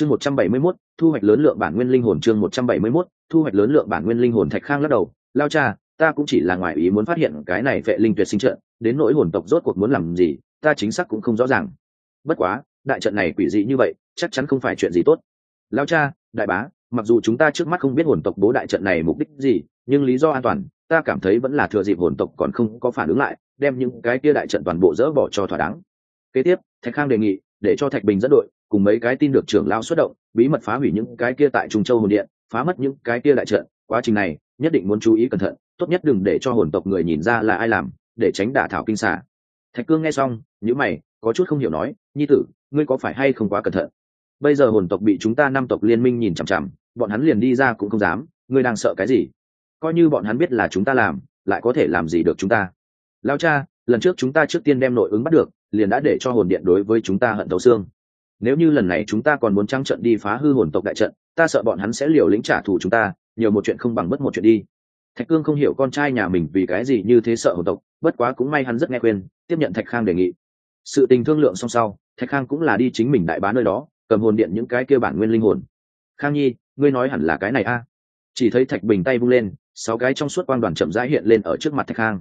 chương một trăm bảy mươi 171, thu hoạch lớn lượng bản nguyên linh hồn chương một trăm bảy mươi 171, thu hoạch lớn lượng bản nguyên linh hồn thạch khang lắc đầu lao cha ta cũng chỉ là ngoài ý muốn phát hiện cái này vệ linh tuyệt sinh trận đến nỗi hồn tộc rốt cuộc muốn làm gì ta chính xác cũng không rõ ràng. Bất quá đại trận này quỷ dị như vậy chắc chắn không phải chuyện gì tốt. Lao cha đại bá mặc dù chúng ta trước mắt không biết hồn tộc bố đại trận này mục đích gì nhưng lý do an toàn ta cảm thấy vẫn là thừa dịp hồn tộc còn không có phản ứng lại đem những cái kia đại trận toàn bộ dỡ bỏ cho thỏa đáng. Kế tiếp thạch khang đề nghị để cho thạch bình dẫn đội cùng mấy cái tin được trưởng lao xuất động, bí mật phá hủy những cái kia tại trung châu hồn điện, phá mất những cái kia đại trận. Quá trình này, nhất định muốn chú ý cẩn thận, tốt nhất đừng để cho hồn tộc người nhìn ra là ai làm, để tránh đả thảo kinh xả thạch cương nghe xong nhữ mày, có chút không hiểu nói, nhi tử, ngươi có phải hay không quá cẩn thận? Bây giờ hồn tộc bị chúng ta năm tộc liên minh nhìn chằm chằm, bọn hắn liền đi ra cũng không dám, ngươi đang sợ cái gì? Coi như bọn hắn biết là chúng ta làm, lại có thể làm gì được chúng ta? Lao cha, lần trước chúng ta trước tiên đem nội ứng bắt được, liền đã để cho hồn điện đối với chúng ta hận thấu xương nếu như lần này chúng ta còn muốn trăng trận đi phá hư hồn tộc đại trận, ta sợ bọn hắn sẽ liều lĩnh trả thù chúng ta, nhiều một chuyện không bằng mất một chuyện đi. Thạch cương không hiểu con trai nhà mình vì cái gì như thế sợ hồn tộc, bất quá cũng may hắn rất nghe khuyên, tiếp nhận thạch khang đề nghị. Sự tình thương lượng xong sau, thạch khang cũng là đi chính mình đại bá nơi đó, cầm hồn điện những cái kia bản nguyên linh hồn. Khang nhi, ngươi nói hẳn là cái này a? Chỉ thấy thạch bình tay vung lên, sáu cái trong suốt quang đoàn chậm rãi hiện lên ở trước mặt thạch khang.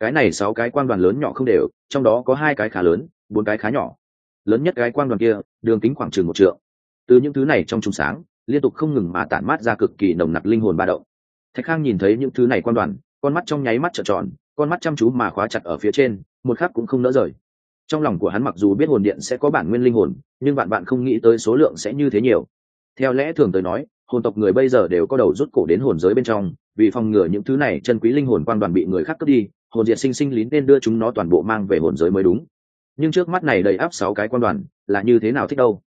Cái này sáu cái quang đoàn lớn nhỏ không đều, trong đó có hai cái khá lớn, bốn cái khá nhỏ lớn nhất cái quang đoàn kia, đường kính khoảng chừng một trượng. Từ những thứ này trong trùng sáng, liên tục không ngừng mà tản mát ra cực kỳ nồng nặc linh hồn ba động. Thạch khang nhìn thấy những thứ này quang đoàn, con mắt trong nháy mắt trợn tròn, con mắt chăm chú mà khóa chặt ở phía trên, một khắc cũng không nỡ rời. Trong lòng của hắn mặc dù biết hồn điện sẽ có bản nguyên linh hồn, nhưng bạn bạn không nghĩ tới số lượng sẽ như thế nhiều. Theo lẽ thường tới nói, hồn tộc người bây giờ đều có đầu rút cổ đến hồn giới bên trong, vì phòng ngừa những thứ này chân quý linh hồn quan đoàn bị người khác cướp đi, hồn diệt sinh sinh lín nên đưa chúng nó toàn bộ mang về hồn giới mới đúng nhưng trước mắt này đầy áp sáu cái quan đoàn, là như thế nào thích đâu?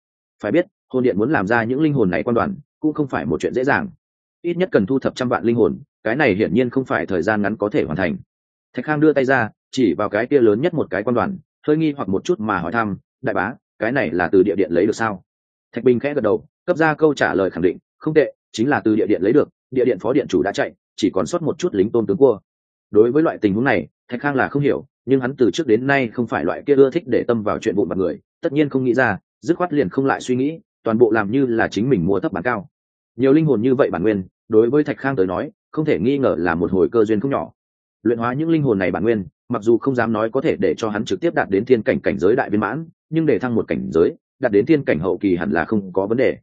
Phải biết hồn điện muốn làm ra những linh hồn này quan đoàn, cũng không phải một chuyện dễ dàng. Ít nhất cần thu thập trăm vạn linh hồn, cái này hiển nhiên không phải thời gian ngắn có thể hoàn thành. Thạch khang đưa tay ra, chỉ vào cái kia lớn nhất một cái quan đoàn, hơi nghi hoặc một chút mà hỏi thăm, đại bá, cái này là từ địa điện lấy được sao? Thạch bình khẽ gật đầu, cấp ra câu trả lời khẳng định, không tệ, chính là từ địa điện lấy được, địa điện phó điện chủ đã chạy, chỉ còn sót một chút lính tôn tướng cua. Đối với loại tình huống này, thạch khang là không hiểu nhưng hắn từ trước đến nay không phải loại kia ưa thích để tâm vào chuyện vụn mặt người, tất nhiên không nghĩ ra, dứt khoát liền không lại suy nghĩ, toàn bộ làm như là chính mình mua thấp bán cao. Nhiều linh hồn như vậy bản nguyên, đối với thạch khang tới nói, không thể nghi ngờ là một hồi cơ duyên không nhỏ. Luyện hóa những linh hồn này bản nguyên, mặc dù không dám nói có thể để cho hắn trực tiếp đạt đến thiên cảnh cảnh giới đại viên mãn, nhưng để thăng một cảnh giới, đạt đến thiên cảnh hậu kỳ hẳn là không có vấn đề.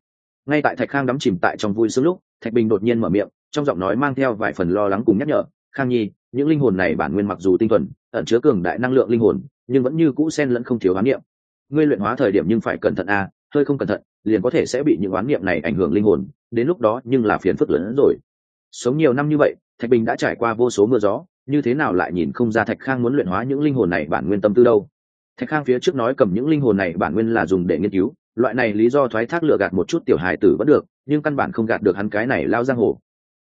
Ngay tại thạch khang đắm chìm tại trong vui sướng lúc, thạch bình đột nhiên mở miệng, trong giọng nói mang theo vài phần lo lắng cùng nhắc nhở, khang nhi, những linh hồn này bản nguyên mặc dù tinh thuần ẩn chứa cường đại năng lượng linh hồn, nhưng vẫn như cũ sen lẫn không thiếu oán niệm. Ngươi luyện hóa thời điểm nhưng phải cẩn thận a hơi không cẩn thận, liền có thể sẽ bị những oán niệm này ảnh hưởng linh hồn, đến lúc đó nhưng là phiền phức lớn hơn rồi. Sống nhiều năm như vậy, thạch bình đã trải qua vô số mưa gió, như thế nào lại nhìn không ra thạch khang muốn luyện hóa những linh hồn này bản nguyên tâm tư đâu? Thạch khang phía trước nói cầm những linh hồn này bản nguyên là dùng để nghiên cứu, loại này lý do thoái thác lựa gạt một chút tiểu hài tử vẫn được, nhưng căn bản không gạt được hắn cái này lao giang hồ.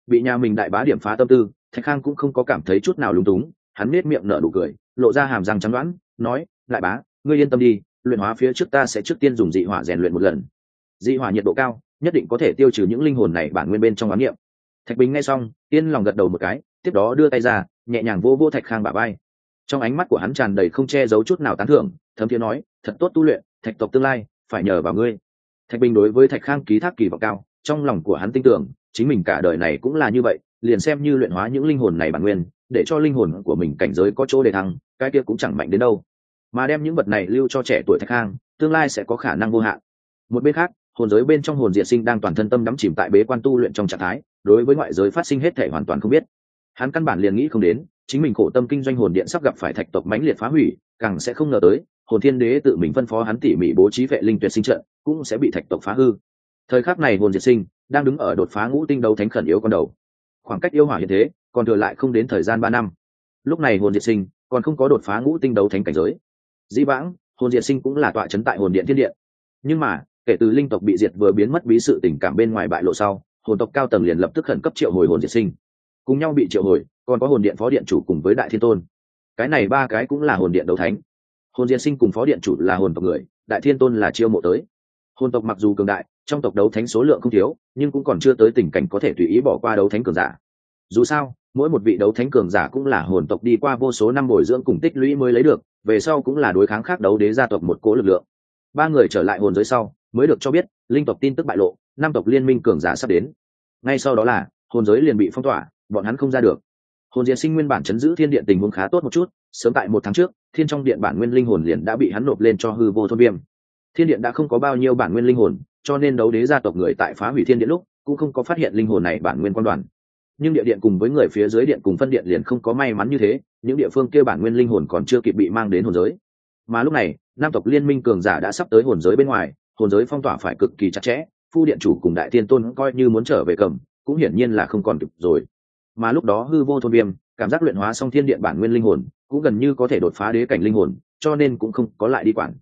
Bị nhà mình đại bá điểm phá tâm tư, thạch khang cũng không có cảm thấy chút nào lúng túng hắn nết miệng nở nụ cười, lộ ra hàm răng trắng đoán, nói lại bá, ngươi yên tâm đi, luyện hóa phía trước ta sẽ trước tiên dùng dị hỏa rèn luyện một lần. Dị hỏa nhiệt độ cao, nhất định có thể tiêu trừ những linh hồn này bản nguyên bên trong ám nghiệm thạch bình nghe xong, yên lòng gật đầu một cái, tiếp đó đưa tay ra, nhẹ nhàng vô vô thạch khang bả bay trong ánh mắt của hắn tràn đầy không che giấu chút nào tán thưởng, thấm thiên nói, thật tốt tu luyện, thạch tộc tương lai, phải nhờ vào ngươi. Thạch bình đối với thạch khang ký thác kỳ vọng cao, trong lòng của hắn tin tưởng, chính mình cả đời này cũng là như vậy, liền xem như luyện hóa những linh hồn này bản nguyên để cho linh hồn của mình cảnh giới có chỗ để thăng, cái kia cũng chẳng mạnh đến đâu. Mà đem những vật này lưu cho trẻ tuổi thạch khang tương lai sẽ có khả năng vô hạn. Một bên khác, hồn giới bên trong hồn diệt sinh đang toàn thân tâm đắm chìm tại bế quan tu luyện trong trạng thái, đối với ngoại giới phát sinh hết thể hoàn toàn không biết. Hắn căn bản liền nghĩ không đến, chính mình khổ tâm kinh doanh hồn điện sắp gặp phải thạch tộc mãnh liệt phá hủy, càng sẽ không ngờ tới, hồn thiên đế tự mình phân phó hắn tỉ mỉ bố trí vệ linh tuyệt sinh trận, cũng sẽ bị thạch tộc phá hư. Thời khắc này hồn diệt sinh đang đứng ở đột phá ngũ tinh đấu thánh khẩn yếu con đầu. Khoảng cách yêu hỏa hiện thế còn thừa lại không đến thời gian ba năm. Lúc này hồn diệt sinh còn không có đột phá ngũ tinh đấu thánh cảnh giới. Dĩ vãng, hồn diệt sinh cũng là tọa chấn tại hồn điện thiên điện nhưng mà, kể từ linh tộc bị diệt vừa biến mất bí sự tình cảm bên ngoài bại lộ sau, hồn tộc cao tầng liền lập tức khẩn cấp triệu hồi hồn diệt sinh. Cùng nhau bị triệu hồi, còn có hồn điện phó điện chủ cùng với đại thiên tôn. Cái này ba cái cũng là hồn điện đấu thánh. Hồn diệt sinh cùng phó điện chủ là hồn tộc người, đại thiên tôn là chiêu mộ tới. Hồn tộc mặc dù cường đại, trong tộc đấu thánh số lượng không thiếu, nhưng cũng còn chưa tới tình cảnh có thể tùy ý bỏ qua đấu thánh cường giả. Dù sao mỗi một vị đấu thánh cường giả cũng là hồn tộc đi qua vô số năm bồi dưỡng cùng tích lũy mới lấy được, về sau cũng là đối kháng khác đấu đế gia tộc một cố lực lượng. Ba người trở lại hồn giới sau, mới được cho biết, linh tộc tin tức bại lộ, năm tộc liên minh cường giả sắp đến. Ngay sau đó là, hồn giới liền bị phong tỏa, bọn hắn không ra được. Hồn diệt sinh nguyên bản chấn giữ thiên điện tình huống khá tốt một chút, sớm tại một tháng trước, thiên trong điện bản nguyên linh hồn liền đã bị hắn nộp lên cho hư vô thôn viêm. Thiên điện đã không có bao nhiêu bản nguyên linh hồn, cho nên đấu đế gia tộc người tại phá hủy thiên điện lúc, cũng không có phát hiện linh hồn này bản nguyên quan đoàn nhưng địa điện cùng với người phía dưới điện cùng phân điện liền không có may mắn như thế, những địa phương kia bản nguyên linh hồn còn chưa kịp bị mang đến hồn giới. Mà lúc này, nam tộc liên minh cường giả đã sắp tới hồn giới bên ngoài, hồn giới phong tỏa phải cực kỳ chặt chẽ, phu điện chủ cùng đại tiên tôn coi như muốn trở về cầm, cũng hiển nhiên là không còn kịp rồi. Mà lúc đó hư vô thôn viêm, cảm giác luyện hóa xong thiên điện bản nguyên linh hồn, cũng gần như có thể đột phá đế cảnh linh hồn, cho nên cũng không có lại đi quản.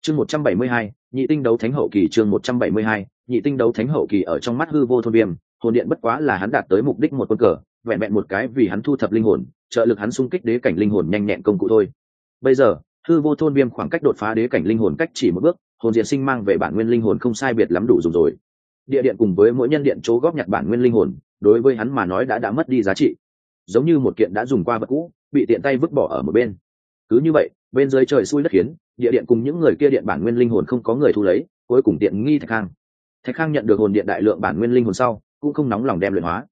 Chương một trăm bảy mươi hai, nhị tinh đấu thánh hậu kỳ chương một trăm bảy mươi hai, nhị tinh đấu thánh hậu kỳ ở trong mắt hư vô thôn viêm hồn điện bất quá là hắn đạt tới mục đích một quân cờ, vẹn vẹn một cái vì hắn thu thập linh hồn, trợ lực hắn xung kích đế cảnh linh hồn nhanh nhẹn công cụ thôi. Bây giờ, hư vô thôn viêm khoảng cách đột phá đế cảnh linh hồn cách chỉ một bước, hồn diện sinh mang về bản nguyên linh hồn không sai biệt lắm đủ dùng rồi. Địa điện cùng với mỗi nhân điện chỗ góp nhặt bản nguyên linh hồn, đối với hắn mà nói đã đã mất đi giá trị. Giống như một kiện đã dùng qua vật cũ, bị tiện tay vứt bỏ ở một bên. Cứ như vậy, bên dưới trời xui đất khiến, địa điện cùng những người kia điện bản nguyên linh hồn không có người thu lấy, cuối cùng tiện nghi thạch khang. Thạch khang nhận được hồn điện đại lượng bản nguyên linh hồn sau cũng không nóng lòng đem luyện hóa.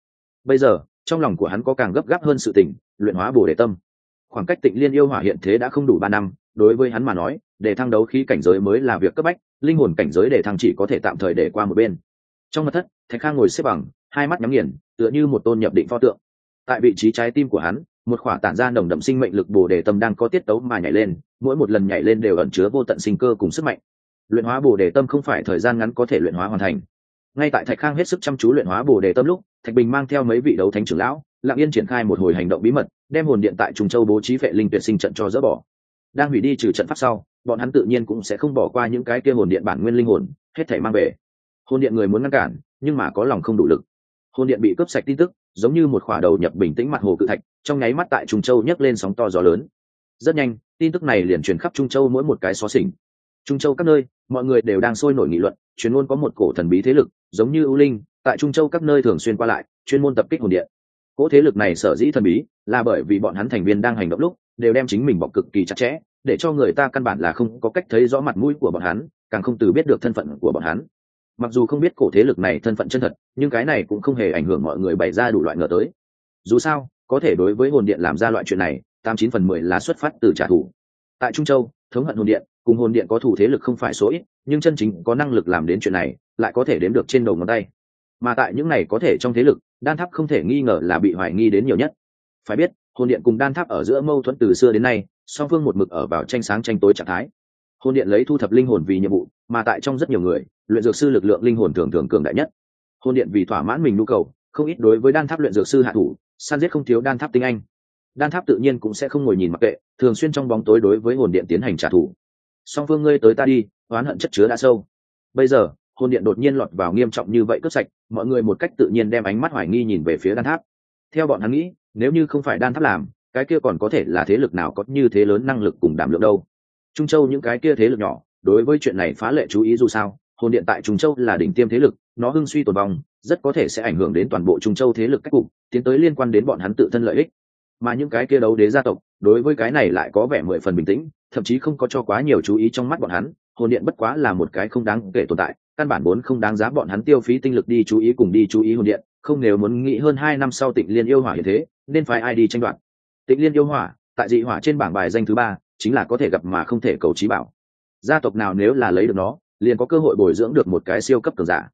Bây giờ, trong lòng của hắn có càng gấp gáp hơn sự tình, luyện hóa bồ đề tâm. Khoảng cách tịnh liên yêu hỏa hiện thế đã không đủ ba năm, đối với hắn mà nói, để thăng đấu khí cảnh giới mới là việc cấp bách, linh hồn cảnh giới để thăng chỉ có thể tạm thời để qua một bên. Trong mặt thất, thạch khang ngồi xếp bằng, hai mắt nhắm nghiền, tựa như một tôn nhập định pho tượng. Tại vị trí trái tim của hắn, một khỏa tản ra nồng đậm sinh mệnh lực bồ đề tâm đang có tiết tấu mà nhảy lên, mỗi một lần nhảy lên đều ẩn chứa vô tận sinh cơ cùng sức mạnh. Luyện hóa bồ đề tâm không phải thời gian ngắn có thể luyện hóa hoàn thành ngay tại thạch khang hết sức chăm chú luyện hóa bồ đề tâm lúc, thạch bình mang theo mấy vị đấu thánh trưởng lão, lặng yên triển khai một hồi hành động bí mật, đem hồn điện tại trùng châu bố trí vệ linh tuyệt sinh trận cho dỡ bỏ. Đang hủy đi trừ trận pháp sau, bọn hắn tự nhiên cũng sẽ không bỏ qua những cái kia hồn điện bản nguyên linh hồn, hết thể mang về. Hồn điện người muốn ngăn cản, nhưng mà có lòng không đủ lực. Hồn điện bị cướp sạch tin tức, giống như một khỏa đầu nhập bình tĩnh mặt hồ cự thạch, trong nháy mắt tại trung châu nhấc lên sóng to gió lớn. Rất nhanh, tin tức này liền truyền khắp trung châu mỗi một cái xó xỉnh trung châu các nơi, mọi người đều đang sôi nổi nghị luận, chuyên môn có một cổ thần bí thế lực, giống như ưu linh, tại trung châu các nơi thường xuyên qua lại, chuyên môn tập kích hồn điện. Cỗ thế lực này sở dĩ thần bí, là bởi vì bọn hắn thành viên đang hành động lúc, đều đem chính mình bọc cực kỳ chặt chẽ, để cho người ta căn bản là không có cách thấy rõ mặt mũi của bọn hắn, càng không từ biết được thân phận của bọn hắn. Mặc dù không biết cổ thế lực này thân phận chân thật, nhưng cái này cũng không hề ảnh hưởng mọi người bày ra đủ loại ngờ tới. Dù sao, có thể đối với hồn điện làm ra loại chuyện này, tám chín phần mười là xuất phát từ trả thù. Tại trung châu, thống hận hồn điện cùng hồn điện có thủ thế lực không phải số ít, nhưng chân chính có năng lực làm đến chuyện này, lại có thể đếm được trên đầu ngón tay. Mà tại những này có thể trong thế lực, đan tháp không thể nghi ngờ là bị hoài nghi đến nhiều nhất. Phải biết, hồn điện cùng đan tháp ở giữa mâu thuẫn từ xưa đến nay, song phương một mực ở vào tranh sáng tranh tối trạng thái. Hồn điện lấy thu thập linh hồn vì nhiệm vụ, mà tại trong rất nhiều người, luyện dược sư lực lượng linh hồn thường thường cường đại nhất. Hồn điện vì thỏa mãn mình nhu cầu, không ít đối với đan tháp luyện dược sư hạ thủ san giết không thiếu đan tháp tinh anh. Đan tháp tự nhiên cũng sẽ không ngồi nhìn mặc kệ, thường xuyên trong bóng tối đối với hồn điện tiến hành trả thù song phương ngươi tới ta đi, oán hận chất chứa đã sâu. Bây giờ hồn điện đột nhiên lọt vào nghiêm trọng như vậy cướp sạch, mọi người một cách tự nhiên đem ánh mắt hoài nghi nhìn về phía đan tháp. Theo bọn hắn nghĩ, nếu như không phải đan tháp làm, cái kia còn có thể là thế lực nào có như thế lớn năng lực cùng đảm lượng đâu. Trung châu những cái kia thế lực nhỏ, đối với chuyện này phá lệ chú ý dù sao hồn điện tại trung châu là đỉnh tiêm thế lực, nó hưng suy tồn vong, rất có thể sẽ ảnh hưởng đến toàn bộ trung châu thế lực cách cục, tiến tới liên quan đến bọn hắn tự thân lợi ích. Mà những cái kia đấu đế gia tộc, đối với cái này lại có vẻ mười phần bình tĩnh thậm chí không có cho quá nhiều chú ý trong mắt bọn hắn, hồn điện bất quá là một cái không đáng kể tồn tại, căn bản vốn không đáng giá bọn hắn tiêu phí tinh lực đi chú ý cùng đi chú ý hồn điện, không nếu muốn nghĩ hơn hai năm sau tịnh liên yêu hỏa như thế, nên phải ai đi tranh đoạt. Tịnh liên yêu hỏa, tại dị hỏa trên bảng bài danh thứ ba, chính là có thể gặp mà không thể cầu trí bảo. Gia tộc nào nếu là lấy được nó, liền có cơ hội bồi dưỡng được một cái siêu cấp cường giả.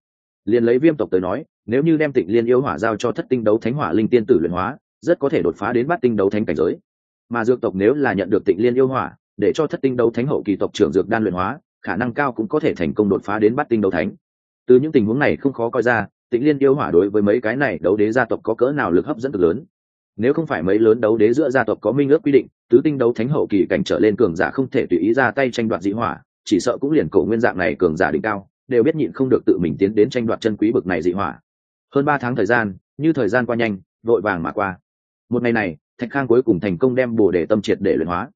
Liền lấy viêm tộc tới nói, nếu như đem tịnh liên yêu hỏa giao cho thất tinh đấu thánh hỏa linh tiên tử luyện hóa, rất có thể đột phá đến bát tinh đấu thánh cảnh giới. Mà dược tộc nếu là nhận được tịnh liên yêu hỏa để cho thất tinh đấu thánh hậu kỳ tộc trưởng dược đan luyện hóa, khả năng cao cũng có thể thành công đột phá đến bắt tinh đấu thánh. Từ những tình huống này không khó coi ra tịnh liên yêu hỏa đối với mấy cái này đấu đế gia tộc có cỡ nào lực hấp dẫn cực lớn. Nếu không phải mấy lớn đấu đế giữa gia tộc có minh ước quy định, tứ tinh đấu thánh hậu kỳ cảnh trở lên cường giả không thể tùy ý ra tay tranh đoạt dị hỏa, chỉ sợ cũng liền cổ nguyên dạng này cường giả đỉnh cao, đều biết nhịn không được tự mình tiến đến tranh đoạt chân quý bực này dị hỏa. Hơn ba tháng thời gian, như thời gian qua nhanh, vội vàng mà qua. Một ngày này, thạch khang cuối cùng thành công đem bồ để tâm triệt để luyện hóa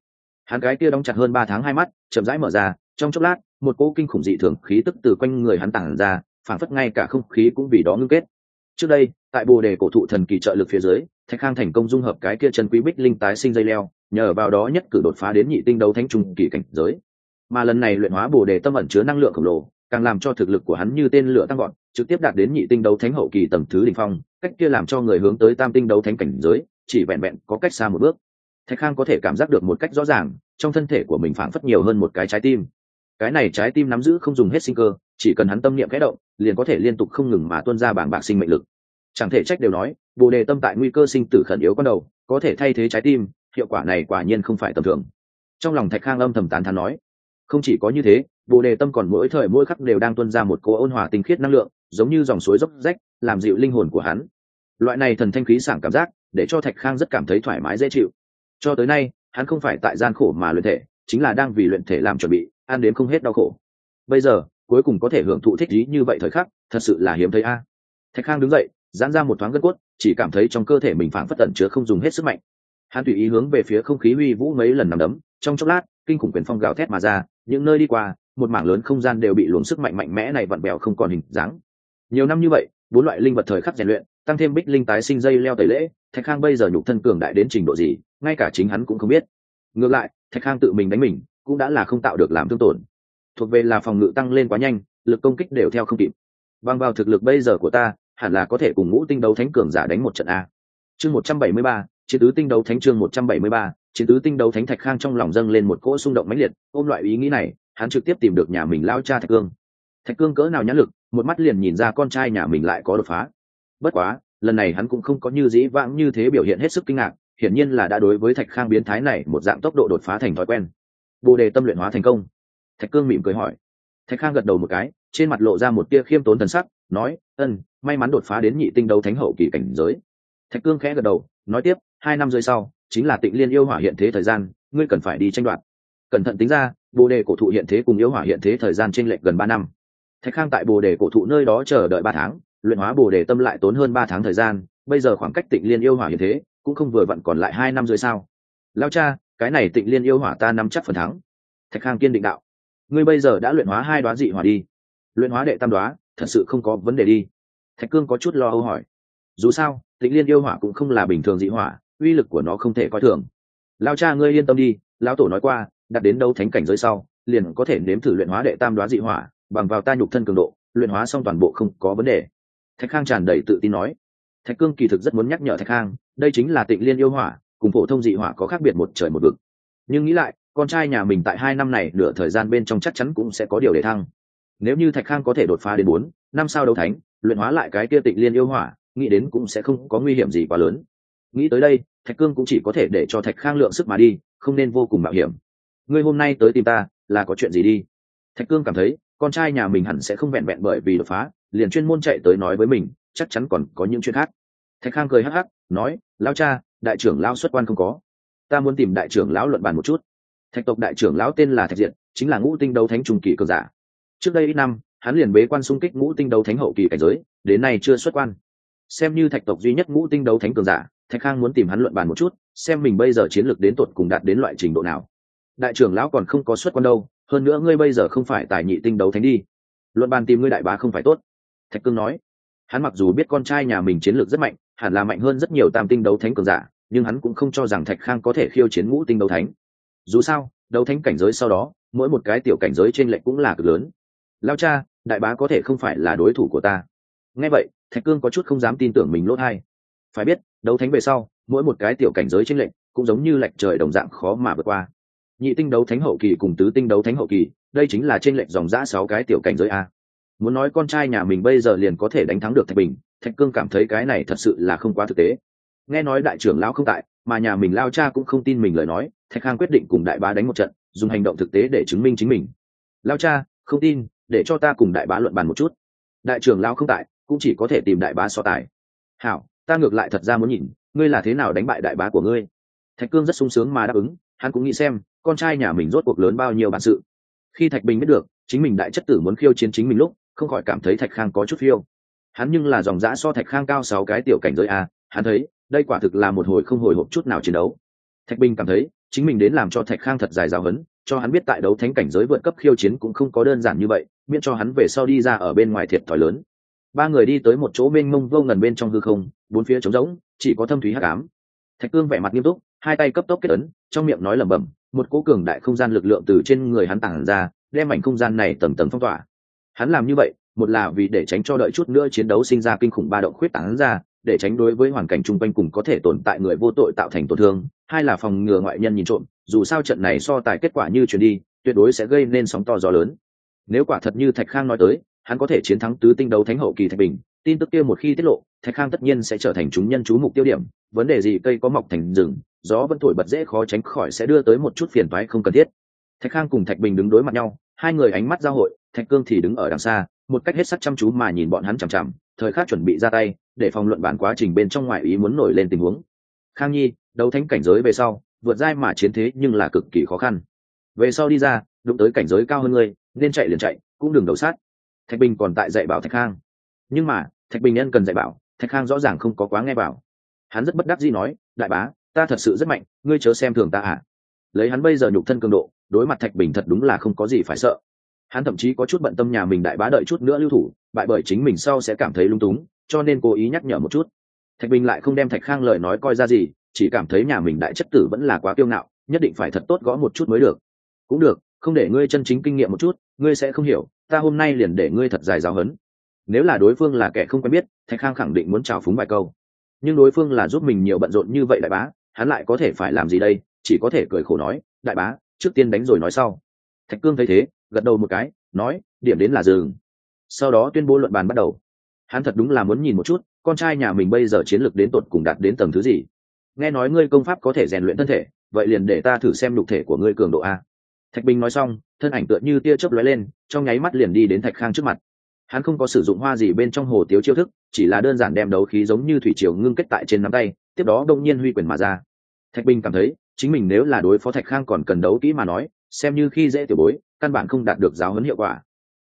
hắn cái kia đóng chặt hơn ba tháng hai mắt, chậm rãi mở ra, trong chốc lát, một cỗ kinh khủng dị thường khí tức từ quanh người hắn tản ra phảng phất ngay cả không khí cũng vì đó ngưng kết. Trước đây, tại bồ đề cổ thụ thần kỳ trợ lực phía dưới, thạch khang thành công dung hợp cái kia chân quý bích linh tái sinh dây leo, nhờ vào đó nhất cử đột phá đến nhị tinh đấu thánh trung kỳ cảnh giới. Mà lần này luyện hóa bồ đề tâm ẩn chứa năng lượng khổng lồ, càng làm cho thực lực của hắn như tên lửa tăng gọn trực tiếp đạt đến nhị tinh đấu thánh hậu kỳ tầm thứ đ ỉ n h phong, cách kia làm cho người hướng tới tam tinh đấu thánh cảnh giới, chỉ vẹn vẹn có cách xa một bước thạch khang có thể cảm giác được một cách rõ ràng, trong thân thể của mình phảng phất nhiều hơn một cái trái tim. Cái này trái tim nắm giữ không dùng hết sinh cơ, chỉ cần hắn tâm niệm kẽ động, liền có thể liên tục không ngừng mà tuân ra bảng bạc sinh mệnh lực. Chẳng thể trách đều nói, bồ đề tâm tại nguy cơ sinh tử khẩn yếu con đầu, có thể thay thế trái tim, hiệu quả này quả nhiên không phải tầm thường. Trong lòng thạch khang âm thầm tán thán nói, không chỉ có như thế, bồ đề tâm còn mỗi thời mỗi khắc đều đang tuân ra một cô ôn hòa tinh khiết năng lượng, giống như dòng suối dốc rách, làm dịu linh hồn của hắn. Loại này thần thanh khí sảng cảm giác, để cho thạch khang rất cảm thấy thoải mái dễ chịu cho tới nay, hắn không phải tại gian khổ mà luyện thể, chính là đang vì luyện thể làm chuẩn bị, ăn đến không hết đau khổ. Bây giờ, cuối cùng có thể hưởng thụ thích ý như vậy thời khắc, thật sự là hiếm thấy a. Thạch khang đứng dậy, giãn ra một thoáng gân cốt, chỉ cảm thấy trong cơ thể mình phảng phất tận chứa không dùng hết sức mạnh. Hắn tùy ý hướng về phía không khí huy vũ mấy lần nằm đấm, trong chốc lát, kinh khủng quyền phong gào thét mà ra, những nơi đi qua, một mảng lớn không gian đều bị luồng sức mạnh mạnh mẽ này vặn bèo không còn hình dáng. Nhiều năm như vậy, bốn loại linh vật thời khắc rèn luyện tăng thêm bích linh tái sinh dây leo tẩy lễ, thạch khang bây giờ nhục thân cường đại đến trình độ gì, ngay cả chính hắn cũng không biết. Ngược lại, thạch khang tự mình đánh mình, cũng đã là không tạo được làm thương tổn. Thuộc về là phòng ngự tăng lên quá nhanh, lực công kích đều theo không kịp. Bằng vào thực lực bây giờ của ta, hẳn là có thể cùng ngũ tinh đấu thánh cường giả đánh một trận a. Chương một trăm bảy mươi ba, chiến tứ tinh đấu thánh chương một trăm bảy mươi ba, chiến tứ tinh đấu thánh thạch khang trong lòng dâng lên một cỗ xung động mãnh liệt, ôm loại ý nghĩ này, hắn trực tiếp tìm được nhà mình lao cha thạch cương. Thạch cương cỡ nào nhãn lực, một mắt liền nhìn ra con trai nhà mình lại có đột phá bất quá, lần này hắn cũng không có như dĩ vãng như thế biểu hiện hết sức kinh ngạc, hiển nhiên là đã đối với thạch khang biến thái này một dạng tốc độ đột phá thành thói quen. Bồ đề tâm luyện hóa thành công. Thạch cương mỉm cười hỏi. Thạch khang gật đầu một cái, trên mặt lộ ra một tia khiêm tốn thần sắc, nói ân may mắn đột phá đến nhị tinh đấu thánh hậu kỳ cảnh giới. Thạch cương khẽ gật đầu, nói tiếp, hai năm rưỡi sau, chính là tịnh liên yêu hỏa hiện thế thời gian, ngươi cần phải đi tranh đoạt. Cẩn thận tính ra, bồ đề cổ thụ hiện thế cùng yêu hỏa hiện thế thời gian t r ê n lệch gần ba năm. Thạch khang tại bồ đề cổ thụ nơi đó chờ đợi ba tháng luyện hóa bồ đề tâm lại tốn hơn ba tháng thời gian, bây giờ khoảng cách tịnh liên yêu hỏa như thế, cũng không vừa vặn còn lại hai năm rưỡi sao. Lao cha, cái này tịnh liên yêu hỏa ta nắm chắc phần thắng. Thạch khang kiên định đạo. Ngươi bây giờ đã luyện hóa hai đoá dị hỏa đi. Luyện hóa đệ tam đoá, thật sự không có vấn đề đi. Thạch cương có chút lo âu hỏi. Dù sao, tịnh liên yêu hỏa cũng không là bình thường dị hỏa, uy lực của nó không thể coi thường. Lao cha ngươi yên tâm đi, lão tổ nói qua, đặt đến đâu thánh cảnh giới sau, liền có thể nếm thử luyện hóa đệ tam đoá dị hỏa, bằng vào ta nhục thân cường độ, luyện hóa xong toàn bộ không có vấn đề thạch khang tràn đầy tự tin nói. Thạch cương kỳ thực rất muốn nhắc nhở thạch khang, đây chính là tịnh liên yêu hỏa, cùng phổ thông dị hỏa có khác biệt một trời một vực. Nhưng nghĩ lại, con trai nhà mình tại hai năm này nửa thời gian bên trong chắc chắn cũng sẽ có điều để thăng. Nếu như thạch khang có thể đột phá đến bốn, năm sao đấu thánh, luyện hóa lại cái kia tịnh liên yêu hỏa, nghĩ đến cũng sẽ không có nguy hiểm gì quá lớn. Nghĩ tới đây, thạch cương cũng chỉ có thể để cho thạch khang lượng sức mà đi, không nên vô cùng mạo hiểm. Ngươi hôm nay tới tìm ta, là có chuyện gì đi? Thạch cương cảm thấy con trai nhà mình hẳn sẽ không vẹn vẹn bởi vì đột phá, liền chuyên môn chạy tới nói với mình, chắc chắn còn có những chuyện khác. Thạch khang cười hắc hắc, nói lao cha, đại trưởng lao xuất quan không có. Ta muốn tìm đại trưởng lão luận bàn một chút. Thạch tộc đại trưởng lão tên là thạch diện chính là ngũ tinh đấu thánh trung kỳ cường giả. Trước đây ít năm, hắn liền bế quan xung kích ngũ tinh đấu thánh hậu kỳ cảnh giới, đến nay chưa xuất quan. Xem như thạch tộc duy nhất ngũ tinh đấu thánh cường giả, thạch khang muốn tìm hắn luận bàn một chút, xem mình bây giờ chiến lược đến tột cùng đạt đến loại trình độ nào. Đại trưởng lão còn không có xuất quan đâu hơn nữa ngươi bây giờ không phải tài nhị tinh đấu thánh đi. Luận bàn tìm ngươi đại bá không phải tốt. Thạch cương nói. Hắn mặc dù biết con trai nhà mình chiến lược rất mạnh, hẳn là mạnh hơn rất nhiều tam tinh đấu thánh cường giả, nhưng hắn cũng không cho rằng thạch khang có thể khiêu chiến ngũ tinh đấu thánh. Dù sao, đấu thánh cảnh giới sau đó, mỗi một cái tiểu cảnh giới trên lệnh cũng là cực lớn. Lao cha, đại bá có thể không phải là đối thủ của ta. Nghe vậy, thạch cương có chút không dám tin tưởng mình lốt hai phải biết, đấu thánh về sau, mỗi một cái tiểu cảnh giới trên lệnh cũng giống như lệnh trời đồng dạng khó mà vượt qua nhị tinh đấu thánh hậu kỳ cùng tứ tinh đấu thánh hậu kỳ, đây chính là trên lệnh dòng giã sáu cái tiểu cảnh giới a. Muốn nói con trai nhà mình bây giờ liền có thể đánh thắng được thạch bình, thạch cương cảm thấy cái này thật sự là không quá thực tế. Nghe nói đại trưởng lão không tại, mà nhà mình lao cha cũng không tin mình lời nói, thạch khang quyết định cùng đại bá đánh một trận, dùng hành động thực tế để chứng minh chính mình. Lao cha, không tin, để cho ta cùng đại bá luận bàn một chút. Đại trưởng lão không tại, cũng chỉ có thể tìm đại bá so tài. Hảo, ta ngược lại thật ra muốn nhìn, ngươi là thế nào đánh bại đại bá của ngươi? Thạch cương rất sung sướng mà đáp ứng, hắn cũng nghĩ xem con trai nhà mình rốt cuộc lớn bao nhiêu bản sự. Khi thạch bình biết được, chính mình đại chất tử muốn khiêu chiến chính mình lúc, không khỏi cảm thấy thạch khang có chút phiêu. Hắn nhưng là dòng giã so thạch khang cao sáu cái tiểu cảnh giới a, hắn thấy, đây quả thực là một hồi không hồi hộp chút nào chiến đấu. Thạch bình cảm thấy, chính mình đến làm cho thạch khang thật dài giáo hấn cho hắn biết tại đấu thánh cảnh giới vượt cấp khiêu chiến cũng không có đơn giản như vậy, miễn cho hắn về sau đi ra ở bên ngoài thiệt thòi lớn. Ba người đi tới một chỗ mênh mông vô ngần bên trong hư không, bốn phía trống rỗng, chỉ có thâm thúy hắc ám. Thạch cương vẻ mặt nghiêm túc, hai tay cấp tốc kết ấn, trong miệng nói lẩm bẩm một cố cường đại không gian lực lượng từ trên người hắn tản ra, đem mảnh không gian này tầng tầng phong tỏa. Hắn làm như vậy, một là vì để tránh cho đợi chút nữa chiến đấu sinh ra kinh khủng ba động khuyết tán ra, để tránh đối với hoàn cảnh chung quanh cùng có thể tồn tại người vô tội tạo thành tổn thương, hai là phòng ngừa ngoại nhân nhìn trộm, dù sao trận này so tài kết quả như chuyển đi, tuyệt đối sẽ gây nên sóng to gió lớn. Nếu quả thật như thạch khang nói tới, hắn có thể chiến thắng tứ tinh đấu thánh hậu kỳ thạch bình, tin tức kia một khi tiết lộ, thạch khang tất nhiên sẽ trở thành chúng nhân chú mục tiêu điểm, vấn đề gì cây có mọc thành rừng gió vẫn thổi bật dễ khó tránh khỏi sẽ đưa tới một chút phiền toái không cần thiết. Thạch khang cùng thạch bình đứng đối mặt nhau, hai người ánh mắt giao hội, thạch cương thì đứng ở đằng xa, một cách hết sắc chăm chú mà nhìn bọn hắn chằm chằm, thời khắc chuẩn bị ra tay, để phòng luận bản quá trình bên trong ngoại ý muốn nổi lên tình huống. Khang nhi, đấu thánh cảnh giới về sau, vượt dai mà chiến thế nhưng là cực kỳ khó khăn. Về sau đi ra, đụng tới cảnh giới cao hơn ngươi, nên chạy liền chạy, cũng đừng đầu sát. Thạch bình còn tại dạy bảo thạch khang. Nhưng mà, thạch bình nhân cần dạy bảo, thạch khang rõ ràng không có quá nghe bảo. Hắn rất bất đắc dĩ nói, đại bá ta thật sự rất mạnh, ngươi chớ xem thường ta à. Lấy hắn bây giờ nhục thân cường độ, đối mặt thạch bình thật đúng là không có gì phải sợ. Hắn thậm chí có chút bận tâm nhà mình đại bá đợi chút nữa lưu thủ, bại bởi chính mình sau sẽ cảm thấy lung túng, cho nên cố ý nhắc nhở một chút. Thạch bình lại không đem thạch khang lời nói coi ra gì, chỉ cảm thấy nhà mình đại chất tử vẫn là quá kiêu ngạo, nhất định phải thật tốt gõ một chút mới được. Cũng được, không để ngươi chân chính kinh nghiệm một chút, ngươi sẽ không hiểu, ta hôm nay liền để ngươi thật dài giáo hấn nếu là đối phương là kẻ không quen biết, thạch khang khẳng định muốn trào phúng vài câu. Nhưng đối phương là giúp mình nhiều bận rộn như vậy đại bá hắn lại có thể phải làm gì đây? Chỉ có thể cười khổ nói, đại bá, trước tiên đánh rồi nói sau. Thạch cương thấy thế, gật đầu một cái, nói, điểm đến là dừng. Sau đó tuyên bố luận bàn bắt đầu. Hắn thật đúng là muốn nhìn một chút, con trai nhà mình bây giờ chiến lược đến tột cùng đạt đến tầng thứ gì? Nghe nói ngươi công pháp có thể rèn luyện thân thể, vậy liền để ta thử xem lục thể của ngươi cường độ a. Thạch bình nói xong, thân ảnh tựa như tia chớp lóe lên, trong nháy mắt liền đi đến thạch khang trước mặt. Hắn không có sử dụng hoa gì bên trong hồ tiếu chiêu thức, chỉ là đơn giản đem đấu khí giống như thủy triều ngưng kết tại trên nắm tay tiếp đó đông nhiên huy quyền mà ra. Thạch bình cảm thấy chính mình nếu là đối phó thạch khang còn cần đấu kỹ mà nói xem như khi dễ tiểu bối căn bản không đạt được giáo huấn hiệu quả.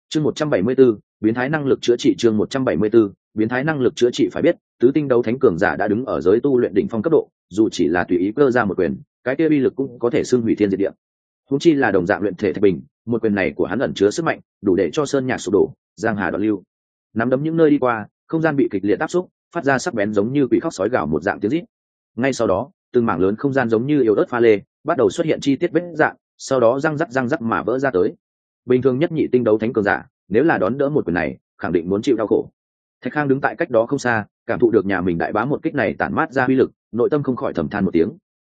Chương một trăm bảy mươi 174, biến thái năng lực chữa trị chương một trăm bảy mươi 174, biến thái năng lực chữa trị phải biết tứ tinh đấu thánh cường giả đã đứng ở giới tu luyện đỉnh phong cấp độ dù chỉ là tùy ý cơ ra một quyền cái kia uy lực cũng có thể xưng hủy thiên diệt địa. Húng chi là đồng dạng luyện thể thạch bình một quyền này của hắn ẩn chứa sức mạnh đủ để cho sơn nhạc sụp đổ giang hà đoạn lưu. Nắm đấm những nơi đi qua không gian bị kịch liệt áp xúc phát ra sắc bén giống như quỷ khóc sói gào một dạng tiếng rít. Ngay sau đó, từng mảng lớn không gian giống như yếu ớt pha lê bắt đầu xuất hiện chi tiết vết dạng, sau đó răng rắc răng rắc mà vỡ ra tới. Bình thường nhất nhị tinh đấu thánh cường giả, nếu là đón đỡ một quyền này, khẳng định muốn chịu đau khổ. Thạch khang đứng tại cách đó không xa, cảm thụ được nhà mình đại bá một kích này tản mát ra uy lực, nội tâm không khỏi thầm than một tiếng.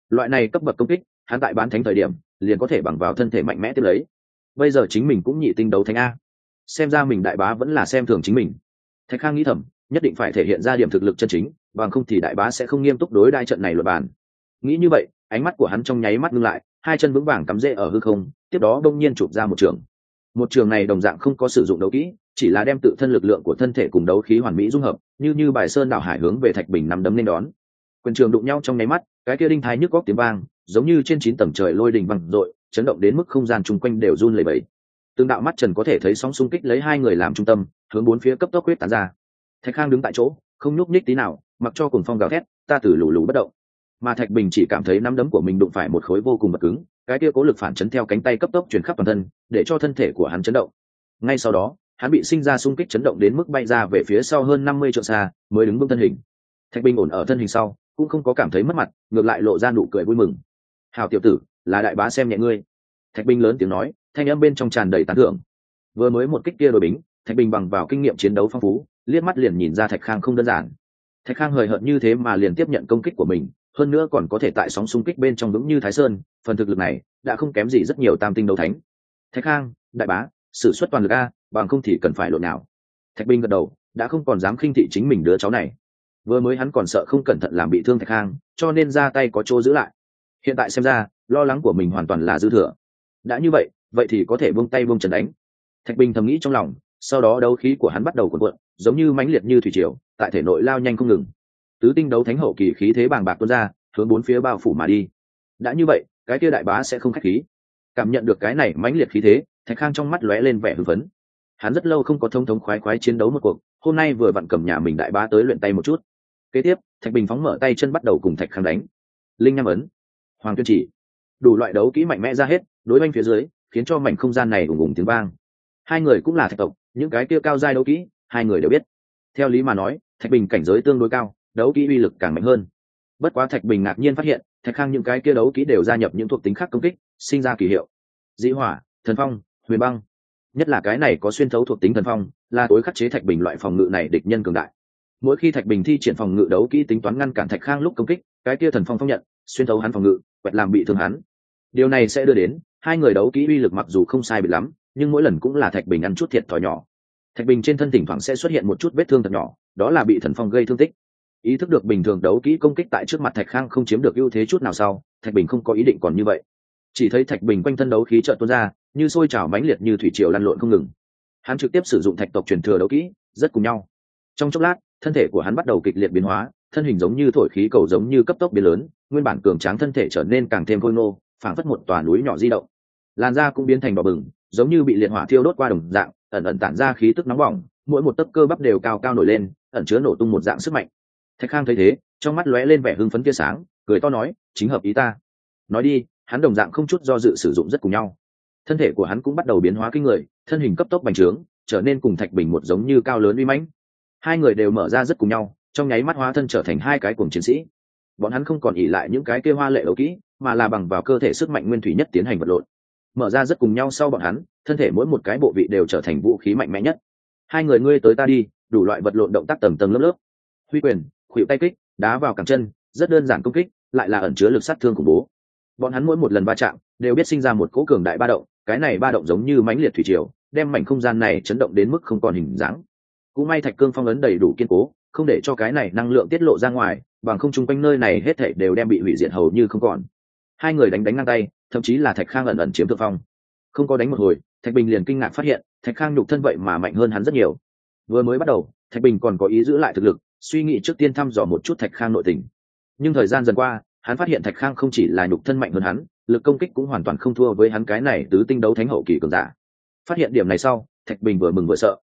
Loại này cấp bậc công kích, hắn tại bán thánh thời điểm, liền có thể bằng vào thân thể mạnh mẽ tiếp lấy. Bây giờ chính mình cũng nhị tinh đấu thánh a. Xem ra mình đại bá vẫn là xem thường chính mình. Thạch khang nghĩ thầm nhất định phải thể hiện ra điểm thực lực chân chính, bằng không thì đại bá sẽ không nghiêm túc đối đai trận này luật bàn. Nghĩ như vậy, ánh mắt của hắn trong nháy mắt ngưng lại, hai chân vững vàng cắm rễ ở hư không, tiếp đó đông nhiên chụp ra một trường. Một trường này đồng dạng không có sử dụng đấu kỹ, chỉ là đem tự thân lực lượng của thân thể cùng đấu khí hoàn mỹ dung hợp, như như bài sơn đảo hải hướng về thạch bình nằm đấm nên đón. Quyền trường đụng nhau trong nháy mắt, cái kia đinh thái nhức góc tiếng vang, giống như trên chín tầng trời lôi đình bằng dội, chấn động đến mức không gian chung quanh đều run lẩy bẩy. Tương đạo mắt trần có thể thấy sóng xung kích lấy hai người làm trung tâm, hướng bốn phía cấp tốc huyết tán ra thạch khang đứng tại chỗ, không nhúc nhích tí nào, mặc cho cùng phong gào thét, ta từ lù lù bất động. Mà thạch bình chỉ cảm thấy nắm đấm của mình đụng phải một khối vô cùng bật cứng, cái kia cố lực phản chấn theo cánh tay cấp tốc chuyển khắp toàn thân, để cho thân thể của hắn chấn động. Ngay sau đó, hắn bị sinh ra xung kích chấn động đến mức bay ra về phía sau hơn năm mươi trượng xa, mới đứng vững thân hình. Thạch bình ổn ở thân hình sau, cũng không có cảm thấy mất mặt, ngược lại lộ ra nụ cười vui mừng. Hào tiểu tử, là đại bá xem nhẹ ngươi. Thạch bình lớn tiếng nói, thanh âm bên trong tràn đầy tán thưởng. Vừa mới một kích kia đội bính, thạch bình bằng vào kinh nghiệm chiến đấu phong phú liếc mắt liền nhìn ra thạch khang không đơn giản. Thạch khang hời hợt như thế mà liền tiếp nhận công kích của mình, hơn nữa còn có thể tại sóng xung kích bên trong vững như thái sơn, phần thực lực này đã không kém gì rất nhiều tam tinh đấu thánh. Thạch khang, đại bá s ử suất toàn lực a, bằng không thì cần phải lộn nào. Thạch bình gật đầu, đã không còn dám khinh thị chính mình đứa cháu này. Vừa mới hắn còn sợ không cẩn thận làm bị thương thạch khang, cho nên ra tay có chỗ giữ lại. Hiện tại xem ra, lo lắng của mình hoàn toàn là dư thừa. Đã như vậy vậy thì có thể buông tay buông trần đánh. Thạch bình thầm nghĩ trong lòng sau đó đấu khí của hắn bắt đầu cuộn cuộn, giống như mãnh liệt như thủy triều, tại thể nội lao nhanh không ngừng. Tứ tinh đấu thánh hậu kỳ khí thế bàng bạc tuôn ra, hướng bốn phía bao phủ mà đi. Đã như vậy, cái kia đại bá sẽ không khách khí. Cảm nhận được cái này mãnh liệt khí thế, thạch khang trong mắt lóe lên vẻ hưng phấn. Hắn rất lâu không có thông thống khoái khoái chiến đấu một cuộc, hôm nay vừa vặn cầm nhà mình đại bá tới luyện tay một chút. Kế tiếp, thạch bình phóng mở tay chân bắt đầu cùng thạch khang đánh. Linh nham ấn, hoàng tuyên chỉ. Đủ loại đấu kỹ mạnh mẽ ra hết, đối banh phía dưới, khiến cho mảnh không gian này ủng ủng tiếng vang. Hai người cũng là thạch tộc những cái kia cao giai đấu kỹ, hai người đều biết. Theo lý mà nói, thạch bình cảnh giới tương đối cao, đấu kỹ uy lực càng mạnh hơn. Bất quá thạch bình ngạc nhiên phát hiện, thạch khang những cái kia đấu kỹ đều gia nhập những thuộc tính khác công kích, sinh ra kỳ hiệu. Dĩ hỏa, thần phong, huyền băng. Nhất là cái này có xuyên thấu thuộc tính thần phong, là tối khắc chế thạch bình loại phòng ngự này địch nhân cường đại. Mỗi khi thạch bình thi triển phòng ngự đấu kỹ tính toán ngăn cản thạch khang lúc công kích, cái kia thần phong phong nhận, xuyên thấu hắn phòng ngự, quẹt làm bị thương hắn. Điều này sẽ đưa đến, hai người đấu kỹ uy lực mặc dù không sai bị lắm nhưng mỗi lần cũng là thạch bình ăn chút thiệt thòi nhỏ. Thạch bình trên thân thỉnh thoảng sẽ xuất hiện một chút vết thương thật nhỏ, đó là bị thần phong gây thương tích. Ý thức được bình thường đấu kỹ công kích tại trước mặt thạch khang không chiếm được ưu thế chút nào sau, thạch bình không có ý định còn như vậy. Chỉ thấy thạch bình quanh thân đấu khí trợ tuôn ra, như sôi trào mãnh liệt như thủy triều lăn lộn không ngừng. Hắn trực tiếp sử dụng thạch tộc truyền thừa đấu kỹ, rất cùng nhau. Trong chốc lát, thân thể của hắn bắt đầu kịch liệt biến hóa, thân hình giống như thổi khí cầu giống như cấp tốc biến lớn, nguyên bản cường tráng thân thể trở nên càng thêm khôi ngô, phảng phất một tòa núi nhỏ di động. Làn da cũng biến thành đỏ bừng giống như bị liệt hỏa thiêu đốt qua đồng dạng, ẩn ẩn tản ra khí tức nóng bỏng, mỗi một tấc cơ bắp đều cao cao nổi lên, ẩn chứa nổ tung một dạng sức mạnh. Thạch khang thấy thế, trong mắt lóe lên vẻ hưng phấn tia sáng, cười to nói, chính hợp ý ta. Nói đi, hắn đồng dạng không chút do dự sử dụng rất cùng nhau. Thân thể của hắn cũng bắt đầu biến hóa kinh người, thân hình cấp tốc bành trướng, trở nên cùng thạch bình một giống như cao lớn uy mãnh. Hai người đều mở ra rất cùng nhau, trong nháy mắt hóa thân trở thành hai cái cùng chiến sĩ. Bọn hắn không còn ỉ lại những cái kêu hoa lệ đấu kỹ, mà là bằng vào cơ thể sức mạnh nguyên thủy nhất tiến hành vật lộn mở ra rất cùng nhau sau bọn hắn, thân thể mỗi một cái bộ vị đều trở thành vũ khí mạnh mẽ nhất. Hai người ngươi tới ta đi, đủ loại vật lộn động tác tầng tầng lớp lớp. Huy quyền khuỵu tay kích, đá vào cẳng chân, rất đơn giản công kích, lại là ẩn chứa lực sát thương khủng bố. Bọn hắn mỗi một lần va chạm, đều biết sinh ra một cỗ cường đại ba động, cái này ba động giống như mãnh liệt thủy triều, đem mảnh không gian này chấn động đến mức không còn hình dáng. Cũng may thạch cương phong ấn đầy đủ kiên cố, không để cho cái này năng lượng tiết lộ ra ngoài, bằng không chung quanh nơi này hết thảy đều đem bị hủy diệt hầu như không còn. Hai người đánh đánh ngang tay thậm chí là thạch khang ẩn ẩn chiếm thượng phong. Không có đánh một hồi, thạch bình liền kinh ngạc phát hiện, thạch khang nhục thân vậy mà mạnh hơn hắn rất nhiều. Vừa mới bắt đầu, thạch bình còn có ý giữ lại thực lực, suy nghĩ trước tiên thăm dò một chút thạch khang nội tình. Nhưng thời gian dần qua, hắn phát hiện thạch khang không chỉ là nhục thân mạnh hơn hắn, lực công kích cũng hoàn toàn không thua với hắn cái này tứ tinh đấu thánh hậu kỳ cường giả. Phát hiện điểm này sau, thạch bình vừa mừng vừa sợ.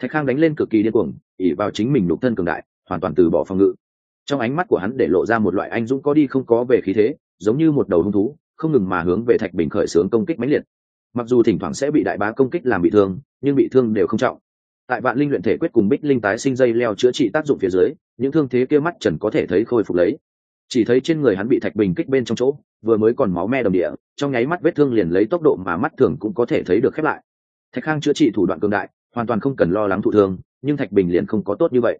Thạch khang đánh lên cực kỳ điên cuồng ỉ vào chính mình nhục thân cường đại, hoàn toàn từ bỏ phòng ngự. Trong ánh mắt của hắn để lộ ra một loại anh dũng có đi không có về khí thế, giống như một đầu hung thú không ngừng mà hướng về thạch bình khởi xướng công kích mãnh liệt. Mặc dù thỉnh thoảng sẽ bị đại bá công kích làm bị thương, nhưng bị thương đều không trọng. Tại vạn linh luyện thể quyết cùng bích linh tái sinh dây leo chữa trị tác dụng phía dưới, những thương thế kia mắt trần có thể thấy khôi phục lấy. Chỉ thấy trên người hắn bị thạch bình kích bên trong chỗ, vừa mới còn máu me đồng địa, trong nháy mắt vết thương liền lấy tốc độ mà mắt thường cũng có thể thấy được khép lại. Thạch khang chữa trị thủ đoạn cường đại, hoàn toàn không cần lo lắng thụ thương, nhưng thạch bình liền không có tốt như vậy.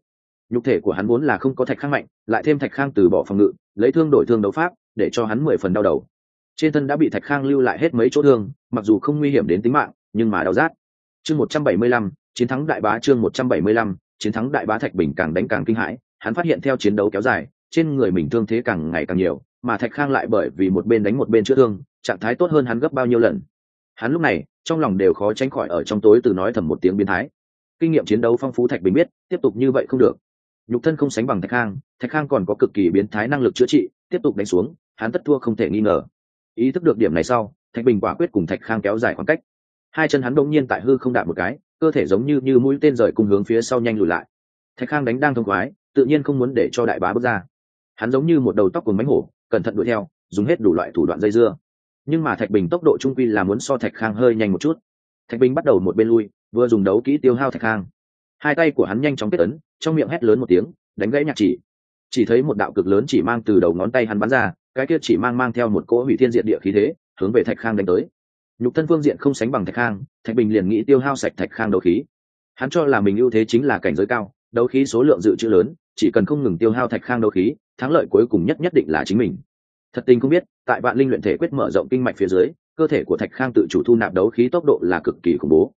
Nhục thể của hắn vốn là không có thạch khang mạnh, lại thêm thạch khang từ bỏ phòng ngự, lấy thương đổi thương đấu pháp, để cho hắn mười phần đau đầu trên thân đã bị thạch khang lưu lại hết mấy chỗ thương, mặc dù không nguy hiểm đến tính mạng, nhưng mà đau rát. Chương một trăm bảy mươi lăm, chiến thắng đại bá chương một trăm bảy mươi lăm, chiến thắng đại bá thạch bình càng đánh càng kinh hãi, hắn phát hiện theo chiến đấu kéo dài, trên người mình thương thế càng ngày càng nhiều, mà thạch khang lại bởi vì một bên đánh một bên chữa thương, trạng thái tốt hơn hắn gấp bao nhiêu lần. Hắn lúc này, trong lòng đều khó tránh khỏi ở trong tối từ nói thầm một tiếng biến thái. Kinh nghiệm chiến đấu phong phú thạch bình biết, tiếp tục như vậy không được. Nhục thân không sánh bằng thạch khang thạch khang còn có cực kỳ biến thái năng lực chữa trị, tiếp tục đánh xuống, hắn tất thua không thể nghi ngờ ý thức được điểm này sau, thạch bình quả quyết cùng thạch khang kéo dài khoảng cách. Hai chân hắn đông nhiên tại hư không đạp một cái, cơ thể giống như như mũi tên rời cùng hướng phía sau nhanh lùi lại. Thạch khang đánh đang thông khoái, tự nhiên không muốn để cho đại bá bước ra. Hắn giống như một đầu tóc cùng mánh hổ, cẩn thận đuổi theo, dùng hết đủ loại thủ đoạn dây dưa. Nhưng mà thạch bình tốc độ trung quy là muốn so thạch khang hơi nhanh một chút. Thạch bình bắt đầu một bên lui, vừa dùng đấu kỹ tiêu hao thạch khang. Hai tay của hắn nhanh chóng kết ấn, trong miệng hét lớn một tiếng, đánh gãy nhạc chỉ. Chỉ thấy một đạo cực lớn chỉ mang từ đầu ngón tay hắn bắn ra cái kia chỉ mang mang theo một cỗ hủy thiên diện địa khí thế, hướng về thạch khang đánh tới. Nhục thân phương diện không sánh bằng thạch khang, thạch bình liền nghĩ tiêu hao sạch thạch khang đấu khí. Hắn cho là mình ưu thế chính là cảnh giới cao, đấu khí số lượng dự trữ lớn, chỉ cần không ngừng tiêu hao thạch khang đấu khí, thắng lợi cuối cùng nhất nhất định là chính mình. Thật tình không biết, tại vạn linh luyện thể quyết mở rộng kinh mạch phía dưới, cơ thể của thạch khang tự chủ thu nạp đấu khí tốc độ là cực kỳ khủng bố.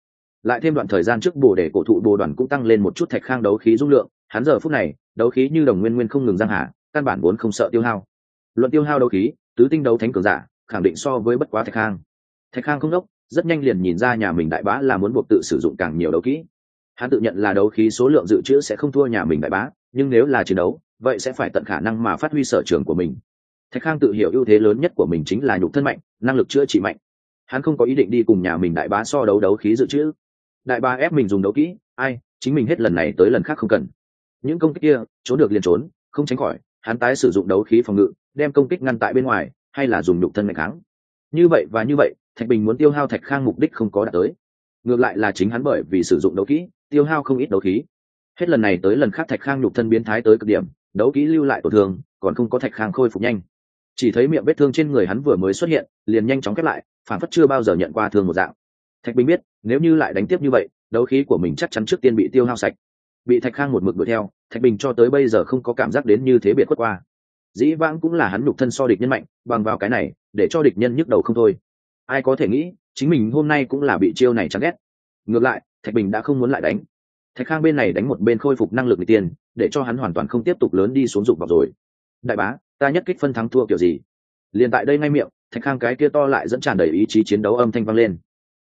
Lại thêm đoạn thời gian trước bồ để cổ thụ bồ đoàn cũng tăng lên một chút thạch khang đấu khí dung lượng, hắn giờ phút này, đấu khí như đồng nguyên nguyên không ngừng giang hạ, căn bản vốn không sợ tiêu hao luận tiêu hao đấu khí, tứ tinh đấu thánh cường giả, khẳng định so với bất quá thạch khang. Thạch khang không đốc, rất nhanh liền nhìn ra nhà mình đại bá là muốn buộc tự sử dụng càng nhiều đấu kỹ hắn tự nhận là đấu khí số lượng dự trữ sẽ không thua nhà mình đại bá, nhưng nếu là chiến đấu, vậy sẽ phải tận khả năng mà phát huy sở trường của mình. Thạch khang tự hiểu ưu thế lớn nhất của mình chính là nhục thân mạnh, năng lực chữa trị mạnh. Hắn không có ý định đi cùng nhà mình đại bá so đấu đấu khí dự trữ. Đại bá ép mình dùng đấu kỹ, ai, chính mình hết lần này tới lần khác không cần. Những công kích kia, trốn được liền trốn, không tránh khỏi, hắn tái sử dụng đấu khí phòng ngự đem công kích ngăn tại bên ngoài, hay là dùng nhục thân mạnh kháng. Như vậy và như vậy, thạch bình muốn tiêu hao thạch khang mục đích không có đạt tới. Ngược lại là chính hắn bởi vì sử dụng đấu kỹ, tiêu hao không ít đấu khí. Hết lần này tới lần khác thạch khang nhục thân biến thái tới cực điểm, đấu kỹ lưu lại tổn thương, còn không có thạch khang khôi phục nhanh. Chỉ thấy miệng vết thương trên người hắn vừa mới xuất hiện, liền nhanh chóng khép lại, phản phất chưa bao giờ nhận qua thương một dạng. Thạch bình biết, nếu như lại đánh tiếp như vậy, đấu khí của mình chắc chắn trước tiên bị tiêu hao sạch. Bị thạch khang một mực đuổi theo, thạch bình cho tới bây giờ không có cảm giác đến như thế biệt quất qua dĩ vãng cũng là hắn nhục thân so địch nhân mạnh, bằng vào cái này, để cho địch nhân nhức đầu không thôi. Ai có thể nghĩ, chính mình hôm nay cũng là bị chiêu này chán ghét. Ngược lại, thạch bình đã không muốn lại đánh. Thạch khang bên này đánh một bên khôi phục năng lực n tiền, để cho hắn hoàn toàn không tiếp tục lớn đi xuống dục vào rồi. Đại bá, ta nhất kích phân thắng thua kiểu gì? Liền tại đây ngay miệng, thạch khang cái kia to lại dẫn tràn đầy ý chí chiến đấu âm thanh vang lên.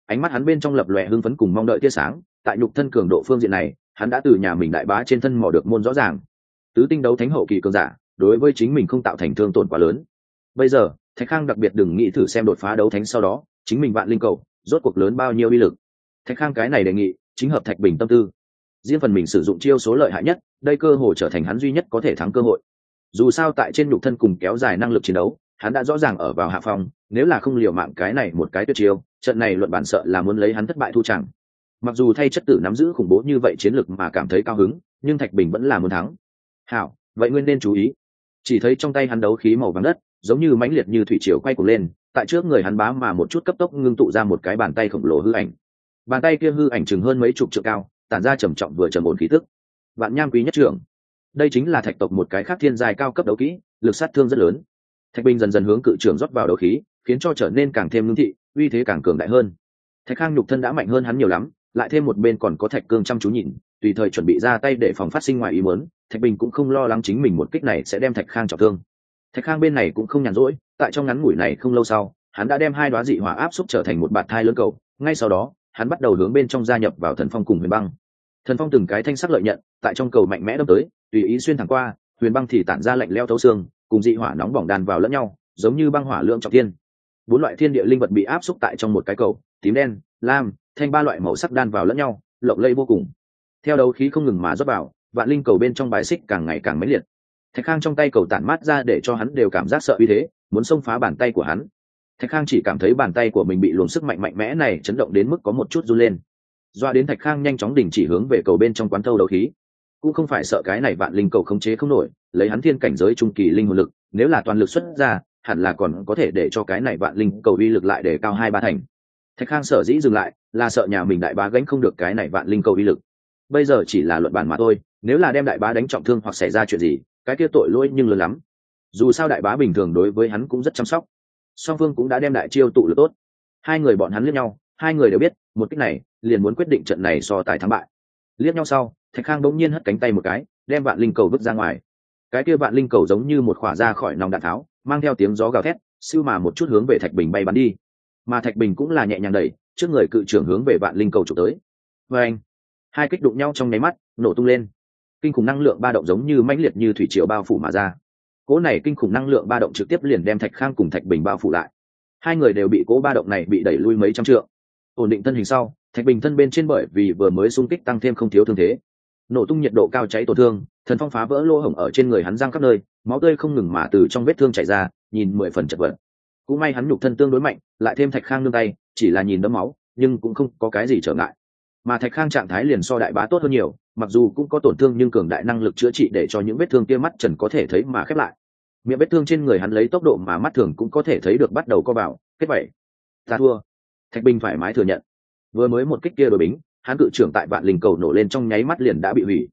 Ánh mắt hắn bên trong lập lòe hưng phấn cùng mong đợi tia sáng, tại nhục thân cường độ phương diện này, hắn đã từ nhà mình đại bá trên thân mò được môn rõ ràng. Tứ tinh đấu thánh hậu kỳ cường giả đối với chính mình không tạo thành thương tổn quá lớn. Bây giờ, thạch khang đặc biệt đừng nghĩ thử xem đột phá đấu thánh sau đó, chính mình vạn linh cầu, rốt cuộc lớn bao nhiêu uy lực. Thạch khang cái này đề nghị, chính hợp thạch bình tâm tư. Riêng phần mình sử dụng chiêu số lợi hại nhất, đây cơ hội trở thành hắn duy nhất có thể thắng cơ hội. Dù sao tại trên nhục thân cùng kéo dài năng lực chiến đấu, hắn đã rõ ràng ở vào hạ phòng nếu là không liều mạng cái này một cái tuyệt chiêu, trận này luận bản sợ là muốn lấy hắn thất bại thu chẳng. Mặc dù thay chất tử nắm giữ khủng bố như vậy chiến lược mà cảm thấy cao hứng, nhưng thạch bình vẫn là muốn thắng. Hảo, vậy nguyên nên chú ý chỉ thấy trong tay hắn đấu khí màu vàng đất, giống như mãnh liệt như thủy triều quay cuồng lên, tại trước người hắn bá mà một chút cấp tốc ngưng tụ ra một cái bàn tay khổng lồ hư ảnh. Bàn tay kia hư ảnh chừng hơn mấy chục trượng cao, tản ra trầm trọng vừa trầm ổn khí tức. Vạn nham quý nhất trưởng, đây chính là thạch tộc một cái khác thiên dài cao cấp đấu kỹ, lực sát thương rất lớn. Thạch bình dần dần hướng cự trưởng rót vào đấu khí, khiến cho trở nên càng thêm ngưng thị, uy thế càng cường đại hơn. Thạch khang nhục thân đã mạnh hơn hắn nhiều lắm, lại thêm một bên còn có thạch cương chăm chú nhìn, tùy thời chuẩn bị ra tay để phòng phát sinh ngoài ý muốn thạch bình cũng không lo lắng chính mình một kích này sẽ đem thạch khang trọng thương. Thạch khang bên này cũng không nhàn rỗi, tại trong ngắn ngủi này không lâu sau, hắn đã đem hai đoá dị hỏa áp xúc trở thành một bạt thai lớn cầu. Ngay sau đó, hắn bắt đầu hướng bên trong gia nhập vào thần phong cùng huyền băng. Thần phong từng cái thanh sắc lợi nhận, tại trong cầu mạnh mẽ đâm tới, tùy ý xuyên thẳng qua, huyền băng thì tản ra lạnh leo thấu xương, cùng dị hỏa nóng bỏng đàn vào lẫn nhau, giống như băng hỏa lượng trọng thiên. Bốn loại thiên địa linh vật bị áp xúc tại trong một cái cầu, tím đen, lam, thanh ba loại màu sắc đan vào lẫn nhau, lộng lây vô cùng. Theo đấu khí không ngừng mà rót vào vạn linh cầu bên trong bài xích càng ngày càng mãnh liệt. Thạch khang trong tay cầu tản mát ra để cho hắn đều cảm giác sợ uy thế, muốn xông phá bàn tay của hắn. Thạch khang chỉ cảm thấy bàn tay của mình bị luồn sức mạnh mạnh mẽ này chấn động đến mức có một chút run lên. Doa đến thạch khang nhanh chóng đình chỉ hướng về cầu bên trong quán thâu đấu khí. Cũng không phải sợ cái này vạn linh cầu khống chế không nổi, lấy hắn thiên cảnh giới trung kỳ linh hồn lực, nếu là toàn lực xuất ra, hẳn là còn có thể để cho cái này vạn linh cầu uy lực lại để cao hai ba thành. Thạch khang sở dĩ dừng lại, là sợ nhà mình đại bá gánh không được cái này vạn linh cầu uy lực. Bây giờ chỉ là luận bản mà thôi nếu là đem đại bá đánh trọng thương hoặc xảy ra chuyện gì, cái kia tội lỗi nhưng lớn lắm. Dù sao đại bá bình thường đối với hắn cũng rất chăm sóc. Song phương cũng đã đem đại chiêu tụ lực tốt. Hai người bọn hắn liếc nhau, hai người đều biết, một cách này, liền muốn quyết định trận này so tài thắng bại. Liếc nhau sau, thạch khang bỗng nhiên hất cánh tay một cái, đem vạn linh cầu vứt ra ngoài. Cái kia vạn linh cầu giống như một khỏa ra khỏi nòng đạn tháo, mang theo tiếng gió gào thét, siêu mà một chút hướng về thạch bình bay bắn đi. Mà thạch bình cũng là nhẹ nhàng đẩy, trước người cự trưởng hướng về vạn linh cầu trục tới. Vê anh, hai kích đụng nhau trong nháy mắt, nổ tung lên kinh khủng năng lượng ba động giống như mãnh liệt như thủy triều bao phủ mà ra. Cỗ này kinh khủng năng lượng ba động trực tiếp liền đem thạch khang cùng thạch bình bao phủ lại. Hai người đều bị cỗ ba động này bị đẩy lui mấy trăm trượng. Ổn định thân hình sau, thạch bình thân bên trên bởi vì vừa mới xung kích tăng thêm không thiếu thương thế. Nổ tung nhiệt độ cao cháy tổn thương, thần phong phá vỡ lỗ hổng ở trên người hắn giang khắp nơi, máu tươi không ngừng mà từ trong vết thương chảy ra, nhìn mười phần chật vật. Cũng may hắn nhục thân tương đối mạnh, lại thêm thạch khang nương tay, chỉ là nhìn đấm máu, nhưng cũng không có cái gì trở ngại mà thạch khang trạng thái liền so đại bá tốt hơn nhiều, mặc dù cũng có tổn thương nhưng cường đại năng lực chữa trị để cho những vết thương kia mắt trần có thể thấy mà khép lại. Miệng vết thương trên người hắn lấy tốc độ mà mắt thường cũng có thể thấy được bắt đầu co vào, kết vậy ta thua. Thạch bình thoải mái thừa nhận. Vừa mới một kích kia đội bính, hắn cự trưởng tại vạn linh cầu nổ lên trong nháy mắt liền đã bị hủy.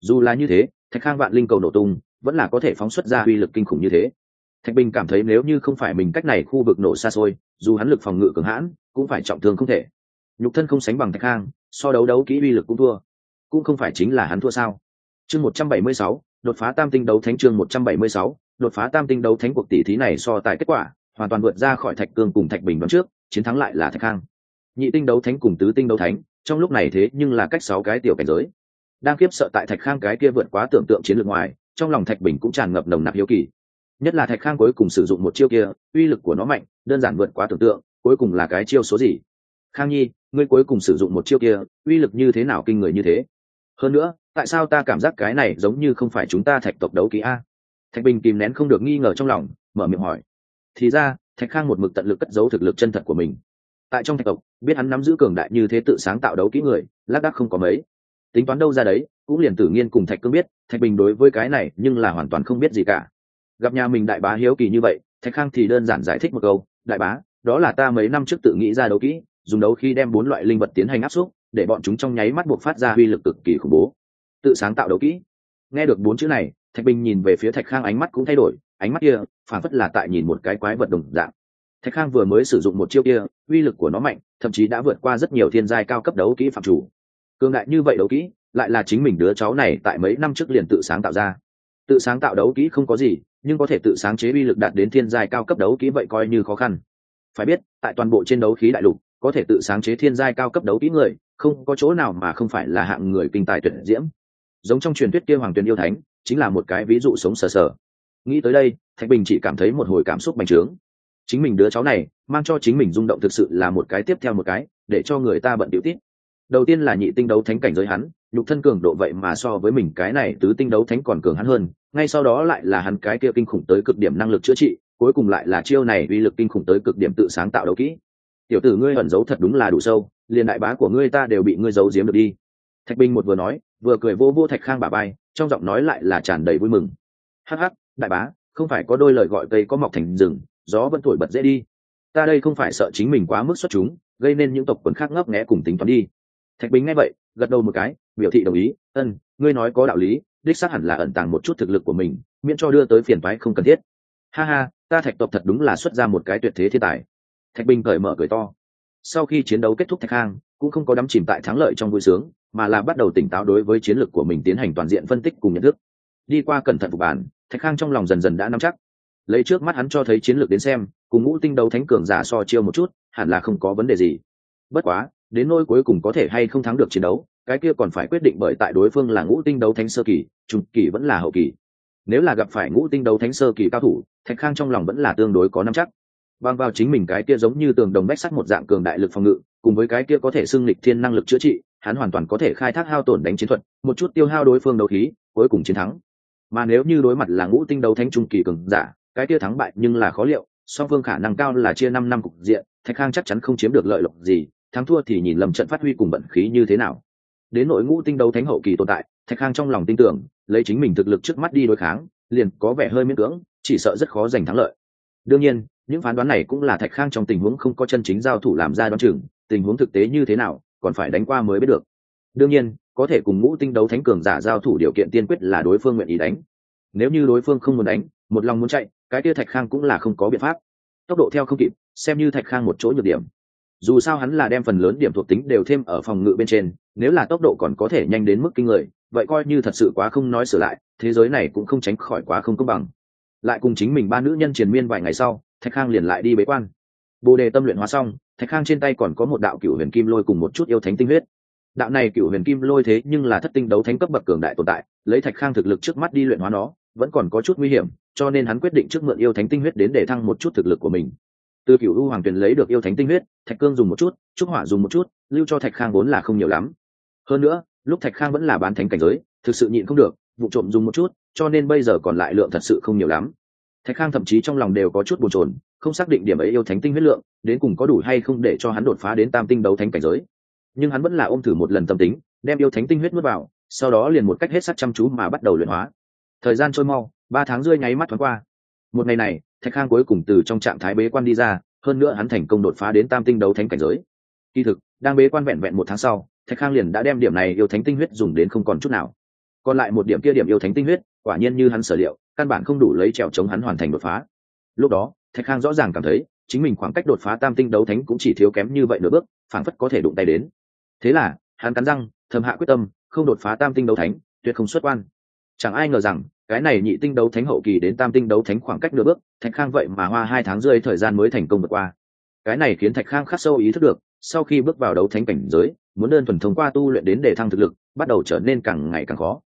Dù là như thế, thạch khang vạn linh cầu nổ tung, vẫn là có thể phóng xuất ra uy lực kinh khủng như thế. Thạch bình cảm thấy nếu như không phải mình cách này khu vực nổ xa xôi, dù hắn lực phòng ngự cường hãn, cũng phải trọng thương không thể. Nhục thân không sánh bằng thạch khang so đấu đấu kỹ uy lực cũng thua. Cũng không phải chính là hắn thua sao? Chương một trăm bảy mươi sáu, đột phá tam tinh đấu thánh chương một trăm bảy mươi sáu, đột phá tam tinh đấu thánh cuộc tỷ thí này so tài kết quả, hoàn toàn vượt ra khỏi thạch cương cùng thạch bình đoán trước, chiến thắng lại là thạch khang. Nhị tinh đấu thánh cùng tứ tinh đấu thánh, trong lúc này thế nhưng là cách sáu cái tiểu cảnh giới. Đang kiếp sợ tại thạch khang cái kia vượt quá tưởng tượng chiến lược ngoài, trong lòng thạch bình cũng tràn ngập nồng nặc hiếu kỳ. Nhất là thạch khang cuối cùng sử dụng một chiêu kia, uy lực của nó mạnh, đơn giản vượt quá tưởng tượng, cuối cùng là cái chiêu số gì? Khang nhi ngươi cuối cùng sử dụng một chiêu kia, uy lực như thế nào kinh người như thế? Hơn nữa, tại sao ta cảm giác cái này giống như không phải chúng ta thạch tộc đấu kỹ a? Thạch bình kìm nén không được nghi ngờ trong lòng, mở miệng hỏi. Thì ra, thạch khang một mực tận lực cất giấu thực lực chân thật của mình. Tại trong thạch tộc, biết hắn nắm giữ cường đại như thế tự sáng tạo đấu kỹ người, lác đác không có mấy. Tính toán đâu ra đấy, cũng liền tử nghiên cùng thạch cương biết, thạch bình đối với cái này nhưng là hoàn toàn không biết gì cả. Gặp nhà mình đại bá hiếu kỳ như vậy, thạch khang thì đơn giản giải thích một câu, đại bá, đó là ta mấy năm trước tự nghĩ ra đấu kỹ dùng đấu khi đem bốn loại linh vật tiến hành áp xúc, để bọn chúng trong nháy mắt buộc phát ra uy lực cực kỳ khủng bố. Tự sáng tạo đấu kỹ. Nghe được bốn chữ này, thạch bình nhìn về phía thạch khang ánh mắt cũng thay đổi, ánh mắt kia phản phất là tại nhìn một cái quái vật đồng dạng. Thạch khang vừa mới sử dụng một chiêu kia, uy lực của nó mạnh, thậm chí đã vượt qua rất nhiều thiên giai cao cấp đấu kỹ phạm chủ. Cương đại như vậy đấu kỹ, lại là chính mình đứa cháu này tại mấy năm trước liền tự sáng tạo ra. Tự sáng tạo đấu kỹ không có gì, nhưng có thể tự sáng chế uy lực đạt đến thiên giai cao cấp đấu kỹ vậy coi như khó khăn. Phải biết, tại toàn bộ trên đấu khí đại lục có thể tự sáng chế thiên giai cao cấp đấu kỹ người, không có chỗ nào mà không phải là hạng người kinh tài tuyển diễm. Giống trong truyền thuyết kia hoàng tuyền yêu thánh, chính là một cái ví dụ sống sờ sờ. Nghĩ tới đây, thạch bình chỉ cảm thấy một hồi cảm xúc bành trướng. Chính mình đứa cháu này, mang cho chính mình rung động thực sự là một cái tiếp theo một cái, để cho người ta bận điệu tít. Đầu tiên là nhị tinh đấu thánh cảnh giới hắn, nhục thân cường độ vậy mà so với mình cái này tứ tinh đấu thánh còn cường hắn hơn, ngay sau đó lại là hắn cái kia kinh khủng tới cực điểm năng lực chữa trị, cuối cùng lại là chiêu này uy lực kinh khủng tới cực điểm tự sáng tạo đấu kỹ tiểu tử ngươi ẩn giấu thật đúng là đủ sâu, liền đại bá của ngươi ta đều bị ngươi giấu giếm được đi. Thạch bình một vừa nói, vừa cười vô vô thạch khang bà bay trong giọng nói lại là tràn đầy vui mừng. Hắc hắc, đại bá, không phải có đôi lời gọi cây có mọc thành rừng, gió vẫn thổi bật dễ đi. Ta đây không phải sợ chính mình quá mức xuất chúng, gây nên những tộc quần khác ngấp nghẽ cùng tính toán đi. Thạch bình nghe vậy, gật đầu một cái, biểu thị đồng ý, ân, ngươi nói có đạo lý, đích xác hẳn là ẩn tàng một chút thực lực của mình, miễn cho đưa tới phiền phái không cần thiết. Ha ha, ta thạch tộc thật đúng là xuất ra một cái tuyệt thế thiên tài thạch bình cởi mở cười to. Sau khi chiến đấu kết thúc thạch khang cũng không có đắm chìm tại thắng lợi trong vui sướng, mà là bắt đầu tỉnh táo đối với chiến lược của mình tiến hành toàn diện phân tích cùng nhận thức. Đi qua cẩn thận phục bản, thạch khang trong lòng dần dần đã nắm chắc. Lấy trước mắt hắn cho thấy chiến lược đến xem, cùng ngũ tinh đấu thánh cường giả so chiêu một chút, hẳn là không có vấn đề gì. Bất quá, đến nôi cuối cùng có thể hay không thắng được chiến đấu, cái kia còn phải quyết định bởi tại đối phương là ngũ tinh đấu thánh sơ kỳ, trung kỳ vẫn là hậu kỳ. Nếu là gặp phải ngũ tinh đấu thánh sơ kỳ cao thủ, thạch khang trong lòng vẫn là tương đối có nắm chắc bằng vào chính mình cái kia giống như tường đồng bách sắt một dạng cường đại lực phòng ngự, cùng với cái kia có thể xưng lịch thiên năng lực chữa trị, hắn hoàn toàn có thể khai thác hao tổn đánh chiến thuật, một chút tiêu hao đối phương đấu khí, cuối cùng chiến thắng. Mà nếu như đối mặt là ngũ tinh đấu thánh trung kỳ cường giả, cái kia thắng bại nhưng là khó liệu, song phương khả năng cao là chia năm năm cục diện, thạch khang chắc chắn không chiếm được lợi lộc gì, thắng thua thì nhìn lầm trận phát huy cùng vận khí như thế nào. Đến nội ngũ tinh đấu thánh hậu kỳ tồn tại, thạch khang trong lòng tin tưởng, lấy chính mình thực lực trước mắt đi đối kháng, liền có vẻ hơi miễn cưỡng, chỉ sợ rất khó giành thắng lợi. Đương nhiên những phán đoán này cũng là thạch khang trong tình huống không có chân chính giao thủ làm ra đoán chừng, tình huống thực tế như thế nào, còn phải đánh qua mới biết được. Đương nhiên, có thể cùng ngũ tinh đấu thánh cường giả giao thủ điều kiện tiên quyết là đối phương nguyện ý đánh. Nếu như đối phương không muốn đánh, một lòng muốn chạy, cái kia thạch khang cũng là không có biện pháp. Tốc độ theo không kịp, xem như thạch khang một chỗ nhược điểm. Dù sao hắn là đem phần lớn điểm thuộc tính đều thêm ở phòng ngự bên trên, nếu là tốc độ còn có thể nhanh đến mức kinh người, vậy coi như thật sự quá không nói sửa lại, thế giới này cũng không tránh khỏi quá không công bằng. Lại cùng chính mình ba nữ nhân triền miên vài ngày sau thạch khang liền lại đi bế quan. Bồ đề tâm luyện hóa xong, thạch khang trên tay còn có một đạo cựu huyền kim lôi cùng một chút yêu thánh tinh huyết. Đạo này cựu huyền kim lôi thế nhưng là thất tinh đấu thánh cấp bậc cường đại tồn tại, lấy thạch khang thực lực trước mắt đi luyện hóa nó, vẫn còn có chút nguy hiểm, cho nên hắn quyết định trước mượn yêu thánh tinh huyết đến để thăng một chút thực lực của mình. Từ cựu u hoàng tuyền lấy được yêu thánh tinh huyết, thạch cương dùng một chút, trúc hỏa dùng một chút, lưu cho thạch khang vốn là không nhiều lắm. Hơn nữa, lúc thạch khang vẫn là bán thánh cảnh giới, thực sự nhịn không được, vụ trộm dùng một chút, cho nên bây giờ còn lại lượng thật sự không nhiều lắm thạch khang thậm chí trong lòng đều có chút bồn chồn, không xác định điểm ấy yêu thánh tinh huyết lượng, đến cùng có đủ hay không để cho hắn đột phá đến tam tinh đấu thánh cảnh giới. Nhưng hắn vẫn là ôm thử một lần tâm tính, đem yêu thánh tinh huyết nuốt vào, sau đó liền một cách hết sắc chăm chú mà bắt đầu luyện hóa. Thời gian trôi mau, ba tháng rơi nháy mắt thoáng qua. Một ngày này, thạch khang cuối cùng từ trong trạng thái bế quan đi ra, hơn nữa hắn thành công đột phá đến tam tinh đấu thánh cảnh giới. Kỳ thực, đang bế quan vẹn vẹn một tháng sau, thạch khang liền đã đem điểm này yêu thánh tinh huyết dùng đến không còn chút nào. Còn lại một điểm kia điểm yêu thánh tinh huyết, quả nhiên như hắn sở liệu căn bản không đủ lấy trèo chống hắn hoàn thành đột phá. Lúc đó, thạch khang rõ ràng cảm thấy, chính mình khoảng cách đột phá tam tinh đấu thánh cũng chỉ thiếu kém như vậy nửa bước, phảng phất có thể đụng tay đến. Thế là, hắn cắn răng, thầm hạ quyết tâm, không đột phá tam tinh đấu thánh, tuyệt không xuất quan. Chẳng ai ngờ rằng, cái này nhị tinh đấu thánh hậu kỳ đến tam tinh đấu thánh khoảng cách nửa bước, thạch khang vậy mà hoa hai tháng rơi thời gian mới thành công vượt qua. Cái này khiến thạch khang khắc sâu ý thức được, sau khi bước vào đấu thánh cảnh giới, muốn đơn thuần thông qua tu luyện đến để thăng thực lực, bắt đầu trở nên càng ngày càng khó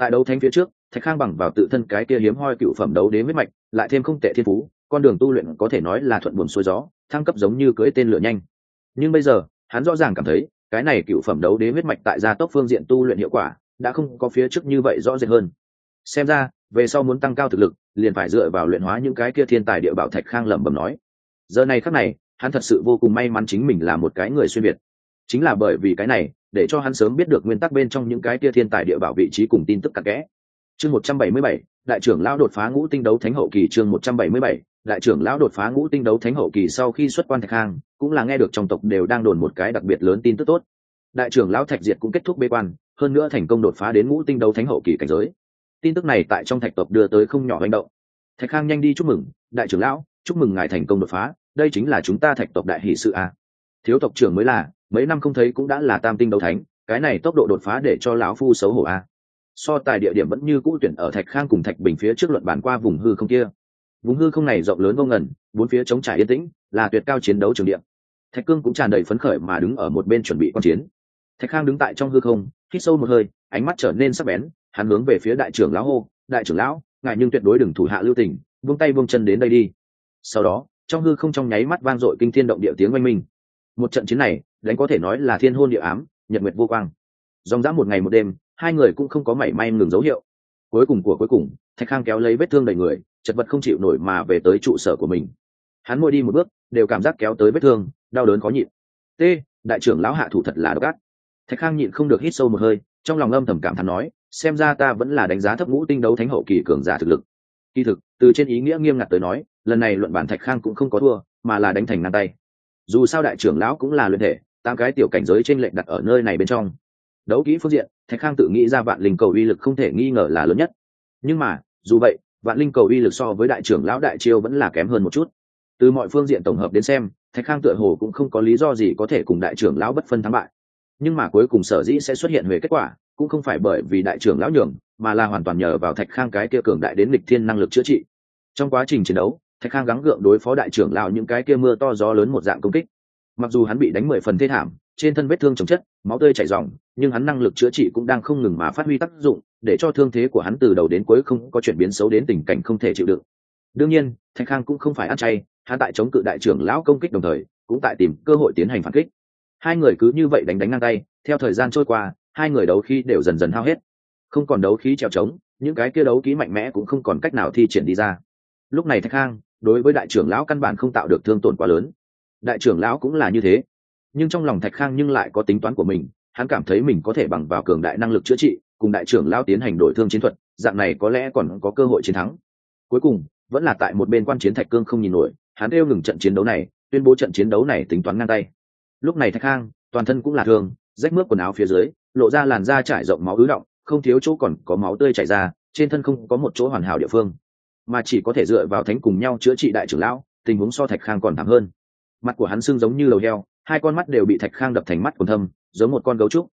tại đấu thánh phía trước, thạch khang bằng vào tự thân cái kia hiếm hoi cựu phẩm đấu đế huyết mạch, lại thêm không tệ thiên phú, con đường tu luyện có thể nói là thuận buồm xuôi gió, thăng cấp giống như cưỡi tên lửa nhanh. Nhưng bây giờ, hắn rõ ràng cảm thấy, cái này cựu phẩm đấu đế huyết mạch tại gia tốc phương diện tu luyện hiệu quả, đã không có phía trước như vậy rõ rệt hơn. Xem ra, về sau muốn tăng cao thực lực, liền phải dựa vào luyện hóa những cái kia thiên tài địa bảo thạch khang lẩm bẩm nói. Giờ này khắc này, hắn thật sự vô cùng may mắn chính mình là một cái người xuyên việt. Chính là bởi vì cái này để cho hắn sớm biết được nguyên tắc bên trong những cái kia thiên tài địa bảo vị trí cùng tin tức cặn kẽ. Chương một trăm bảy mươi bảy, đại trưởng lão đột phá ngũ tinh đấu thánh hậu kỳ chương một trăm bảy mươi bảy, đại trưởng lão đột phá ngũ tinh đấu thánh hậu kỳ sau khi xuất quan thạch hang, cũng là nghe được trong tộc đều đang đồn một cái đặc biệt lớn tin tức tốt. Đại trưởng lão thạch diệt cũng kết thúc bế quan, hơn nữa thành công đột phá đến ngũ tinh đấu thánh hậu kỳ cảnh giới. Tin tức này tại trong thạch tộc đưa tới không nhỏ hành động. Thạch khang nhanh đi chúc mừng, đại trưởng lão, chúc mừng ngài thành công đột phá, đây chính là chúng ta thạch tộc đại hỷ sự a thiếu tộc trưởng mới là mấy năm không thấy cũng đã là tam tinh đấu thánh, cái này tốc độ đột phá để cho lão phu xấu hổ a. So tài địa điểm vẫn như cũ tuyển ở thạch khang cùng thạch bình phía trước luận bàn qua vùng hư không kia. Vùng hư không này rộng lớn vô ngần, bốn phía chống trải yên tĩnh, là tuyệt cao chiến đấu trường điện thạch cương cũng tràn đầy phấn khởi mà đứng ở một bên chuẩn bị quan chiến. Thạch khang đứng tại trong hư không, hít sâu một hơi, ánh mắt trở nên sắc bén, hắn hướng về phía đại trưởng lão hô, đại trưởng lão, ngài nhưng tuyệt đối đừng thủ hạ lưu tình, buông tay buông chân đến đây đi. Sau đó, trong hư không trong nháy mắt vang dội kinh thiên động địa tiếng oanh minh một trận chiến này, đánh có thể nói là thiên hôn địa ám, nhật nguyệt vô quang. Dòng dã một ngày một đêm, hai người cũng không có mảy may ngừng dấu hiệu. Cuối cùng của cuối cùng, thạch khang kéo lấy vết thương đầy người, chật vật không chịu nổi mà về tới trụ sở của mình. Hắn ngồi đi một bước, đều cảm giác kéo tới vết thương, đau đớn khó nhịn. T đại trưởng lão hạ thủ thật là độc ác. Thạch khang nhịn không được hít sâu một hơi, trong lòng âm thầm cảm thán nói, xem ra ta vẫn là đánh giá thấp ngũ tinh đấu thánh hậu kỳ cường giả thực lực. Kỳ thực, từ trên ý nghĩa nghiêm ngặt tới nói, lần này luận bản thạch khang cũng không có thua, mà là đánh thành ngang tay dù sao đại trưởng lão cũng là luyện thể, tám cái tiểu cảnh giới trên lệnh đặt ở nơi này bên trong. Đấu kỹ phương diện, thạch khang tự nghĩ ra vạn linh cầu uy lực không thể nghi ngờ là lớn nhất. Nhưng mà, dù vậy, vạn linh cầu uy lực so với đại trưởng lão đại chiêu vẫn là kém hơn một chút. Từ mọi phương diện tổng hợp đến xem, thạch khang tựa hồ cũng không có lý do gì có thể cùng đại trưởng lão bất phân thắng bại. Nhưng mà cuối cùng sở dĩ sẽ xuất hiện về kết quả, cũng không phải bởi vì đại trưởng lão nhường, mà là hoàn toàn nhờ vào thạch khang cái kia cường đại đến lịch thiên năng lực chữa trị. Trong quá trình chiến đấu thạch khang gắng gượng đối phó đại trưởng lão những cái kia mưa to gió lớn một dạng công kích. Mặc dù hắn bị đánh mười phần thê thảm, trên thân vết thương chồng chất, máu tươi chảy ròng, nhưng hắn năng lực chữa trị cũng đang không ngừng mà phát huy tác dụng, để cho thương thế của hắn từ đầu đến cuối không có chuyển biến xấu đến tình cảnh không thể chịu đựng. Đương nhiên, thạch khang cũng không phải ăn chay, hắn tại chống cự đại trưởng lão công kích đồng thời, cũng tại tìm cơ hội tiến hành phản kích. Hai người cứ như vậy đánh đánh ngang tay, theo thời gian trôi qua, hai người đấu khí đều dần dần hao hết. Không còn đấu khí trèo trống, những cái kia đấu khí mạnh mẽ cũng không còn cách nào thi triển đi ra. Lúc này thạch khang đối với đại trưởng lão căn bản không tạo được thương tổn quá lớn. Đại trưởng lão cũng là như thế. Nhưng trong lòng thạch khang nhưng lại có tính toán của mình, hắn cảm thấy mình có thể bằng vào cường đại năng lực chữa trị, cùng đại trưởng lão tiến hành đổi thương chiến thuật, dạng này có lẽ còn có cơ hội chiến thắng. Cuối cùng, vẫn là tại một bên quan chiến thạch cương không nhìn nổi, hắn kêu ngừng trận chiến đấu này, tuyên bố trận chiến đấu này tính toán ngang tay. Lúc này thạch khang, toàn thân cũng là thương, rách mướp quần áo phía dưới, lộ ra làn da trải rộng máu ứ động, không thiếu chỗ còn có máu tươi chảy ra, trên thân không có một chỗ hoàn hảo địa phương mà chỉ có thể dựa vào thánh cùng nhau chữa trị đại trưởng lão, tình huống so thạch khang còn thảm hơn. Mặt của hắn sưng giống như lầu heo, hai con mắt đều bị thạch khang đập thành mắt còn thâm, giống một con gấu trúc.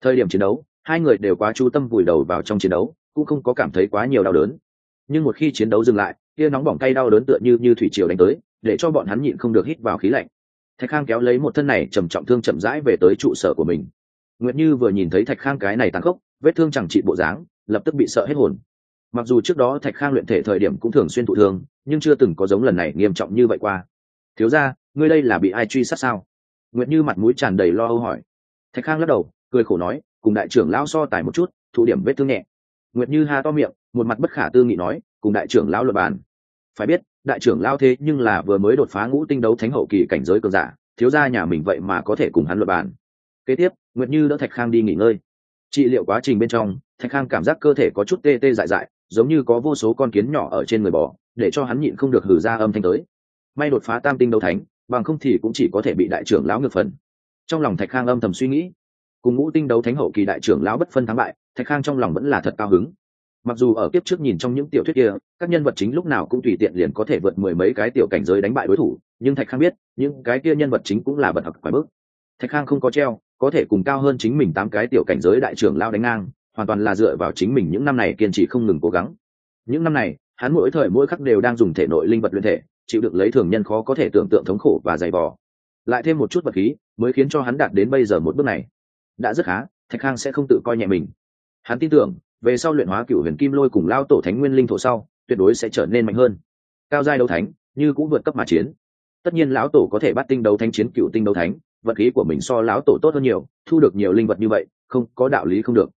Thời điểm chiến đấu, hai người đều quá chú tâm vùi đầu vào trong chiến đấu, cũng không có cảm thấy quá nhiều đau đớn. Nhưng một khi chiến đấu dừng lại kia nóng bỏng cay đau đớn tựa như như thủy triều đánh tới, để cho bọn hắn nhịn không được hít vào khí lạnh. Thạch khang kéo lấy một thân này trầm trọng thương chậm rãi về tới trụ sở của mình. Nguyệt như vừa nhìn thấy thạch khang cái này tàn khốc, vết thương chẳng trị bộ dáng, lập tức bị sợ hết hồn mặc dù trước đó thạch khang luyện thể thời điểm cũng thường xuyên thụ thương, nhưng chưa từng có giống lần này nghiêm trọng như vậy qua. Thiếu ra ngươi đây là bị ai truy sát sao? Nguyệt như mặt mũi tràn đầy lo âu hỏi. Thạch khang lắc đầu, cười khổ nói, cùng đại trưởng lão so tài một chút, thụ điểm vết thương nhẹ. Nguyệt như ha to miệng, một mặt bất khả tư nghị nói, cùng đại trưởng lão luật bàn. Phải biết, đại trưởng lão thế nhưng là vừa mới đột phá ngũ tinh đấu thánh hậu kỳ cảnh giới cường giả, thiếu gia nhà mình vậy mà có thể cùng hắn luật bàn. Kế tiếp, nguyệt như đỡ thạch khang đi nghỉ ngơi. Trị liệu quá trình bên trong thạch khang cảm giác cơ thể có chút tê tê dại dại, giống như có vô số con kiến nhỏ ở trên người bò, để cho hắn nhịn không được hử ra âm thanh tới. May đột phá tam tinh đấu thánh, bằng không thì cũng chỉ có thể bị đại trưởng lão ngược phần. Trong lòng thạch khang âm thầm suy nghĩ. Cùng ngũ tinh đấu thánh hậu kỳ đại trưởng lão bất phân thắng bại, thạch khang trong lòng vẫn là thật cao hứng. Mặc dù ở kiếp trước nhìn trong những tiểu thuyết kia, các nhân vật chính lúc nào cũng tùy tiện liền có thể vượt mười mấy cái tiểu cảnh giới đánh bại đối thủ, nhưng thạch khang biết, những cái kia nhân vật chính cũng là bật học quái bước. Thạch khang không có treo, có thể cùng cao hơn chính mình tám cái tiểu cảnh giới đại trưởng lao đánh ngang hoàn toàn là dựa vào chính mình những năm này kiên trì không ngừng cố gắng. Những năm này, hắn mỗi thời mỗi khắc đều đang dùng thể nội linh vật luyện thể, chịu được lấy thường nhân khó có thể tưởng tượng thống khổ và dày vò. Lại thêm một chút vật khí, mới khiến cho hắn đạt đến bây giờ một bước này. Đã rất khá, thạch khang sẽ không tự coi nhẹ mình. Hắn tin tưởng, về sau luyện hóa cựu huyền kim lôi cùng lao tổ thánh nguyên linh thổ sau, tuyệt đối sẽ trở nên mạnh hơn. Cao giai đấu thánh, như cũng vượt cấp mà chiến. Tất nhiên lão tổ có thể bắt tinh đấu thánh chiến cựu tinh đấu thánh, vật khí của mình so lão tổ tốt hơn nhiều, thu được nhiều linh vật như vậy, không, có đạo lý không được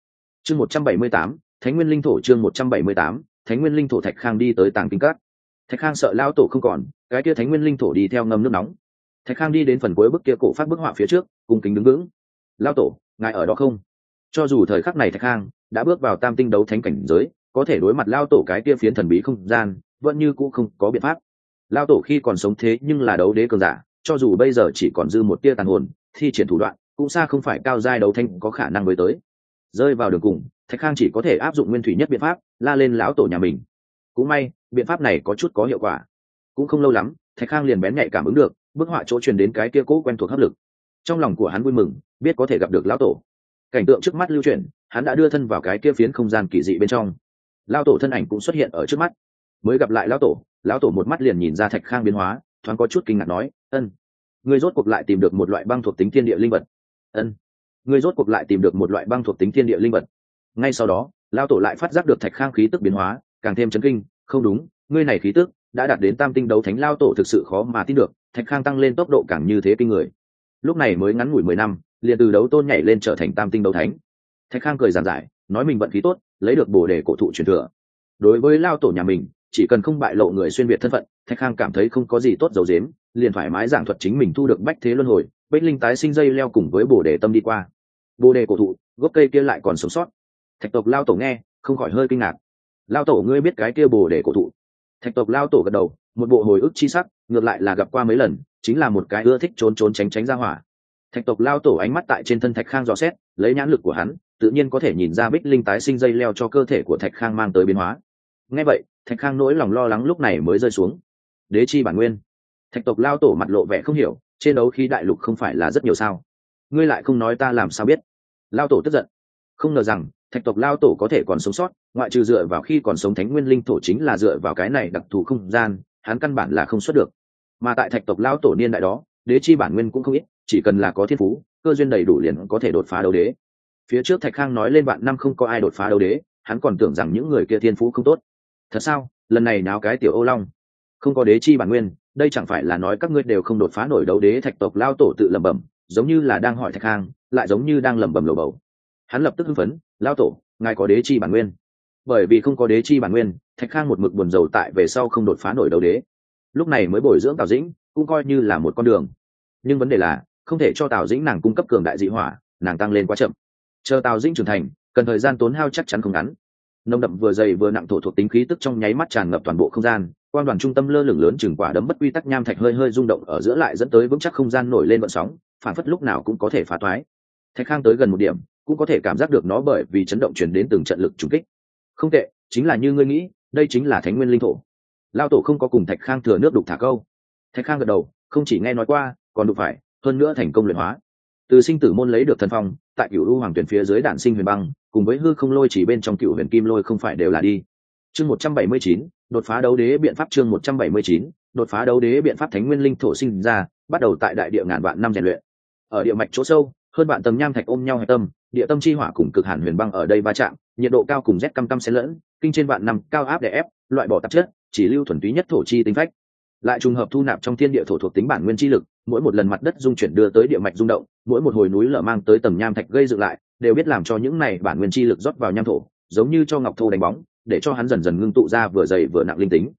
chương một trăm bảy mươi tám, thánh nguyên linh thổ chương một trăm bảy mươi tám, thánh nguyên linh thổ thạch khang đi tới tàng kinh cát thạch khang sợ lão tổ không còn, cái kia thánh nguyên linh thổ đi theo ngâm nước nóng. Thạch khang đi đến phần cuối bức kia cổ phát bức họa phía trước cùng kính đứng vững. Lão tổ, ngài ở đó không? Cho dù thời khắc này thạch khang đã bước vào tam tinh đấu thánh cảnh giới, có thể đối mặt lao tổ cái kia phiến thần bí không gian, vẫn như cũ không có biện pháp. Lao tổ khi còn sống thế nhưng là đấu đế cường giả, cho dù bây giờ chỉ còn dư một tia tàn hồn, thi triển thủ đoạn, cũng xa không phải cao giai đấu thanh có khả năng với tới rơi vào đường cùng, thạch khang chỉ có thể áp dụng nguyên thủy nhất biện pháp, la lên lão tổ nhà mình. Cũng may, biện pháp này có chút có hiệu quả. Cũng không lâu lắm, thạch khang liền bén nhạy cảm ứng được, bức họa chỗ truyền đến cái kia cũ quen thuộc hấp lực. Trong lòng của hắn vui mừng, biết có thể gặp được lão tổ. Cảnh tượng trước mắt lưu chuyển, hắn đã đưa thân vào cái kia phiến không gian kỳ dị bên trong. Lão tổ thân ảnh cũng xuất hiện ở trước mắt. Mới gặp lại lão tổ lão tổ một mắt liền nhìn ra thạch khang biến hóa, thoáng có chút kinh ngạc nói, ân người rốt cuộc lại tìm được một loại băng thuộc tính thiên địa linh vật. Ân. Ngươi rốt cuộc lại tìm được một loại băng thuộc tính thiên địa linh vật. Ngay sau đó, lão tổ lại phát giác được thạch khang khí tức biến hóa, càng thêm chấn kinh, không đúng, ngươi này khí tức đã đạt đến tam tinh đấu thánh lao tổ thực sự khó mà tin được, thạch khang tăng lên tốc độ càng như thế kinh người. Lúc này mới ngắn ngủi mười năm, liền từ đấu tôn nhảy lên trở thành tam tinh đấu thánh. Thạch khang cười giản giải, nói mình vận khí tốt, lấy được bồ đề cổ thụ truyền thừa. Đối với lao tổ nhà mình, chỉ cần không bại lộ người xuyên việt thân phận, thạch khang cảm thấy không có gì tốt dầu dếm, liền thoải mái giảng thuật chính mình thu được bách thế luân hồi Bích linh tái sinh dây leo cùng với bồ đề tâm đi qua. Bồ đề cổ thụ, gốc cây kia lại còn sống sót. Thạch tộc lao tổ nghe, không khỏi hơi kinh ngạc. Lao tổ, ngươi biết cái kia bồ đề cổ thụ? Thạch tộc lao tổ gật đầu, một bộ hồi ức chi sắc, ngược lại là gặp qua mấy lần, chính là một cái ưa thích trốn trốn tránh tránh ra hỏa. Thạch tộc lao tổ ánh mắt tại trên thân thạch khang dò xét, lấy nhãn lực của hắn, tự nhiên có thể nhìn ra bích linh tái sinh dây leo cho cơ thể của thạch khang mang tới biến hóa. Ngay vậy, thạch khang nỗi lòng lo lắng lúc này mới rơi xuống. Đế chi bản nguyên. Thạch tộc lao tổ mặt lộ vẻ không hiểu trên đấu khí đại lục không phải là rất nhiều sao? Ngươi lại không nói ta làm sao biết? Lao tổ tức giận. Không ngờ rằng, thạch tộc lao tổ có thể còn sống sót, ngoại trừ dựa vào khi còn sống thánh nguyên linh thổ chính là dựa vào cái này đặc thù không gian, hắn căn bản là không xuất được. Mà tại thạch tộc lao tổ niên đại đó, đế chi bản nguyên cũng không ít, chỉ cần là có thiên phú, cơ duyên đầy đủ liền có thể đột phá đấu đế. Phía trước thạch khang nói lên bạn năm không có ai đột phá đấu đế, hắn còn tưởng rằng những người kia thiên phú không tốt. Thật sao? Lần này nào cái tiểu ô long. Không có đế chi bản nguyên đây chẳng phải là nói các ngươi đều không đột phá nổi đấu đế thạch tộc lao tổ tự lẩm bẩm, giống như là đang hỏi thạch khang lại giống như đang lẩm bẩm lầu bầu. Hắn lập tức hưng phấn, lao tổ, ngài có đế chi bản nguyên. Bởi vì không có đế chi bản nguyên, thạch khang một mực buồn rầu tại về sau không đột phá nổi đấu đế. Lúc này mới bồi dưỡng tào dĩnh, cũng coi như là một con đường. Nhưng vấn đề là, không thể cho tào dĩnh nàng cung cấp cường đại dị hỏa, nàng tăng lên quá chậm. Chờ tào dĩnh trưởng thành, cần thời gian tốn hao chắc chắn không ngắn nồng đậm vừa dày vừa nặng thổ thuộc tính khí tức trong nháy mắt tràn ngập toàn bộ không gian quan đoàn trung tâm lơ lửng lớn chừng quả đấm bất quy tắc nham thạch hơi hơi rung động ở giữa lại dẫn tới vững chắc không gian nổi lên vận sóng, phản phất lúc nào cũng có thể phá toái. Thạch khang tới gần một điểm, cũng có thể cảm giác được nó bởi vì chấn động chuyển đến từng trận lực trùng kích. Không tệ, chính là như ngươi nghĩ, đây chính là thánh nguyên linh thổ. Lao tổ không có cùng thạch khang thừa nước đục thả câu. Thạch khang gật đầu, không chỉ nghe nói qua, còn đụng phải, hơn nữa thành công luyện hóa. Từ sinh tử môn lấy được thần phong tại cựu lưu hoàng tuyển phía dưới đản sinh huyền băng, cùng với hư không lôi chỉ bên trong cựu huyền kim lôi không phải đều là đi. Chương một trăm bảy mươi chín, đột phá đấu đế biện pháp chương một trăm bảy mươi chín, đột phá đấu đế biện pháp thánh nguyên linh thổ sinh ra, bắt đầu tại đại địa ngàn vạn năm rèn luyện. Ở địa mạch chỗ sâu, hơn vạn tầng nham thạch ôm nhau hạch tâm, địa tâm chi hỏa cùng cực hàn huyền băng ở đây va chạm, nhiệt độ cao cùng rét căm căm xen lẫn, kinh trên vạn năm, cao áp để ép, loại bỏ tạp chất, chỉ lưu thuần túy nhất thổ chi tính phách lại trùng hợp thu nạp trong thiên địa thổ thuộc tính bản nguyên chi lực, mỗi một lần mặt đất dung chuyển đưa tới địa mạch rung động, mỗi một hồi núi lở mang tới tầm nham thạch gây dựng lại, đều biết làm cho những này bản nguyên chi lực rót vào nham thổ, giống như cho ngọc thô đánh bóng, để cho hắn dần dần ngưng tụ ra vừa dày vừa nặng linh tính.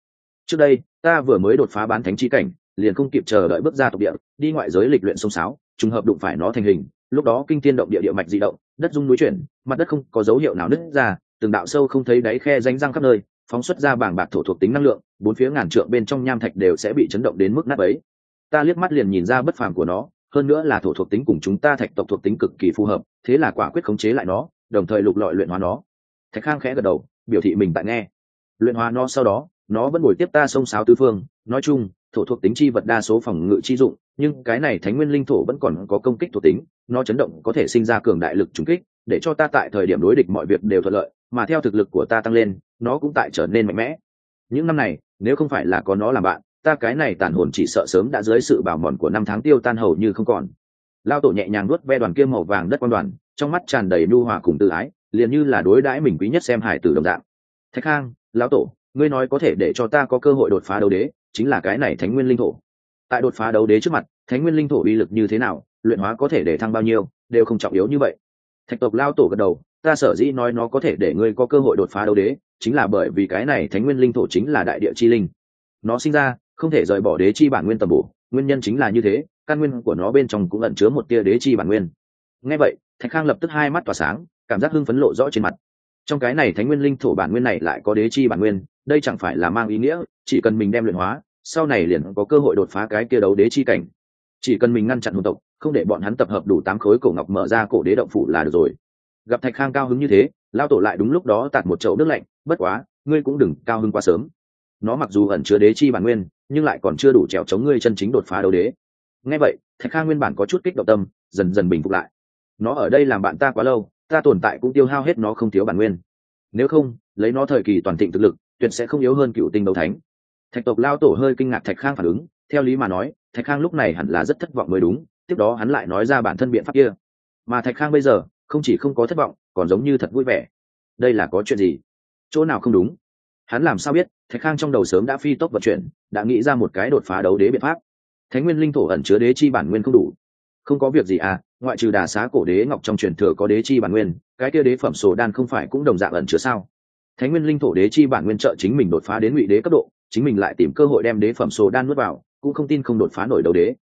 Trước đây, ta vừa mới đột phá bán thánh chi cảnh, liền không kịp chờ đợi bước ra tộc địa, đi ngoại giới lịch luyện sông sáo, trùng hợp đụng phải nó thành hình, lúc đó kinh thiên động địa địa mạch di động, đất dung núi chuyển, mặt đất không có dấu hiệu nào nứt ra, từng đạo sâu không thấy đáy khe ránh răng khắp nơi phóng xuất ra bảng bạc thổ thuộc tính năng lượng, bốn phía ngàn trượng bên trong nham thạch đều sẽ bị chấn động đến mức nát ấy ta liếc mắt liền nhìn ra bất phàm của nó, hơn nữa là thổ thuộc tính cùng chúng ta thạch tộc thuộc tính cực kỳ phù hợp, thế là quả quyết khống chế lại nó, đồng thời lục lọi luyện hóa nó. Thạch khang khẽ gật đầu, biểu thị mình tại nghe. Luyện hóa nó sau đó, nó vẫn ngồi tiếp ta sông sáo tứ phương, nói chung, thổ thuộc tính chi vật đa số phòng ngự chi dụng, nhưng cái này thánh nguyên linh thổ vẫn còn có công kích thuộc tính, nó chấn động có thể sinh ra cường đại lực trúng kích để cho ta tại thời điểm đối địch mọi việc đều thuận lợi, mà theo thực lực của ta tăng lên, nó cũng tại trở nên mạnh mẽ. Những năm này, nếu không phải là có nó làm bạn, ta cái này tàn hồn chỉ sợ sớm đã dưới sự bảo mòn của năm tháng tiêu tan hầu như không còn. Lao tổ nhẹ nhàng nuốt ve đoàn kia màu vàng đất quan đoàn, trong mắt tràn đầy nhu hòa cùng tự ái, liền như là đối đãi mình quý nhất xem hải tử đồng dạng. Thạch khang, lão tổ, ngươi nói có thể để cho ta có cơ hội đột phá đấu đế, chính là cái này thánh nguyên linh thổ. Tại đột phá đấu đế trước mặt, thánh nguyên linh thổ uy lực như thế nào, luyện hóa có thể để thăng bao nhiêu, đều không trọng yếu như vậy thạch tộc lao tổ gật đầu, ta sở dĩ nói nó có thể để ngươi có cơ hội đột phá đấu đế, chính là bởi vì cái này thánh nguyên linh thổ chính là đại địa chi linh. Nó sinh ra, không thể rời bỏ đế chi bản nguyên tầm bổ, nguyên nhân chính là như thế, căn nguyên của nó bên trong cũng ẩn chứa một tia đế chi bản nguyên. Ngay vậy, thạch khang lập tức hai mắt tỏa sáng, cảm giác hưng phấn lộ rõ trên mặt. Trong cái này thánh nguyên linh thổ bản nguyên này lại có đế chi bản nguyên, đây chẳng phải là mang ý nghĩa, chỉ cần mình đem luyện hóa, sau này liền có cơ hội đột phá cái kia đấu đế chi cảnh. Chỉ cần mình ngăn chặn hồn tộc không để bọn hắn tập hợp đủ tám khối cổ ngọc mở ra cổ đế động phủ là được rồi. Gặp thạch khang cao hứng như thế lao tổ lại đúng lúc đó tạt một chậu nước lạnh, bất quá, ngươi cũng đừng cao hứng quá sớm. Nó mặc dù ẩn chứa đế chi bản nguyên, nhưng lại còn chưa đủ trèo chống ngươi chân chính đột phá đấu đế. Ngay vậy, thạch khang nguyên bản có chút kích động tâm, dần dần bình phục lại. Nó ở đây làm bạn ta quá lâu, ta tồn tại cũng tiêu hao hết nó không thiếu bản nguyên. Nếu không, lấy nó thời kỳ toàn thịnh thực lực, tuyệt sẽ không yếu hơn cựu tinh đấu thánh. Thạch tộc lao tổ hơi kinh ngạc thạch khang phản ứng, theo lý mà nói, thạch khang lúc này hẳn là rất thất vọng mới đúng tiếp đó hắn lại nói ra bản thân biện pháp kia. Mà thạch khang bây giờ, không chỉ không có thất vọng, còn giống như thật vui vẻ. Đây là có chuyện gì? Chỗ nào không đúng? Hắn làm sao biết, thạch khang trong đầu sớm đã phi tốc vận chuyển, đã nghĩ ra một cái đột phá đấu đế biện pháp. Thánh nguyên linh thổ ẩn chứa đế chi bản nguyên không đủ. Không có việc gì à ngoại trừ đà xá cổ đế ngọc trong truyền thừa có đế chi bản nguyên, cái kia đế phẩm sổ đan không phải cũng đồng dạng ẩn chứa sao? Thánh nguyên linh thổ đế chi bản nguyên trợ chính mình đột phá đến ngụy đế cấp độ, chính mình lại tìm cơ hội đem đế phẩm sổ đan nuốt vào, cũng không tin không đột phá nổi đầu đế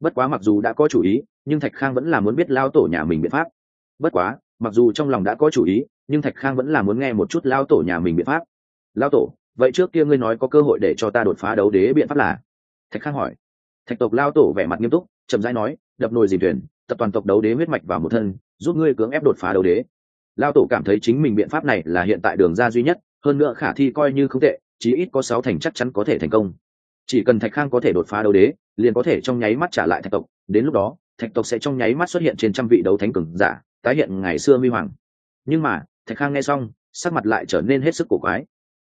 bất quá mặc dù đã có chủ ý, nhưng thạch khang vẫn là muốn biết lao tổ nhà mình biện pháp. Bất quá, mặc dù trong lòng đã có chủ ý, nhưng thạch khang vẫn là muốn nghe một chút lao tổ nhà mình biện pháp. Lao tổ, vậy trước kia ngươi nói có cơ hội để cho ta đột phá đấu đế biện pháp là? Thạch khang hỏi. Thạch tộc lao tổ vẻ mặt nghiêm túc, chậm rãi nói, đập nồi dìm thuyền, tập toàn tộc đấu đế huyết mạch vào một thân, giúp ngươi cưỡng ép đột phá đấu đế. Lao tổ cảm thấy chính mình biện pháp này là hiện tại đường ra duy nhất, hơn nữa khả thi coi như không tệ, chí ít có sáu thành chắc chắn có thể thành công chỉ cần thạch khang có thể đột phá đấu đế, liền có thể trong nháy mắt trả lại thạch tộc. Đến lúc đó, thạch tộc sẽ trong nháy mắt xuất hiện trên trăm vị đấu thánh cường giả, tái hiện ngày xưa huy hoàng. Nhưng mà, thạch khang nghe xong, sắc mặt lại trở nên hết sức cổ quái.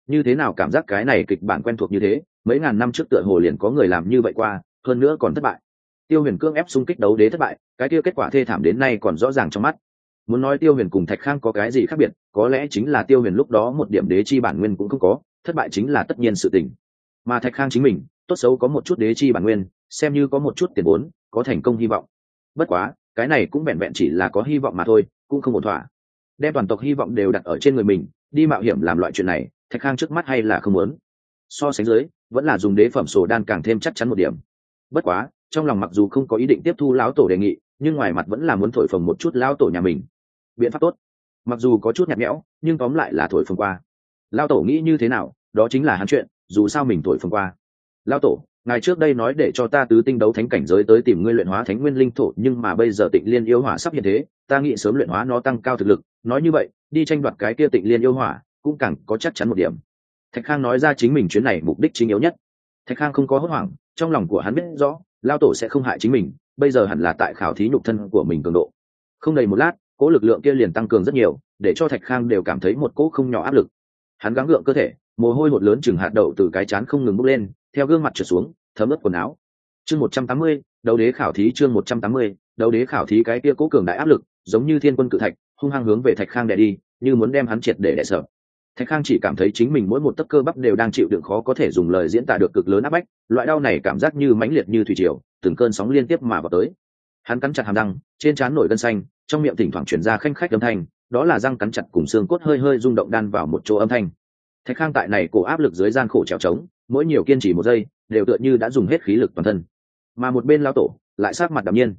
Như thế nào cảm giác cái này kịch bản quen thuộc như thế? Mấy ngàn năm trước tựa hồ liền có người làm như vậy qua, hơn nữa còn thất bại. Tiêu huyền cương ép xung kích đấu đế thất bại, cái kia kết quả thê thảm đến nay còn rõ ràng trong mắt. Muốn nói tiêu huyền cùng thạch khang có cái gì khác biệt, có lẽ chính là tiêu huyền lúc đó một điểm đế chi bản nguyên cũng không có, thất bại chính là tất nhiên sự tình mà thạch khang chính mình, tốt xấu có một chút đế chi bản nguyên, xem như có một chút tiền vốn, có thành công hy vọng. Bất quá, cái này cũng vẹn vẹn chỉ là có hy vọng mà thôi, cũng không ổn thỏa. Đem toàn tộc hy vọng đều đặt ở trên người mình, đi mạo hiểm làm loại chuyện này, thạch khang trước mắt hay là không muốn. So sánh dưới, vẫn là dùng đế phẩm sổ đan càng thêm chắc chắn một điểm. Bất quá, trong lòng mặc dù không có ý định tiếp thu lão tổ đề nghị, nhưng ngoài mặt vẫn là muốn thổi phồng một chút lão tổ nhà mình. Biện pháp tốt. Mặc dù có chút nhạt nhẽo, nhưng tóm lại là thổi phồng qua. Lão tổ nghĩ như thế nào, đó chính là hắn chuyện dù sao mình thổi phồng qua. Lão tổ, ngài trước đây nói để cho ta tứ tinh đấu thánh cảnh giới tới tìm ngươi luyện hóa thánh nguyên linh thổ, nhưng mà bây giờ tịnh liên yêu hỏa sắp hiện thế, ta nghĩ sớm luyện hóa nó tăng cao thực lực. Nói như vậy, đi tranh đoạt cái kia tịnh liên yêu hỏa, cũng càng có chắc chắn một điểm. Thạch khang nói ra chính mình chuyến này mục đích chính yếu nhất. Thạch khang không có hốt hoảng, trong lòng của hắn biết rõ, lao tổ sẽ không hại chính mình, bây giờ hẳn là tại khảo thí nhục thân của mình cường độ. Không đầy một lát cỗ lực lượng kia liền tăng cường rất nhiều, để cho thạch khang đều cảm thấy một cỗ không nhỏ áp lực. Hắn gắng gượng cơ thể mồ hôi hột lớn chừng hạt đậu từ cái chán không ngừng bốc lên, theo gương mặt trượt xuống, thấm ướt quần áo. Chương một trăm tám mươi, đấu đế khảo thí chương một trăm tám mươi, đấu đế khảo thí cái kia cố cường đại áp lực, giống như thiên quân cự thạch, hung hăng hướng về thạch khang đẻ đi, như muốn đem hắn triệt để đẻ sợ. Thạch khang chỉ cảm thấy chính mình mỗi một tấc cơ bắp đều đang chịu đựng khó có thể dùng lời diễn tả được cực lớn áp bách, loại đau này cảm giác như mãnh liệt như thủy triều, từng cơn sóng liên tiếp mà vào tới. Hắn cắn chặt hàm răng, trên trán nổi gân xanh, trong miệng thỉnh thoảng chuyển ra khanh khách âm thanh, đó là răng cắn chặt cùng xương cốt hơi hơi rung động đan vào một chỗ âm thanh thạch khang tại này cổ áp lực dưới gian khổ trèo trống, mỗi nhiều kiên trì một giây, đều tựa như đã dùng hết khí lực toàn thân. Mà một bên lao tổ lại sát mặt đ nhiên,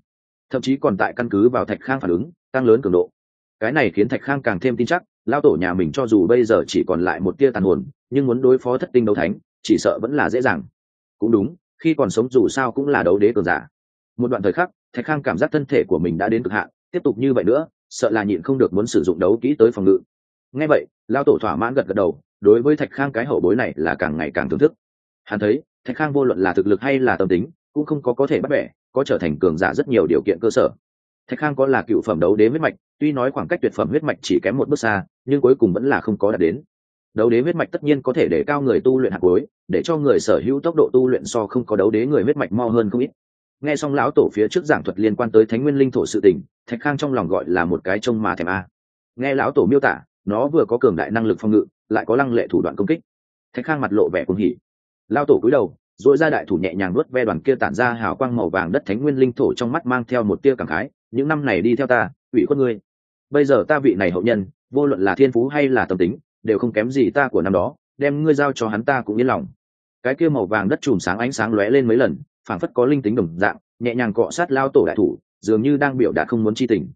thậm chí còn tại căn cứ vào thạch khang phản ứng, tăng lớn cường độ. Cái này khiến thạch khang càng thêm tin chắc lao tổ nhà mình cho dù bây giờ chỉ còn lại một tia tàn hồn, nhưng muốn đối phó thất tinh đấu thánh, chỉ sợ vẫn là dễ dàng. Cũng đúng, khi còn sống dù sao cũng là đấu đế cường giả. Một đoạn thời khắc, thạch khang cảm giác thân thể của mình đã đến cực hạn, tiếp tục như vậy nữa, sợ là nhịn không được muốn sử dụng đấu kỹ tới phòng ngự. Ngay vậy lao tổ thỏa mãn gật gật đầu đối với thạch khang cái hậu bối này là càng ngày càng thưởng thức. Hắn thấy, thạch khang vô luận là thực lực hay là tâm tính, cũng không có có thể bắt bẻ, có trở thành cường giả rất nhiều điều kiện cơ sở. Thạch khang có là cựu phẩm đấu đế huyết mạch, tuy nói khoảng cách tuyệt phẩm huyết mạch chỉ kém một bước xa, nhưng cuối cùng vẫn là không có đạt đến. Đấu đế huyết mạch tất nhiên có thể để cao người tu luyện hạt cuối để cho người sở hữu tốc độ tu luyện so không có đấu đế người huyết mạch mo hơn không ít. Nghe xong lão tổ phía trước giảng thuật liên quan tới thánh nguyên linh thổ sự tình, thạch khang trong lòng gọi là một cái trông mà thèm a. Nghe lão tổ miêu tả, nó vừa có cường đại năng lực phòng ngự lại có lăng lệ thủ đoạn công kích. Thạch khang mặt lộ vẻ cuồng hỉ. Lao tổ cúi đầu dội ra đại thủ nhẹ nhàng nuốt ve đoàn kia tản ra hào quang màu vàng đất thánh nguyên linh thổ trong mắt mang theo một tia cảm khái, những năm này đi theo ta, ủy khuất ngươi. Bây giờ ta vị này hậu nhân, vô luận là thiên phú hay là tâm tính, đều không kém gì ta của năm đó, đem ngươi giao cho hắn ta cũng yên lòng. Cái kia màu vàng đất chùm sáng ánh sáng lóe lên mấy lần, phảng phất có linh tính đồng dạng, nhẹ nhàng cọ sát lao tổ đại thủ, dường như đang biểu đạt không muốn chi tình.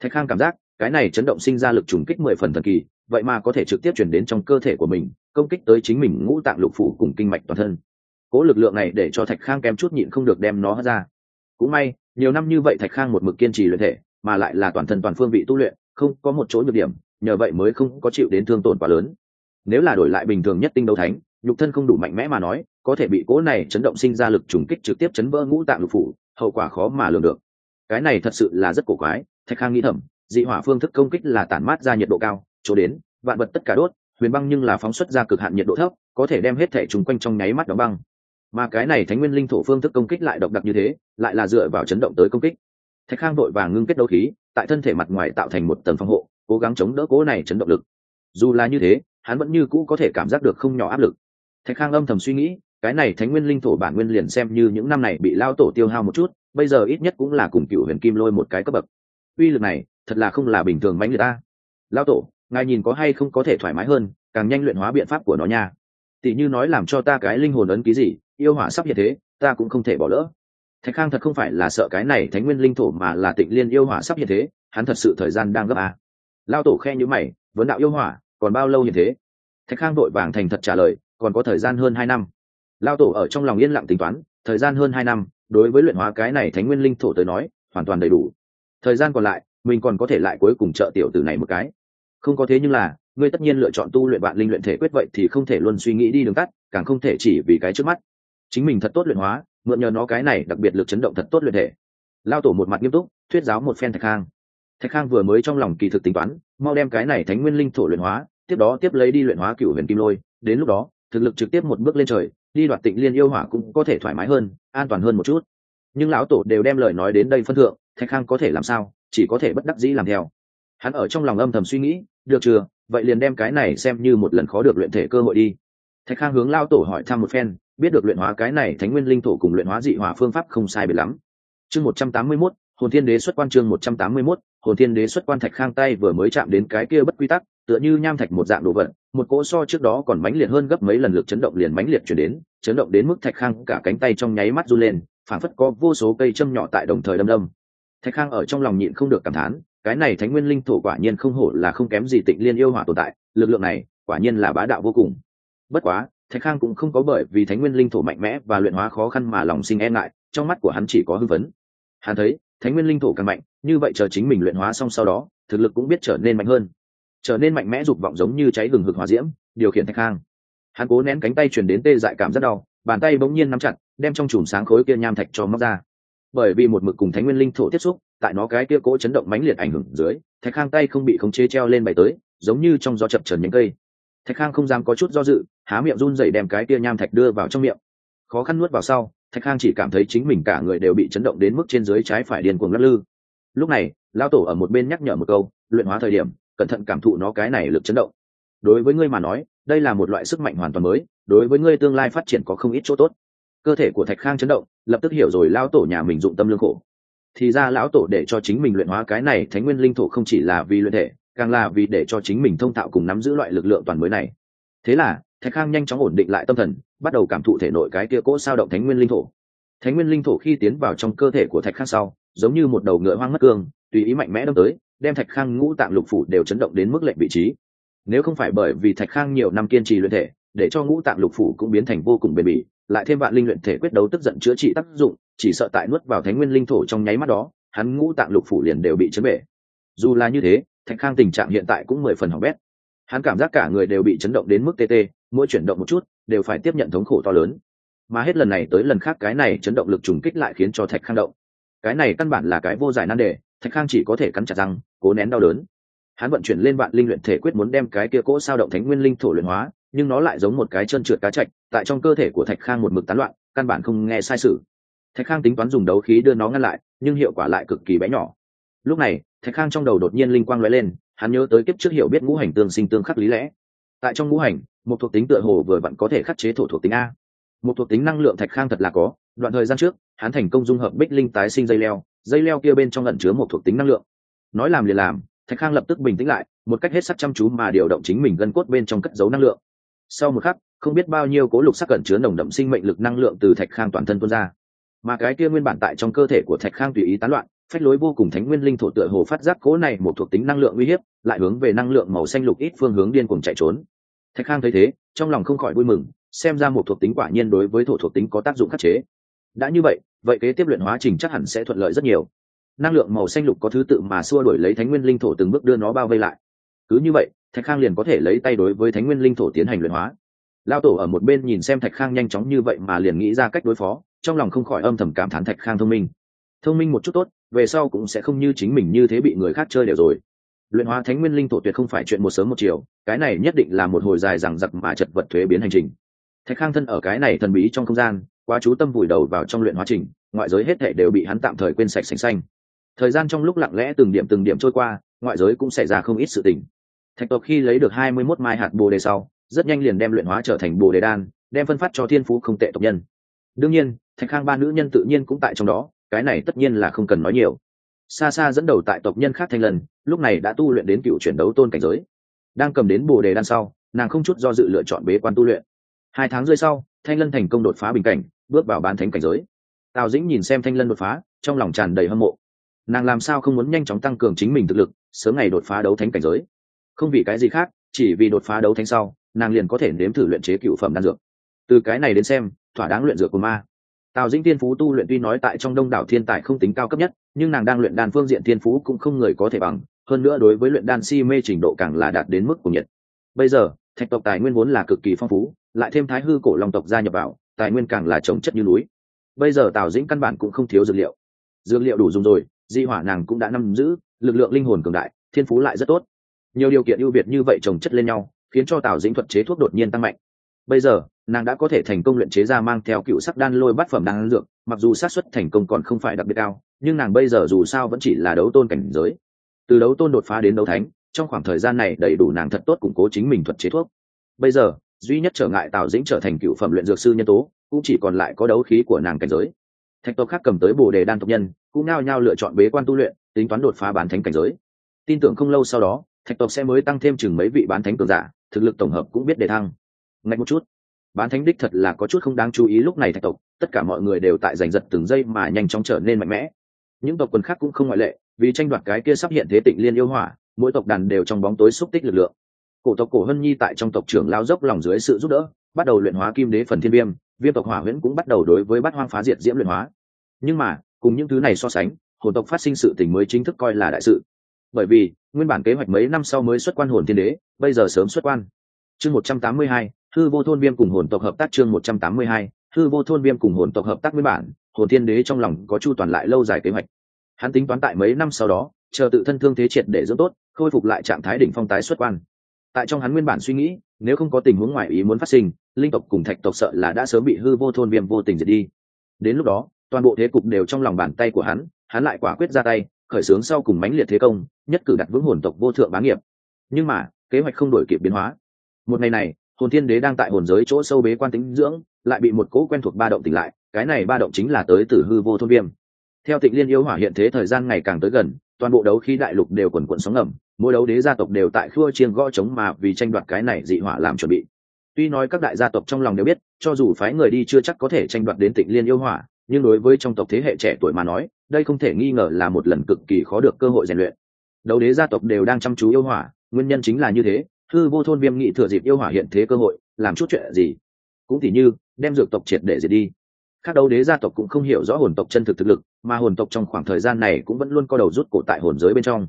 Thạch khang cảm giác cái này chấn động sinh ra lực trùng kích mười phần thần kỳ, vậy mà có thể trực tiếp chuyển đến trong cơ thể của mình, công kích tới chính mình ngũ tạng lục phủ cùng kinh mạch toàn thân. Cố lực lượng này để cho thạch khang kém chút nhịn không được đem nó ra. Cũng may, nhiều năm như vậy thạch khang một mực kiên trì luyện thể, mà lại là toàn thân toàn phương vị tu luyện, không có một chỗ nhược điểm, nhờ vậy mới không có chịu đến thương tổn quá lớn. Nếu là đổi lại bình thường nhất tinh đấu thánh, nhục thân không đủ mạnh mẽ mà nói, có thể bị cố này chấn động sinh ra lực trùng kích trực tiếp chấn vỡ ngũ tạng lục phủ, hậu quả khó mà lường được. Cái này thật sự là rất cổ quái, thạch khang nghĩ thầm dị hỏa phương thức công kích là tản mát ra nhiệt độ cao, chỗ đến, vạn vật tất cả đốt, huyền băng nhưng là phóng xuất ra cực hạn nhiệt độ thấp, có thể đem hết thể trùng quanh trong nháy mắt đóng băng. Mà cái này thánh nguyên linh thổ phương thức công kích lại độc đặc như thế, lại là dựa vào chấn động tới công kích. Thạch khang đội vàng ngưng kết đấu khí, tại thân thể mặt ngoài tạo thành một tầng phòng hộ, cố gắng chống đỡ cố này chấn động lực. Dù là như thế, hắn vẫn như cũ có thể cảm giác được không nhỏ áp lực. Thạch khang âm thầm suy nghĩ, cái này thánh nguyên linh thổ bản nguyên liền xem như những năm này bị lao tổ tiêu hao một chút, bây giờ ít nhất cũng là cùng cựu huyền kim lôi một cái cấp bậc. Uy lực này thật là không là bình thường mãnh liệt ta. Lao tổ, ngài nhìn có hay không có thể thoải mái hơn, càng nhanh luyện hóa biện pháp của nó nha. Tỷ như nói làm cho ta cái linh hồn ấn ký gì, yêu hỏa sắp hiện thế, ta cũng không thể bỏ lỡ. Thạch khang thật không phải là sợ cái này thánh nguyên linh thổ mà là tịnh liên yêu hỏa sắp hiện thế, hắn thật sự thời gian đang gấp à. lao tổ khe nhữ mày, vấn đạo yêu hỏa, còn bao lâu hiện thế? Thạch khang đội vàng thành thật trả lời, còn có thời gian hơn hai năm. Lao tổ ở trong lòng yên lặng tính toán, thời gian hơn hai năm, đối với luyện hóa cái này thánh nguyên linh thổ tới nói, hoàn toàn đầy đủ. Thời gian còn lại mình còn có thể lại cuối cùng trợ tiểu tử này một cái. Không có thế nhưng là, ngươi tất nhiên lựa chọn tu luyện bạn linh luyện thể quyết vậy thì không thể luôn suy nghĩ đi đường tắt, càng không thể chỉ vì cái trước mắt. Chính mình thật tốt luyện hóa, mượn nhờ nó cái này đặc biệt lực chấn động thật tốt luyện thể. Lao tổ một mặt nghiêm túc, thuyết giáo một phen thạch khang. Thạch khang vừa mới trong lòng kỳ thực tính toán, mau đem cái này thánh nguyên linh thổ luyện hóa, tiếp đó tiếp lấy đi luyện hóa cựu huyền kim lôi. Đến lúc đó, thực lực trực tiếp một bước lên trời, đi đoạt tịnh liên yêu hỏa cũng có thể thoải mái hơn, an toàn hơn một chút. Nhưng lão tổ đều đem lời nói đến đây phân thượng, thạch khang có thể làm sao? Chỉ có thể bất đắc dĩ làm theo. Hắn ở trong lòng âm thầm suy nghĩ, được chưa, vậy liền đem cái này xem như một lần khó được luyện thể cơ hội đi. Thạch khang hướng lao tổ hỏi thăm một phen, biết được luyện hóa cái này thánh nguyên linh thổ cùng luyện hóa dị hỏa phương pháp không sai biệt lắm. Chương một trăm tám mươi mốt, hồn thiên đế xuất quan chương một trăm tám mươi mốt, hồn thiên đế xuất quan thạch khang tay vừa mới chạm đến cái kia bất quy tắc, tựa như nham thạch một dạng đồ vật, một cỗ so trước đó còn mãnh liệt hơn gấp mấy lần lực chấn động liền mãnh liệt chuyển đến, chấn động đến mức thạch khang cả cánh tay trong nháy mắt run lên phản phất có vô số cây châm nhỏ tại đồng thời đâm đâm thạch khang ở trong lòng nhịn không được cảm thán, cái này thánh nguyên linh thổ quả nhiên không hổ là không kém gì tịnh liên yêu hỏa tồn tại, lực lượng này quả nhiên là bá đạo vô cùng. Bất quá, thạch khang cũng không có bởi vì thánh nguyên linh thổ mạnh mẽ và luyện hóa khó khăn mà lòng sinh e ngại, trong mắt của hắn chỉ có hưng vấn hắn thấy, thánh nguyên linh thổ càng mạnh, như vậy chờ chính mình luyện hóa xong sau đó, thực lực cũng biết trở nên mạnh hơn. Trở nên mạnh mẽ dục vọng giống như cháy gừng hực hòa diễm, điều khiển thạch khang. Hắn cố nén cánh tay chuyển đến tê dại cảm rất đau, bàn tay bỗng nhiên nắm chặt, đem trong chùm sáng khối kia nham thạch cho móc ra bởi vì một mực cùng thánh nguyên linh thổ tiếp xúc, tại nó cái kia cỗ chấn động mãnh liệt ảnh hưởng dưới, thạch khang tay không bị khống chế treo lên bày tới, giống như trong gió chập trần những cây. Thạch khang không dám có chút do dự, há miệng run dậy đem cái kia nham thạch đưa vào trong miệng. Khó khăn nuốt vào sau, thạch khang chỉ cảm thấy chính mình cả người đều bị chấn động đến mức trên dưới trái phải điên cuồng lắc lư. Lúc này lao tổ ở một bên nhắc nhở một câu, luyện hóa thời điểm, cẩn thận cảm thụ nó cái này lực chấn động. Đối với ngươi mà nói, đây là một loại sức mạnh hoàn toàn mới, đối với ngươi tương lai phát triển có không ít chỗ tốt. Cơ thể của thạch khang chấn động lập tức hiểu rồi lão tổ nhà mình dụng tâm lương khổ. Thì ra lão tổ để cho chính mình luyện hóa cái này thánh nguyên linh thổ không chỉ là vì luyện thể, càng là vì để cho chính mình thông thạo cùng nắm giữ loại lực lượng toàn mới này. Thế là, thạch khang nhanh chóng ổn định lại tâm thần, bắt đầu cảm thụ thể nội cái kia cỗ sao động thánh nguyên linh thổ. Thánh nguyên linh thổ khi tiến vào trong cơ thể của thạch khang sau, giống như một đầu ngựa hoang mất cương, tùy ý mạnh mẽ đâm tới, đem thạch khang ngũ tạng lục phủ đều chấn động đến mức lệnh vị trí. Nếu không phải bởi vì thạch khang nhiều năm kiên trì luyện thể, để cho ngũ tạng lục phủ cũng biến thành vô cùng bền bỉ lại thêm vạn linh luyện thể quyết đấu tức giận chữa trị tác dụng, chỉ sợ tại nuốt vào thánh nguyên linh thổ trong nháy mắt đó, hắn ngũ tạng lục phủ liền đều bị chấn bể. Dù là như thế, thạch khang tình trạng hiện tại cũng mười phần hỏng bét. Hắn cảm giác cả người đều bị chấn động đến mức tê tê, mỗi chuyển động một chút, đều phải tiếp nhận thống khổ to lớn. Mà hết lần này tới lần khác cái này chấn động lực trùng kích lại khiến cho thạch khang động. Cái này căn bản là cái vô giải nan đề, thạch khang chỉ có thể cắn chặt răng, cố nén đau đớn. Hắn vận chuyển lên vạn linh luyện thể quyết muốn đem cái kia cỗ sao động thánh nguyên linh thổ luyện hóa nhưng nó lại giống một cái chân trượt cá chạch, tại trong cơ thể của thạch khang một mực tán loạn, căn bản không nghe sai sự. Thạch khang tính toán dùng đấu khí đưa nó ngăn lại, nhưng hiệu quả lại cực kỳ bé nhỏ. Lúc này, thạch khang trong đầu đột nhiên linh quang lóe lên, hắn nhớ tới kiếp trước hiểu biết ngũ hành tương sinh tương khắc lý lẽ. Tại trong ngũ hành, một thuộc tính tựa hồ vừa vặn có thể khắc chế thổ thuộc tính a. Một thuộc tính năng lượng thạch khang thật là có, đoạn thời gian trước, hắn thành công dung hợp bích linh tái sinh dây leo dây leo kia bên trong lẩn chứa một thuộc tính năng lượng. Nói làm liền làm, thạch khang lập tức bình tĩnh lại, một cách hết sắc chăm chú mà điều động chính mình gân cốt bên trong cất dấu năng lượng sau một khắc, không biết bao nhiêu cố lục sắc cẩn chứa nồng đậm sinh mệnh lực năng lượng từ thạch khang toàn thân tuôn ra. Mà cái kia nguyên bản tại trong cơ thể của thạch khang tùy ý tán loạn, phách lối vô cùng thánh nguyên linh thổ tựa hồ phát giác cố này một thuộc tính năng lượng uy hiếp, lại hướng về năng lượng màu xanh lục ít phương hướng điên cuồng chạy trốn. Thạch khang thấy thế, trong lòng không khỏi vui mừng, xem ra một thuộc tính quả nhiên đối với thổ thuộc tính có tác dụng khắc chế. Đã như vậy vậy kế tiếp luyện hóa trình chắc hẳn sẽ thuận lợi rất nhiều. Năng lượng màu xanh lục có thứ tự mà xua đổi lấy thánh nguyên linh thổ từng bước đưa nó bao vây lại. Cứ như vậy thạch khang liền có thể lấy tay đối với thánh nguyên linh thổ tiến hành luyện hóa. Lao tổ ở một bên nhìn xem thạch khang nhanh chóng như vậy mà liền nghĩ ra cách đối phó, trong lòng không khỏi âm thầm cảm thán thạch khang thông minh. Thông minh một chút tốt, về sau cũng sẽ không như chính mình như thế bị người khác chơi đều rồi. Luyện hóa thánh nguyên linh thổ tuyệt không phải chuyện một sớm một chiều, cái này nhất định là một hồi dài rằng giặc mà chật vật thuế biến hành trình. Thạch khang thân ở cái này thần bí trong không gian, quá chú tâm vùi đầu vào trong luyện hóa trình, ngoại giới hết thể đều bị hắn tạm thời quên sạch sành xanh. Thời gian trong lúc lặng lẽ từng điểm từng điểm trôi qua, ngoại giới cũng xảy ra không ít sự tình thạch tộc khi lấy được hai mươi mốt mai hạt bồ đề sau, rất nhanh liền đem luyện hóa trở thành bồ đề đan, đem phân phát cho thiên phú không tệ tộc nhân. Đương nhiên, thạch khang ba nữ nhân tự nhiên cũng tại trong đó, cái này tất nhiên là không cần nói nhiều. Xa xa dẫn đầu tại tộc nhân khác thanh lần, lúc này đã tu luyện đến cựu chuyển đấu tôn cảnh giới. Đang cầm đến bồ đề đan sau, nàng không chút do dự lựa chọn bế quan tu luyện. Hai tháng rơi sau, thanh lân thành công đột phá bình cảnh, bước vào bán thánh cảnh giới. Tào dĩnh nhìn xem thanh lân đột phá, trong lòng tràn đầy hâm mộ. Nàng làm sao không muốn nhanh chóng tăng cường chính mình thực lực, sớm ngày đột phá đấu thánh cảnh giới? Không vì cái gì khác, chỉ vì đột phá đấu thánh sau, nàng liền có thể nếm thử luyện chế cựu phẩm đan dược. Từ cái này đến xem, thỏa đáng luyện dược của ma. Tào dĩnh tiên phú tu luyện tuy nói tại trong đông đảo thiên tài không tính cao cấp nhất, nhưng nàng đang luyện đan phương diện thiên phú cũng không người có thể bằng, hơn nữa đối với luyện đan si mê trình độ càng là đạt đến mức của nhiệt. Bây giờ, thạch tộc tài nguyên vốn là cực kỳ phong phú, lại thêm thái hư cổ long tộc gia nhập vào, tài nguyên càng là trồng chất như núi. Bây giờ tào dĩnh căn bản cũng không thiếu dược liệu. Dược liệu đủ dùng rồi, di hỏa nàng cũng đã nắm giữ, lực lượng linh hồn cường đại, thiên phú lại rất tốt nhiều điều kiện ưu việt như vậy trồng chất lên nhau, khiến cho tào dĩnh thuật chế thuốc đột nhiên tăng mạnh. Bây giờ, nàng đã có thể thành công luyện chế ra mang theo cựu sắc đan lôi bát phẩm đan dược, mặc dù xác suất thành công còn không phải đặc biệt cao, nhưng nàng bây giờ dù sao vẫn chỉ là đấu tôn cảnh giới. Từ đấu tôn đột phá đến đấu thánh, trong khoảng thời gian này đầy đủ nàng thật tốt củng cố chính mình thuật chế thuốc. Bây giờ, duy nhất trở ngại tào dĩnh trở thành cựu phẩm luyện dược sư nhân tố, cũng chỉ còn lại có đấu khí của nàng cảnh giới. Thạch tộc khác cầm tới bồ đề đan tộc nhân, cũng nao nhao lựa chọn bế quan tu luyện, tính toán đột phá bán thánh cảnh giới. Tin tưởng không lâu sau đó thạch tộc sẽ mới tăng thêm chừng mấy vị bán thánh cường giả, thực lực tổng hợp cũng biết đề thăng. Ngay một chút. Bán thánh đích thật là có chút không đáng chú ý lúc này thạch tộc, tất cả mọi người đều tại giành giật từng giây mà nhanh chóng trở nên mạnh mẽ. Những tộc quần khác cũng không ngoại lệ, vì tranh đoạt cái kia sắp hiện thế tịnh liên yêu hỏa, mỗi tộc đàn đều trong bóng tối xúc tích lực lượng. Cổ tộc cổ hân nhi tại trong tộc trưởng lao dốc lòng dưới sự giúp đỡ, bắt đầu luyện hóa kim đế phần thiên viêm viêm tộc hỏa huyễn cũng bắt đầu đối với bát hoang phá diệt diễm luyện hóa. Nhưng mà, cùng những thứ này so sánh, hồn tộc phát sinh sự tình mới chính thức coi là đại sự bởi vì, nguyên bản kế hoạch mấy năm sau mới xuất quan hồn thiên đế, bây giờ sớm xuất quan. Chương một trăm tám mươi hai, hư vô thôn viêm cùng hồn tộc hợp tác chương một trăm tám mươi hai, hư vô thôn viêm cùng hồn tộc hợp tác nguyên bản, hồn thiên đế trong lòng có chu toàn lại lâu dài kế hoạch. Hắn tính toán tại mấy năm sau đó, chờ tự thân thương thế triệt để dưỡng tốt, khôi phục lại trạng thái đỉnh phong tái xuất quan. Tại trong hắn nguyên bản suy nghĩ, nếu không có tình huống ngoài ý muốn phát sinh, linh tộc cùng thạch tộc sợ là đã sớm bị hư vô thôn viêm vô tình diệt đi. Đến lúc đó, toàn bộ thế cục đều trong lòng bàn tay của hắn hắn lại quả quyết ra tay, khởi xướng sau cùng mãnh liệt thế công nhất cử đặt vững hồn tộc vô thượng bá nghiệp. Nhưng mà, kế hoạch không đổi kịp biến hóa. Một ngày này, hồn thiên đế đang tại hồn giới chỗ sâu bế quan tính dưỡng, lại bị một cỗ quen thuộc ba động tỉnh lại, cái này ba động chính là tới từ hư vô thôn viêm. Theo tịnh liên yêu hỏa hiện thế thời gian ngày càng tới gần, toàn bộ đấu khí đại lục đều quần quận sóng ngầm, mỗi đấu đế gia tộc đều tại khua chiêng gõ chống mà vì tranh đoạt cái này dị hỏa làm chuẩn bị. Tuy nói các đại gia tộc trong lòng đều biết, cho dù phái người đi chưa chắc có thể tranh đoạt đến tịnh liên yêu hỏa, nhưng đối với trong tộc thế hệ trẻ tuổi mà nói, đây không thể nghi ngờ là một lần cực kỳ khó được cơ hội rèn luyện đấu đế gia tộc đều đang chăm chú yêu hỏa, nguyên nhân chính là như thế. Hư vô thôn viêm nghị thừa dịp yêu hỏa hiện thế cơ hội, làm chút chuyện gì? Cũng thì như, đem dược tộc triệt để diệt đi. Khác đấu đế gia tộc cũng không hiểu rõ hồn tộc chân thực thực lực, mà hồn tộc trong khoảng thời gian này cũng vẫn luôn co đầu rút cổ tại hồn giới bên trong.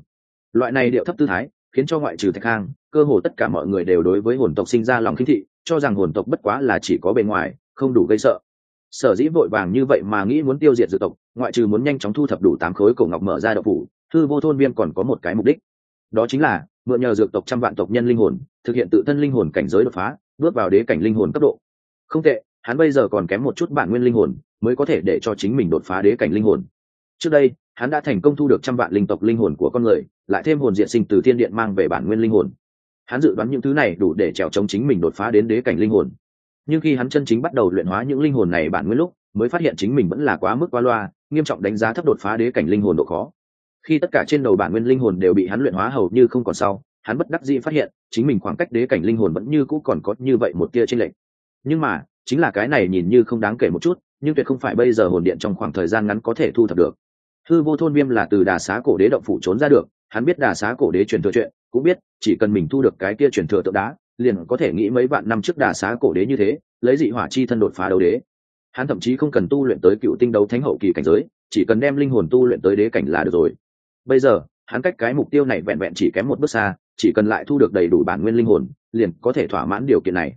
Loại này điệu thấp tư thái, khiến cho ngoại trừ thạch khang cơ hồ tất cả mọi người đều đối với hồn tộc sinh ra lòng khinh thị, cho rằng hồn tộc bất quá là chỉ có bề ngoài, không đủ gây sợ. Sở dĩ vội vàng như vậy mà nghĩ muốn tiêu diệt dược tộc, ngoại trừ muốn nhanh chóng thu thập đủ tám khối cổ ngọc mở ra đậu phủ thư vô thôn viêm còn có một cái mục đích. Đó chính là, mượn nhờ dược tộc trăm vạn tộc nhân linh hồn, thực hiện tự thân linh hồn cảnh giới đột phá, bước vào đế cảnh linh hồn cấp độ. Không tệ, hắn bây giờ còn kém một chút bản nguyên linh hồn, mới có thể để cho chính mình đột phá đế cảnh linh hồn. Trước đây, hắn đã thành công thu được trăm vạn linh tộc linh hồn của con người, lại thêm hồn diện sinh từ thiên điện mang về bản nguyên linh hồn. Hắn dự đoán những thứ này đủ để trèo chống chính mình đột phá đến đế cảnh linh hồn. Nhưng khi hắn chân chính bắt đầu luyện hóa những linh hồn này bản nguyên lúc, mới phát hiện chính mình vẫn là quá mức qua loa, nghiêm trọng đánh giá thấp đột phá đế cảnh linh hồn độ khó khi tất cả trên đầu bản nguyên linh hồn đều bị hắn luyện hóa hầu như không còn sau, hắn bất đắc dĩ phát hiện, chính mình khoảng cách đế cảnh linh hồn vẫn như cũ còn có như vậy một tia trên lệnh nhưng mà, chính là cái này nhìn như không đáng kể một chút, nhưng tuyệt không phải bây giờ hồn điện trong khoảng thời gian ngắn có thể thu thập được. Hư vô thôn viêm là từ đà xá cổ đế động phủ trốn ra được, hắn biết đà xá cổ đế truyền thừa chuyện, cũng biết, chỉ cần mình thu được cái kia truyền thừa tượng đá, liền có thể nghĩ mấy vạn năm trước đà xá cổ đế như thế, lấy dị hỏa chi thân đột phá đấu đế. Hắn thậm chí không cần tu luyện tới cựu tinh đấu thánh hậu kỳ cảnh giới, chỉ cần đem linh hồn tu luyện tới đế cảnh là được rồi bây giờ, hắn cách cái mục tiêu này vẹn vẹn chỉ kém một bước xa, chỉ cần lại thu được đầy đủ bản nguyên linh hồn, liền có thể thỏa mãn điều kiện này.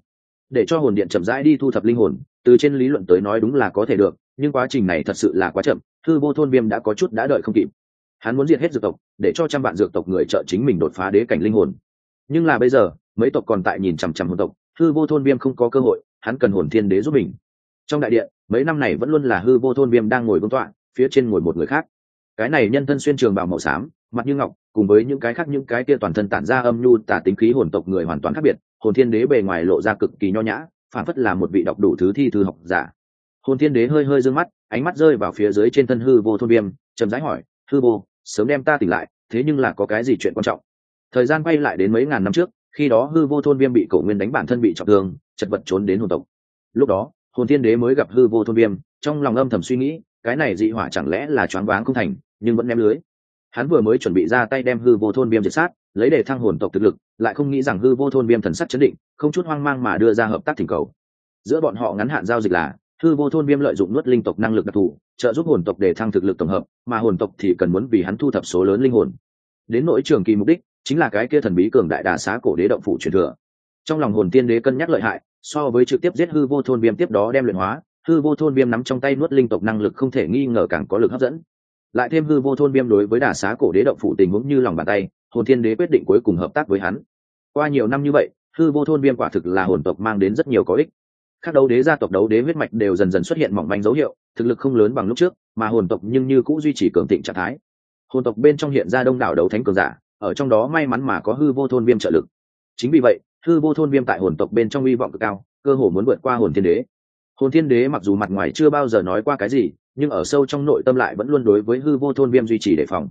Để cho hồn điện chậm rãi đi thu thập linh hồn, từ trên lý luận tới nói đúng là có thể được, nhưng quá trình này thật sự là quá chậm, thư vô thôn viêm đã có chút đã đợi không kịp. Hắn muốn diệt hết dược tộc, để cho trăm vạn dược tộc người trợ chính mình đột phá đế cảnh linh hồn. Nhưng là bây giờ, mấy tộc còn tại nhìn chằm chằm hồn tộc, thư vô thôn viêm không có cơ hội, hắn cần hồn thiên đế giúp mình. Trong đại điện, mấy năm này vẫn luôn là hư vô thôn viêm đang ngồi vương tọa, phía trên ngồi một người khác cái này nhân thân xuyên trường bào màu xám, mặt như ngọc, cùng với những cái khác những cái kia toàn thân tản ra âm nhu tả tính khí hồn tộc người hoàn toàn khác biệt, hồn thiên đế bề ngoài lộ ra cực kỳ nho nhã, phản phất là một vị đọc đủ thứ thi thư học giả. Hồn thiên đế hơi hơi d ư ơ n g mắt, ánh mắt rơi vào phía dưới trên thân hư vô thôn viêm, chậm rãi hỏi, hư vô, sớm đem ta tỉnh lại, thế nhưng là có cái gì chuyện quan trọng? Thời gian quay lại đến mấy ngàn năm trước, khi đó hư vô thôn viêm bị cổ nguyên đánh bản thân bị trọng thương, chật vật trốn đến hồn tộc. Lúc đó, hồn thiên đế mới gặp hư vô thôn viêm, trong lòng âm thầm suy nghĩ cái này dị hỏa chẳng lẽ là choáng váng không thành, nhưng vẫn ném lưới. Hắn vừa mới chuẩn bị ra tay đem hư vô thôn viêm diệt sát, lấy để thăng hồn tộc thực lực, lại không nghĩ rằng hư vô thôn viêm thần sắc chấn định, không chút hoang mang mà đưa ra hợp tác thỉnh cầu. Giữa bọn họ ngắn hạn giao dịch là, hư vô thôn viêm lợi dụng nuốt linh tộc năng lực đặc thù, trợ giúp hồn tộc để thăng thực lực tổng hợp, mà hồn tộc thì cần muốn vì hắn thu thập số lớn linh hồn. Đến nỗi trường kỳ mục đích, chính là cái kia thần bí cường đại đà xá cổ đế động phủ truyền thừa. Trong lòng hồn tiên đế cân nhắc lợi hại, so với trực tiếp giết hư vô thôn viêm tiếp đó đem luyện hóa hư vô thôn viêm nắm trong tay nuốt linh tộc năng lực không thể nghi ngờ càng có lực hấp dẫn. Lại thêm hư vô thôn viêm đối với đà xá cổ đế động phụ tình huống như lòng bàn tay, hồn thiên đế quyết định cuối cùng hợp tác với hắn. Qua nhiều năm như vậy, hư vô thôn viêm quả thực là hồn tộc mang đến rất nhiều có ích. Các đấu đế gia tộc đấu đế huyết mạch đều dần dần xuất hiện mỏng manh dấu hiệu, thực lực không lớn bằng lúc trước, mà hồn tộc nhưng như cũng duy trì cường thịnh trạng thái. Hồn tộc bên trong hiện ra đông đảo đấu thánh cường giả, ở trong đó may mắn mà có hư vô thôn viêm trợ lực. Chính vì vậy, hư vô thôn viêm tại hồn tộc bên trong hy vọng cực cao, cơ hồ muốn vượt qua hồn thiên đế hồn thiên đế mặc dù mặt ngoài chưa bao giờ nói qua cái gì, nhưng ở sâu trong nội tâm lại vẫn luôn đối với hư vô thôn viêm duy trì đề phòng.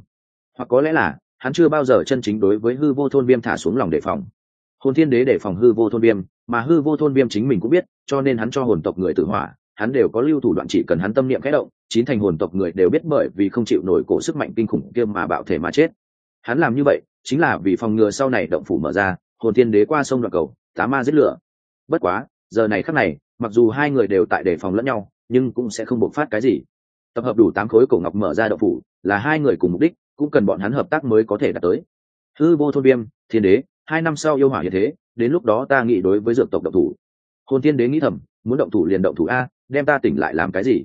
Hoặc có lẽ là, hắn chưa bao giờ chân chính đối với hư vô thôn viêm thả xuống lòng đề phòng. Hồn thiên đế đề phòng hư vô thôn viêm, mà hư vô thôn viêm chính mình cũng biết, cho nên hắn cho hồn tộc người tự hỏa, hắn đều có lưu thủ đoạn chỉ cần hắn tâm niệm khẽ động, chín thành hồn tộc người đều biết bởi vì không chịu nổi cổ sức mạnh kinh khủng kia mà bạo thể mà chết. Hắn làm như vậy, chính là vì phòng ngừa sau này động phủ mở ra, hồn thiên đế qua sông đoạn cầu, tá ma giết lửa. Bất quá, giờ này khắc này mặc dù hai người đều tại đề phòng lẫn nhau, nhưng cũng sẽ không bộc phát cái gì. Tập hợp đủ tám khối cổ ngọc mở ra đậu phủ, là hai người cùng mục đích, cũng cần bọn hắn hợp tác mới có thể đạt tới. Hư vô thôn viêm, thiên đế, hai năm sau yêu hỏa như thế, đến lúc đó ta nghĩ đối với dược tộc động thủ. Hồn thiên đế nghĩ thầm, muốn động thủ liền động thủ a, đem ta tỉnh lại làm cái gì?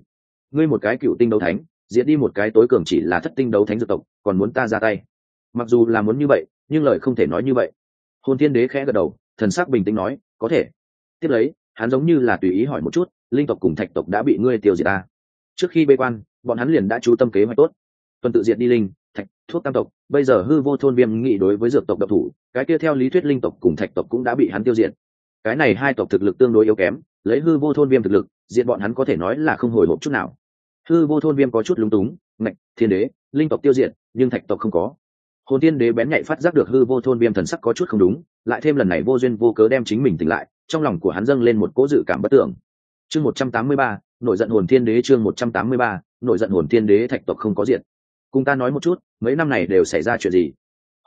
Ngươi một cái cựu tinh đấu thánh diễn đi một cái tối cường chỉ là thất tinh đấu thánh dược tộc, còn muốn ta ra tay? Mặc dù là muốn như vậy, nhưng lời không thể nói như vậy. Hồn thiên đế khẽ gật đầu, thần sắc bình tĩnh nói, có thể. Tiếp lấy hắn giống như là tùy ý hỏi một chút, linh tộc cùng thạch tộc đã bị ngươi tiêu diệt ta trước khi bê quan, bọn hắn liền đã chú tâm kế hoạch tốt. Tuần tự diệt đi linh, thạch, thuốc tam tộc, bây giờ hư vô thôn viêm nghị đối với dược tộc độc thủ, cái kia theo lý thuyết linh tộc cùng thạch tộc cũng đã bị hắn tiêu diệt. Cái này hai tộc thực lực tương đối yếu kém, lấy hư vô thôn viêm thực lực diện bọn hắn có thể nói là không hồi hộp chút nào. Hư vô thôn viêm có chút lúng túng ngạch thiên đế, linh tộc tiêu diệt, nhưng thạch tộc không có. Hồn tiên đế bén nhạy phát giác được hư vô thôn viêm thần sắc có chút không đúng, lại thêm lần này vô duyên vô cớ đem chính mình tỉnh lại trong lòng của hắn dâng lên một cố dự cảm bất tưởng. Chương một trăm tám mươi ba, nổi giận hồn thiên đế chương một trăm tám mươi ba, nổi giận hồn thiên đế thạch tộc không có diện cùng ta nói một chút, mấy năm này đều xảy ra chuyện gì?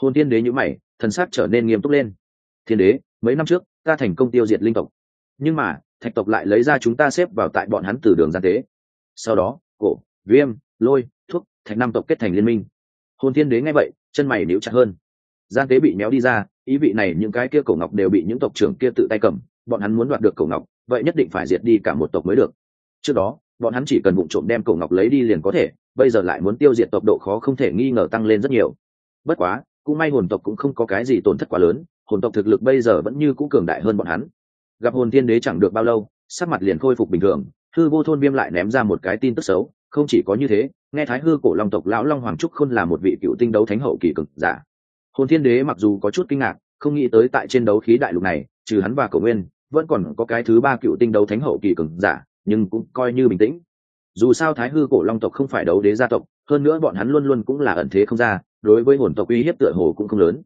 Hồn thiên đế nhữ mày, thần sắc trở nên nghiêm túc lên. Thiên đế, mấy năm trước, ta thành công tiêu diệt linh tộc. Nhưng mà, thạch tộc lại lấy ra chúng ta xếp vào tại bọn hắn từ đường gian tế. Sau đó, cổ, viêm, lôi, thuốc, thạch năm tộc kết thành liên minh. Hồn thiên đế nghe vậy, chân mày níu chặt hơn. Gian tế bị méo đi ra, ý vị này những cái kia cổ ngọc đều bị những tộc trưởng kia tự tay cầm bọn hắn muốn đoạt được cổ ngọc, vậy nhất định phải diệt đi cả một tộc mới được. Trước đó, bọn hắn chỉ cần vụ trộm đem cổ ngọc lấy đi liền có thể, bây giờ lại muốn tiêu diệt tộc độ khó không thể nghi ngờ tăng lên rất nhiều. Bất quá, cũng may hồn tộc cũng không có cái gì tổn thất quá lớn, hồn tộc thực lực bây giờ vẫn như cũ cường đại hơn bọn hắn. Gặp hồn thiên đế chẳng được bao lâu, sắc mặt liền khôi phục bình thường, hư vô thôn viêm lại ném ra một cái tin tức xấu, không chỉ có như thế, nghe thái hư cổ long tộc lão long hoàng trúc khôn là một vị cựu tinh đấu thánh hậu kỳ cực giả. Hồn thiên đế mặc dù có chút kinh ngạc không nghĩ tới tại trên đấu khí đại lục này, trừ hắn và cầu nguyên, vẫn còn có cái thứ ba cựu tinh đấu thánh hậu kỳ cường giả, nhưng cũng coi như bình tĩnh. Dù sao thái hư cổ long tộc không phải đấu đế gia tộc, hơn nữa bọn hắn luôn luôn cũng là ẩn thế không ra, đối với hồn tộc uy hiếp tựa hồ cũng không lớn.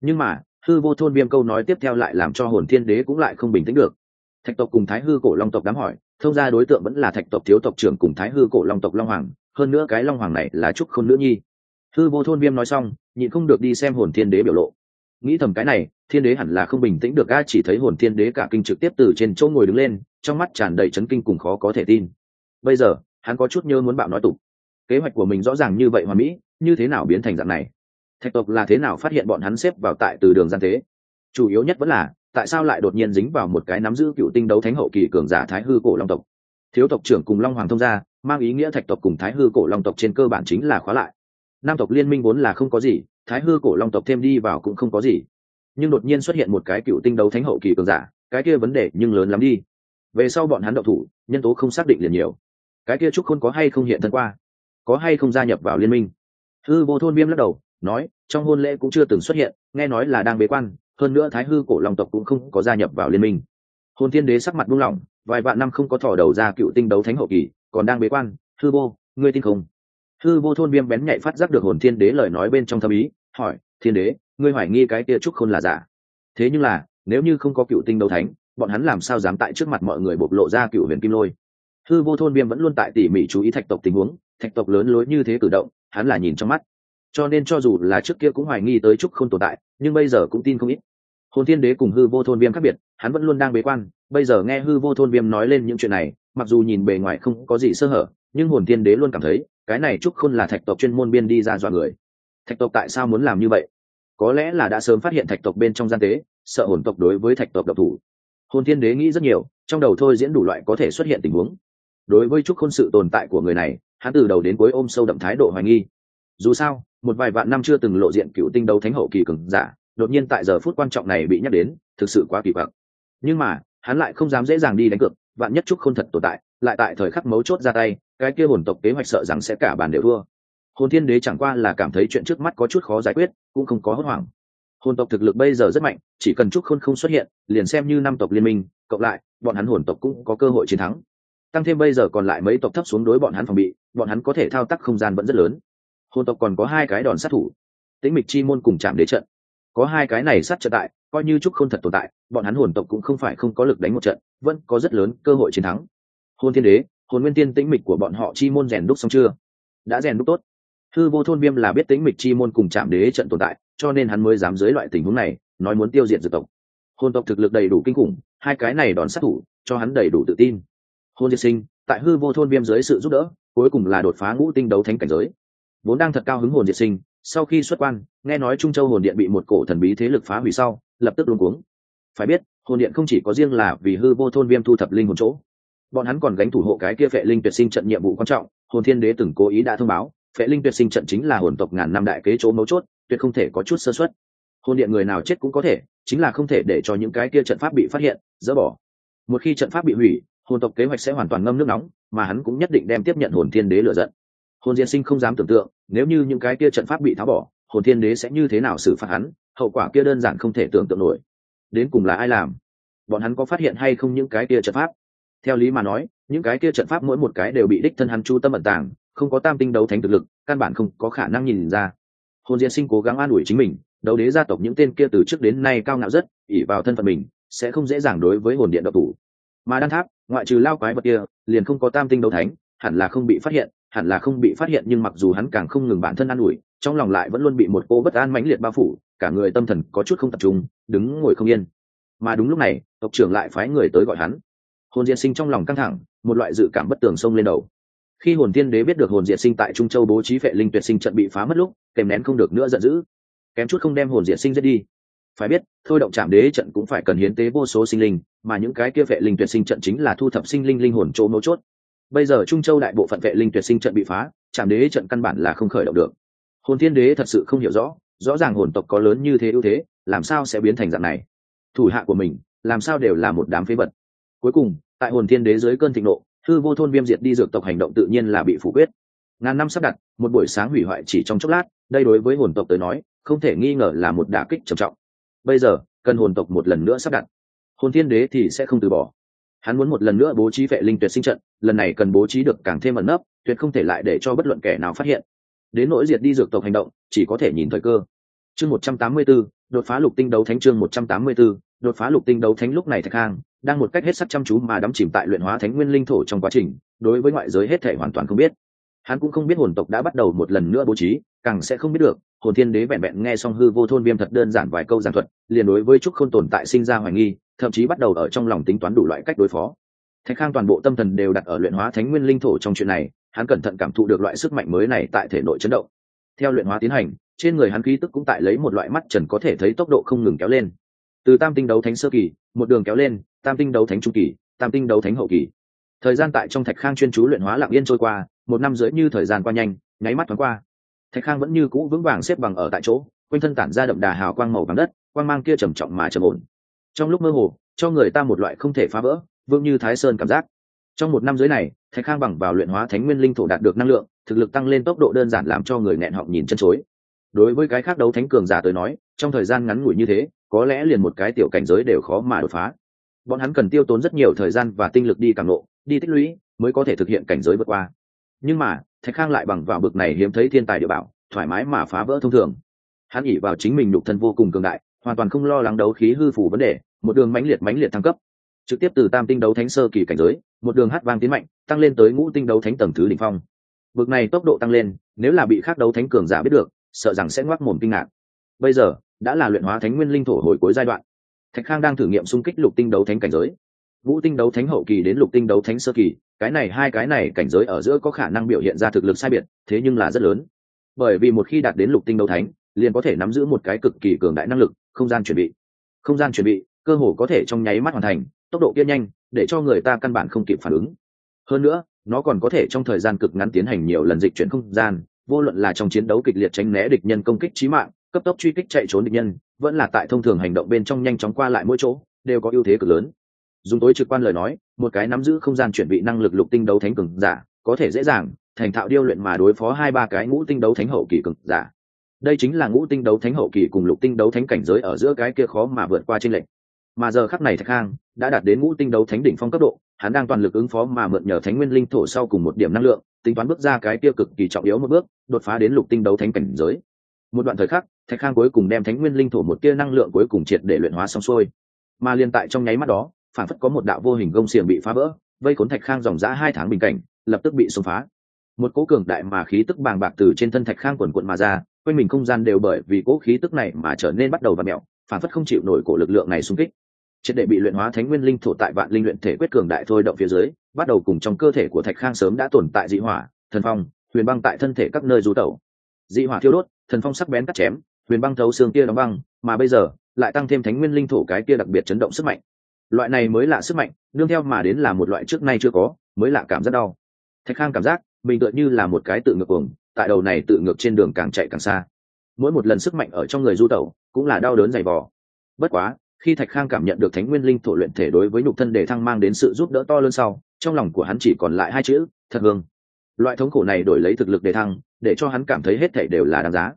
Nhưng mà, hư vô thôn viêm câu nói tiếp theo lại làm cho hồn thiên đế cũng lại không bình tĩnh được. Thạch tộc cùng thái hư cổ long tộc đám hỏi, thông ra đối tượng vẫn là thạch tộc thiếu tộc trưởng cùng thái hư cổ long tộc long hoàng, hơn nữa cái long hoàng này là trúc khôn nữ nhi. Hư vô thôn viêm nói xong, nhịn không được đi xem hồn thiên đế biểu lộ nghĩ thầm cái này, thiên đế hẳn là không bình tĩnh được, a, chỉ thấy hồn thiên đế cả kinh trực tiếp từ trên chỗ ngồi đứng lên, trong mắt tràn đầy chấn kinh cùng khó có thể tin. Bây giờ, hắn có chút nhớ muốn bạo nói tục. Kế hoạch của mình rõ ràng như vậy hoàn mỹ, như thế nào biến thành dạng này? Thạch tộc là thế nào phát hiện bọn hắn xếp vào tại từ đường gian thế? Chủ yếu nhất vẫn là, tại sao lại đột nhiên dính vào một cái nắm giữ cựu tinh đấu thánh hậu kỳ cường giả thái hư cổ long tộc? Thiếu tộc trưởng cùng long hoàng thông gia, mang ý nghĩa thạch tộc cùng thái hư cổ long tộc trên cơ bản chính là khóa lại. Nam tộc liên minh vốn là không có gì thái hư cổ long tộc thêm đi vào cũng không có gì. Nhưng đột nhiên xuất hiện một cái cựu tinh đấu thánh hậu kỳ cường giả, cái kia vấn đề nhưng lớn lắm đi. Về sau bọn hắn đậu thủ, nhân tố không xác định liền nhiều. Cái kia trúc khôn có hay không hiện thân qua? Có hay không gia nhập vào liên minh? Hư vô thôn viêm lắc đầu, nói, trong hôn lễ cũng chưa từng xuất hiện, nghe nói là đang bế quan, hơn nữa thái hư cổ long tộc cũng không có gia nhập vào liên minh. Hồn thiên đế sắc mặt buông lỏng, vài vạn năm không có thỏ đầu ra cựu tinh đấu thánh hậu kỳ, còn đang bế quan. Hư vô, ngươi tin không? Hư vô thôn viêm bén nhạy phát giác được hồn thiên đế lời nói bên trong thâm ý, hỏi, thiên đế, ngươi hoài nghi cái kia trúc khôn là giả? Thế nhưng là, nếu như không có cựu tinh đấu thánh, bọn hắn làm sao dám tại trước mặt mọi người bộc lộ ra cựu huyền kim lôi? Hư vô thôn viêm vẫn luôn tại tỉ mỉ chú ý thạch tộc tình huống, thạch tộc lớn lối như thế cử động, hắn là nhìn trong mắt. Cho nên cho dù là trước kia cũng hoài nghi tới trúc không tồn tại, nhưng bây giờ cũng tin không ít. Hồn thiên đế cùng hư vô thôn viêm khác biệt, hắn vẫn luôn đang bế quan, bây giờ nghe hư vô thôn viêm nói lên những chuyện này, mặc dù nhìn bề ngoài không có gì sơ hở nhưng hồn tiên đế luôn cảm thấy, cái này trúc khôn là thạch tộc chuyên môn biên đi ra dọa người. Thạch tộc tại sao muốn làm như vậy? Có lẽ là đã sớm phát hiện thạch tộc bên trong gian tế, sợ hồn tộc đối với thạch tộc độc thủ. Hồn thiên đế nghĩ rất nhiều, trong đầu thôi diễn đủ loại có thể xuất hiện tình huống. Đối với trúc khôn sự tồn tại của người này, hắn từ đầu đến cuối ôm sâu đậm thái độ hoài nghi. Dù sao, một vài vạn năm chưa từng lộ diện cựu tinh đấu thánh hậu kỳ cường giả, đột nhiên tại giờ phút quan trọng này bị nhắc đến, thực sự quá kỳ vọng nhưng mà, hắn lại không dám dễ dàng đi đánh cược, vạn nhất trúc khôn thật tồn tại, lại tại thời khắc mấu chốt ra tay cái kia hồn tộc kế hoạch sợ rằng sẽ cả bàn đều thua. Hồn thiên đế chẳng qua là cảm thấy chuyện trước mắt có chút khó giải quyết, cũng không có hốt hoảng. Hồn tộc thực lực bây giờ rất mạnh, chỉ cần trúc khôn không xuất hiện, liền xem như năm tộc liên minh, cộng lại, bọn hắn hồn tộc cũng có cơ hội chiến thắng. Tăng thêm bây giờ còn lại mấy tộc thấp xuống đối bọn hắn phòng bị, bọn hắn có thể thao tác không gian vẫn rất lớn. Hồn tộc còn có hai cái đòn sát thủ. Tĩnh mịch chi môn cùng chạm đế trận. Có hai cái này sát trận tại, coi như trúc không thật tồn tại, bọn hắn hồn tộc cũng không phải không có lực đánh một trận, vẫn có rất lớn cơ hội chiến thắng. Hồn thiên đế hồn nguyên tiên tĩnh mịch của bọn họ chi môn rèn đúc xong chưa? Đã rèn đúc tốt. Thư vô thôn viêm là biết tĩnh mịch chi môn cùng chạm đế trận tồn tại, cho nên hắn mới dám dưới loại tình huống này, nói muốn tiêu diệt dược tộc. Hồn tộc thực lực đầy đủ kinh khủng, hai cái này đòn sát thủ, cho hắn đầy đủ tự tin. Hôn diệt sinh, tại hư vô thôn viêm dưới sự giúp đỡ, cuối cùng là đột phá ngũ tinh đấu thánh cảnh giới. Vốn đang thật cao hứng hồn diệt sinh, sau khi xuất quan, nghe nói trung châu hồn điện bị một cổ thần bí thế lực phá hủy sau, lập tức luôn cuống. Phải biết, hồn điện không chỉ có riêng là vì hư vô thôn viêm thu thập linh hồn chỗ bọn hắn còn gánh thủ hộ cái kia phệ linh tuyệt sinh trận nhiệm vụ quan trọng, hồn thiên đế từng cố ý đã thông báo, phệ linh tuyệt sinh trận chính là hồn tộc ngàn năm đại kế chỗ mấu chốt, tuyệt không thể có chút sơ xuất hồn điện người nào chết cũng có thể, chính là không thể để cho những cái kia trận pháp bị phát hiện, dỡ bỏ. Một khi trận pháp bị hủy, hồn tộc kế hoạch sẽ hoàn toàn ngâm nước nóng, mà hắn cũng nhất định đem tiếp nhận hồn thiên đế lựa giận. Hồn diễn sinh không dám tưởng tượng, nếu như những cái kia trận pháp bị tháo bỏ, hồn thiên đế sẽ như thế nào xử phạt hắn, hậu quả kia đơn giản không thể tưởng tượng nổi. Đến cùng là ai làm? Bọn hắn có phát hiện hay không những cái kia trận pháp? Theo lý mà nói, những cái kia trận pháp mỗi một cái đều bị đích thân hắn chu tâm ẩn tàng, không có tam tinh đấu thánh thực lực, căn bản không có khả năng nhìn ra. Hồn diễn sinh cố gắng an ủi chính mình, đấu đế gia tộc những tên kia từ trước đến nay cao ngạo rất ỉ vào thân phận mình, sẽ không dễ dàng đối với hồn điện độc thủ. Mà đan tháp, ngoại trừ lao quái vật kia, liền không có tam tinh đấu thánh, hẳn là không bị phát hiện, hẳn là không bị phát hiện nhưng mặc dù hắn càng không ngừng bản thân an ủi, trong lòng lại vẫn luôn bị một cô bất an mãnh liệt bao phủ, cả người tâm thần có chút không tập trung, đứng ngồi không yên. Mà đúng lúc này, tộc trưởng lại phái người tới gọi hắn hồn diệt sinh trong lòng căng thẳng, một loại dự cảm bất tường xông lên đầu. Khi hồn tiên đế biết được hồn diệt sinh tại trung châu bố trí vệ linh tuyệt sinh trận bị phá mất lúc, kèm nén không được nữa giận dữ. Kém chút không đem hồn diệt sinh giết đi. Phải biết, thôi động chạm đế trận cũng phải cần hiến tế vô số sinh linh, mà những cái kia vệ linh tuyệt sinh trận chính là thu thập sinh linh linh hồn chỗ mấu chốt. Bây giờ trung châu đại bộ phận vệ linh tuyệt sinh trận bị phá chạm đế trận căn bản là không khởi động được. Hồn thiên đế thật sự không hiểu rõ rõ ràng hồn tộc có lớn như thế ưu thế, làm sao sẽ biến thành dạng này? Thủ hạ của mình, làm sao đều là một đám phế vật. Cuối cùng tại hồn thiên đế dưới cơn thịnh nộ thư vô thôn viêm diệt đi dược tộc hành động tự nhiên là bị phủ quyết. Ngàn năm sắp đặt, một buổi sáng hủy hoại chỉ trong chốc lát, đây đối với hồn tộc tới nói, không thể nghi ngờ là một đả kích trầm trọng. Bây giờ, cần hồn tộc một lần nữa sắp đặt. Hồn thiên đế thì sẽ không từ bỏ. Hắn muốn một lần nữa bố trí vệ linh tuyệt sinh trận, lần này cần bố trí được càng thêm ẩn nấp, tuyệt không thể lại để cho bất luận kẻ nào phát hiện. Đến nỗi diệt đi dược tộc hành động, chỉ có thể nhìn thời cơ chương một trăm tám mươi 184, đột phá lục tinh đấu thánh chương một trăm tám mươi 184, đột phá lục tinh đấu thánh lúc này thạch Khang đang một cách hết sắc chăm chú mà đắm chìm tại luyện hóa thánh nguyên linh thổ trong quá trình đối với ngoại giới hết thể hoàn toàn không biết. Hắn cũng không biết hồn tộc đã bắt đầu một lần nữa bố trí càng sẽ không biết được hồn thiên đế vẹn vẹn nghe xong hư vô thôn viêm thật đơn giản vài câu giảng thuật liền đối với trúc không tồn tại sinh ra hoài nghi thậm chí bắt đầu ở trong lòng tính toán đủ loại cách đối phó. Thạch khang toàn bộ tâm thần đều đặt ở luyện hóa thánh nguyên linh thổ trong chuyện này hắn cẩn thận cảm thụ được loại sức mạnh mới này tại thể nội chấn động. Theo luyện hóa tiến hành trên người hắn khí tức cũng tại lấy một loại mắt trần có thể thấy tốc độ không ngừng kéo lên. Từ tam tinh đấu thánh sơ kỳ, một đường kéo lên, tam tinh đấu thánh trung kỳ, tam tinh đấu thánh hậu kỳ. Thời gian tại trong thạch khang chuyên chú luyện hóa lặng yên trôi qua, một năm rưỡi như thời gian qua nhanh, nháy mắt thoáng qua. Thạch khang vẫn như cũ vững vàng xếp bằng ở tại chỗ, quanh thân tản ra đậm đà hào quang màu vàng đất, quang mang kia trầm trọng mà trầm ổn. Trong lúc mơ hồ, cho người ta một loại không thể phá vỡ vương như thái sơn cảm giác. Trong một năm dưới này, thạch khang bằng vào luyện hóa thánh nguyên linh thổ đạt được năng lượng, thực lực tăng lên tốc độ đơn giản làm cho người nghẹn họng nhìn chân chối đối với cái khác đấu thánh cường giả tới nói, trong thời gian ngắn ngủi như thế, có lẽ liền một cái tiểu cảnh giới đều khó mà đột phá. Bọn hắn cần tiêu tốn rất nhiều thời gian và tinh lực đi càng lộ đi tích lũy, mới có thể thực hiện cảnh giới vượt qua. Nhưng mà, thạch khang lại bằng vào bực này hiếm thấy thiên tài địa bảo, thoải mái mà phá vỡ thông thường. Hắn ỉ vào chính mình nhục thân vô cùng cường đại, hoàn toàn không lo lắng đấu khí hư phủ vấn đề, một đường mãnh liệt mãnh liệt thăng cấp. Trực tiếp từ tam tinh đấu thánh sơ kỳ cảnh giới, một đường hát vang tiến mạnh, tăng lên tới ngũ tinh đấu thánh tầng thứ đỉnh phong. Bực này tốc độ tăng lên, nếu là bị khác đấu thánh cường giả biết được sợ rằng sẽ ngoác mồm kinh ngạc. Bây giờ, đã là luyện hóa thánh nguyên linh thổ hồi cuối giai đoạn. Thạch khang đang thử nghiệm xung kích lục tinh đấu thánh cảnh giới. Vũ tinh đấu thánh hậu kỳ đến lục tinh đấu thánh sơ kỳ, cái này hai cái này cảnh giới ở giữa có khả năng biểu hiện ra thực lực sai biệt, thế nhưng là rất lớn. Bởi vì một khi đạt đến lục tinh đấu thánh, liền có thể nắm giữ một cái cực kỳ cường đại năng lực, không gian chuẩn bị. Không gian chuẩn bị, cơ hồ có thể trong nháy mắt hoàn thành, tốc độ kia nhanh, để cho người ta căn bản không kịp phản ứng. Hơn nữa, nó còn có thể trong thời gian cực ngắn tiến hành nhiều lần dịch chuyển không gian vô luận là trong chiến đấu kịch liệt tránh né địch nhân công kích trí mạng, cấp tốc truy kích chạy trốn địch nhân, vẫn là tại thông thường hành động bên trong nhanh chóng qua lại mỗi chỗ, đều có ưu thế cực lớn. Dùng tối trực quan lời nói, một cái nắm giữ không gian chuẩn bị năng lực lục tinh đấu thánh cường giả, có thể dễ dàng, thành thạo điêu luyện mà đối phó hai ba cái ngũ tinh đấu thánh hậu kỳ cường giả. Đây chính là ngũ tinh đấu thánh hậu kỳ cùng lục tinh đấu thánh cảnh giới ở giữa cái kia khó mà vượt qua trên lệnh mà giờ khắc này thạch khang đã đạt đến ngũ tinh đấu thánh đỉnh phong cấp độ, hắn đang toàn lực ứng phó mà mượn nhờ thánh nguyên linh thổ sau cùng một điểm năng lượng tính toán bước ra cái tiêu cực kỳ trọng yếu một bước, đột phá đến lục tinh đấu thánh cảnh giới. Một đoạn thời khắc, thạch khang cuối cùng đem thánh nguyên linh thổ một tia năng lượng cuối cùng triệt để luyện hóa xong xuôi. Mà liên tại trong nháy mắt đó, phản phất có một đạo vô hình gông xiềng bị phá vỡ, vây cuốn thạch khang dòng dã hai tháng bình cảnh, lập tức bị xông phá. Một cỗ cường đại mà khí tức bàng bạc từ trên thân thạch khang quần quận mà ra, quanh mình không gian đều bởi vì cỗ khí tức này mà trở nên bắt đầu và mẹo phản phất không chịu nổi cổ lực lượng này xung kích triệt để bị luyện hóa thánh nguyên linh thổ tại vạn linh luyện thể quyết cường đại thôi động phía dưới, bắt đầu cùng trong cơ thể của thạch khang sớm đã tồn tại dị hỏa, thần phong, huyền băng tại thân thể các nơi du tẩu. Dị hỏa thiêu đốt, thần phong sắc bén cắt chém, huyền băng thấu xương kia đóng băng, mà bây giờ, lại tăng thêm thánh nguyên linh thổ cái kia đặc biệt chấn động sức mạnh. Loại này mới là sức mạnh, nương theo mà đến là một loại trước nay chưa có, mới là cảm giác đau. Thạch khang cảm giác, mình tựa như là một cái tự ngược cuồng, tại đầu này tự ngược trên đường càng chạy càng xa. Mỗi một lần sức mạnh ở trong người du tẩu, cũng là đau đớn dày vò. Bất quá khi thạch khang cảm nhận được thánh nguyên linh thổ luyện thể đối với nhục thân đề thăng mang đến sự giúp đỡ to lớn sau, trong lòng của hắn chỉ còn lại hai chữ, thật hương. Loại thống khổ này đổi lấy thực lực đề thăng, để cho hắn cảm thấy hết thể đều là đáng giá.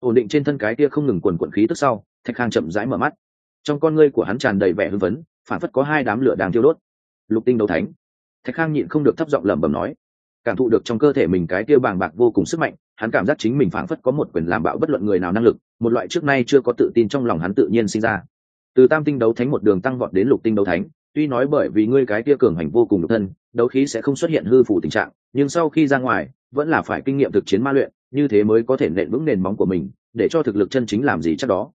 Ổn định trên thân cái kia không ngừng quần quận khí tức sau, thạch khang chậm rãi mở mắt. Trong con ngươi của hắn tràn đầy vẻ hưng phấn, phản phất có hai đám lửa đang thiêu đốt. Lục tinh đấu thánh. Thạch khang nhịn không được thấp giọng lẩm bẩm nói, cảm thụ được trong cơ thể mình cái kia bàng bạc vô cùng sức mạnh, hắn cảm giác chính mình phản phất có một quyền làm bạo bất luận người nào năng lực, một loại trước nay chưa có tự tin trong lòng hắn tự nhiên sinh ra từ tam tinh đấu thánh một đường tăng vọt đến lục tinh đấu thánh, tuy nói bởi vì ngươi cái kia cường hành vô cùng độc thân, đấu khí sẽ không xuất hiện hư phủ tình trạng, nhưng sau khi ra ngoài, vẫn là phải kinh nghiệm thực chiến ma luyện, như thế mới có thể nện vững nền móng của mình, để cho thực lực chân chính làm gì chắc đó.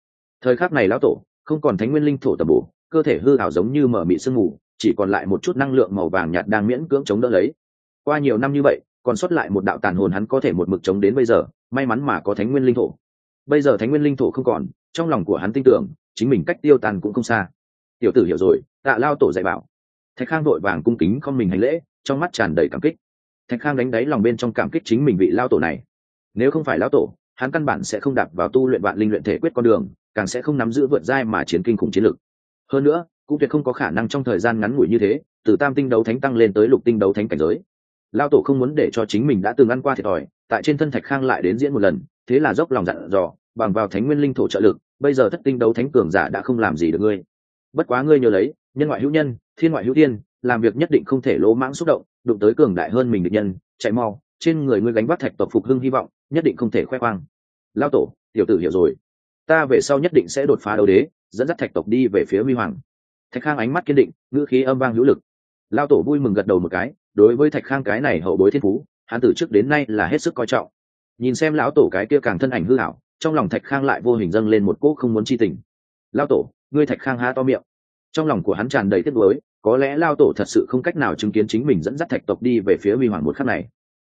Thời khắc này lão tổ, không còn thánh nguyên linh thổ tầm bổ, cơ thể hư ảo giống như mở mị sương mù, chỉ còn lại một chút năng lượng màu vàng nhạt đang miễn cưỡng chống đỡ lấy. Qua nhiều năm như vậy, còn xuất lại một đạo tàn hồn hắn có thể một mực chống đến bây giờ, may mắn mà có thánh nguyên linh thổ. Bây giờ thánh nguyên linh thổ không còn, trong lòng của hắn tin tưởng chính mình cách tiêu tàn cũng không xa. Tiểu tử hiểu rồi, tạ lao tổ dạy bảo. Thạch khang đội vàng cung kính không mình hành lễ, trong mắt tràn đầy cảm kích. Thạch khang đánh đáy lòng bên trong cảm kích chính mình vị lao tổ này. Nếu không phải lao tổ, hắn căn bản sẽ không đạp vào tu luyện vạn linh luyện thể quyết con đường, càng sẽ không nắm giữ vượt giai mà chiến kinh khủng chiến lực. Hơn nữa, cũng tuyệt không có khả năng trong thời gian ngắn ngủi như thế, từ tam tinh đấu thánh tăng lên tới lục tinh đấu thánh cảnh giới. Lao tổ không muốn để cho chính mình đã từng ăn qua thiệt thòi, tại trên thân thạch khang lại đến diễn một lần, thế là dốc lòng dặn dò, bằng vào thánh nguyên linh thổ trợ lực bây giờ thất tinh đấu thánh cường giả đã không làm gì được ngươi. Bất quá ngươi nhớ lấy, nhân ngoại hữu nhân, thiên ngoại hữu tiên làm việc nhất định không thể lỗ mãng xúc động, đụng tới cường đại hơn mình được nhân, chạy mau, trên người ngươi gánh vác thạch tộc phục hưng hy vọng, nhất định không thể khoe khoang. Lao tổ, tiểu tử hiểu rồi. Ta về sau nhất định sẽ đột phá đấu đế, dẫn dắt thạch tộc đi về phía huy hoàng. Thạch khang ánh mắt kiên định, ngữ khí âm vang hữu lực. Lao tổ vui mừng gật đầu một cái, đối với thạch khang cái này hậu bối thiên phú, hắn từ trước đến nay là hết sức coi trọng. Nhìn xem lão tổ cái kia càng thân ảnh hư hảo trong lòng thạch khang lại vô hình dâng lên một cỗ không muốn chi tình. Lao tổ, ngươi thạch khang há to miệng. Trong lòng của hắn tràn đầy tiếc nuối, có lẽ lao tổ thật sự không cách nào chứng kiến chính mình dẫn dắt thạch tộc đi về phía huy hoàng một khắc này.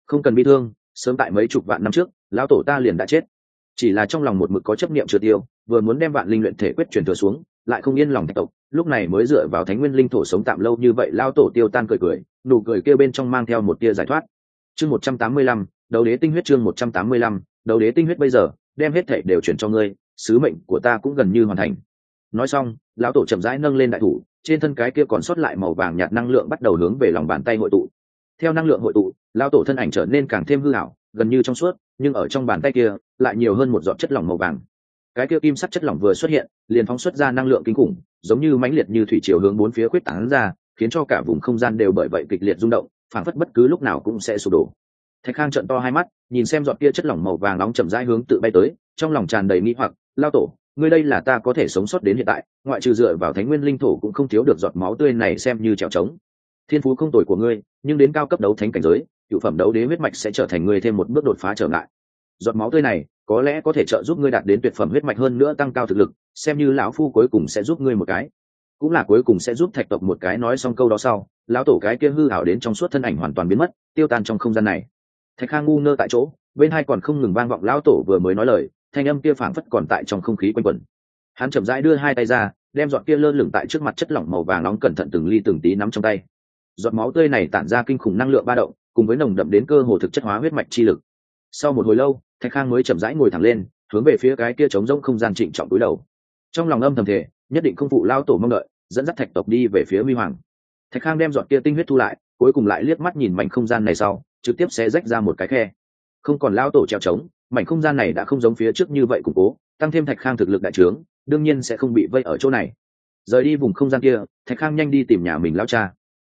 Không cần bi thương, sớm tại mấy chục vạn năm trước lao tổ ta liền đã chết. Chỉ là trong lòng một mực có chấp niệm chưa tiêu, vừa muốn đem vạn linh luyện thể quyết truyền thừa xuống, lại không yên lòng thạch tộc, lúc này mới dựa vào thánh nguyên linh thổ sống tạm lâu như vậy lao tổ tiêu tan cười cười, nụ cười kêu bên trong mang theo một tia giải thoát. Chương một trăm tám mươi lăm đầu đế tinh huyết chương một trăm tám mươi lăm đầu đế tinh huyết bây giờ đem hết thể đều chuyển cho ngươi, sứ mệnh của ta cũng gần như hoàn thành. Nói xong, lão tổ chậm rãi nâng lên đại thủ, trên thân cái kia còn sót lại màu vàng nhạt năng lượng bắt đầu hướng về lòng bàn tay hội tụ. Theo năng lượng hội tụ, lão tổ thân ảnh trở nên càng thêm hư hảo gần như trong suốt, nhưng ở trong bàn tay kia, lại nhiều hơn một giọt chất lỏng màu vàng. Cái kia kim sắc chất lỏng vừa xuất hiện, liền phóng xuất ra năng lượng kinh khủng, giống như mãnh liệt như thủy chiều hướng bốn phía quyết tán ra, khiến cho cả vùng không gian đều bởi vậy kịch liệt rung động, phảng phất bất cứ lúc nào cũng sẽ sụp đổ thạch khang trận to hai mắt, nhìn xem giọt kia chất lỏng màu vàng nóng chậm rãi hướng tự bay tới, trong lòng tràn đầy nghĩ hoặc, lao tổ, ngươi đây là ta có thể sống sót đến hiện tại, ngoại trừ dựa vào thánh nguyên linh thổ cũng không thiếu được giọt máu tươi này xem như trèo trống. Thiên phú không tồi của ngươi, nhưng đến cao cấp đấu thánh cảnh giới, cựu phẩm đấu đế huyết mạch sẽ trở thành ngươi thêm một bước đột phá trở ngại. Giọt máu tươi này, có lẽ có thể trợ giúp ngươi đạt đến tuyệt phẩm huyết mạch hơn nữa tăng cao thực lực, xem như lão phu cuối cùng sẽ giúp ngươi một cái. Cũng là cuối cùng sẽ giúp thạch tộc một cái nói xong câu đó sau, lão tổ cái kia hư hảo đến trong suốt thân ảnh hoàn toàn biến mất, tiêu tan trong không gian này thạch khang ngu ngơ tại chỗ, bên hai còn không ngừng vang vọng lão tổ vừa mới nói lời, thanh âm kia phảng phất còn tại trong không khí quanh quẩn. Hắn chậm rãi đưa hai tay ra, đem giọt kia lơ lửng tại trước mặt chất lỏng màu vàng nóng cẩn thận từng ly từng tí nắm trong tay. Giọt máu tươi này tản ra kinh khủng năng lượng ba động, cùng với nồng đậm đến cơ hồ thực chất hóa huyết mạch chi lực. Sau một hồi lâu, thạch khang mới chậm rãi ngồi thẳng lên, hướng về phía cái kia trống rỗng không gian trịnh trọng cúi đầu. Trong lòng âm thầm thể nhất định không phụ lao tổ mong đợi, dẫn dắt thạch tộc đi về phía huy hoàng. Thạch khang đem giọt kia tinh huyết thu lại, cuối cùng lại liếc mắt nhìn mảnh không gian này sau trực tiếp sẽ rách ra một cái khe. Không còn lao tổ treo trống, mảnh không gian này đã không giống phía trước như vậy củng cố, tăng thêm thạch khang thực lực đại trướng, đương nhiên sẽ không bị vây ở chỗ này. Rời đi vùng không gian kia, thạch khang nhanh đi tìm nhà mình lao cha.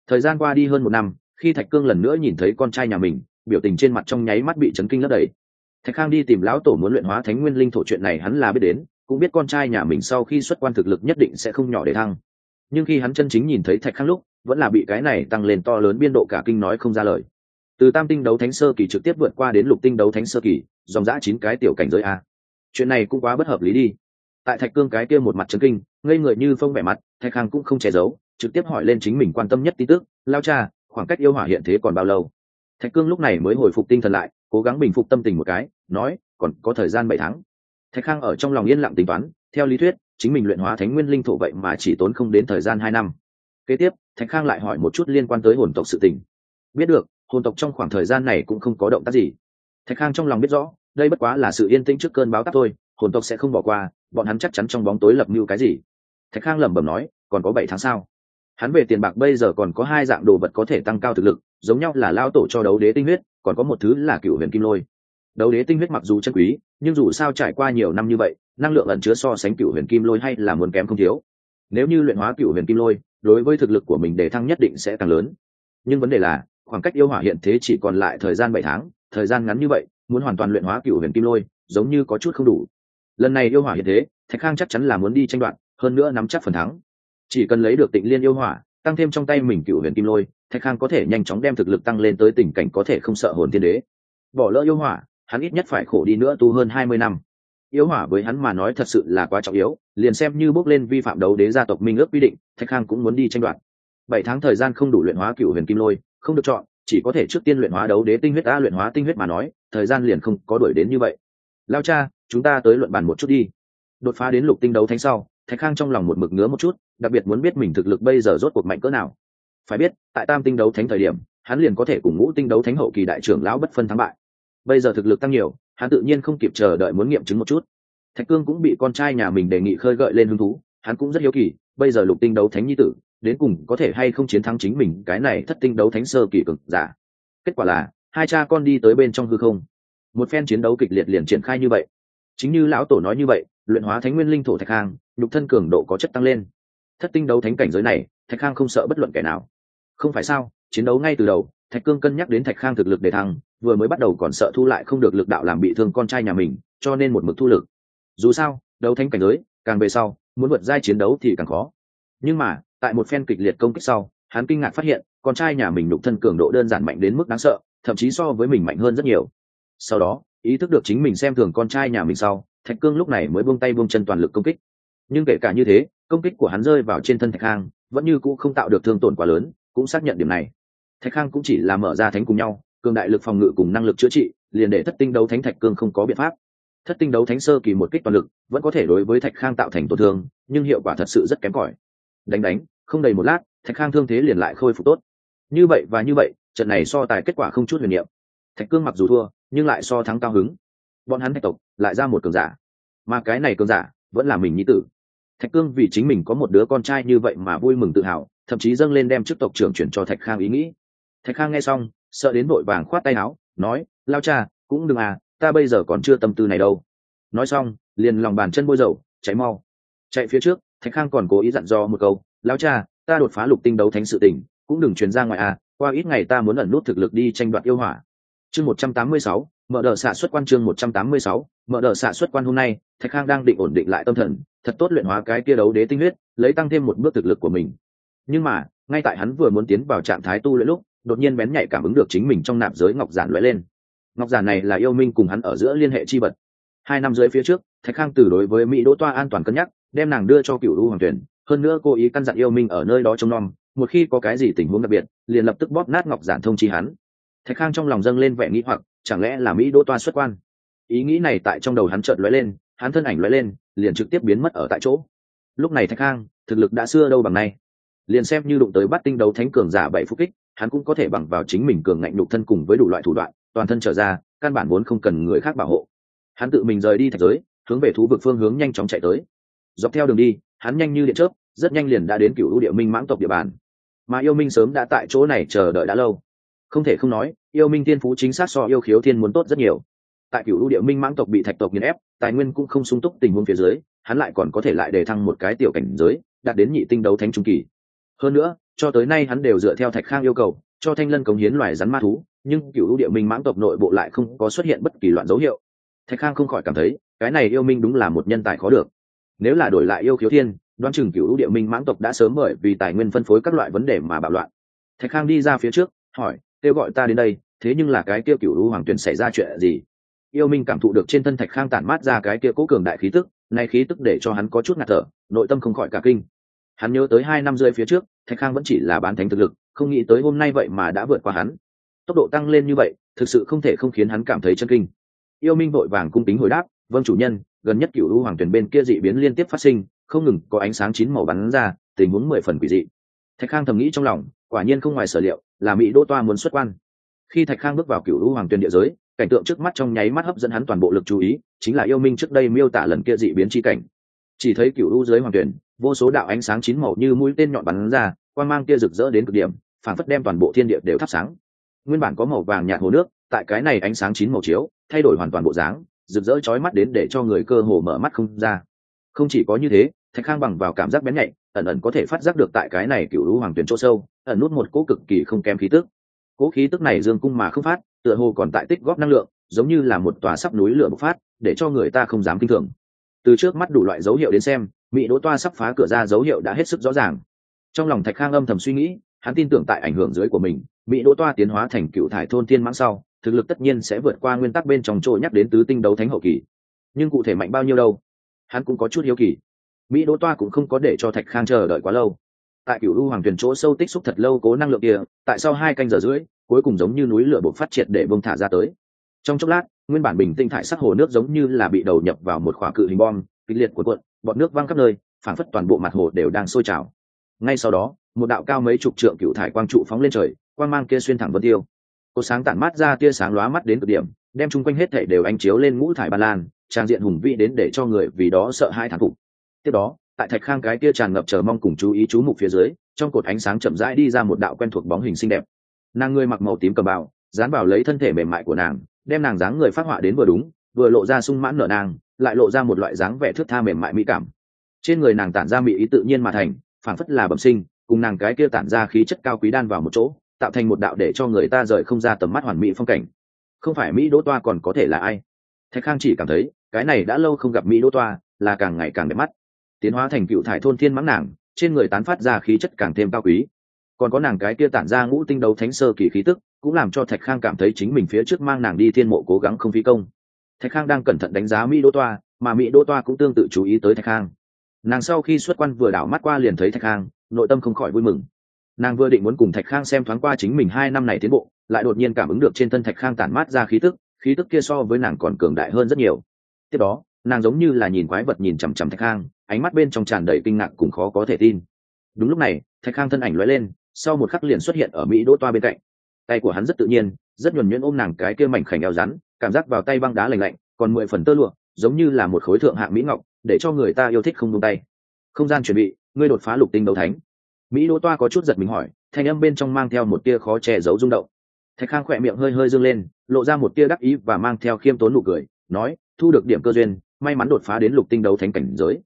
Thời gian qua đi hơn một năm, khi thạch cương lần nữa nhìn thấy con trai nhà mình, biểu tình trên mặt trong nháy mắt bị chấn kinh lấp đầy. Thạch khang đi tìm lão tổ muốn luyện hóa thánh nguyên linh thổ chuyện này hắn là biết đến, cũng biết con trai nhà mình sau khi xuất quan thực lực nhất định sẽ không nhỏ để thăng. Nhưng khi hắn chân chính nhìn thấy thạch khang lúc, vẫn là bị cái này tăng lên to lớn biên độ cả kinh nói không ra lời từ tam tinh đấu thánh sơ kỳ trực tiếp vượt qua đến lục tinh đấu thánh sơ kỳ, dòng dã chín cái tiểu cảnh giới a. Chuyện này cũng quá bất hợp lý đi. Tại thạch cương cái kia một mặt trấn kinh, ngây người như phông vẻ mặt, thạch khang cũng không che giấu, trực tiếp hỏi lên chính mình quan tâm nhất tin tức, lao cha, khoảng cách yêu hỏa hiện thế còn bao lâu? Thạch cương lúc này mới hồi phục tinh thần lại, cố gắng bình phục tâm tình một cái, nói, còn có thời gian bảy tháng. Thạch khang ở trong lòng yên lặng tính toán, theo lý thuyết, chính mình luyện hóa thánh nguyên linh thổ vậy mà chỉ tốn không đến thời gian hai năm. Kế tiếp, thạch khang lại hỏi một chút liên quan tới hồn tộc sự tình. Biết được hồn tộc trong khoảng thời gian này cũng không có động tác gì. Thạch khang trong lòng biết rõ, đây bất quá là sự yên tĩnh trước cơn báo tắc thôi, hồn tộc sẽ không bỏ qua, bọn hắn chắc chắn trong bóng tối lập mưu cái gì. Thạch khang lẩm bẩm nói, còn có bảy tháng sau hắn về tiền bạc bây giờ còn có hai dạng đồ vật có thể tăng cao thực lực, giống nhau là lao tổ cho đấu đế tinh huyết, còn có một thứ là cựu huyền kim lôi. Đấu đế tinh huyết mặc dù chân quý, nhưng dù sao trải qua nhiều năm như vậy, năng lượng ẩn chứa so sánh cựu huyền kim lôi hay là muốn kém không thiếu. Nếu như luyện hóa cựu huyền kim lôi, đối với thực lực của mình để thăng nhất định sẽ càng lớn. Nhưng vấn đề là khoảng cách yêu hỏa hiện thế chỉ còn lại thời gian bảy tháng, thời gian ngắn như vậy, muốn hoàn toàn luyện hóa cựu huyền kim lôi, giống như có chút không đủ. Lần này yêu hỏa hiện thế, thạch khang chắc chắn là muốn đi tranh đoạt, hơn nữa nắm chắc phần thắng. Chỉ cần lấy được tịnh liên yêu hỏa, tăng thêm trong tay mình cựu huyền kim lôi, thạch khang có thể nhanh chóng đem thực lực tăng lên tới tình cảnh có thể không sợ hồn thiên đế. Bỏ lỡ yêu hỏa, hắn ít nhất phải khổ đi nữa tu hơn hai mươi năm. Yêu hỏa với hắn mà nói thật sự là quá trọng yếu, liền xem như bước lên vi phạm đấu đế gia tộc minh ước quy định, thạch khang cũng muốn đi tranh đoạt. Bảy tháng thời gian không đủ luyện hóa cựu huyền kim lôi không được chọn, chỉ có thể trước tiên luyện hóa đấu đế tinh huyết, a, luyện hóa tinh huyết mà nói, thời gian liền không có đuổi đến như vậy. Lao cha, chúng ta tới luận bàn một chút đi. Đột phá đến lục tinh đấu thánh sau, thạch khang trong lòng một mực ngứa một chút, đặc biệt muốn biết mình thực lực bây giờ rốt cuộc mạnh cỡ nào. Phải biết, tại tam tinh đấu thánh thời điểm, hắn liền có thể cùng ngũ tinh đấu thánh hậu kỳ đại trưởng lão bất phân thắng bại. Bây giờ thực lực tăng nhiều, hắn tự nhiên không kịp chờ đợi muốn nghiệm chứng một chút. Thạch cương cũng bị con trai nhà mình đề nghị khơi gợi lên hứng thú, hắn cũng rất hiếu kỳ, bây giờ lục tinh đấu thánh nhi tử đến cùng có thể hay không chiến thắng chính mình cái này thất tinh đấu thánh sơ kỳ cực giả. Kết quả là, hai cha con đi tới bên trong hư không. Một phen chiến đấu kịch liệt liền triển khai như vậy. Chính như lão tổ nói như vậy, luyện hóa thánh nguyên linh thổ thạch khang nhục thân cường độ có chất tăng lên. Thất tinh đấu thánh cảnh giới này, thạch khang không sợ bất luận kẻ nào. Không phải sao, chiến đấu ngay từ đầu, thạch cương cân nhắc đến thạch khang thực lực để thăng, vừa mới bắt đầu còn sợ thu lại không được lực đạo làm bị thương con trai nhà mình, cho nên một mực thu lực. Dù sao, đấu thánh cảnh giới, càng về sau, muốn vượt giai chiến đấu thì càng khó. Nhưng mà tại một phen kịch liệt công kích sau, hắn kinh ngạc phát hiện, con trai nhà mình đục thân cường độ đơn giản mạnh đến mức đáng sợ, thậm chí so với mình mạnh hơn rất nhiều. Sau đó, ý thức được chính mình xem thường con trai nhà mình sau, thạch cương lúc này mới buông tay buông chân toàn lực công kích. Nhưng kể cả như thế, công kích của hắn rơi vào trên thân thạch khang, vẫn như cũ không tạo được thương tổn quá lớn, cũng xác nhận điểm này. Thạch khang cũng chỉ là mở ra thánh cùng nhau, cường đại lực phòng ngự cùng năng lực chữa trị, liền để thất tinh đấu thánh thạch cương không có biện pháp. Thất tinh đấu thánh sơ kỳ một kích toàn lực, vẫn có thể đối với thạch khang tạo thành tổn thương, nhưng hiệu quả thật sự rất kém cỏi. Đánh đánh không đầy một lát, thạch khang thương thế liền lại khôi phục tốt. Như vậy và như vậy, trận này so tài kết quả không chút huyền niệm. Thạch cương mặc dù thua, nhưng lại so thắng cao hứng. Bọn hắn thạch tộc lại ra một cường giả. Mà cái này cường giả vẫn là mình nhi tử. Thạch cương vì chính mình có một đứa con trai như vậy mà vui mừng tự hào, thậm chí dâng lên đem chức tộc trưởng chuyển cho thạch khang ý nghĩ. Thạch khang nghe xong, sợ đến vội vàng khoát tay áo, nói, lao cha, cũng đừng à ta bây giờ còn chưa tâm tư này đâu. Nói xong, liền lòng bàn chân bôi dầu cháy mau. Chạy phía trước, thạch khang còn cố ý dặn dò một câu lao cha, ta đột phá lục tinh đấu thánh sự tình, cũng đừng truyền ra ngoài à qua ít ngày ta muốn ẩn nút thực lực đi tranh đoạt yêu hỏa. Chương một trăm tám mươi sáu, mở đợt xạ xuất quan chương một trăm tám mươi sáu, mở đợt xạ xuất quan hôm nay, thạch khang đang định ổn định lại tâm thần, thật tốt luyện hóa cái kia đấu đế tinh huyết, lấy tăng thêm một bước thực lực của mình. Nhưng mà, ngay tại hắn vừa muốn tiến vào trạng thái tu luyện lúc, đột nhiên bén nhạy cảm ứng được chính mình trong nạp giới ngọc giản lóe lên. Ngọc giản này là yêu minh cùng hắn ở giữa liên hệ chi vật. Hai năm dưới phía trước, thạch khang từ đối với mỹ đỗ toa an toàn cân nhắc, đem nàng đưa cho cựu lưu hoàng tuyển hơn nữa cô ý căn dặn yêu minh ở nơi đó trông nom, một khi có cái gì tình huống đặc biệt, liền lập tức bóp nát ngọc giản thông chi hắn. Thạch khang trong lòng dâng lên vẻ nghĩ hoặc, chẳng lẽ là mỹ đỗ toa xuất quan? Ý nghĩ này tại trong đầu hắn chợt lóe lên, hắn thân ảnh lóe lên, liền trực tiếp biến mất ở tại chỗ. Lúc này thạch khang, thực lực đã xưa đâu bằng nay. Liền xem như đụng tới bắt tinh đấu thánh cường giả bảy phúc kích, hắn cũng có thể bằng vào chính mình cường ngạnh đục thân cùng với đủ loại thủ đoạn, toàn thân trở ra, căn bản vốn không cần người khác bảo hộ. Hắn tự mình rời đi thạch giới, hướng về thú vực phương hướng nhanh chóng chạy tới. Dọc theo đường đi hắn nhanh như điện chớp, rất nhanh liền đã đến cựu lũ địa minh mãng tộc địa bàn. Mà yêu minh sớm đã tại chỗ này chờ đợi đã lâu. Không thể không nói, yêu minh tiên phú chính xác so yêu khiếu thiên muốn tốt rất nhiều. Tại cựu lũ địa minh mãng tộc bị thạch tộc nghiền ép, tài nguyên cũng không sung túc tình huống phía dưới, hắn lại còn có thể lại đề thăng một cái tiểu cảnh giới, đạt đến nhị tinh đấu thánh trung kỳ. Hơn nữa, cho tới nay hắn đều dựa theo thạch khang yêu cầu, cho thanh lân cống hiến loài rắn ma thú, nhưng cựu lũ địa minh mãng tộc nội bộ lại không có xuất hiện bất kỳ loạn dấu hiệu. Thạch khang không khỏi cảm thấy, cái này yêu minh đúng là một nhân tài khó được nếu là đổi lại yêu khiếu thiên đoan chừng cựu lũ địa minh mãng tộc đã sớm bởi vì tài nguyên phân phối các loại vấn đề mà bạo loạn. Thạch khang đi ra phía trước, hỏi, kêu gọi ta đến đây, thế nhưng là cái kia cựu lũ hoàng tuyển xảy ra chuyện gì? Yêu minh cảm thụ được trên thân thạch khang tản mát ra cái kia cố cường đại khí tức, nay khí tức để cho hắn có chút ngạt thở, nội tâm không khỏi cả kinh. Hắn nhớ tới hai năm rơi phía trước, thạch khang vẫn chỉ là bán thánh thực lực, không nghĩ tới hôm nay vậy mà đã vượt qua hắn. Tốc độ tăng lên như vậy, thực sự không thể không khiến hắn cảm thấy chân kinh. Yêu minh vội vàng cung kính hồi đáp vâng chủ nhân gần nhất cựu lũ hoàng tuyển bên kia dị biến liên tiếp phát sinh, không ngừng có ánh sáng chín màu bắn ra, tình huống mười phần quỷ dị. Thạch khang thầm nghĩ trong lòng, quả nhiên không ngoài sở liệu, là mỹ đỗ toa muốn xuất quan. Khi thạch khang bước vào cựu lũ hoàng tuyển địa giới, cảnh tượng trước mắt trong nháy mắt hấp dẫn hắn toàn bộ lực chú ý, chính là yêu minh trước đây miêu tả lần kia dị biến chi cảnh. Chỉ thấy cựu lũ dưới hoàng tuyển vô số đạo ánh sáng chín màu như mũi tên nhọn bắn ra quan mang kia rực rỡ đến cực điểm, phản phất đem toàn bộ thiên địa đều thắp sáng. Nguyên bản có màu vàng nhạt hồ nước, tại cái này ánh sáng chín màu chiếu, thay đổi hoàn toàn bộ dáng rực rỡ chói mắt đến để cho người cơ hồ mở mắt không ra. Không chỉ có như thế, thạch khang bằng vào cảm giác bén nhạy, ẩn ẩn có thể phát giác được tại cái này cựu lũ hoàng tuyển chỗ sâu, ẩn nút một cỗ cực kỳ không kém khí tức. Cỗ khí tức này dương cung mà không phát, tựa hồ còn tại tích góp năng lượng, giống như là một tòa sắp núi lửa bộc phát, để cho người ta không dám kinh thường. Từ trước mắt đủ loại dấu hiệu đến xem, mỹ đỗ toa sắp phá cửa ra dấu hiệu đã hết sức rõ ràng. Trong lòng thạch khang âm thầm suy nghĩ, hắn tin tưởng tại ảnh hưởng dưới của mình, mỹ đỗ toa tiến hóa thành cựu thải thôn tiên mãng sau thực lực tất nhiên sẽ vượt qua nguyên tắc bên trong chỗ nhắc đến tứ tinh đấu thánh hậu kỳ. Nhưng cụ thể mạnh bao nhiêu đâu, hắn cũng có chút hiếu kỳ. Mỹ đỗ toa cũng không có để cho thạch khang chờ đợi quá lâu. Tại cựu u hoàng thuyền chỗ sâu tích xúc thật lâu cố năng lượng kia, tại sau hai canh giờ rưỡi, cuối cùng giống như núi lửa bộc phát triệt để bông thả ra tới. Trong chốc lát, nguyên bản bình tinh thải sắc hồ nước giống như là bị đầu nhập vào một khỏa cự hình bom, kịch liệt của cuộn bọn nước văng khắp nơi, phản phất toàn bộ mặt hồ đều đang sôi trào. Ngay sau đó, một đạo cao mấy chục trượng cựu thải quang trụ phóng lên trời, quang mang kia xuyên thẳng vân tiêu có sáng tản mát ra tia sáng lóa mắt đến cực điểm, đem chung quanh hết thể đều ánh chiếu lên ngũ thải ba lan, trang diện hùng vĩ đến để cho người vì đó sợ hai thản phục. Tiếp đó, tại thạch khang cái tia tràn ngập chờ mong cùng chú ý chú mục phía dưới, trong cột ánh sáng chậm rãi đi ra một đạo quen thuộc bóng hình xinh đẹp. Nàng người mặc màu tím cầm bào, dán vào lấy thân thể mềm mại của nàng, đem nàng dáng người phát họa đến vừa đúng, vừa lộ ra sung mãn nở nàng, lại lộ ra một loại dáng vẻ thước tha mềm mại mỹ cảm. Trên người nàng tản ra mỹ ý tự nhiên mà thành, phảng phất là bẩm sinh, cùng nàng cái kia tản ra khí chất cao quý đan vào một chỗ tạo thành một đạo để cho người ta rời không ra tầm mắt hoàn mỹ phong cảnh. Không phải mỹ đỗ toa còn có thể là ai? Thạch khang chỉ cảm thấy, cái này đã lâu không gặp mỹ đỗ toa, là càng ngày càng đẹp mắt. Tiến hóa thành cựu thải thôn thiên mãng nàng, trên người tán phát ra khí chất càng thêm cao quý. Còn có nàng cái kia tản ra ngũ tinh đấu thánh sơ kỳ khí tức, cũng làm cho thạch khang cảm thấy chính mình phía trước mang nàng đi thiên mộ cố gắng không phi công. Thạch khang đang cẩn thận đánh giá mỹ đỗ toa, mà mỹ đỗ toa cũng tương tự chú ý tới thạch khang. Nàng sau khi xuất quan vừa đảo mắt qua liền thấy thạch khang, nội tâm không khỏi vui mừng nàng vừa định muốn cùng thạch khang xem thoáng qua chính mình hai năm này tiến bộ, lại đột nhiên cảm ứng được trên thân thạch khang tản mát ra khí tức khí tức kia so với nàng còn cường đại hơn rất nhiều. Tiếp đó, nàng giống như là nhìn quái vật nhìn chằm chằm thạch khang, ánh mắt bên trong tràn đầy kinh ngạc cùng khó có thể tin. Đúng lúc này, thạch khang thân ảnh lóe lên, sau một khắc liền xuất hiện ở mỹ đỗ toa bên cạnh. Tay của hắn rất tự nhiên, rất nhuần nhuyễn ôm nàng cái kia mảnh khảnh eo rắn, cảm giác vào tay băng đá lành lạnh, còn mười phần tơ lụa, giống như là một khối thượng hạng mỹ ngọc, để cho người ta yêu thích không tung tay. Không gian chuẩn bị, ngươi đột phá lục tinh đấu thánh mỹ đỗ toa có chút giật mình hỏi, thanh âm bên trong mang theo một tia khó che giấu rung động. Thạch khang khỏe miệng hơi hơi dâng lên, lộ ra một tia đắc ý và mang theo khiêm tốn nụ cười, nói, thu được điểm cơ duyên, may mắn đột phá đến lục tinh đấu thánh cảnh giới.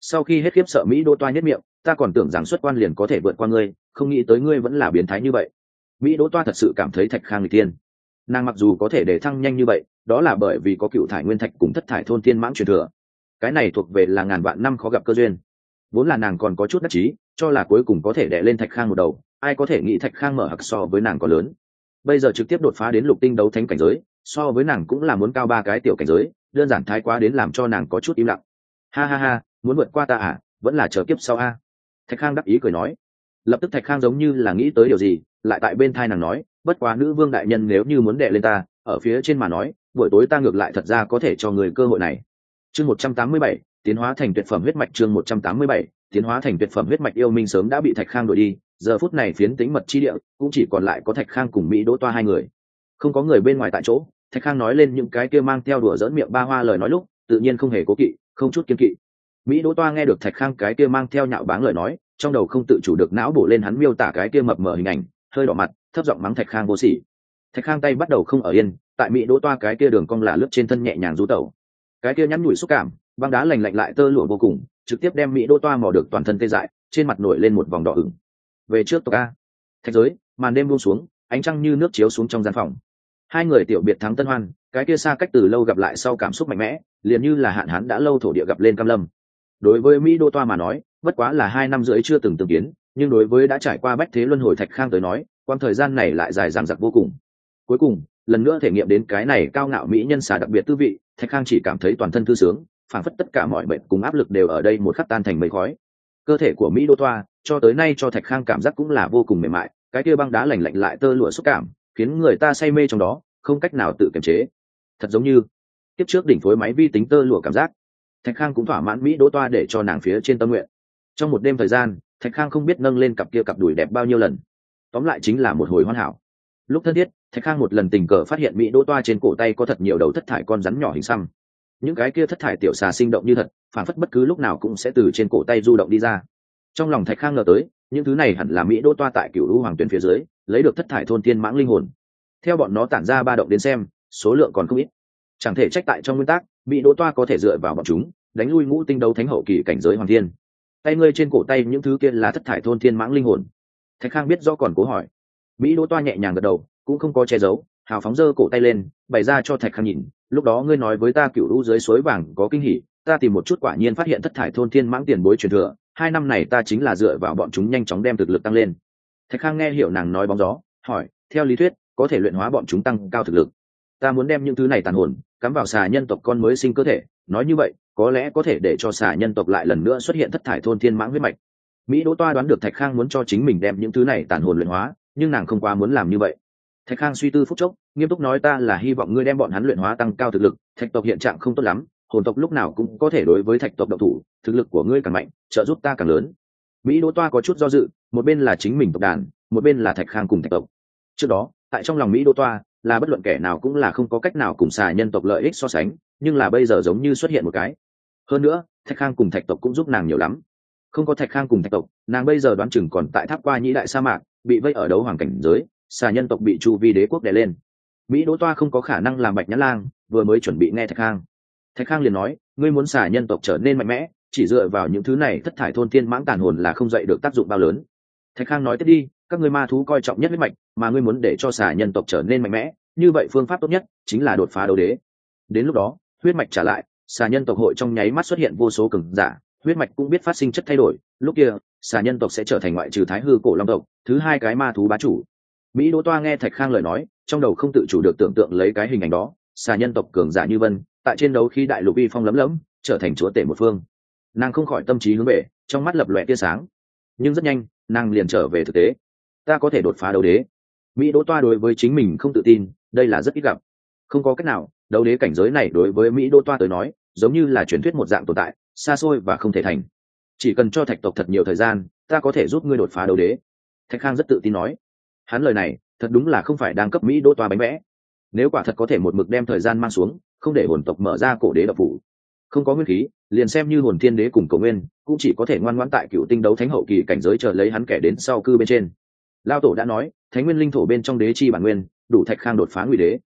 Sau khi hết khiếp sợ mỹ đỗ toa nhất miệng, ta còn tưởng rằng xuất quan liền có thể vượt qua ngươi, không nghĩ tới ngươi vẫn là biến thái như vậy. Mỹ đỗ toa thật sự cảm thấy thạch khang người tiên nàng mặc dù có thể để thăng nhanh như vậy, đó là bởi vì có cựu thải nguyên thạch cùng thất thải thôn tiên mãng truyền thừa. Cái này thuộc về là ngàn vạn năm khó gặp cơ duyên. Vốn là nàng còn có chút đắc chí cho là cuối cùng có thể đè lên thạch khang một đầu, ai có thể nghĩ thạch khang mở hặc so với nàng có lớn. Bây giờ trực tiếp đột phá đến lục tinh đấu thánh cảnh giới, so với nàng cũng là muốn cao ba cái tiểu cảnh giới, đơn giản thái quá đến làm cho nàng có chút im lặng. Ha ha ha, muốn vượt qua ta à vẫn là chờ kiếp sau a. Thạch khang đắc ý cười nói. Lập tức thạch khang giống như là nghĩ tới điều gì, lại tại bên thai nàng nói, bất quá nữ vương đại nhân nếu như muốn đệ lên ta, ở phía trên mà nói, buổi tối ta ngược lại thật ra có thể cho người cơ hội này. Chương một trăm tám mươi bảy, tiến hóa thành tuyệt phẩm huyết mạch chương một trăm tám mươi bảy tiến hóa thành tuyệt phẩm huyết mạch yêu minh sớm đã bị thạch khang đuổi đi, giờ phút này phiến tính mật chi địa cũng chỉ còn lại có thạch khang cùng mỹ đỗ toa hai người. Không có người bên ngoài tại chỗ, thạch khang nói lên những cái kia mang theo đùa dỡn miệng ba hoa lời nói lúc, tự nhiên không hề cố kỵ, không chút kiên kỵ. Mỹ đỗ toa nghe được thạch khang cái kia mang theo nhạo báng lời nói, trong đầu không tự chủ được não bổ lên hắn miêu tả cái kia mập mờ hình ảnh, hơi đỏ mặt, thấp giọng mắng thạch khang vô sỉ. Thạch khang tay bắt đầu không ở yên, tại mỹ đỗ toa cái kia đường cong là lướt trên thân nhẹ nhàng rú tẩu. Cái kia nhắn nhủi xúc cảm băng đá lành lạnh lại tơ lụa vô cùng, trực tiếp đem mỹ đô toa mò được toàn thân tê dại, trên mặt nổi lên một vòng đỏ ửng. Về trước tộc a. Thạch giới, màn đêm buông xuống, ánh trăng như nước chiếu xuống trong gian phòng. Hai người tiểu biệt thắng tân hoan, cái kia xa cách từ lâu gặp lại sau cảm xúc mạnh mẽ, liền như là hạn hán đã lâu thổ địa gặp lên cam lâm. Đối với mỹ đô toa mà nói, bất quá là hai năm rưỡi chưa từng từng kiến, nhưng đối với đã trải qua bách thế luân hồi thạch khang tới nói quang thời gian này lại dài dằng dặc vô cùng. Cuối cùng, lần nữa thể nghiệm đến cái này cao ngạo mỹ nhân xà đặc biệt tư vị, thạch khang chỉ cảm thấy toàn thân thư sướng phản phất tất cả mọi bệnh cùng áp lực đều ở đây một khắc tan thành mây khói. Cơ thể của mỹ đô toa, cho tới nay cho thạch khang cảm giác cũng là vô cùng mềm mại, cái kia băng đá lành lạnh lại tơ lụa xúc cảm, khiến người ta say mê trong đó, không cách nào tự kiềm chế. Thật giống như tiếp trước đỉnh phối máy vi tính tơ lụa cảm giác. Thạch khang cũng thỏa mãn mỹ đỗ toa để cho nàng phía trên tâm nguyện. Trong một đêm thời gian, thạch khang không biết nâng lên cặp kia cặp đùi đẹp bao nhiêu lần. Tóm lại chính là một hồi hoàn hảo. Lúc thân thiết, thạch khang một lần tình cờ phát hiện mỹ đỗ toa trên cổ tay có thật nhiều đầu thất thải con rắn nhỏ hình xăm những cái kia thất thải tiểu xà sinh động như thật, phản phất bất cứ lúc nào cũng sẽ từ trên cổ tay du động đi ra. Trong lòng thạch khang ngờ tới, những thứ này hẳn là mỹ đỗ toa tại cựu lũ hoàng tuyển phía dưới, lấy được thất thải thôn tiên mãng linh hồn. Theo bọn nó tản ra ba động đến xem, số lượng còn không ít. Chẳng thể trách tại trong nguyên tắc, mỹ đỗ toa có thể dựa vào bọn chúng, đánh lui ngũ tinh đấu thánh hậu kỳ cảnh giới hoàng thiên. Tay ngươi trên cổ tay những thứ kia là thất thải thôn thiên mãng linh hồn. Thạch khang biết do còn cố hỏi. Mỹ đỗ toa nhẹ nhàng gật đầu, cũng không có che giấu hào phóng giơ cổ tay lên, bày ra cho thạch khang nhìn, lúc đó ngươi nói với ta cựu lũ dưới suối vàng có kinh hỉ, ta tìm một chút quả nhiên phát hiện thất thải thôn thiên mãng tiền bối truyền thừa, hai năm này ta chính là dựa vào bọn chúng nhanh chóng đem thực lực tăng lên. Thạch khang nghe hiểu nàng nói bóng gió, hỏi, theo lý thuyết, có thể luyện hóa bọn chúng tăng cao thực lực. Ta muốn đem những thứ này tàn hồn, cắm vào xà nhân tộc con mới sinh cơ thể, nói như vậy, có lẽ có thể để cho xà nhân tộc lại lần nữa xuất hiện thất thải thôn thiên mãng huyết mạch. Mỹ đỗ toa đoán được thạch khang muốn cho chính mình đem những thứ này tàn hồn luyện hóa, nhưng nàng không quá muốn làm như vậy thạch khang suy tư phúc chốc, nghiêm túc nói, ta là hy vọng ngươi đem bọn hắn luyện hóa tăng cao thực lực. Thạch tộc hiện trạng không tốt lắm, hồn tộc lúc nào cũng có thể đối với thạch tộc độc thủ. Thực lực của ngươi càng mạnh, trợ giúp ta càng lớn. Mỹ đỗ toa có chút do dự, một bên là chính mình tộc đàn, một bên là thạch khang cùng thạch tộc. Trước đó, tại trong lòng mỹ đỗ toa, là bất luận kẻ nào cũng là không có cách nào cùng xà nhân tộc lợi ích so sánh, nhưng là bây giờ giống như xuất hiện một cái. Hơn nữa, thạch khang cùng thạch tộc cũng giúp nàng nhiều lắm. Không có thạch khang cùng thạch tộc, nàng bây giờ đoán chừng còn tại tháp qua nhĩ đại sa mạc, bị vây ở đấu hoàng cảnh giới xà nhân tộc bị chu vi đế quốc đè lên. Mỹ đỗ toa không có khả năng làm bạch nhã lang, vừa mới chuẩn bị nghe thạch khang. Thạch khang liền nói, ngươi muốn xà nhân tộc trở nên mạnh mẽ, chỉ dựa vào những thứ này thất thải thôn thiên mãng tàn hồn là không dạy được tác dụng bao lớn. Thạch khang nói tiếp đi, các ngươi ma thú coi trọng nhất huyết mạch, mà ngươi muốn để cho xà nhân tộc trở nên mạnh mẽ, như vậy phương pháp tốt nhất chính là đột phá đấu đế. Đến lúc đó, huyết mạch trả lại, xà nhân tộc hội trong nháy mắt xuất hiện vô số cường giả, huyết mạch cũng biết phát sinh chất thay đổi. Lúc kia, xà nhân tộc sẽ trở thành ngoại trừ thái hư cổ long tộc, thứ hai cái ma thú bá chủ mỹ đỗ toa nghe thạch khang lời nói, trong đầu không tự chủ được tưởng tượng lấy cái hình ảnh đó, xà nhân tộc cường giả như vân, tại trên đấu khi đại lục vi phong lấm lấm, trở thành chúa tể một phương. Nàng không khỏi tâm trí hướng về, trong mắt lập lòe tia sáng. Nhưng rất nhanh, nàng liền trở về thực tế. Ta có thể đột phá đấu đế. Mỹ đỗ toa đối với chính mình không tự tin, đây là rất ít gặp. Không có cách nào, đấu đế cảnh giới này đối với mỹ đỗ toa tới nói, giống như là truyền thuyết một dạng tồn tại, xa xôi và không thể thành. Chỉ cần cho thạch tộc thật nhiều thời gian, ta có thể giúp ngươi đột phá đấu đế. Thạch khang rất tự tin nói hắn lời này, thật đúng là không phải đang cấp mỹ đỗ toa bánh vẽ. Nếu quả thật có thể một mực đem thời gian mang xuống, không để hồn tộc mở ra cổ đế độc phủ. Không có nguyên khí, liền xem như hồn thiên đế cùng cầu nguyên, cũng chỉ có thể ngoan ngoãn tại cựu tinh đấu thánh hậu kỳ cảnh giới chờ lấy hắn kẻ đến sau cư bên trên. Lao tổ đã nói, thánh nguyên linh thổ bên trong đế chi bản nguyên, đủ thạch khang đột phá ngụy đế.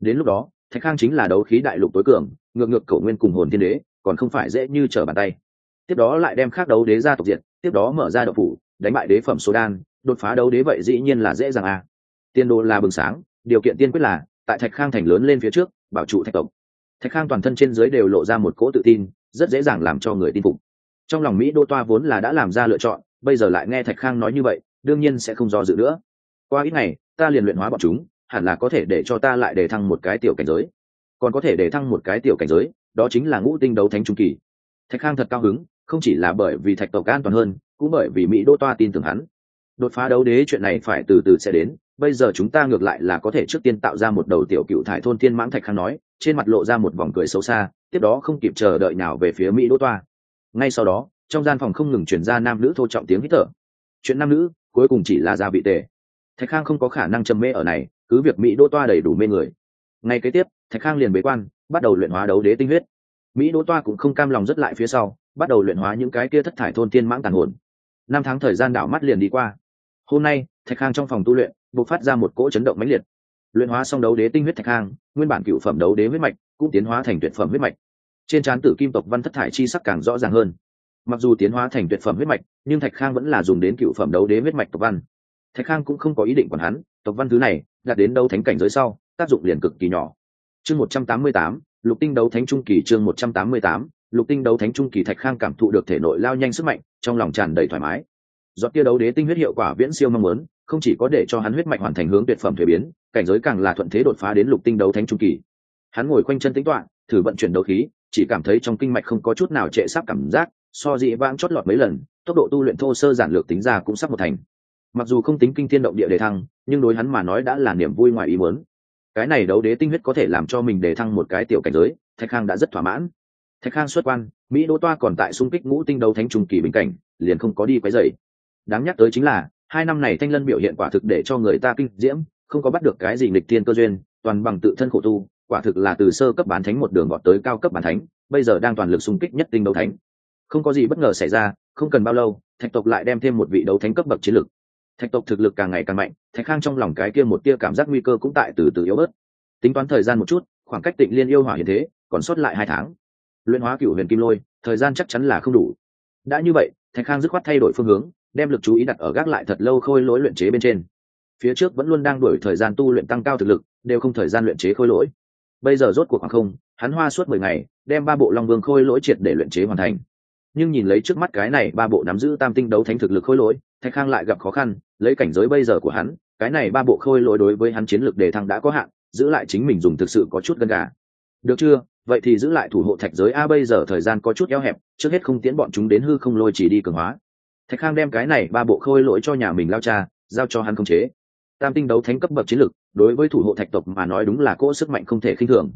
Đến lúc đó, thạch khang chính là đấu khí đại lục tối cường, ngược ngược cầu nguyên cùng hồn thiên đế, còn không phải dễ như trở bàn tay. Tiếp đó lại đem khác đấu đế ra tộc diện tiếp đó mở ra độc phủ, đánh bại đế phẩm số đan đột phá đấu đế vậy dĩ nhiên là dễ dàng à. tiên đồ là bừng sáng, điều kiện tiên quyết là, tại thạch khang thành lớn lên phía trước, bảo trụ thạch tộc. Thạch khang toàn thân trên dưới đều lộ ra một cỗ tự tin, rất dễ dàng làm cho người tin phục. Trong lòng mỹ đô toa vốn là đã làm ra lựa chọn, bây giờ lại nghe thạch khang nói như vậy, đương nhiên sẽ không do dự nữa. Qua ít ngày, ta liền luyện hóa bọn chúng, hẳn là có thể để cho ta lại để thăng một cái tiểu cảnh giới. Còn có thể để thăng một cái tiểu cảnh giới, đó chính là ngũ tinh đấu thánh trung kỳ. Thạch khang thật cao hứng, không chỉ là bởi vì thạch tộc an toàn hơn, cũng bởi vì mỹ đô toa tin tưởng hắn đột phá đấu đế chuyện này phải từ từ sẽ đến. Bây giờ chúng ta ngược lại là có thể trước tiên tạo ra một đầu tiểu cựu thải thôn thiên mãng thạch khang nói, trên mặt lộ ra một vòng cười xấu xa, tiếp đó không kịp chờ đợi nào về phía mỹ đỗ toa. Ngay sau đó, trong gian phòng không ngừng chuyển ra nam nữ thô trọng tiếng hít thở. Chuyện nam nữ, cuối cùng chỉ là gia vị tề. Thạch khang không có khả năng châm mê ở này, cứ việc mỹ đỗ toa đầy đủ mê người. Ngay kế tiếp, thạch khang liền bế quan, bắt đầu luyện hóa đấu đế tinh huyết. Mỹ đỗ toa cũng không cam lòng rất lại phía sau, bắt đầu luyện hóa những cái kia thất thải thôn thiên mãng tàn hồn. Năm tháng thời gian đảo mắt liền đi qua hôm nay, thạch khang trong phòng tu luyện, bộc phát ra một cỗ chấn động mãnh liệt. Luyện hóa xong đấu đế tinh huyết thạch khang, nguyên bản cựu phẩm đấu đế huyết mạch, cũng tiến hóa thành tuyệt phẩm huyết mạch. Trên trán tử kim tộc văn thất thải chi sắc càng rõ ràng hơn. Mặc dù tiến hóa thành tuyệt phẩm huyết mạch, nhưng thạch khang vẫn là dùng đến cựu phẩm đấu đế huyết mạch tộc văn. Thạch khang cũng không có ý định còn hắn, tộc văn thứ này, đạt đến đấu thánh cảnh giới sau, tác dụng liền cực kỳ nhỏ. Chương một trăm tám mươi tám, lục tinh đấu thánh trung kỳ chương một trăm tám mươi tám, lục tinh đấu thánh trung kỳ thạch khang cảm thụ được thể nội lao nhanh sức mạnh, trong lòng tràn đầy thoải mái giọt tia đấu đế tinh huyết hiệu quả viễn siêu mong muốn, không chỉ có để cho hắn huyết mạch hoàn thành hướng tuyệt phẩm thuế biến, cảnh giới càng là thuận thế đột phá đến lục tinh đấu thánh trung kỳ. Hắn ngồi quanh chân tính toạ thử vận chuyển đấu khí, chỉ cảm thấy trong kinh mạch không có chút nào trệ sắp cảm giác, so dị vãng chót lọt mấy lần, tốc độ tu luyện thô sơ giản lược tính ra cũng sắp một thành. Mặc dù không tính kinh thiên động địa đề thăng, nhưng đối hắn mà nói đã là niềm vui ngoài ý muốn. Cái này đấu đế tinh huyết có thể làm cho mình đề thăng một cái tiểu cảnh giới, thạch khang đã rất thỏa mãn. Thạch khang xuất quan, mỹ đỗ toa còn tại xung kích ngũ tinh đấu thánh trung kỳ bình cảnh, liền không có đi quấy dày đáng nhắc tới chính là, hai năm này thanh lân biểu hiện quả thực để cho người ta kinh diễm, không có bắt được cái gì nghịch tiên cơ duyên, toàn bằng tự thân khổ tu, quả thực là từ sơ cấp bán thánh một đường gọt tới cao cấp bán thánh, bây giờ đang toàn lực xung kích nhất tinh đấu thánh. Không có gì bất ngờ xảy ra, không cần bao lâu, thạch tộc lại đem thêm một vị đấu thánh cấp bậc chiến lực. Thạch tộc thực lực càng ngày càng mạnh, thạch khang trong lòng cái kia một tia cảm giác nguy cơ cũng tại từ từ yếu bớt. Tính toán thời gian một chút, khoảng cách tịnh liên yêu hỏa hiện thế, còn sót lại hai tháng. Luyện hóa cựu huyền kim lôi, thời gian chắc chắn là không đủ. Đã như vậy, thạch khang dứt khoát thay đổi phương hướng đem lực chú ý đặt ở gác lại thật lâu khôi lỗi luyện chế bên trên. Phía trước vẫn luôn đang đuổi thời gian tu luyện tăng cao thực lực, đều không thời gian luyện chế khôi lỗi. Bây giờ rốt cuộc khoảng không, hắn hoa suốt mười ngày, đem ba bộ long vương khôi lỗi triệt để luyện chế hoàn thành. Nhưng nhìn lấy trước mắt cái này ba bộ nắm giữ tam tinh đấu thánh thực lực khôi lỗi, thạch khang lại gặp khó khăn, lấy cảnh giới bây giờ của hắn, cái này ba bộ khôi lỗi đối với hắn chiến lược đề thăng đã có hạn, giữ lại chính mình dùng thực sự có chút gần gà. Được chưa? Vậy thì giữ lại thủ hộ thạch giới a bây giờ thời gian có chút eo hẹp, trước hết không tiến bọn chúng đến hư không lôi chỉ đi cường hóa thạch khang đem cái này ba bộ khôi lỗi cho nhà mình lao cha, giao cho hắn khống chế. Tam tinh đấu thánh cấp bậc chiến lực, đối với thủ hộ thạch tộc mà nói đúng là cỗ sức mạnh không thể khinh thường.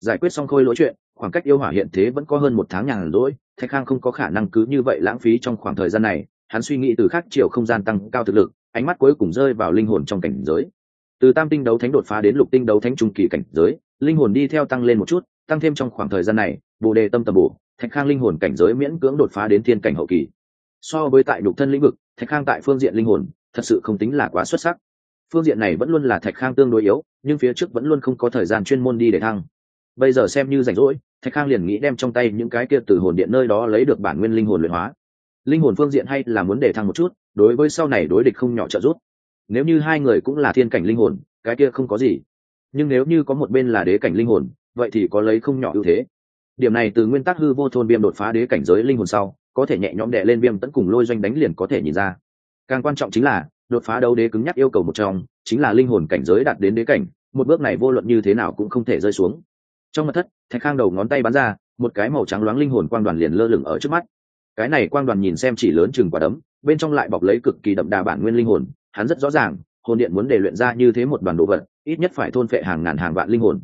Giải quyết xong khôi lỗi chuyện, khoảng cách yêu hỏa hiện thế vẫn có hơn một tháng nhàn rỗi, thạch khang không có khả năng cứ như vậy lãng phí trong khoảng thời gian này. Hắn suy nghĩ từ khác chiều không gian tăng cao thực lực, ánh mắt cuối cùng rơi vào linh hồn trong cảnh giới. Từ tam tinh đấu thánh đột phá đến lục tinh đấu thánh trung kỳ cảnh giới, linh hồn đi theo tăng lên một chút, tăng thêm trong khoảng thời gian này, bồ đề tâm tầm bổ, thạch khang linh hồn cảnh giới miễn cưỡng đột phá đến thiên cảnh hậu kỳ so với tại nhục thân lĩnh vực, thạch khang tại phương diện linh hồn, thật sự không tính là quá xuất sắc. Phương diện này vẫn luôn là thạch khang tương đối yếu, nhưng phía trước vẫn luôn không có thời gian chuyên môn đi để thăng. Bây giờ xem như rảnh rỗi, thạch khang liền nghĩ đem trong tay những cái kia từ hồn điện nơi đó lấy được bản nguyên linh hồn luyện hóa. Linh hồn phương diện hay là muốn để thăng một chút, đối với sau này đối địch không nhỏ trợ giúp. Nếu như hai người cũng là thiên cảnh linh hồn, cái kia không có gì. Nhưng nếu như có một bên là đế cảnh linh hồn, vậy thì có lấy không nhỏ ưu thế. Điểm này từ nguyên tắc hư vô thôn biêm đột phá đế cảnh giới linh hồn sau có thể nhẹ nhõm đè lên viêm tấn cùng lôi doanh đánh liền có thể nhìn ra. Càng quan trọng chính là, đột phá đấu đế cứng nhắc yêu cầu một trong, chính là linh hồn cảnh giới đạt đến đế cảnh, một bước này vô luận như thế nào cũng không thể rơi xuống. Trong mặt thất, thạch khang đầu ngón tay bắn ra, một cái màu trắng loáng linh hồn quang đoàn liền lơ lửng ở trước mắt. Cái này quang đoàn nhìn xem chỉ lớn chừng quả đấm, bên trong lại bọc lấy cực kỳ đậm đà bản nguyên linh hồn, hắn rất rõ ràng, hồn điện muốn để luyện ra như thế một đoàn đồ vật, ít nhất phải thôn phệ hàng ngàn hàng vạn linh hồn.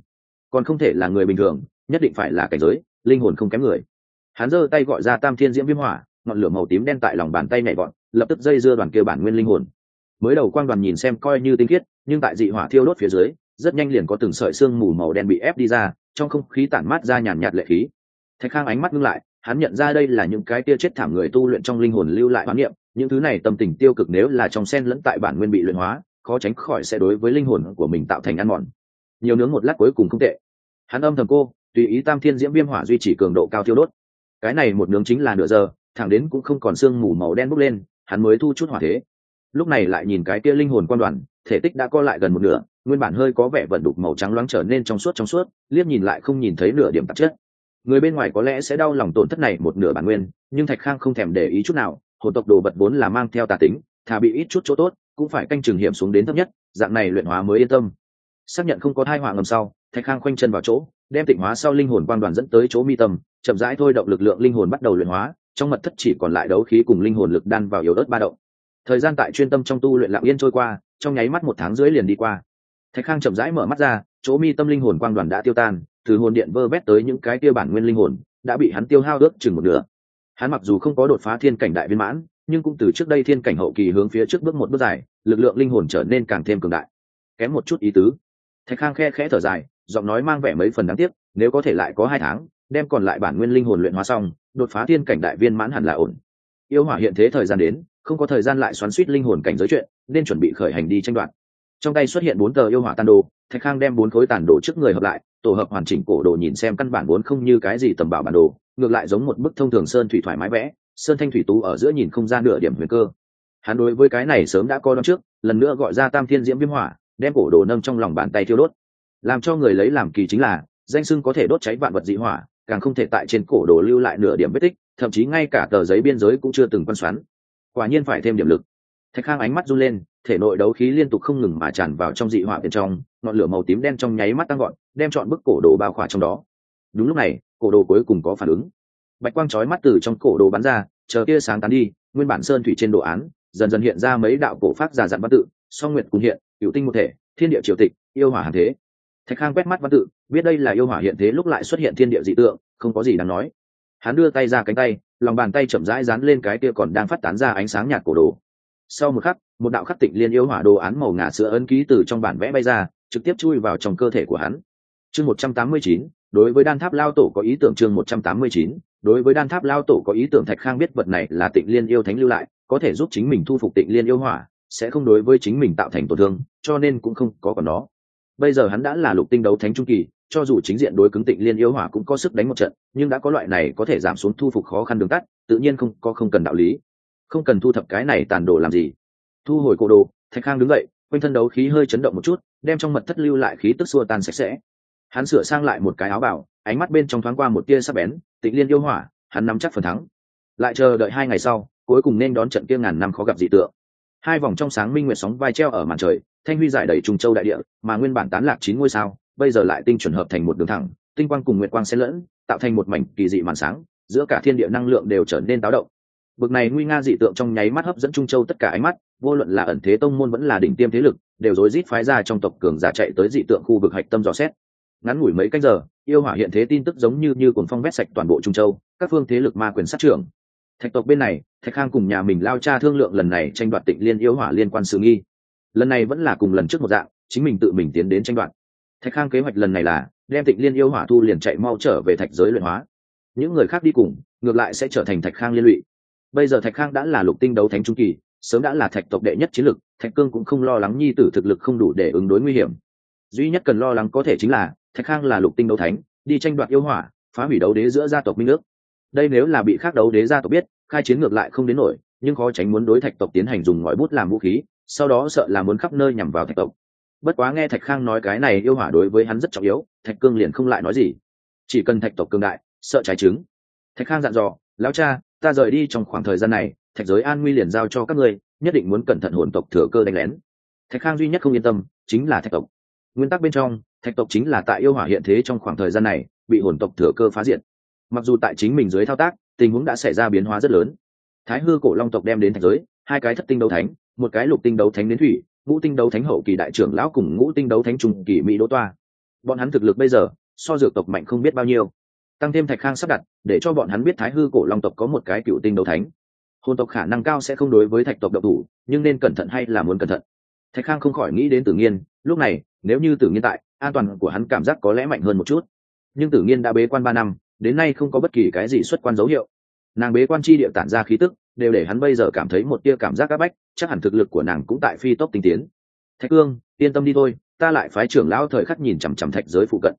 Còn không thể là người bình thường, nhất định phải là cảnh giới, linh hồn không kém người hắn giơ tay gọi ra tam thiên diễm viêm hỏa, ngọn lửa màu tím đen tại lòng bàn tay nhảy gọn lập tức dây dưa đoàn kia bản nguyên linh hồn. Mới đầu quang đoàn nhìn xem coi như tinh khiết, nhưng tại dị hỏa thiêu đốt phía dưới, rất nhanh liền có từng sợi xương mù màu đen bị ép đi ra, trong không khí tản mát ra nhàn nhạt lệ khí. Thạch khang ánh mắt ngưng lại, hắn nhận ra đây là những cái tia chết thảm người tu luyện trong linh hồn lưu lại hoán niệm, những thứ này tâm tình tiêu cực nếu là trong sen lẫn tại bản nguyên bị luyện hóa, khó tránh khỏi sẽ đối với linh hồn của mình tạo thành ăn mòn. Nhiều nướng một lát cuối cùng không tệ. Hắn âm thầm cô, tùy ý tam thiên diễm viêm hỏa duy trì cường độ cao thiêu đốt cái này một nướng chính là nửa giờ, thẳng đến cũng không còn sương mù màu đen bốc lên, hắn mới thu chút hỏa thế. Lúc này lại nhìn cái kia linh hồn quan đoàn, thể tích đã co lại gần một nửa, nguyên bản hơi có vẻ vận đục màu trắng loáng trở nên trong suốt trong suốt, liếc nhìn lại không nhìn thấy nửa điểm tạp chất. Người bên ngoài có lẽ sẽ đau lòng tổn thất này một nửa bản nguyên, nhưng thạch khang không thèm để ý chút nào, hồn tộc đồ vật vốn là mang theo tà tính, thà bị ít chút chỗ tốt, cũng phải canh chừng hiểm xuống đến thấp nhất, dạng này luyện hóa mới yên tâm. Xác nhận không có thai họa ngầm sau thạch khang khoanh chân vào chỗ, đem tịnh hóa sau linh hồn quan đoàn dẫn tới chỗ mi tâm, chậm rãi thôi động lực lượng linh hồn bắt đầu luyện hóa, trong mật thất chỉ còn lại đấu khí cùng linh hồn lực đan vào yếu ớt ba động. Thời gian tại chuyên tâm trong tu luyện lặng yên trôi qua, trong nháy mắt một tháng rưỡi liền đi qua. Thạch khang chậm rãi mở mắt ra, chỗ mi tâm linh hồn quang đoàn đã tiêu tan, từ hồn điện vơ vét tới những cái tiêu bản nguyên linh hồn, đã bị hắn tiêu hao ước chừng một nửa. Hắn mặc dù không có đột phá thiên cảnh đại viên mãn, nhưng cũng từ trước đây thiên cảnh hậu kỳ hướng phía trước bước một bước dài, lực lượng linh hồn trở nên càng thêm cường đại. Kém một chút ý tứ. Thạch khang khe khẽ thở dài giọng nói mang vẻ mấy phần đáng tiếc, nếu có thể lại có hai tháng, đem còn lại bản nguyên linh hồn luyện hóa xong, đột phá thiên cảnh đại viên mãn hẳn là ổn. Yêu hỏa hiện thế thời gian đến, không có thời gian lại xoắn suýt linh hồn cảnh giới chuyện, nên chuẩn bị khởi hành đi tranh đoạt. Trong tay xuất hiện bốn tờ yêu hỏa tàn đồ, thạch khang đem bốn khối tàn đồ trước người hợp lại, tổ hợp hoàn chỉnh cổ đồ nhìn xem căn bản vốn không như cái gì tầm bảo bản đồ, ngược lại giống một bức thông thường sơn thủy thoải mái vẽ, sơn thanh thủy tú ở giữa nhìn không ra nửa điểm huyền cơ. Hắn đối với cái này sớm đã coi đón trước, lần nữa gọi ra tam thiên diễm viêm hỏa, đem cổ đồ nâng trong lòng bàn tay thiêu đốt làm cho người lấy làm kỳ chính là, danh sưng có thể đốt cháy vạn vật dị hỏa, càng không thể tại trên cổ đồ lưu lại nửa điểm vết tích, thậm chí ngay cả tờ giấy biên giới cũng chưa từng quan xoắn. Quả nhiên phải thêm điểm lực. Thạch khang ánh mắt run lên, thể nội đấu khí liên tục không ngừng mà tràn vào trong dị hỏa bên trong, ngọn lửa màu tím đen trong nháy mắt tăng gọn đem chọn bức cổ đồ bao khỏa trong đó. Đúng lúc này, cổ đồ cuối cùng có phản ứng. Bạch quang trói mắt từ trong cổ đồ bắn ra, chờ tia sáng tán đi, nguyên bản sơn thủy trên đồ án, dần dần hiện ra mấy đạo cổ pháp già dặn văn tự, song nguyệt cùng hiện, cựu tinh một thể, thiên địa triều tịch, yêu hỏa hàng thế thạch khang quét mắt văn tự, biết đây là yêu hỏa hiện thế lúc lại xuất hiện thiên địa dị tượng, không có gì đáng nói. Hắn đưa tay ra cánh tay, lòng bàn tay chậm rãi dán lên cái kia còn đang phát tán ra ánh sáng nhạt cổ đồ. Sau một khắc, một đạo khắc tịnh liên yêu hỏa đồ án màu ngà sữa ấn ký từ trong bản vẽ bay ra, trực tiếp chui vào trong cơ thể của hắn. Chương một trăm tám mươi chín, đối với đan tháp lao tổ có ý tưởng chương một trăm tám mươi chín, đối với đan tháp lao tổ có ý tưởng thạch khang biết vật này là tịnh liên yêu thánh lưu lại, có thể giúp chính mình thu phục tịnh liên yêu hỏa, sẽ không đối với chính mình tạo thành tổn thương, cho nên cũng không có còn nó bây giờ hắn đã là lục tinh đấu thánh trung kỳ, cho dù chính diện đối cứng tịnh liên yêu hỏa cũng có sức đánh một trận, nhưng đã có loại này có thể giảm xuống thu phục khó khăn đường tắt, tự nhiên không có không cần đạo lý. Không cần thu thập cái này tàn đồ làm gì? Thu hồi cổ đồ, thạch khang đứng dậy, quanh thân đấu khí hơi chấn động một chút, đem trong mật thất lưu lại khí tức xua tan sạch sẽ. Hắn sửa sang lại một cái áo bảo ánh mắt bên trong thoáng qua một tia sắc bén, tịnh liên yêu hỏa, hắn nắm chắc phần thắng. Lại chờ đợi hai ngày sau, cuối cùng nên đón trận kia ngàn năm khó gặp dị tượng. Hai vòng trong sáng minh nguyệt sóng vai treo ở màn trời thanh huy giải đầy trùng châu đại địa, mà nguyên bản tán lạc chín ngôi sao, bây giờ lại tinh chuẩn hợp thành một đường thẳng, tinh quang cùng nguyệt quang xen lẫn, tạo thành một mảnh kỳ dị màn sáng, giữa cả thiên địa năng lượng đều trở nên táo động. Bực này nguy nga dị tượng trong nháy mắt hấp dẫn trung châu tất cả ánh mắt, vô luận là ẩn thế tông môn vẫn là đỉnh tiêm thế lực, đều rối rít phái ra trong tộc cường giả chạy tới dị tượng khu vực hạch tâm dò xét. Ngắn ngủi mấy cách giờ, yêu hỏa hiện thế tin tức giống như như cuồng phong vét sạch toàn bộ trung châu, các phương thế lực ma quyền sát trưởng. Thạch tộc bên này, thạch khang cùng nhà mình lao cha thương lượng lần này tranh đoạt tịnh liên yêu hỏa liên quan sự nghi lần này vẫn là cùng lần trước một dạng, chính mình tự mình tiến đến tranh đoạt. Thạch khang kế hoạch lần này là đem tịnh liên yêu hỏa thu liền chạy mau trở về thạch giới luyện hóa. Những người khác đi cùng, ngược lại sẽ trở thành thạch khang liên lụy. Bây giờ thạch khang đã là lục tinh đấu thánh trung kỳ, sớm đã là thạch tộc đệ nhất chiến lực, thạch cương cũng không lo lắng nhi tử thực lực không đủ để ứng đối nguy hiểm. Duy nhất cần lo lắng có thể chính là thạch khang là lục tinh đấu thánh, đi tranh đoạt yêu hỏa, phá hủy đấu đế giữa gia tộc minh nước. Đây nếu là bị khác đấu đế gia tộc biết, khai chiến ngược lại không đến nổi, nhưng khó tránh muốn đối thạch tộc tiến hành dùng ngòi bút làm vũ khí sau đó sợ là muốn khắp nơi nhằm vào thạch tộc. Bất quá nghe thạch khang nói cái này yêu hỏa đối với hắn rất trọng yếu, thạch cương liền không lại nói gì. Chỉ cần thạch tộc cương đại, sợ trái trứng. Thạch khang dặn dò, lão cha, ta rời đi trong khoảng thời gian này, thạch giới an nguy liền giao cho các ngươi, nhất định muốn cẩn thận hồn tộc thừa cơ đánh lén. Thạch khang duy nhất không yên tâm, chính là thạch tộc. Nguyên tắc bên trong, thạch tộc chính là tại yêu hỏa hiện thế trong khoảng thời gian này, bị hồn tộc thừa cơ phá diện. mặc dù tại chính mình dưới thao tác, tình huống đã xảy ra biến hóa rất lớn. Thái hư cổ long tộc đem đến thạch giới, hai cái thất tinh đấu thánh một cái lục tinh đấu thánh đến thủy, ngũ tinh đấu thánh hậu kỳ đại trưởng lão cùng ngũ tinh đấu thánh trung kỳ mỹ đỗ toa. Bọn hắn thực lực bây giờ, so dược tộc mạnh không biết bao nhiêu. Tăng thêm thạch khang sắp đặt, để cho bọn hắn biết thái hư cổ long tộc có một cái cựu tinh đấu thánh. Hôn tộc khả năng cao sẽ không đối với thạch tộc độc thủ, nhưng nên cẩn thận hay là muốn cẩn thận? Thạch khang không khỏi nghĩ đến tử nghiên, lúc này, nếu như tử nghiên tại, an toàn của hắn cảm giác có lẽ mạnh hơn một chút. Nhưng tử nghiên đã bế quan ba năm, đến nay không có bất kỳ cái gì xuất quan dấu hiệu. Nàng bế quan chi địa tản ra khí tức đều để hắn bây giờ cảm thấy một tia cảm giác áp bách, chắc hẳn thực lực của nàng cũng tại phi tốc tinh tiến. Thạch cương, yên tâm đi thôi, ta lại phái trưởng lão thời khắc nhìn chằm chằm thạch giới phụ cận.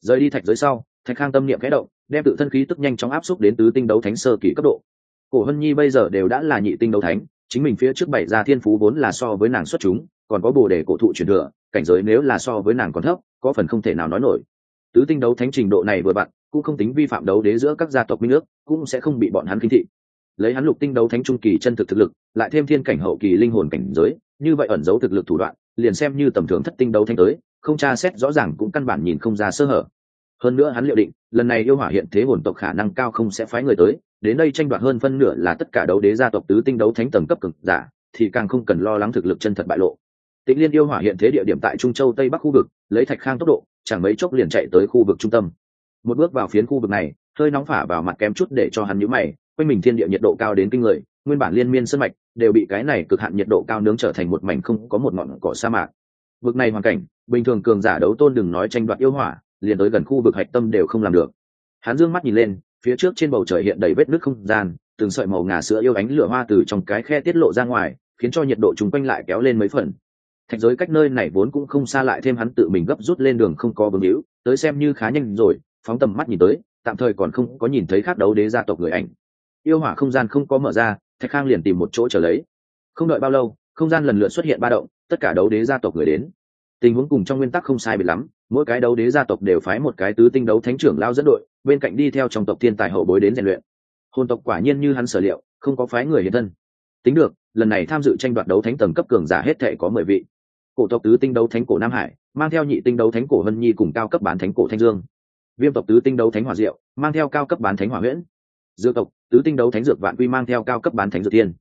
Rời đi thạch giới sau, thạch khang tâm niệm khẽ động, đem tự thân khí tức nhanh chóng áp xúc đến tứ tinh đấu thánh sơ kỳ cấp độ. Cổ hân nhi bây giờ đều đã là nhị tinh đấu thánh, chính mình phía trước bảy gia thiên phú vốn là so với nàng xuất chúng, còn có bồ đề cổ thụ truyền thừa, cảnh giới nếu là so với nàng còn thấp, có phần không thể nào nói nổi. Tứ tinh đấu thánh trình độ này vừa bạn cũng không tính vi phạm đấu đế giữa các gia tộc minh nước cũng sẽ không bị bọn hắn kinh thị lấy hắn lục tinh đấu thánh trung kỳ chân thực thực lực, lại thêm thiên cảnh hậu kỳ linh hồn cảnh giới, như vậy ẩn giấu thực lực thủ đoạn, liền xem như tầm thường thất tinh đấu thánh tới, không tra xét rõ ràng cũng căn bản nhìn không ra sơ hở. Hơn nữa hắn liệu định, lần này yêu hỏa hiện thế hồn tộc khả năng cao không sẽ phái người tới, đến đây tranh đoạt hơn phân nửa là tất cả đấu đế gia tộc tứ tinh đấu thánh tầng cấp cực giả, thì càng không cần lo lắng thực lực chân thật bại lộ. Tịnh liên yêu hỏa hiện thế địa điểm tại trung châu tây bắc khu vực, lấy thạch khang tốc độ, chẳng mấy chốc liền chạy tới khu vực trung tâm. Một bước vào phiến khu vực này, hơi nóng phả vào mặt kém chút để cho hắn nhíu mày quanh mình thiên địa nhiệt độ cao đến kinh người, nguyên bản liên miên sân mạch đều bị cái này cực hạn nhiệt độ cao nướng trở thành một mảnh không có một ngọn cỏ sa mạc. Vực này hoàn cảnh, bình thường cường giả đấu tôn đừng nói tranh đoạt yêu hỏa, liền tới gần khu vực hạch tâm đều không làm được. Hắn dương mắt nhìn lên, phía trước trên bầu trời hiện đầy vết nước không gian, từng sợi màu ngà sữa yêu ánh lửa hoa từ trong cái khe tiết lộ ra ngoài, khiến cho nhiệt độ chung quanh lại kéo lên mấy phần. Thạch giới cách nơi này vốn cũng không xa lại thêm hắn tự mình gấp rút lên đường không có vương hữu tới xem như khá nhanh rồi, phóng tầm mắt nhìn tới, tạm thời còn không có nhìn thấy khác đấu đế gia tộc người ảnh yêu hỏa không gian không có mở ra, thạch khang liền tìm một chỗ trở lấy. Không đợi bao lâu, không gian lần lượt xuất hiện ba động, tất cả đấu đế gia tộc người đến. Tình huống cùng trong nguyên tắc không sai biệt lắm, mỗi cái đấu đế gia tộc đều phái một cái tứ tinh đấu thánh trưởng lao dẫn đội, bên cạnh đi theo trong tộc thiên tài hậu bối đến rèn luyện. Hồn tộc quả nhiên như hắn sở liệu, không có phái người hiện thân. Tính được, lần này tham dự tranh đoạt đấu thánh tầng cấp cường giả hết thệ có mười vị. Cổ tộc tứ tinh đấu thánh cổ nam hải, mang theo nhị tinh đấu thánh cổ hân nhi cùng cao cấp bán thánh cổ thanh dương. Viêm tộc tứ tinh đấu thánh hỏa diệu, mang theo cao cấp bán thánh hỏa huyễn dược tộc, tứ tinh đấu thánh dược vạn quy mang theo cao cấp bán thánh dược tiên.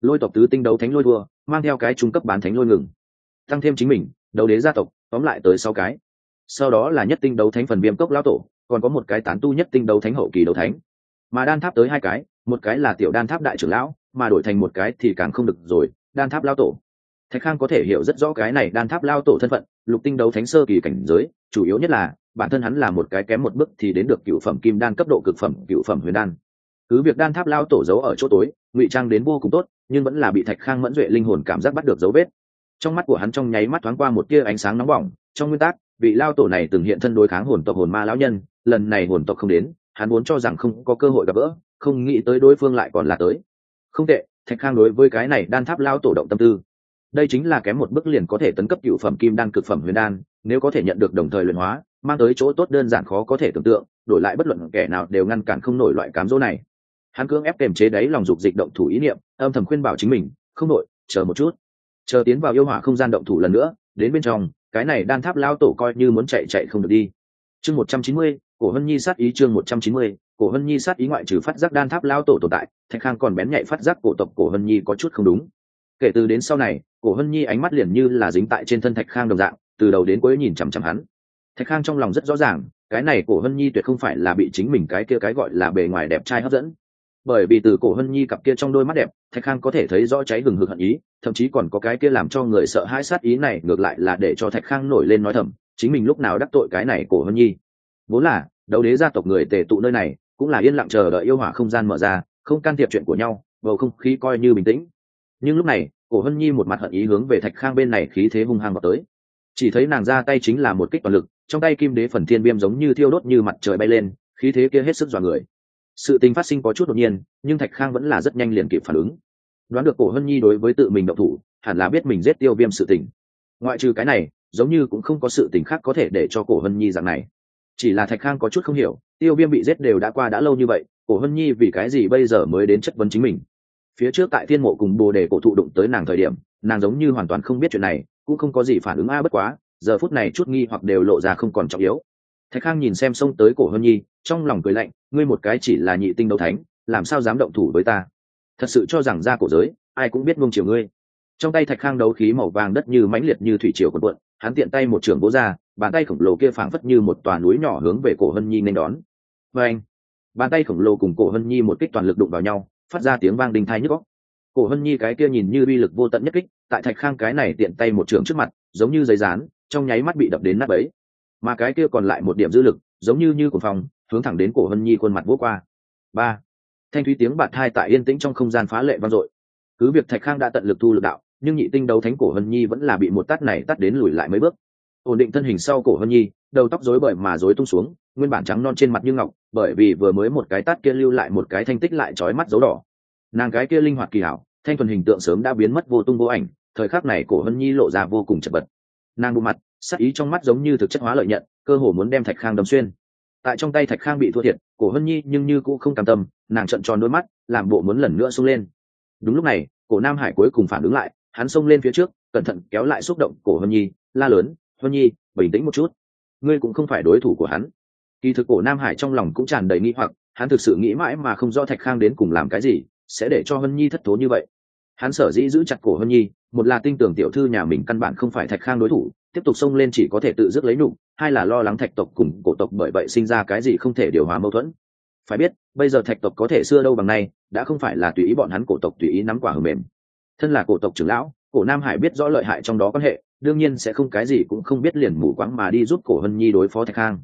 Lôi tộc tứ tinh đấu thánh lôi thua, mang theo cái trung cấp bán thánh lôi ngừng. Tăng thêm chính mình, đấu đế gia tộc, tóm lại tới sáu cái. Sau đó là nhất tinh đấu thánh phần viêm cốc lão tổ, còn có một cái tán tu nhất tinh đấu thánh hậu kỳ đấu thánh. Mà đan tháp tới hai cái, một cái là tiểu đan tháp đại trưởng lão, mà đổi thành một cái thì càng không được rồi, đan tháp lao tổ. Thạch khang có thể hiểu rất rõ cái này đan tháp lao tổ thân phận, lục tinh đấu thánh sơ kỳ cảnh giới, chủ yếu nhất là, bản thân hắn là một cái kém một bước thì đến được cựu phẩm kim đan cấp độ cực phẩm cựu phẩm huyền đan cứ việc đan tháp lao tổ giấu ở chỗ tối, ngụy trang đến vô cùng tốt, nhưng vẫn là bị thạch khang mẫn duệ linh hồn cảm giác bắt được dấu vết. Trong mắt của hắn trong nháy mắt thoáng qua một tia ánh sáng nóng bỏng, trong nguyên tắc, vị lao tổ này từng hiện thân đối kháng hồn tộc hồn ma lão nhân, lần này hồn tộc không đến, hắn vốn cho rằng không có cơ hội gặp gỡ, không nghĩ tới đối phương lại còn là tới. Không tệ, thạch khang đối với cái này đan tháp lao tổ động tâm tư. Đây chính là kém một bước liền có thể tấn cấp cựu phẩm kim đan cực phẩm huyền đan, nếu có thể nhận được đồng thời luyện hóa, mang tới chỗ tốt đơn giản khó có thể tưởng tượng, đổi lại bất luận kẻ nào đều ngăn cản không nổi loại cám dỗ này hắn cưỡng ép kềm chế đáy lòng dục dịch động thủ ý niệm, âm thầm khuyên bảo chính mình, không nổi chờ một chút. Chờ tiến vào yêu hỏa không gian động thủ lần nữa, đến bên trong, cái này đan tháp lao tổ coi như muốn chạy chạy không được đi. Chương một trăm chín mươi, cổ hân nhi sát ý chương một trăm chín mươi, cổ hân nhi sát ý ngoại trừ phát giác đan tháp lao tổ tồn tại, thạch khang còn bén nhạy phát giác cổ tộc cổ hân nhi có chút không đúng. Kể từ đến sau này, cổ hân nhi ánh mắt liền như là dính tại trên thân thạch khang đồng dạng, từ đầu đến cuối nhìn chằm chằm hắn. Thạch khang trong lòng rất rõ ràng, cái này cổ hân nhi tuyệt không phải là bị chính mình cái kia cái gọi là bề ngoài đẹp trai hấp dẫn bởi vì từ cổ hân nhi cặp kia trong đôi mắt đẹp, thạch khang có thể thấy rõ cháy gừng hực hận ý, thậm chí còn có cái kia làm cho người sợ hãi sát ý này, ngược lại là để cho thạch khang nổi lên nói thầm, chính mình lúc nào đắc tội cái này cổ hân nhi. Vốn là, đấu đế gia tộc người tề tụ nơi này, cũng là yên lặng chờ đợi yêu hỏa không gian mở ra, không can thiệp chuyện của nhau, bầu không khí coi như bình tĩnh. Nhưng lúc này, cổ hân nhi một mặt hận ý hướng về thạch khang bên này khí thế hung hăng vào tới. Chỉ thấy nàng ra tay chính là một kích toàn lực, trong tay kim đế phần thiên viêm giống như thiêu đốt như mặt trời bay lên, khí thế kia hết sức dọa người sự tình phát sinh có chút đột nhiên, nhưng thạch khang vẫn là rất nhanh liền kịp phản ứng. Đoán được cổ hân nhi đối với tự mình động thủ, hẳn là biết mình giết tiêu viêm sự tình. Ngoại trừ cái này, giống như cũng không có sự tình khác có thể để cho cổ hân nhi dạng này. Chỉ là thạch khang có chút không hiểu, tiêu viêm bị giết đều đã qua đã lâu như vậy, cổ hân nhi vì cái gì bây giờ mới đến chất vấn chính mình? Phía trước tại thiên mộ cùng bồ đề cổ thụ đụng tới nàng thời điểm, nàng giống như hoàn toàn không biết chuyện này, cũng không có gì phản ứng a à bất quá, giờ phút này chút nghi hoặc đều lộ ra không còn trọng yếu thạch khang nhìn xem xông tới cổ hân nhi, trong lòng cười lạnh, ngươi một cái chỉ là nhị tinh đấu thánh, làm sao dám động thủ với ta? Thật sự cho rằng ra cổ giới, ai cũng biết ngông chiều ngươi. Trong tay thạch khang đấu khí màu vàng đất như mãnh liệt như thủy triều quần quận, hắn tiện tay một trường bố ra, bàn tay khổng lồ kia phảng phất như một tòa núi nhỏ hướng về cổ hân nhi nên đón. Và anh. Bàn tay khổng lồ cùng cổ hân nhi một kích toàn lực đụng vào nhau, phát ra tiếng vang đinh thai nhức góc cổ hân nhi cái kia nhìn như uy lực vô tận nhất kích, tại thạch khang cái này tiện tay một trường trước mặt, giống như giấy rán trong nháy mắt bị đập đến nắp ấy mà cái kia còn lại một điểm dư lực, giống như như của phòng hướng thẳng đến cổ hân nhi khuôn mặt vỗ qua. Ba. Thanh thúy tiếng bạt thai tại yên tĩnh trong không gian phá lệ vang dội. Cứ việc thạch khang đã tận lực thu lực đạo, nhưng nhị tinh đấu thánh cổ hân nhi vẫn là bị một tát này tát đến lùi lại mấy bước. Ổn định thân hình sau cổ hân nhi, đầu tóc rối bời mà rối tung xuống, nguyên bản trắng non trên mặt như ngọc, bởi vì vừa mới một cái tát kia lưu lại một cái thanh tích lại trói mắt dấu đỏ. Nàng cái kia linh hoạt kỳ hảo, thanh thuần hình tượng sớm đã biến mất vô tung vô ảnh, thời khắc này cổ hân nhi lộ ra vô cùng chật vật. Nàng bộ mặt sắc ý trong mắt giống như thực chất hóa lợi nhận, cơ hồ muốn đem thạch khang đâm xuyên. Tại trong tay thạch khang bị thua thiệt, cổ hân nhi nhưng như cũng không cam tâm, nàng trận tròn đôi mắt, làm bộ muốn lần nữa xông lên. Đúng lúc này, cổ nam hải cuối cùng phản ứng lại, hắn xông lên phía trước, cẩn thận kéo lại xúc động cổ hân nhi, la lớn, hân nhi, bình tĩnh một chút. Ngươi cũng không phải đối thủ của hắn. Kỳ thực cổ nam hải trong lòng cũng tràn đầy nghi hoặc, hắn thực sự nghĩ mãi mà không do thạch khang đến cùng làm cái gì, sẽ để cho hân nhi thất thố như vậy hắn sở dĩ giữ chặt cổ hân nhi, một là tin tưởng tiểu thư nhà mình căn bản không phải thạch khang đối thủ, tiếp tục xông lên chỉ có thể tự dứt lấy nụ hai là lo lắng thạch tộc cùng cổ tộc bởi vậy sinh ra cái gì không thể điều hòa mâu thuẫn. Phải biết, bây giờ thạch tộc có thể xưa đâu bằng nay, đã không phải là tùy ý bọn hắn cổ tộc tùy ý nắm quả hầm mềm. Thân là cổ tộc trưởng lão, cổ nam hải biết rõ lợi hại trong đó quan hệ, đương nhiên sẽ không cái gì cũng không biết liền mù quáng mà đi giúp cổ hân nhi đối phó thạch khang.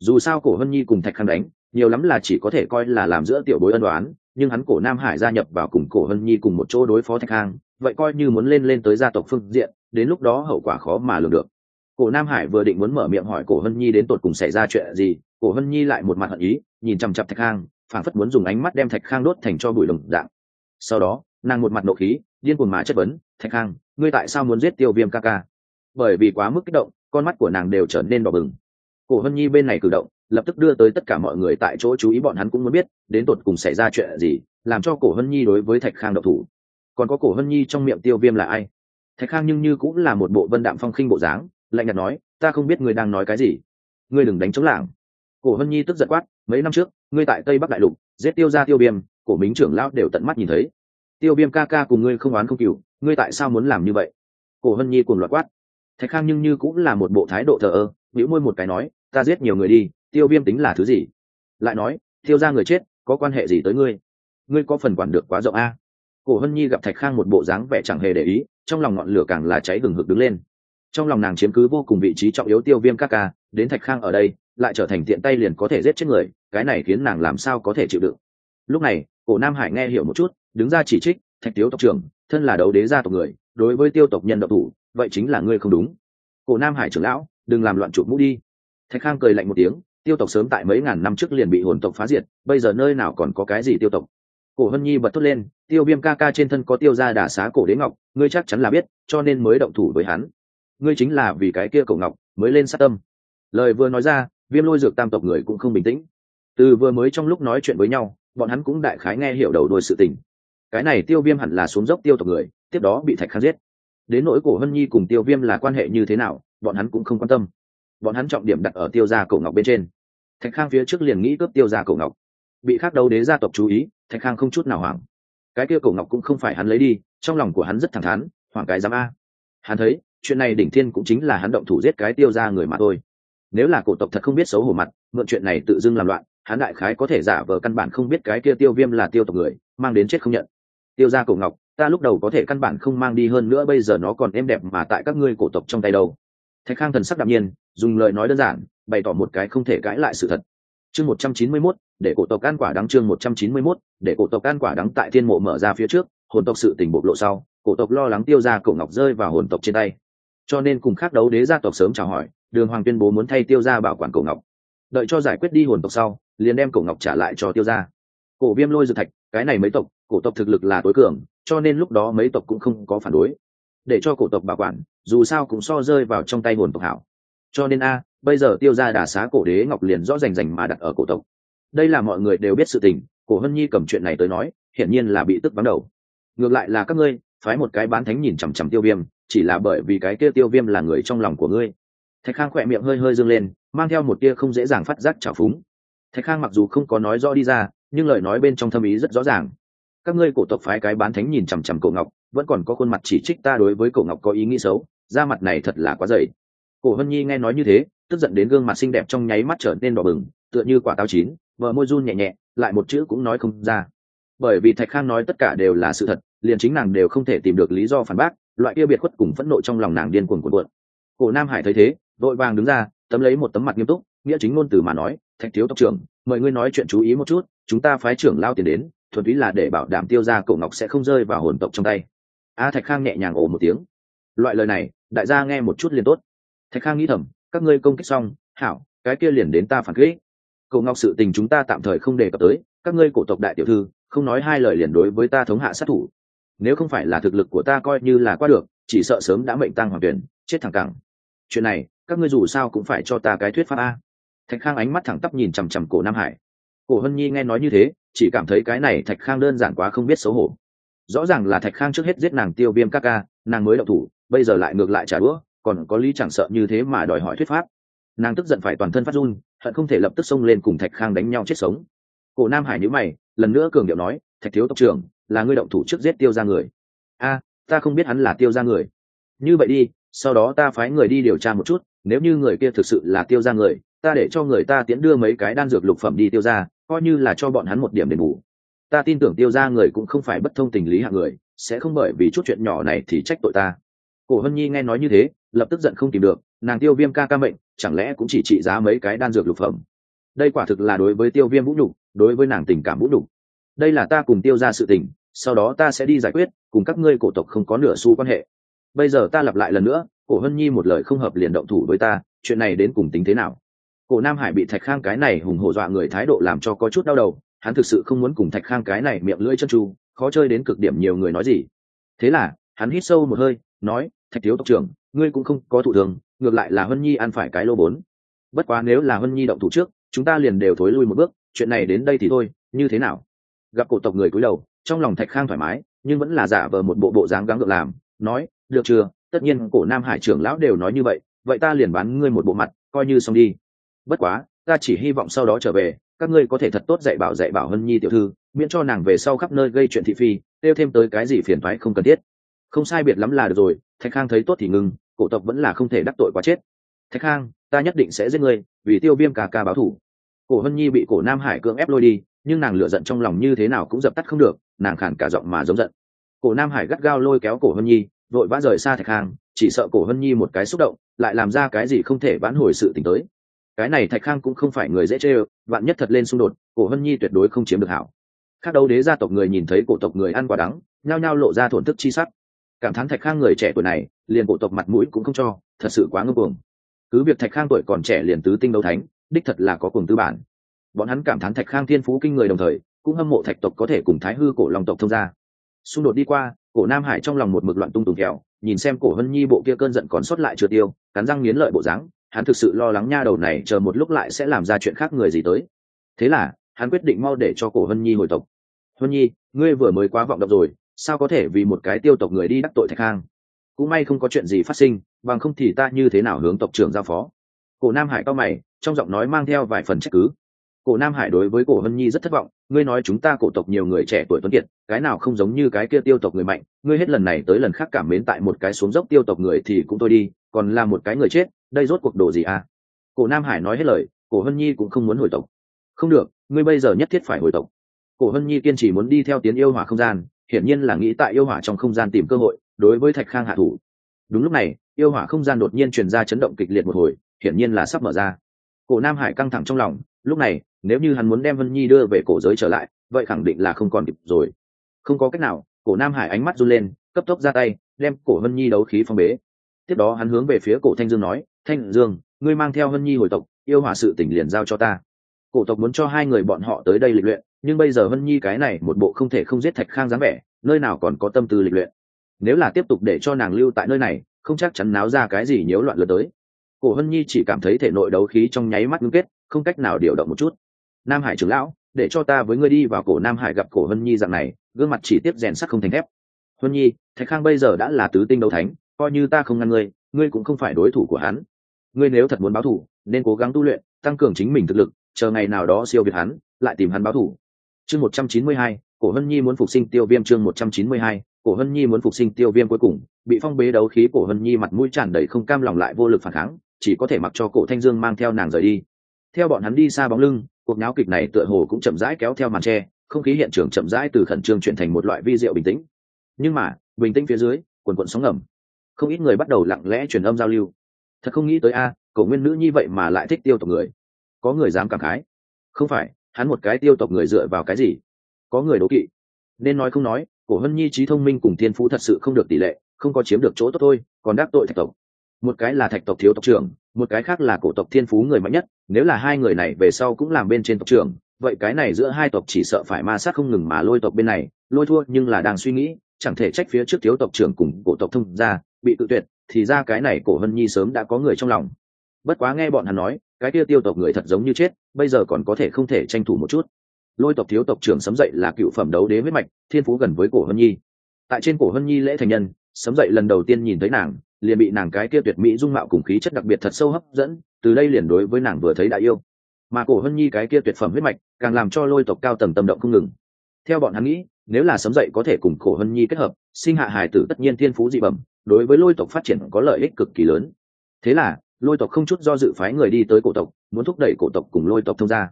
Dù sao cổ hân nhi cùng thạch khang đánh, nhiều lắm là chỉ có thể coi là làm giữa tiểu bối ân đoán nhưng hắn cổ nam hải gia nhập vào cùng cổ hân nhi cùng một chỗ đối phó thạch khang vậy coi như muốn lên lên tới gia tộc phương diện, đến lúc đó hậu quả khó mà lường được. Cổ nam hải vừa định muốn mở miệng hỏi cổ hân nhi đến tột cùng xảy ra chuyện gì, cổ hân nhi lại một mặt hận ý, nhìn chằm chặp thạch khang phản phất muốn dùng ánh mắt đem thạch khang đốt thành cho bụi đồng dạng. Sau đó, nàng một mặt nộ khí, điên cuồng mà chất vấn, thạch khang ngươi tại sao muốn giết tiêu viêm ca ca? Bởi vì quá mức kích động, con mắt của nàng đều trở nên đỏ bừng. Cổ hân nhi bên này cử động lập tức đưa tới tất cả mọi người tại chỗ chú ý bọn hắn cũng muốn biết, đến tột cùng xảy ra chuyện gì, làm cho cổ hân nhi đối với thạch khang độc thủ. Còn có cổ hân nhi trong miệng tiêu viêm là ai? Thạch khang nhưng như cũng là một bộ vân đạm phong khinh bộ dáng, lạnh nhạt nói, ta không biết ngươi đang nói cái gì. Ngươi đừng đánh chống lảng. Cổ hân nhi tức giật quát, mấy năm trước, ngươi tại tây bắc đại lục, giết tiêu ra tiêu viêm, cổ mính trưởng lão đều tận mắt nhìn thấy. Tiêu viêm ca ca cùng ngươi không oán không cừu, ngươi tại sao muốn làm như vậy? Cổ hân nhi cùng loạt quát. Thạch khang nhưng như cũng là một bộ thái độ thờ ơ nữ môi một cái nói, ta giết nhiều người đi tiêu viêm tính là thứ gì? Lại nói, tiêu ra người chết, có quan hệ gì tới ngươi? Ngươi có phần quản được quá rộng a? Cổ hân nhi gặp thạch khang một bộ dáng vẻ chẳng hề để ý, trong lòng ngọn lửa càng là cháy hừng hực đứng lên. Trong lòng nàng chiếm cứ vô cùng vị trí trọng yếu tiêu viêm các ca, đến thạch khang ở đây, lại trở thành tiện tay liền có thể giết chết người, cái này khiến nàng làm sao có thể chịu đựng? Lúc này, cổ nam hải nghe hiểu một chút, đứng ra chỉ trích, thạch tiếu tộc trưởng, thân là đấu đế gia tộc người, đối với tiêu tộc nhân độc thủ, vậy chính là ngươi không đúng. Cổ nam hải trưởng lão, đừng làm loạn chụp mũ đi. Thạch khang cười lạnh một tiếng tiêu tộc sớm tại mấy ngàn năm trước liền bị hồn tộc phá diệt, bây giờ nơi nào còn có cái gì tiêu tộc? Cổ hân nhi bật thốt lên, tiêu viêm ca ca trên thân có tiêu ra đả xá cổ đế ngọc, ngươi chắc chắn là biết, cho nên mới động thủ với hắn. Ngươi chính là vì cái kia cổ ngọc mới lên sát tâm. Lời vừa nói ra, viêm lôi dược tam tộc người cũng không bình tĩnh. Từ vừa mới trong lúc nói chuyện với nhau, bọn hắn cũng đại khái nghe hiểu đầu đôi sự tình. Cái này tiêu viêm hẳn là xuống dốc tiêu tộc người, tiếp đó bị thạch khang giết. Đến nỗi cổ hân nhi cùng tiêu viêm là quan hệ như thế nào, bọn hắn cũng không quan tâm bọn hắn trọng điểm đặt ở tiêu gia cổ ngọc bên trên. Thạch khang phía trước liền nghĩ cướp tiêu gia cổ ngọc. Bị khác đấu đế gia tộc chú ý, thạch khang không chút nào hoảng. Cái kia cổ ngọc cũng không phải hắn lấy đi, trong lòng của hắn rất thẳng thắn, hoảng cái dám a. Hắn thấy, chuyện này đỉnh thiên cũng chính là hắn động thủ giết cái tiêu ra người mà thôi. Nếu là cổ tộc thật không biết xấu hổ mặt, mượn chuyện này tự dưng làm loạn, hắn đại khái có thể giả vờ căn bản không biết cái kia tiêu viêm là tiêu tộc người, mang đến chết không nhận. Tiêu ra cổ ngọc, ta lúc đầu có thể căn bản không mang đi hơn nữa, bây giờ nó còn êm đẹp mà tại các ngươi cổ tộc trong tay đâu. Thạch khang thần sắc đạm nhiên dùng lời nói đơn giản, bày tỏ một cái không thể cãi lại sự thật. Chương một trăm chín mươi mốt, để cổ tộc ăn quả đắng chương một trăm chín mươi mốt, để cổ tộc ăn quả đắng tại thiên mộ mở ra phía trước, hồn tộc sự tình bộc lộ sau, cổ tộc lo lắng tiêu ra cổ ngọc rơi vào hồn tộc trên tay. Cho nên cùng khác đấu đế gia tộc sớm chào hỏi, đường hoàng tuyên bố muốn thay tiêu ra bảo quản cổ ngọc. Đợi cho giải quyết đi hồn tộc sau, liền đem cổ ngọc trả lại cho tiêu ra. Cổ viêm lôi dược thạch, cái này mấy tộc, cổ tộc thực lực là tối cường, cho nên lúc đó mấy tộc cũng không có phản đối. Để cho cổ tộc bảo quản, dù sao cũng so rơi vào trong tay hồn tộc hảo cho nên a, bây giờ tiêu ra đà xá cổ đế ngọc liền rõ rành rành mà đặt ở cổ tộc. Đây là mọi người đều biết sự tình, cổ hân nhi cầm chuyện này tới nói, hiển nhiên là bị tức vắng đầu. Ngược lại là các ngươi, phái một cái bán thánh nhìn chằm chằm tiêu viêm, chỉ là bởi vì cái kia tiêu viêm là người trong lòng của ngươi. Thạch khang khỏe miệng hơi hơi dâng lên, mang theo một tia không dễ dàng phát giác trào phúng. Thạch khang mặc dù không có nói rõ đi ra, nhưng lời nói bên trong thâm ý rất rõ ràng. Các ngươi cổ tộc phái cái bán thánh nhìn chằm chằm cổ ngọc, vẫn còn có khuôn mặt chỉ trích ta đối với cổ ngọc có ý nghĩ xấu da mặt này thật là quá dày cổ hân nhi nghe nói như thế, tức giận đến gương mặt xinh đẹp trong nháy mắt trở nên đỏ bừng, tựa như quả táo chín vợ môi run nhẹ nhẹ, lại một chữ cũng nói không ra. Bởi vì thạch khang nói tất cả đều là sự thật, liền chính nàng đều không thể tìm được lý do phản bác, loại kia biệt khuất cùng phẫn nộ trong lòng nàng điên cuồng cuộn cuộn. Cổ nam hải thấy thế vội vàng đứng ra, tấm lấy một tấm mặt nghiêm túc, nghĩa chính ngôn từ mà nói, thạch thiếu tộc trưởng, mời ngươi nói chuyện chú ý một chút, chúng ta phái trưởng lao tiền đến, thuần túy là để bảo đảm tiêu ra cậu ngọc sẽ không rơi vào hồn tộc trong tay. A thạch khang nhẹ nhàng ồ một tiếng. Loại lời này, đại gia nghe một chút liền tốt thạch khang nghĩ thầm, các ngươi công kích xong, hảo, cái kia liền đến ta phản kích. Cậu ngọc sự tình chúng ta tạm thời không đề cập tới, các ngươi cổ tộc đại tiểu thư, không nói hai lời liền đối với ta thống hạ sát thủ. Nếu không phải là thực lực của ta coi như là qua được, chỉ sợ sớm đã mệnh tăng hoàng tuyển, chết thẳng cẳng. Chuyện này, các ngươi dù sao cũng phải cho ta cái thuyết pháp a. Thạch khang ánh mắt thẳng tắp nhìn chằm chằm cổ nam hải. Cổ hân nhi nghe nói như thế, chỉ cảm thấy cái này thạch khang đơn giản quá không biết xấu hổ. Rõ ràng là thạch khang trước hết giết nàng tiêu viêm ca ca, nàng mới đậu thủ, bây giờ lại ngược lại trả đũa còn có lý chẳng sợ như thế mà đòi hỏi thuyết pháp. Nàng tức giận phải toàn thân phát run, hận không thể lập tức xông lên cùng thạch khang đánh nhau chết sống. Cổ nam hải nhữ mày, lần nữa cường điệu nói, thạch thiếu tộc trưởng, là ngươi động thủ trước giết tiêu ra người. A, ta không biết hắn là tiêu ra người. Như vậy đi, sau đó ta phái người đi điều tra một chút, nếu như người kia thực sự là tiêu ra người, ta để cho người ta tiễn đưa mấy cái đan dược lục phẩm đi tiêu ra coi như là cho bọn hắn một điểm đền bù. Ta tin tưởng tiêu ra người cũng không phải bất thông tình lý hạng người, sẽ không bởi vì chút chuyện nhỏ này thì trách tội ta. Cổ hân nhi nghe nói như thế lập tức giận không tìm được, nàng tiêu viêm ca ca mệnh, chẳng lẽ cũng chỉ trị giá mấy cái đan dược lục phẩm? Đây quả thực là đối với tiêu viêm vũ nhục, đối với nàng tình cảm vũ nhục. Đây là ta cùng tiêu ra sự tình, sau đó ta sẽ đi giải quyết, cùng các ngươi cổ tộc không có nửa xu quan hệ. Bây giờ ta lặp lại lần nữa, cổ hân nhi một lời không hợp liền động thủ với ta, chuyện này đến cùng tính thế nào? Cổ nam hải bị thạch khang cái này hùng hổ dọa người thái độ làm cho có chút đau đầu, hắn thực sự không muốn cùng thạch khang cái này miệng lưỡi chân tru, khó chơi đến cực điểm nhiều người nói gì. Thế là, hắn hít sâu một hơi, nói, thạch thiếu tộc trưởng ngươi cũng không có thủ thường, ngược lại là hân nhi ăn phải cái lô bốn. Bất quá nếu là hân nhi động thủ trước, chúng ta liền đều thối lui một bước, chuyện này đến đây thì thôi, như thế nào? Gặp cổ tộc người cúi đầu, trong lòng thạch khang thoải mái, nhưng vẫn là giả vờ một bộ bộ dáng gắng gượng làm, nói, được chưa? Tất nhiên cổ nam hải trưởng lão đều nói như vậy vậy ta liền bán ngươi một bộ mặt, coi như xong đi. Bất quá, ta chỉ hy vọng sau đó trở về, các ngươi có thể thật tốt dạy bảo dạy bảo hân nhi tiểu thư, miễn cho nàng về sau khắp nơi gây chuyện thị phi kêu thêm tới cái gì phiền thoái không cần thiết. Không sai biệt lắm là được rồi. Thạch khang thấy tốt thì ngừng cổ tộc vẫn là không thể đắc tội quá chết. Thạch khang, ta nhất định sẽ giết ngươi, vì tiêu viêm ca ca báo thủ. Cổ hân nhi bị cổ nam hải cưỡng ép lôi đi, nhưng nàng lựa giận trong lòng như thế nào cũng dập tắt không được, nàng khản cả giọng mà giống giận. Cổ nam hải gắt gao lôi kéo cổ hân nhi, vội vã rời xa thạch khang, chỉ sợ cổ hân nhi một cái xúc động, lại làm ra cái gì không thể vãn hồi sự t tới. Cái này thạch khang cũng không phải người dễ chê ơ, vạn nhất thật lên xung đột, cổ hân nhi tuyệt đối không chiếm được hảo. Khác đâu đế gia tộc người nhìn thấy cổ tộc người ăn quả đắng, nhao nhao lộ ra thổn thức chi sắc cảm thán thạch khang người trẻ tuổi này, liền bộ tộc mặt mũi cũng không cho, thật sự quá ngưng cuồng. Cứ việc thạch khang tuổi còn trẻ liền tứ tinh đấu thánh, đích thật là có cùng tư bản. Bọn hắn cảm thán thạch khang thiên phú kinh người đồng thời, cũng hâm mộ thạch tộc có thể cùng thái hư cổ lòng tộc thông gia. Xung đột đi qua, cổ nam hải trong lòng một mực loạn tung tùng kẹo, nhìn xem cổ hân nhi bộ kia cơn giận còn sót lại chưa tiêu, cắn răng nghiến lợi bộ dáng, hắn thực sự lo lắng nha đầu này chờ một lúc lại sẽ làm ra chuyện khác người gì tới. Thế là, hắn quyết định mau để cho cổ hân nhi hồi tộc. Hân nhi, ngươi vừa mới quá vọng độc rồi sao có thể vì một cái tiêu tộc người đi đắc tội thạch khang? Cũng may không có chuyện gì phát sinh, bằng không thì ta như thế nào hướng tộc trưởng giao phó? Cổ nam hải cao mày, trong giọng nói mang theo vài phần trách cứ. Cổ nam hải đối với cổ hân nhi rất thất vọng, ngươi nói chúng ta cổ tộc nhiều người trẻ tuổi tuấn kiệt, cái nào không giống như cái kia tiêu tộc người mạnh, ngươi hết lần này tới lần khác cảm mến tại một cái xuống dốc tiêu tộc người thì cũng thôi đi, còn là một cái người chết, đây rốt cuộc đồ gì à? Cổ nam hải nói hết lời, cổ hân nhi cũng không muốn hồi tộc. Không được, ngươi bây giờ nhất thiết phải hồi tộc. Cổ hân nhi kiên trì muốn đi theo tiến yêu hỏa không gian hiển nhiên là nghĩ tại yêu hỏa trong không gian tìm cơ hội, đối với thạch khang hạ thủ. Đúng lúc này, yêu hỏa không gian đột nhiên truyền ra chấn động kịch liệt một hồi, hiển nhiên là sắp mở ra. Cổ nam hải căng thẳng trong lòng, lúc này, nếu như hắn muốn đem vân nhi đưa về cổ giới trở lại, vậy khẳng định là không còn kịp rồi. Không có cách nào, cổ nam hải ánh mắt run lên, cấp tốc ra tay, đem cổ vân nhi đấu khí phong bế. Tiếp đó hắn hướng về phía cổ thanh dương nói, thanh dương, ngươi mang theo vân nhi hồi tộc, yêu hỏa sự tỉnh liền giao cho ta. Cổ tộc muốn cho hai người bọn họ tới đây lịch luyện nhưng bây giờ vân nhi cái này một bộ không thể không giết thạch khang dáng vẻ, nơi nào còn có tâm tư lịch luyện. Nếu là tiếp tục để cho nàng lưu tại nơi này, không chắc chắn náo ra cái gì nhiễu loạn lượt tới. Cổ hân nhi chỉ cảm thấy thể nội đấu khí trong nháy mắt ngưng kết, không cách nào điều động một chút. Nam hải trưởng lão, để cho ta với ngươi đi vào cổ nam hải gặp cổ hân nhi dạng này, gương mặt chỉ tiếp rèn sắc không thành thép. Hân nhi, thạch khang bây giờ đã là tứ tinh đấu thánh, coi như ta không ngăn ngươi ngươi cũng không phải đối thủ của hắn. Ngươi nếu thật muốn báo thủ, nên cố gắng tu luyện, tăng cường chính mình thực lực, chờ ngày nào đó siêu việt hắn, lại tìm hắn báo thủ chương một trăm chín mươi hai cổ hân nhi muốn phục sinh tiêu viêm chương một trăm chín mươi hai cổ hân nhi muốn phục sinh tiêu viêm cuối cùng bị phong bế đấu khí cổ hân nhi mặt mũi tràn đầy không cam lòng lại vô lực phản kháng chỉ có thể mặc cho cổ thanh dương mang theo nàng rời đi. Theo bọn hắn đi xa bóng lưng cuộc náo kịch này tựa hồ cũng chậm rãi kéo theo màn tre không khí hiện trường chậm rãi từ khẩn trương chuyển thành một loại vi diệu bình tĩnh. Nhưng mà bình tĩnh phía dưới quần quận sóng ngầm. Không ít người bắt đầu lặng lẽ truyền âm giao lưu. Thật không nghĩ tới a à, cổ nguyên nữ như vậy mà lại thích tiêu tộc người. Có người dám cảm khái. Không phải hắn một cái tiêu tộc người dựa vào cái gì? Có người đố kỵ. Nên nói không nói, cổ hân nhi trí thông minh cùng thiên phú thật sự không được tỷ lệ, không có chiếm được chỗ tốt thôi, còn đắc tội thạch tộc. Một cái là thạch tộc thiếu tộc trưởng, một cái khác là cổ tộc thiên phú người mạnh nhất, nếu là hai người này về sau cũng làm bên trên tộc trưởng, vậy cái này giữa hai tộc chỉ sợ phải ma sát không ngừng mà lôi tộc bên này, lôi thua nhưng là đang suy nghĩ, chẳng thể trách phía trước thiếu tộc trưởng cùng cổ tộc thông ra bị tự tuyệt, thì ra cái này cổ hân nhi sớm đã có người trong lòng bất quá nghe bọn hắn nói, cái kia tiêu tộc người thật giống như chết, bây giờ còn có thể không thể tranh thủ một chút. Lôi tộc thiếu tộc trưởng sấm dậy là cựu phẩm đấu đế huyết mạch, thiên phú gần với cổ hân nhi. Tại trên cổ hân nhi lễ thành nhân, sấm dậy lần đầu tiên nhìn thấy nàng, liền bị nàng cái kia tuyệt mỹ dung mạo cùng khí chất đặc biệt thật sâu hấp dẫn, từ đây liền đối với nàng vừa thấy đã yêu. Mà cổ hân nhi cái kia tuyệt phẩm huyết mạch, càng làm cho lôi tộc cao tầng tâm động không ngừng. Theo bọn hắn nghĩ, nếu là sấm dậy có thể cùng cổ hân nhi kết hợp, sinh hạ hài tử tất nhiên thiên phú dị bẩm, đối với lôi tộc phát triển có lợi ích cực kỳ lớn. Thế là lôi tộc không chút do dự phái người đi tới cổ tộc, muốn thúc đẩy cổ tộc cùng lôi tộc thông gia.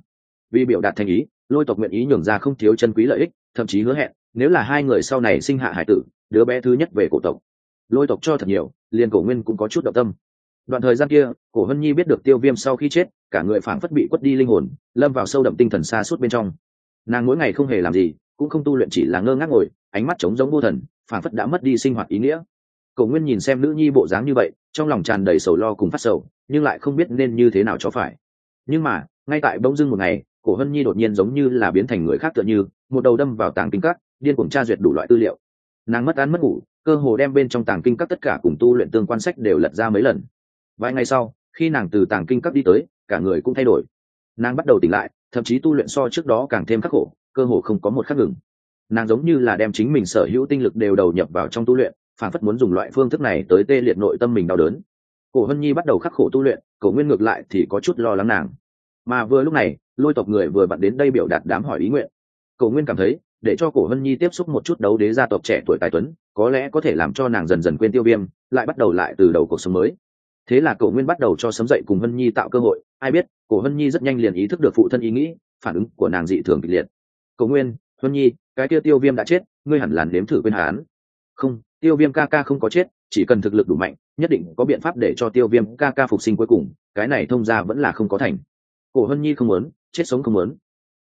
Vì biểu đạt thành ý, lôi tộc nguyện ý nhường ra không thiếu chân quý lợi ích, thậm chí hứa hẹn, nếu là hai người sau này sinh hạ hải tử, đứa bé thứ nhất về cổ tộc. Lôi tộc cho thật nhiều, liền cổ nguyên cũng có chút động tâm. Đoạn thời gian kia, cổ hân nhi biết được tiêu viêm sau khi chết, cả người phảng phất bị quất đi linh hồn, lâm vào sâu đậm tinh thần xa suốt bên trong. Nàng mỗi ngày không hề làm gì, cũng không tu luyện chỉ là ngơ ngác ngồi, ánh mắt trống giống vô thần, phảng phất đã mất đi sinh hoạt ý nghĩa cổ nguyên nhìn xem nữ nhi bộ dáng như vậy, trong lòng tràn đầy sầu lo cùng phát sầu, nhưng lại không biết nên như thế nào cho phải. Nhưng mà, ngay tại bỗng dưng một ngày, cổ hân nhi đột nhiên giống như là biến thành người khác tựa như, một đầu đâm vào tàng kinh các, điên cuồng tra duyệt đủ loại tư liệu. Nàng mất ăn mất ngủ, cơ hồ đem bên trong tàng kinh các tất cả cùng tu luyện tương quan sách đều lật ra mấy lần. Vài ngày sau, khi nàng từ tàng kinh các đi tới, cả người cũng thay đổi. Nàng bắt đầu tỉnh lại, thậm chí tu luyện so trước đó càng thêm khắc khổ, cơ hồ không có một khắc ngừng. Nàng giống như là đem chính mình sở hữu tinh lực đều đầu nhập vào trong tu luyện phản phất muốn dùng loại phương thức này tới tê liệt nội tâm mình đau đớn. Cổ hân nhi bắt đầu khắc khổ tu luyện, cổ nguyên ngược lại thì có chút lo lắng nàng. Mà vừa lúc này, lôi tộc người vừa vặn đến đây biểu đạt đám hỏi ý nguyện. Cổ nguyên cảm thấy, để cho cổ hân nhi tiếp xúc một chút đấu đế gia tộc trẻ tuổi tài tuấn, có lẽ có thể làm cho nàng dần dần quên tiêu viêm, lại bắt đầu lại từ đầu cuộc sống mới. Thế là cổ nguyên bắt đầu cho sấm dậy cùng hân nhi tạo cơ hội. Ai biết, cổ hân nhi rất nhanh liền ý thức được phụ thân ý nghĩ, phản ứng của nàng dị thường kịch liệt. Cổ nguyên, hân nhi, cái kia tiêu viêm đã chết, ngươi hẳn làn nếm thử quên hán không tiêu viêm ca ca không có chết, chỉ cần thực lực đủ mạnh, nhất định có biện pháp để cho tiêu viêm ca ca phục sinh cuối cùng, cái này thông ra vẫn là không có thành. Cổ hân nhi không muốn, chết sống không muốn.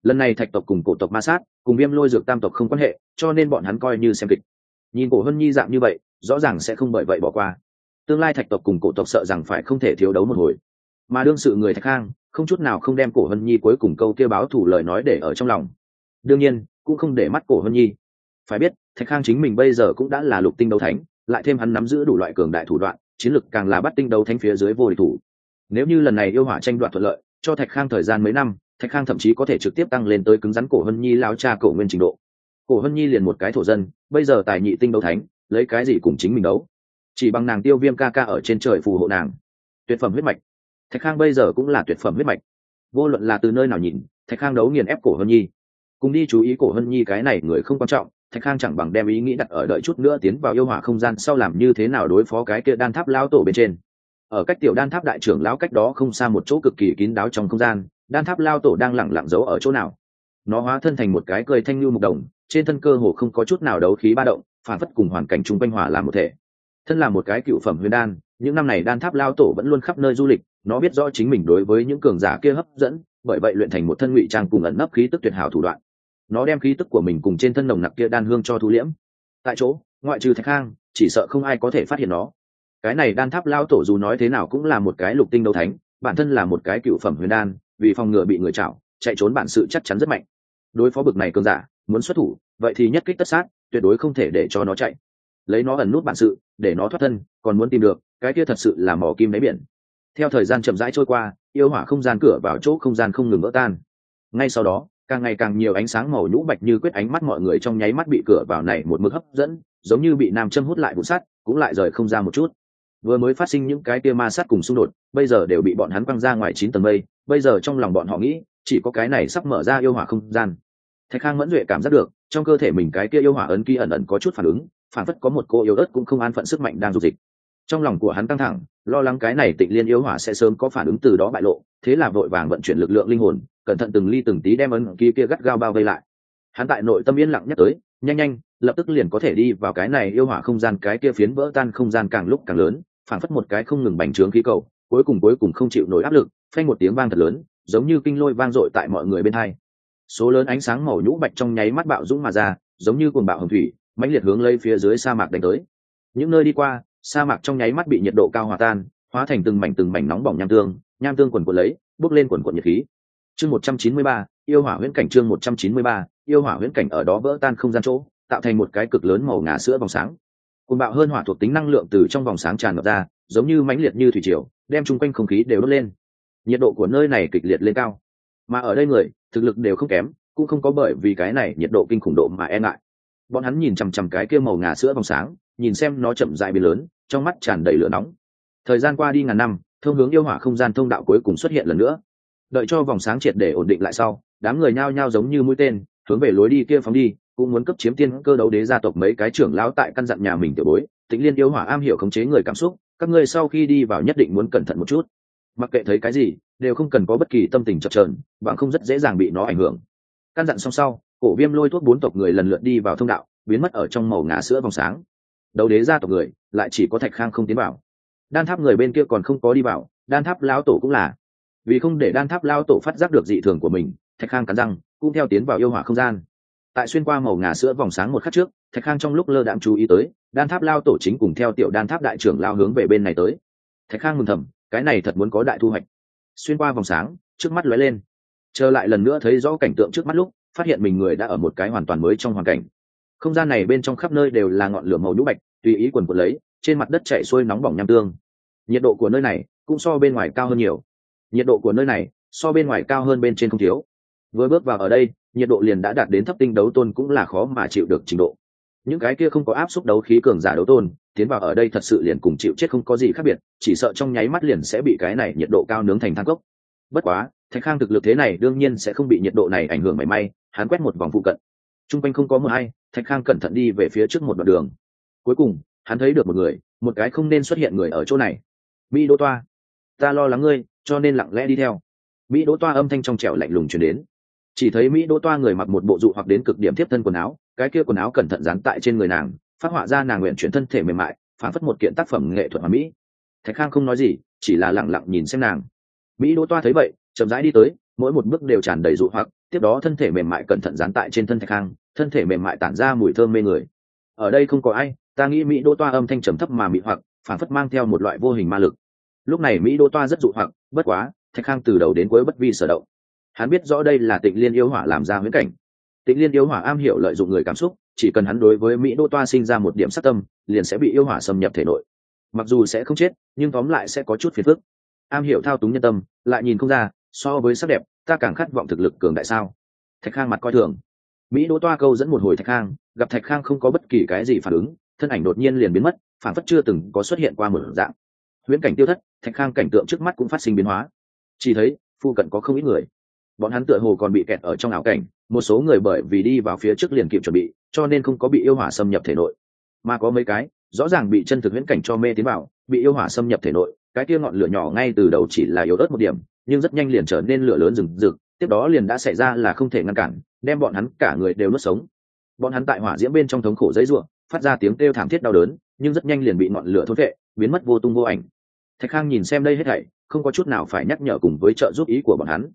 Lần này thạch tộc cùng cổ tộc ma sát, cùng viêm lôi dược tam tộc không quan hệ, cho nên bọn hắn coi như xem kịch. Nhìn cổ hân nhi dạng như vậy, rõ ràng sẽ không bởi vậy bỏ qua. Tương lai thạch tộc cùng cổ tộc sợ rằng phải không thể thiếu đấu một hồi. Mà đương sự người thạch khang không chút nào không đem cổ hân nhi cuối cùng câu kêu báo thủ lời nói để ở trong lòng. Đương nhiên, cũng không để mắt cổ hân nhi phải biết, thạch khang chính mình bây giờ cũng đã là lục tinh đấu thánh, lại thêm hắn nắm giữ đủ loại cường đại thủ đoạn, chiến lực càng là bắt tinh đấu thánh phía dưới vô địch thủ. Nếu như lần này yêu hỏa tranh đoạt thuận lợi, cho thạch khang thời gian mấy năm, thạch khang thậm chí có thể trực tiếp tăng lên tới cứng rắn cổ hân nhi lao cha cổ nguyên trình độ. Cổ hân nhi liền một cái thổ dân, bây giờ tài nhị tinh đấu thánh, lấy cái gì cùng chính mình đấu? Chỉ bằng nàng tiêu viêm ca ca ở trên trời phù hộ nàng. Tuyệt phẩm huyết mạch. Thạch khang bây giờ cũng là tuyệt phẩm huyết mạch. Vô luận là từ nơi nào nhìn, thạch khang đấu nghiền ép cổ hân nhi. Cùng đi chú ý cổ hân nhi cái này người không quan trọng thạch khang chẳng bằng đem ý nghĩ đặt ở đợi chút nữa tiến vào yêu hỏa không gian sau làm như thế nào đối phó cái kia đan tháp lao tổ bên trên. Ở cách tiểu đan tháp đại trưởng lão cách đó không xa một chỗ cực kỳ kín đáo trong không gian, đan tháp lao tổ đang lẳng lặng giấu ở chỗ nào? Nó hóa thân thành một cái cười thanh lưu mục đồng, trên thân cơ hồ không có chút nào đấu khí ba động, phản phất cùng hoàn cảnh chung quanh hòa làm một thể. Thân là một cái cựu phẩm huyền đan, những năm này đan tháp lao tổ vẫn luôn khắp nơi du lịch, nó biết rõ chính mình đối với những cường giả kia hấp dẫn, bởi vậy luyện thành một thân ngụy trang cùng ẩn nấp khí tức tuyệt hảo thủ đoạn nó đem khí tức của mình cùng trên thân nồng nặc kia đan hương cho thu liễm. Tại chỗ, ngoại trừ thạch khang chỉ sợ không ai có thể phát hiện nó. Cái này đan tháp lao tổ dù nói thế nào cũng là một cái lục tinh đấu thánh, bản thân là một cái cựu phẩm huyền đan, vì phòng ngừa bị người chảo, chạy trốn bản sự chắc chắn rất mạnh. Đối phó bực này cơn giả, muốn xuất thủ, vậy thì nhất kích tất sát, tuyệt đối không thể để cho nó chạy. Lấy nó ẩn nút bản sự, để nó thoát thân, còn muốn tìm được, cái kia thật sự là mỏ kim đáy biển. Theo thời gian chậm rãi trôi qua, yêu hỏa không gian cửa vào chỗ không gian không ngừng vỡ tan. Ngay sau đó càng ngày càng nhiều ánh sáng màu nhũ bạch như quyết ánh mắt mọi người trong nháy mắt bị cửa vào này một mực hấp dẫn, giống như bị nam châm hút lại vụ sắt, cũng lại rời không ra một chút. Vừa mới phát sinh những cái tia ma sát cùng xung đột, bây giờ đều bị bọn hắn quăng ra ngoài chín tầng mây, bây giờ trong lòng bọn họ nghĩ, chỉ có cái này sắp mở ra yêu hỏa không gian. Thạch khang mẫn duệ cảm giác được, trong cơ thể mình cái kia yêu hỏa ấn ký ẩn ẩn có chút phản ứng, phản phất có một cô yêu ớt cũng không an phận sức mạnh đang dục dịch trong lòng của hắn căng thẳng, lo lắng cái này tịnh liên yêu hỏa sẽ sớm có phản ứng từ đó bại lộ, thế là vội vàng vận chuyển lực lượng linh hồn, cẩn thận từng ly từng tí đem ấn ký kia gắt gao bao vây lại. Hắn tại nội tâm yên lặng nhắc tới, nhanh nhanh, lập tức liền có thể đi vào cái này yêu hỏa không gian, cái kia phiến vỡ tan không gian càng lúc càng lớn, phản phất một cái không ngừng bành trướng khí cầu, cuối cùng cuối cùng không chịu nổi áp lực, phanh một tiếng vang thật lớn, giống như kinh lôi vang dội tại mọi người bên hai. Số lớn ánh sáng màu nhũ bạch trong nháy mắt bạo dũng mà ra, giống như cuồng bạo hồng thủy, mãnh liệt hướng lấy phía dưới sa mạc đánh tới. Những nơi đi qua sa mạc trong nháy mắt bị nhiệt độ cao hòa tan, hóa thành từng mảnh từng mảnh nóng bỏng nham tương nham tương quần quần lấy bước lên quần quần nhiệt khí. Chương một trăm chín mươi ba, yêu hỏa huyễn cảnh chương một trăm chín mươi ba, yêu hỏa huyễn cảnh ở đó vỡ tan không gian chỗ, tạo thành một cái cực lớn màu ngà sữa vòng sáng. Cuồng bạo hơn hỏa thuộc tính năng lượng từ trong vòng sáng tràn ngập ra, giống như mãnh liệt như thủy triều, đem chung quanh không khí đều đốt lên. Nhiệt độ của nơi này kịch liệt lên cao. Mà ở đây người, thực lực đều không kém, cũng không có bởi vì cái này nhiệt độ kinh khủng độ mà e ngại. Bọn hắn nhìn chằm chằm cái kia màu ngà sữa vòng sáng, nhìn xem nó chậm dại biến lớn trong mắt tràn đầy lửa nóng. Thời gian qua đi ngàn năm, thông hướng yêu hỏa không gian thông đạo cuối cùng xuất hiện lần nữa. Đợi cho vòng sáng triệt để ổn định lại sau, đám người nhao nhao giống như mũi tên, hướng về lối đi kia phóng đi, cũng muốn cấp chiếm tiên cơ đấu đế gia tộc mấy cái trưởng lão tại căn dặn nhà mình tiểu bối, tĩnh liên yêu hỏa am hiểu khống chế người cảm xúc, các ngươi sau khi đi vào nhất định muốn cẩn thận một chút. Mặc kệ thấy cái gì, đều không cần có bất kỳ tâm tình chập trờn bạn không rất dễ dàng bị nó ảnh hưởng. Căn dặn xong sau, cổ viêm lôi thuốc bốn tộc người lần lượt đi vào thông đạo, biến mất ở trong màu ngà sữa vòng sáng đầu đế gia tộc người, lại chỉ có thạch khang không tiến vào. Đan tháp người bên kia còn không có đi vào, đan tháp lão tổ cũng là. Vì không để đan tháp lao tổ phát giác được dị thường của mình, thạch khang cắn răng, cũng theo tiến vào yêu hỏa không gian. Tại xuyên qua màu ngà sữa vòng sáng một khắc trước, thạch khang trong lúc lơ đạm chú ý tới, đan tháp lao tổ chính cùng theo tiểu đan tháp đại trưởng lao hướng về bên này tới. Thạch khang mừng thầm, cái này thật muốn có đại thu hoạch. Xuyên qua vòng sáng, trước mắt lóe lên. Trở lại lần nữa thấy rõ cảnh tượng trước mắt lúc, phát hiện mình người đã ở một cái hoàn toàn mới trong hoàn cảnh. Không gian này bên trong khắp nơi đều là ngọn lửa màu nhũ bạch tùy ý quần quần lấy, trên mặt đất chạy xuôi nóng bỏng nham tương. Nhiệt độ của nơi này cũng so bên ngoài cao hơn nhiều. Nhiệt độ của nơi này so bên ngoài cao hơn bên trên không thiếu. Vừa bước vào ở đây, nhiệt độ liền đã đạt đến thấp tinh đấu tôn cũng là khó mà chịu được trình độ. Những cái kia không có áp suất đấu khí cường giả đấu tôn, tiến vào ở đây thật sự liền cùng chịu chết không có gì khác biệt, chỉ sợ trong nháy mắt liền sẽ bị cái này nhiệt độ cao nướng thành thang cốc. Bất quá, thạch khang thực lực thế này đương nhiên sẽ không bị nhiệt độ này ảnh hưởng mảy may, hắn quét một vòng phụ cận. T r u n g quanh không có mờ hay thạch khang cẩn thận đi về phía trước một đoạn đường cuối cùng, hắn thấy được một người, một cái không nên xuất hiện người ở chỗ này. Mỹ đỗ toa, ta lo lắng ngươi, cho nên lặng lẽ đi theo. Mỹ đỗ toa âm thanh trong trẻo lạnh lùng chuyển đến. Chỉ thấy mỹ đỗ toa người mặc một bộ dụ hoặc đến cực điểm tiếp thân quần áo, cái kia quần áo cẩn thận dán tại trên người nàng, phát họa ra nàng nguyện chuyển thân thể mềm mại, phản phất một kiện tác phẩm nghệ thuật mà mỹ. Thạch khang không nói gì, chỉ là lặng lặng nhìn xem nàng. Mỹ đỗ toa thấy vậy, chậm rãi đi tới, mỗi một bước đều tràn đầy dụ hoặc, tiếp đó thân thể mềm mại cẩn thận dán tại trên thân thạch khang, thân thể mềm mại tản ra mùi thơm mê người. Ở đây không có ai ta nghĩ mỹ đô toa âm thanh trầm thấp mà mị hoặc phản phất mang theo một loại vô hình ma lực. Lúc này mỹ đô toa rất dụ hoặc, bất quá, thạch khang từ đầu đến cuối bất vi sở động. Hắn biết rõ đây là tịnh liên yêu hỏa làm ra huyễn cảnh. Tịnh liên yêu hỏa am hiểu lợi dụng người cảm xúc, chỉ cần hắn đối với mỹ đô toa sinh ra một điểm sát tâm, liền sẽ bị yêu hỏa xâm nhập thể nội. Mặc dù sẽ không chết, nhưng tóm lại sẽ có chút phiền phức. Am hiểu thao túng nhân tâm, lại nhìn không ra, so với sắc đẹp, ta càng khát vọng thực lực cường đại sao? Thạch khang mặt coi thường. Mỹ đỗ toa câu dẫn một hồi thạch khang, gặp thạch khang không có bất kỳ cái gì phản ứng thân ảnh đột nhiên liền biến mất phản phất chưa từng có xuất hiện qua một dạng. Huyễn cảnh tiêu thất, thạch khang cảnh tượng trước mắt cũng phát sinh biến hóa. Chỉ thấy, phu cận có không ít người. Bọn hắn tựa hồ còn bị kẹt ở trong ảo cảnh, một số người bởi vì đi vào phía trước liền kịp chuẩn bị, cho nên không có bị yêu hỏa xâm nhập thể nội. Mà có mấy cái, rõ ràng bị chân thực huyễn cảnh cho mê tiến vào, bị yêu hỏa xâm nhập thể nội, cái kia ngọn lửa nhỏ ngay từ đầu chỉ là yếu ớt một điểm, nhưng rất nhanh liền trở nên lửa lớn rừng rực, tiếp đó liền đã xảy ra là không thể ngăn cản, đem bọn hắn cả người đều nuốt sống. Bọn hắn tại hỏa diễm bên trong thống khổ giấy ruộng phát ra tiếng kêu thảm thiết đau đớn, nhưng rất nhanh liền bị ngọn lửa thốt vệ biến mất vô tung vô ảnh. Thạch khang nhìn xem đây hết thảy, không có chút nào phải nhắc nhở cùng với trợ giúp ý của bọn hắn.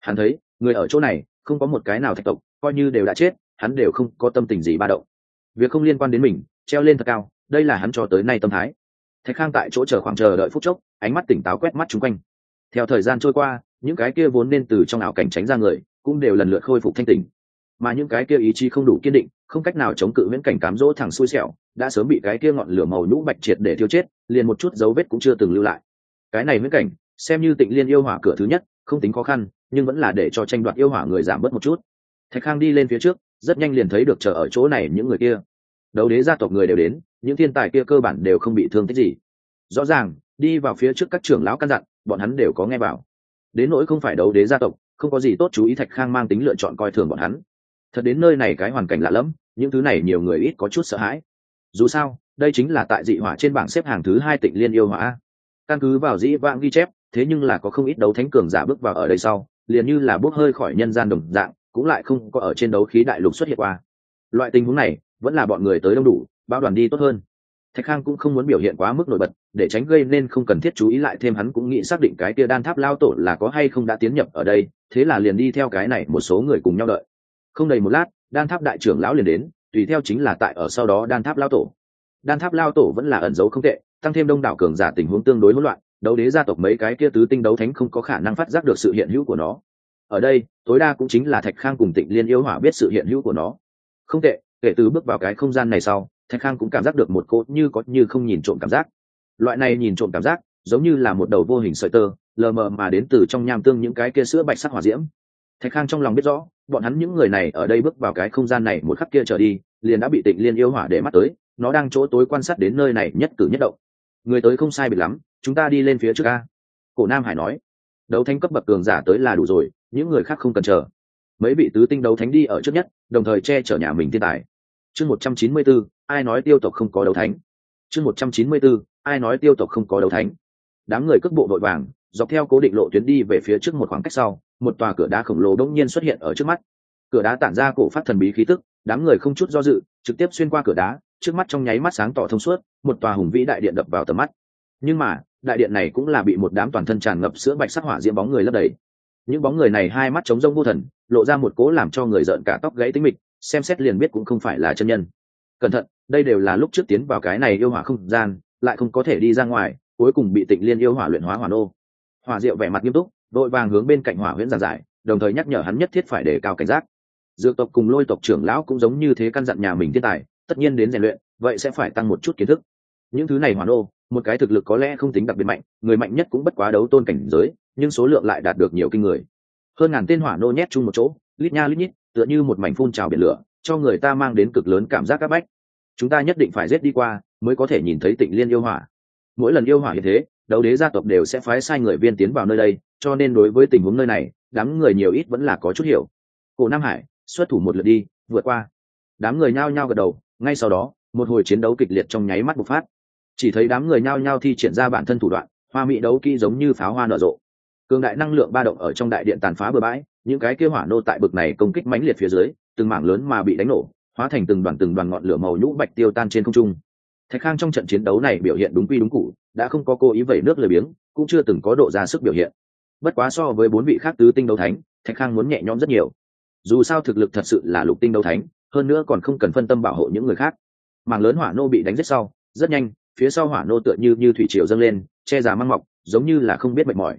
Hắn thấy, người ở chỗ này, không có một cái nào thạch tộc, coi như đều đã chết, hắn đều không có tâm tình gì ba động. Việc không liên quan đến mình, treo lên thật cao, đây là hắn cho tới nay tâm thái. Thạch khang tại chỗ chờ khoảng chờ đợi phút chốc, ánh mắt tỉnh táo quét mắt chung quanh. Theo thời gian trôi qua, những cái kia vốn nên từ trong ảo cảnh tránh ra người, cũng đều lần lượt khôi phục thanh tình mà những cái kia ý chí không đủ kiên định, không cách nào chống cự viễn cảnh cám dỗ thẳng xui xẻo, đã sớm bị cái kia ngọn lửa màu nhũ bạch triệt để thiêu chết, liền một chút dấu vết cũng chưa từng lưu lại. Cái này viễn cảnh, xem như tịnh liên yêu hỏa cửa thứ nhất, không tính khó khăn, nhưng vẫn là để cho tranh đoạt yêu hỏa người giảm bớt một chút. Thạch khang đi lên phía trước, rất nhanh liền thấy được chờ ở chỗ này những người kia. Đấu đế gia tộc người đều đến, những thiên tài kia cơ bản đều không bị thương tích gì. Rõ ràng, đi vào phía trước các trưởng lão căn dặn, bọn hắn đều có nghe vào đến nỗi không phải đấu đế gia tộc, không có gì tốt chú ý thạch khang mang tính lựa chọn coi thường bọn hắn thật đến nơi này cái hoàn cảnh lạ lẫm, những thứ này nhiều người ít có chút sợ hãi. Dù sao, đây chính là tại dị hỏa trên bảng xếp hàng thứ hai tịnh liên yêu hỏa. Căn cứ vào dĩ vãng ghi chép, thế nhưng là có không ít đấu thánh cường giả bước vào ở đây sau, liền như là bốc hơi khỏi nhân gian đồng dạng, cũng lại không có ở trên đấu khí đại lục xuất hiện qua. Loại tình huống này, vẫn là bọn người tới đông đủ bao đoàn đi tốt hơn. Thạch khang cũng không muốn biểu hiện quá mức nổi bật, để tránh gây nên không cần thiết chú ý lại thêm hắn cũng nghĩ xác định cái kia đan tháp lao tổ là có hay không đã tiến nhập ở đây, thế là liền đi theo cái này một số người cùng nhau đợi không đầy một lát, đan tháp đại trưởng lão liền đến, tùy theo chính là tại ở sau đó đan tháp lao tổ. Đan tháp lao tổ vẫn là ẩn giấu không tệ, tăng thêm đông đảo cường giả tình huống tương đối hỗn loạn, đấu đế gia tộc mấy cái kia tứ tinh đấu thánh không có khả năng phát giác được sự hiện hữu của nó. Ở đây, tối đa cũng chính là thạch khang cùng tịnh liên yêu hỏa biết sự hiện hữu của nó. Không tệ, kể từ bước vào cái không gian này sau, thạch khang cũng cảm giác được một cô như có như không nhìn trộm cảm giác. Loại này nhìn trộm cảm giác, giống như là một đầu vô hình sợi tơ, lờ mờ mà đến từ trong nham tương những cái kia sữa bạch sắc hỏa diễm thạch khang trong lòng biết rõ, bọn hắn những người này ở đây bước vào cái không gian này một khắc kia trở đi, liền đã bị tịnh liên yêu hỏa để mắt tới, nó đang chỗ tối quan sát đến nơi này nhất cử nhất động. Người tới không sai biệt lắm, chúng ta đi lên phía trước a. Cổ nam hải nói. Đấu thánh cấp bậc cường giả tới là đủ rồi, những người khác không cần chờ. Mấy vị tứ tinh đấu thánh đi ở trước nhất, đồng thời che chở nhà mình thiên tài. Chương một trăm chín mươi bốn ai nói tiêu tộc không có đấu thánh? Chương một trăm chín mươi bốn ai nói tiêu tộc không có đấu thánh? Đám người cước bộ vội vàng, dọc theo cố định lộ tuyến đi về phía trước một khoảng cách sau một tòa cửa đá khổng lồ đột nhiên xuất hiện ở trước mắt. Cửa đá tản ra cổ phát thần bí khí tức, đám người không chút do dự, trực tiếp xuyên qua cửa đá, trước mắt trong nháy mắt sáng tỏ thông suốt, một tòa hùng vĩ đại điện đập vào tầm mắt. Nhưng mà, đại điện này cũng là bị một đám toàn thân tràn ngập sữa bạch sắc hỏa diễm bóng người lấp đầy. Những bóng người này hai mắt trống rông vô thần, lộ ra một cố làm cho người rợn cả tóc gãy tính mịch, xem xét liền biết cũng không phải là chân nhân. Cẩn thận, đây đều là lúc trước tiến vào cái này yêu hỏa không gian, lại không có thể đi ra ngoài, cuối cùng bị tịnh liên yêu hỏa luyện hóa hỏa nô. Hỏa diệu vẻ mặt nghiêm túc đội vàng hướng bên cạnh hỏa huyễn giàn giải, đồng thời nhắc nhở hắn nhất thiết phải đề cao cảnh giác. Dược tộc cùng lôi tộc trưởng lão cũng giống như thế căn dặn nhà mình thiên tài, tất nhiên đến rèn luyện, vậy sẽ phải tăng một chút kiến thức. Những thứ này hỏa nô một cái thực lực có lẽ không tính đặc biệt mạnh, người mạnh nhất cũng bất quá đấu tôn cảnh giới, nhưng số lượng lại đạt được nhiều kinh người. Hơn ngàn tên hỏa nô nhét chung một chỗ, lít nha lít nhít, tựa như một mảnh phun trào biển lửa, cho người ta mang đến cực lớn cảm giác áp bách. Chúng ta nhất định phải giết đi qua, mới có thể nhìn thấy tịnh liên yêu hỏa. Mỗi lần yêu hỏa như thế đấu đế gia tộc đều sẽ phái sai người viên tiến vào nơi đây, cho nên đối với tình huống nơi này, đám người nhiều ít vẫn là có chút hiểu. Cổ nam hải, xuất thủ một lượt đi, vượt qua. Đám người nhao nhao gật đầu, ngay sau đó, một hồi chiến đấu kịch liệt trong nháy mắt bộc phát. Chỉ thấy đám người nhao nhao thi triển ra bản thân thủ đoạn, hoa mỹ đấu kỹ giống như pháo hoa nở rộ. Cường đại năng lượng ba động ở trong đại điện tàn phá bừa bãi, những cái kêu hỏa nô tại bực này công kích mãnh liệt phía dưới, từng mảng lớn mà bị đánh nổ, hóa thành từng đoàn từng đoàn ngọn lửa màu nhũ bạch tiêu tan trên không trung. Thạch khang trong trận chiến đấu này biểu hiện đúng quy đúng cụ đã không có cố ý vẩy nước lười biếng, cũng chưa từng có độ ra sức biểu hiện. Bất quá so với bốn vị khác tứ tinh đấu thánh, thạch khang muốn nhẹ nhõm rất nhiều. Dù sao thực lực thật sự là lục tinh đấu thánh, hơn nữa còn không cần phân tâm bảo hộ những người khác. Mảng lớn hỏa nô bị đánh giết sau, rất nhanh, phía sau hỏa nô tựa như như thủy triều dâng lên, che giá mang mọc, giống như là không biết mệt mỏi.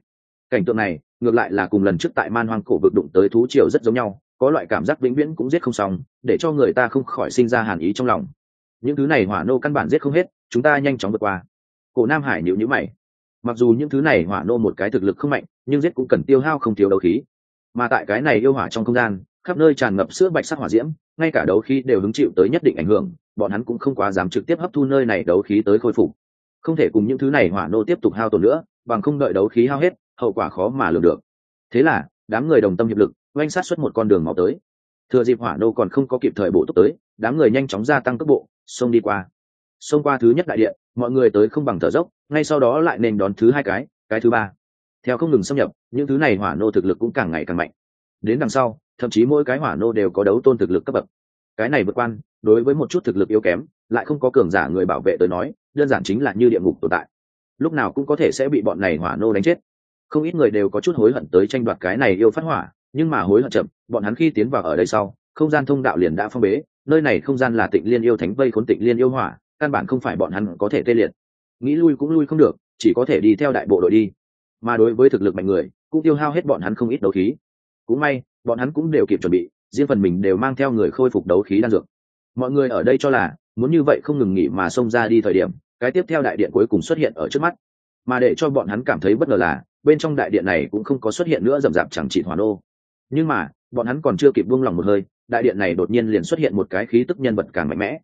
Cảnh tượng này, ngược lại là cùng lần trước tại man hoang cổ vực đụng tới thú triều rất giống nhau, có loại cảm giác vĩnh viễn cũng giết không xong, để cho người ta không khỏi sinh ra hàn ý trong lòng. Những thứ này hỏa nô căn bản giết không hết, chúng ta nhanh chóng vượt qua cổ nam hải nhịu nhữ mày. Mặc dù những thứ này hỏa nô một cái thực lực không mạnh, nhưng giết cũng cần tiêu hao không thiếu đấu khí. Mà tại cái này yêu hỏa trong không gian, khắp nơi tràn ngập sữa bạch sắc hỏa diễm, ngay cả đấu khí đều hứng chịu tới nhất định ảnh hưởng, bọn hắn cũng không quá dám trực tiếp hấp thu nơi này đấu khí tới khôi phục. Không thể cùng những thứ này hỏa nô tiếp tục hao tổn nữa, bằng không đợi đấu khí hao hết, hậu quả khó mà lường được. Thế là, đám người đồng tâm hiệp lực, oanh sát xuất một con đường máu tới. Thừa dịp hỏa nô còn không có kịp thời bổ túc tới, đám người nhanh chóng gia tăng tốc bộ xông đi qua. Xông qua thứ nhất đại điện mọi người tới không bằng thở dốc, ngay sau đó lại nên đón thứ hai cái cái thứ ba. Theo không ngừng xâm nhập, những thứ này hỏa nô thực lực cũng càng ngày càng mạnh. Đến đằng sau, thậm chí mỗi cái hỏa nô đều có đấu tôn thực lực cấp bậc. Cái này vượt quan, đối với một chút thực lực yếu kém, lại không có cường giả người bảo vệ tới nói, đơn giản chính là như địa ngục tồn tại. Lúc nào cũng có thể sẽ bị bọn này hỏa nô đánh chết. Không ít người đều có chút hối hận tới tranh đoạt cái này yêu phát hỏa, nhưng mà hối hận chậm, bọn hắn khi tiến vào ở đây sau, không gian thông đạo liền đã phong bế, nơi này không gian là tịnh liên yêu thánh vây khốn tịnh liên yêu hỏa căn bản không phải bọn hắn có thể tê liệt. Nghĩ lui cũng lui không được, chỉ có thể đi theo đại bộ đội đi. Mà đối với thực lực mạnh người, cũng tiêu hao hết bọn hắn không ít đấu khí. Cũng may, bọn hắn cũng đều kịp chuẩn bị, riêng phần mình đều mang theo người khôi phục đấu khí đan dược. Mọi người ở đây cho là, muốn như vậy không ngừng nghỉ mà xông ra đi thời điểm, cái tiếp theo đại điện cuối cùng xuất hiện ở trước mắt. Mà để cho bọn hắn cảm thấy bất ngờ là, bên trong đại điện này cũng không có xuất hiện nữa rầm rạp chẳng chỉ hoàn ô nhưng mà, bọn hắn còn chưa kịp buông lòng một hơi, đại điện này đột nhiên liền xuất hiện một cái khí tức nhân vật càng mạnh mẽ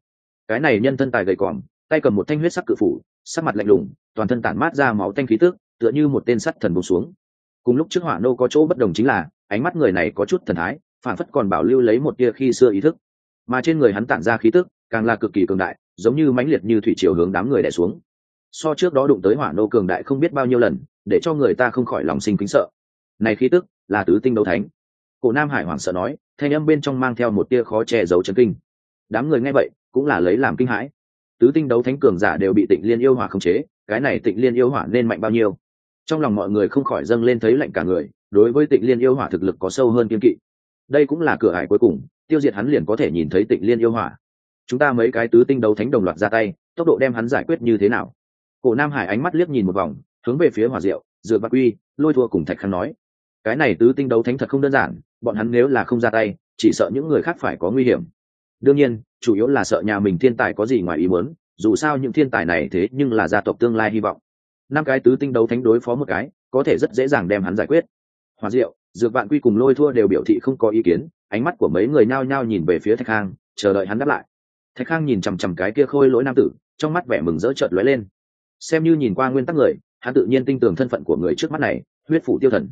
cái này nhân thân tài gầy còm tay cầm một thanh huyết sắc cự phủ, sắc mặt lạnh lùng, toàn thân tản mát ra máu tanh khí tức, tựa như một tên sắt thần bùng xuống. Cùng lúc trước hỏa nô có chỗ bất đồng chính là, ánh mắt người này có chút thần thái, phản phất còn bảo lưu lấy một tia khi xưa ý thức. Mà trên người hắn tản ra khí tức, càng là cực kỳ cường đại, giống như mãnh liệt như thủy chiều hướng đám người đẻ xuống. So trước đó đụng tới hỏa nô cường đại không biết bao nhiêu lần, để cho người ta không khỏi lòng sinh kính sợ. Này khí tức, là tứ tinh đấu thánh. Cổ nam hải hoảng sợ nói, thanh âm bên trong mang theo một tia khó che giấu chân kinh. Đám người nghe vậy cũng là lấy làm kinh hãi. Tứ tinh đấu thánh cường giả đều bị tịnh liên yêu hỏa khống chế, cái này tịnh liên yêu hỏa nên mạnh bao nhiêu? Trong lòng mọi người không khỏi dâng lên thấy lạnh cả người, đối với tịnh liên yêu hỏa thực lực có sâu hơn kiên kỵ. Đây cũng là cửa hải cuối cùng, tiêu diệt hắn liền có thể nhìn thấy tịnh liên yêu hỏa. Chúng ta mấy cái tứ tinh đấu thánh đồng loạt ra tay, tốc độ đem hắn giải quyết như thế nào? Cổ nam hải ánh mắt liếc nhìn một vòng, hướng về phía hỏa diệu dựa bạc uy lôi thua cùng thạch khăn nói, cái này tứ tinh đấu thánh thật không đơn giản, bọn hắn nếu là không ra tay, chỉ sợ những người khác phải có nguy hiểm đương nhiên, chủ yếu là sợ nhà mình thiên tài có gì ngoài ý muốn, dù sao những thiên tài này thế nhưng là gia tộc tương lai hy vọng. Năm cái tứ tinh đấu thánh đối phó một cái, có thể rất dễ dàng đem hắn giải quyết. Hòa diệu, dược vạn quy cùng lôi thua đều biểu thị không có ý kiến, ánh mắt của mấy người nhao nhao nhìn về phía thạch khang, chờ đợi hắn đáp lại. Thạch khang nhìn chằm chằm cái kia khôi lỗi nam tử, trong mắt vẻ mừng rỡ trợt lóe lên. Xem như nhìn qua nguyên tắc người, hắn tự nhiên tin tưởng thân phận của người trước mắt này, huyết phủ tiêu thần.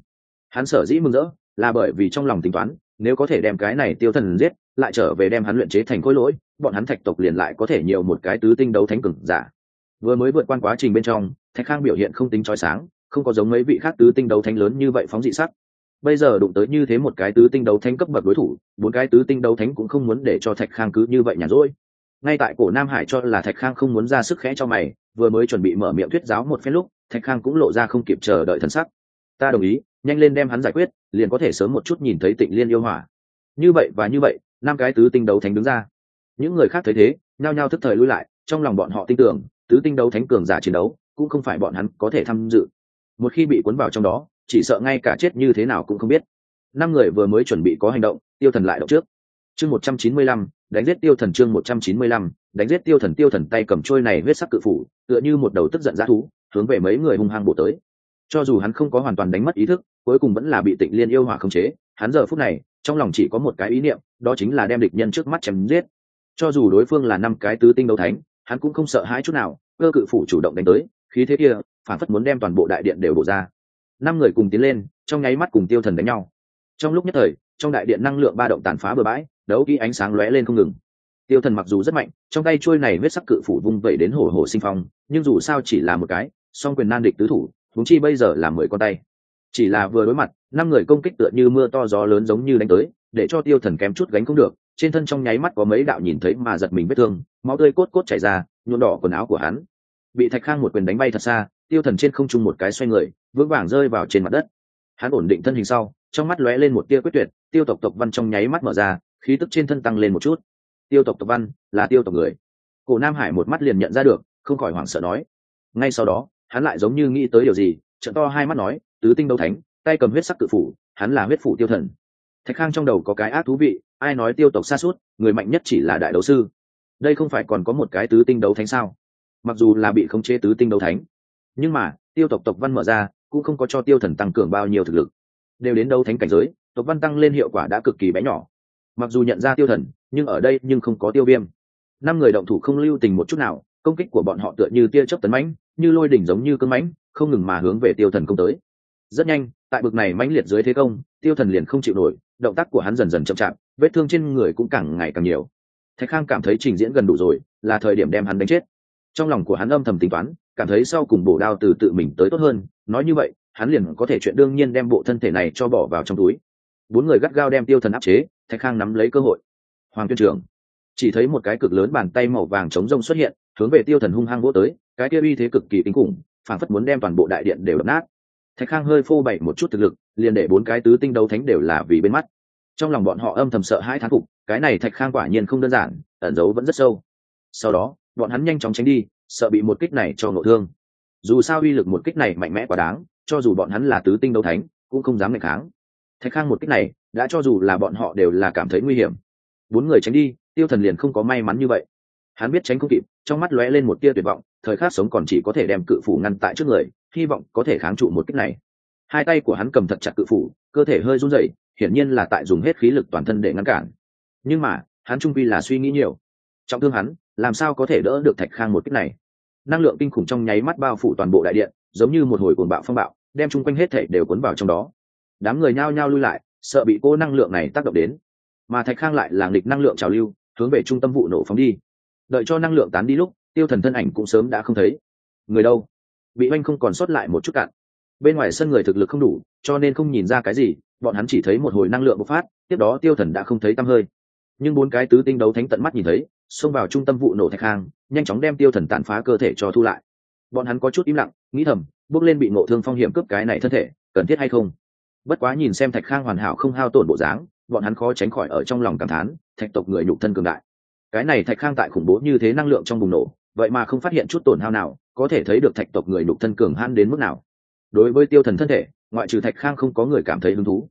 Hắn sở dĩ mừng rỡ, là bởi vì trong lòng tính toán nếu có thể đem cái này tiêu thần giết, lại trở về đem hắn luyện chế thành khối lỗi, bọn hắn thạch tộc liền lại có thể nhiều một cái tứ tinh đấu thánh cường giả. Vừa mới vượt qua quá trình bên trong, thạch khang biểu hiện không tính trói sáng, không có giống mấy vị khác tứ tinh đấu thánh lớn như vậy phóng dị sắc. Bây giờ đụng tới như thế một cái tứ tinh đấu thánh cấp bậc đối thủ, bốn cái tứ tinh đấu thánh cũng không muốn để cho thạch khang cứ như vậy nhàn rỗi. Ngay tại cổ nam hải cho là thạch khang không muốn ra sức khẽ cho mày, vừa mới chuẩn bị mở miệng thuyết giáo một phen lúc, thạch khang cũng lộ ra không kịp chờ đợi thần sắc. Ta đồng ý nhanh lên đem hắn giải quyết, liền có thể sớm một chút nhìn thấy tịnh liên yêu hỏa. Như vậy và như vậy, năm cái tứ tinh đấu thánh đứng ra. Những người khác thấy thế, nhao nhao thức thời lui lại, trong lòng bọn họ tin tưởng, tứ tinh đấu thánh cường giả chiến đấu, cũng không phải bọn hắn có thể tham dự. Một khi bị cuốn vào trong đó, chỉ sợ ngay cả chết như thế nào cũng không biết. Năm người vừa mới chuẩn bị có hành động, tiêu thần lại động trước. Chương một trăm chín mươi lăm, đánh giết tiêu thần chương một trăm chín mươi lăm, đánh giết tiêu thần tiêu thần tay cầm trôi này huyết sắc cự phủ, tựa như một đầu tức giận g thú, hướng về mấy người hung hăng bổ tới. Cho dù hắn không có hoàn toàn đánh mất ý thức cuối cùng vẫn là bị tịnh liên yêu hỏa khống chế. Hắn giờ phút này, trong lòng chỉ có một cái ý niệm, đó chính là đem địch nhân trước mắt chém giết. Cho dù đối phương là năm cái tứ tinh đấu thánh, hắn cũng không sợ hãi chút nào, cơ cự phủ chủ động đánh tới, khí thế kia, phản phất muốn đem toàn bộ đại điện đều đổ ra. Năm người cùng tiến lên, trong nháy mắt cùng tiêu thần đánh nhau. Trong lúc nhất thời, trong đại điện năng lượng ba động tàn phá bừa bãi, đấu kỹ ánh sáng lóe lên không ngừng. Tiêu thần mặc dù rất mạnh, trong tay trôi này huyết sắc cự phủ vung vẩy đến hổ hổ sinh phong, nhưng dù sao chỉ là một cái, song quyền nan địch tứ thủ thúng chi bây giờ là mười con tay chỉ là vừa đối mặt, năm người công kích tựa như mưa to gió lớn giống như đánh tới, để cho tiêu thần kém chút gánh không được, trên thân trong nháy mắt có mấy đạo nhìn thấy mà giật mình vết thương, máu tươi cốt cốt chảy ra, nhuộm đỏ quần áo của hắn. Bị thạch khang một quyền đánh bay thật xa, tiêu thần trên không trung một cái xoay người, vững vàng rơi vào trên mặt đất. Hắn ổn định thân hình sau, trong mắt lóe lên một tia quyết tuyệt, tiêu tộc tộc văn trong nháy mắt mở ra, khí tức trên thân tăng lên một chút. Tiêu tộc tộc văn là tiêu tộc người. Cổ nam hải một mắt liền nhận ra được, không khỏi hoảng sợ nói. Ngay sau đó, hắn lại giống như nghĩ tới điều gì trận to hai mắt nói tứ tinh đấu thánh, tay cầm huyết sắc cự phủ, hắn là huyết phủ tiêu thần. Thạch khang trong đầu có cái ác thú vị, ai nói tiêu tộc xa suốt, người mạnh nhất chỉ là đại đấu sư. Đây không phải còn có một cái tứ tinh đấu thánh sao? Mặc dù là bị khống chế tứ tinh đấu thánh, nhưng mà, tiêu tộc tộc văn mở ra, cũng không có cho tiêu thần tăng cường bao nhiêu thực lực. Đều đến đấu thánh cảnh giới, tộc văn tăng lên hiệu quả đã cực kỳ bé nhỏ. Mặc dù nhận ra tiêu thần, nhưng ở đây nhưng không có tiêu viêm. Năm người động thủ không lưu tình một chút nào, công kích của bọn họ tựa như tia chớp tấn mãnh, như lôi đỉnh giống như cơn mãnh, không ngừng mà hướng về tiêu thần công tới rất nhanh, tại bực này mãnh liệt dưới thế công, tiêu thần liền không chịu nổi, động tác của hắn dần dần chậm chạp, vết thương trên người cũng càng ngày càng nhiều. Thạch khang cảm thấy trình diễn gần đủ rồi, là thời điểm đem hắn đánh chết. Trong lòng của hắn âm thầm tính toán, cảm thấy sau cùng bổ đao từ tự mình tới tốt hơn, nói như vậy, hắn liền có thể chuyện đương nhiên đem bộ thân thể này cho bỏ vào trong túi. Bốn người gắt gao đem tiêu thần áp chế, thạch khang nắm lấy cơ hội. Hoàng tuyên trưởng. Chỉ thấy một cái cực lớn bàn tay màu vàng chống rông xuất hiện, hướng về tiêu thần hung hăng vỗ tới, cái kia uy thế cực kỳ kinh khủng phản phất muốn đem toàn bộ đại điện đều đập nát thạch khang hơi phô bày một chút thực lực, liền để bốn cái tứ tinh đấu thánh đều là vì bên mắt. Trong lòng bọn họ âm thầm sợ hai thán phục, cái này thạch khang quả nhiên không đơn giản, ẩn giấu vẫn rất sâu. Sau đó, bọn hắn nhanh chóng tránh đi, sợ bị một kích này cho ngộ thương. Dù sao uy lực một kích này mạnh mẽ quá đáng, cho dù bọn hắn là tứ tinh đấu thánh, cũng không dám ngày kháng. Thạch khang một kích này, đã cho dù là bọn họ đều là cảm thấy nguy hiểm. Bốn người tránh đi, tiêu thần liền không có may mắn như vậy. Hắn biết tránh không kịp, trong mắt lóe lên một tia tuyệt vọng thời khắc sống còn chỉ có thể đem cự phủ ngăn tại trước người, hy vọng có thể kháng trụ một kích này. Hai tay của hắn cầm thật chặt cự phủ, cơ thể hơi run rẩy, hiển nhiên là tại dùng hết khí lực toàn thân để ngăn cản. Nhưng mà, hắn trung vi là suy nghĩ nhiều. Trọng thương hắn, làm sao có thể đỡ được thạch khang một kích này? Năng lượng kinh khủng trong nháy mắt bao phủ toàn bộ đại điện, giống như một hồi cuồng bạo phong bạo, đem chung quanh hết thể đều cuốn vào trong đó. Đám người nhao nhao lui lại, sợ bị cô năng lượng này tác động đến. Mà thạch khang lại là nghịch năng lượng trào lưu, hướng về trung tâm vụ nổ phóng đi. Đợi cho năng lượng tán đi lúc tiêu thần thân ảnh cũng sớm đã không thấy. Người đâu? Bị oanh không còn sót lại một chút cạn. Bên ngoài sân người thực lực không đủ, cho nên không nhìn ra cái gì, bọn hắn chỉ thấy một hồi năng lượng bộc phát, tiếp đó tiêu thần đã không thấy tăm hơi. Nhưng bốn cái tứ tinh đấu thánh tận mắt nhìn thấy, xông vào trung tâm vụ nổ thạch khang nhanh chóng đem tiêu thần tàn phá cơ thể cho thu lại. Bọn hắn có chút im lặng, nghĩ thầm, bước lên bị ngộ thương phong hiểm cướp cái này thân thể, cần thiết hay không? Bất quá nhìn xem thạch khang hoàn hảo không hao tổn bộ dáng, bọn hắn khó tránh khỏi ở trong lòng cảm thán, thạch tộc người nhục thân cường đại. Cái này thạch khang tại khủng bố như thế năng lượng trong bùng nổ vậy mà không phát hiện chút tổn hao nào, có thể thấy được thạch tộc người đục thân cường hãn đến mức nào. Đối với tiêu thần thân thể, ngoại trừ thạch khang không có người cảm thấy hứng thú.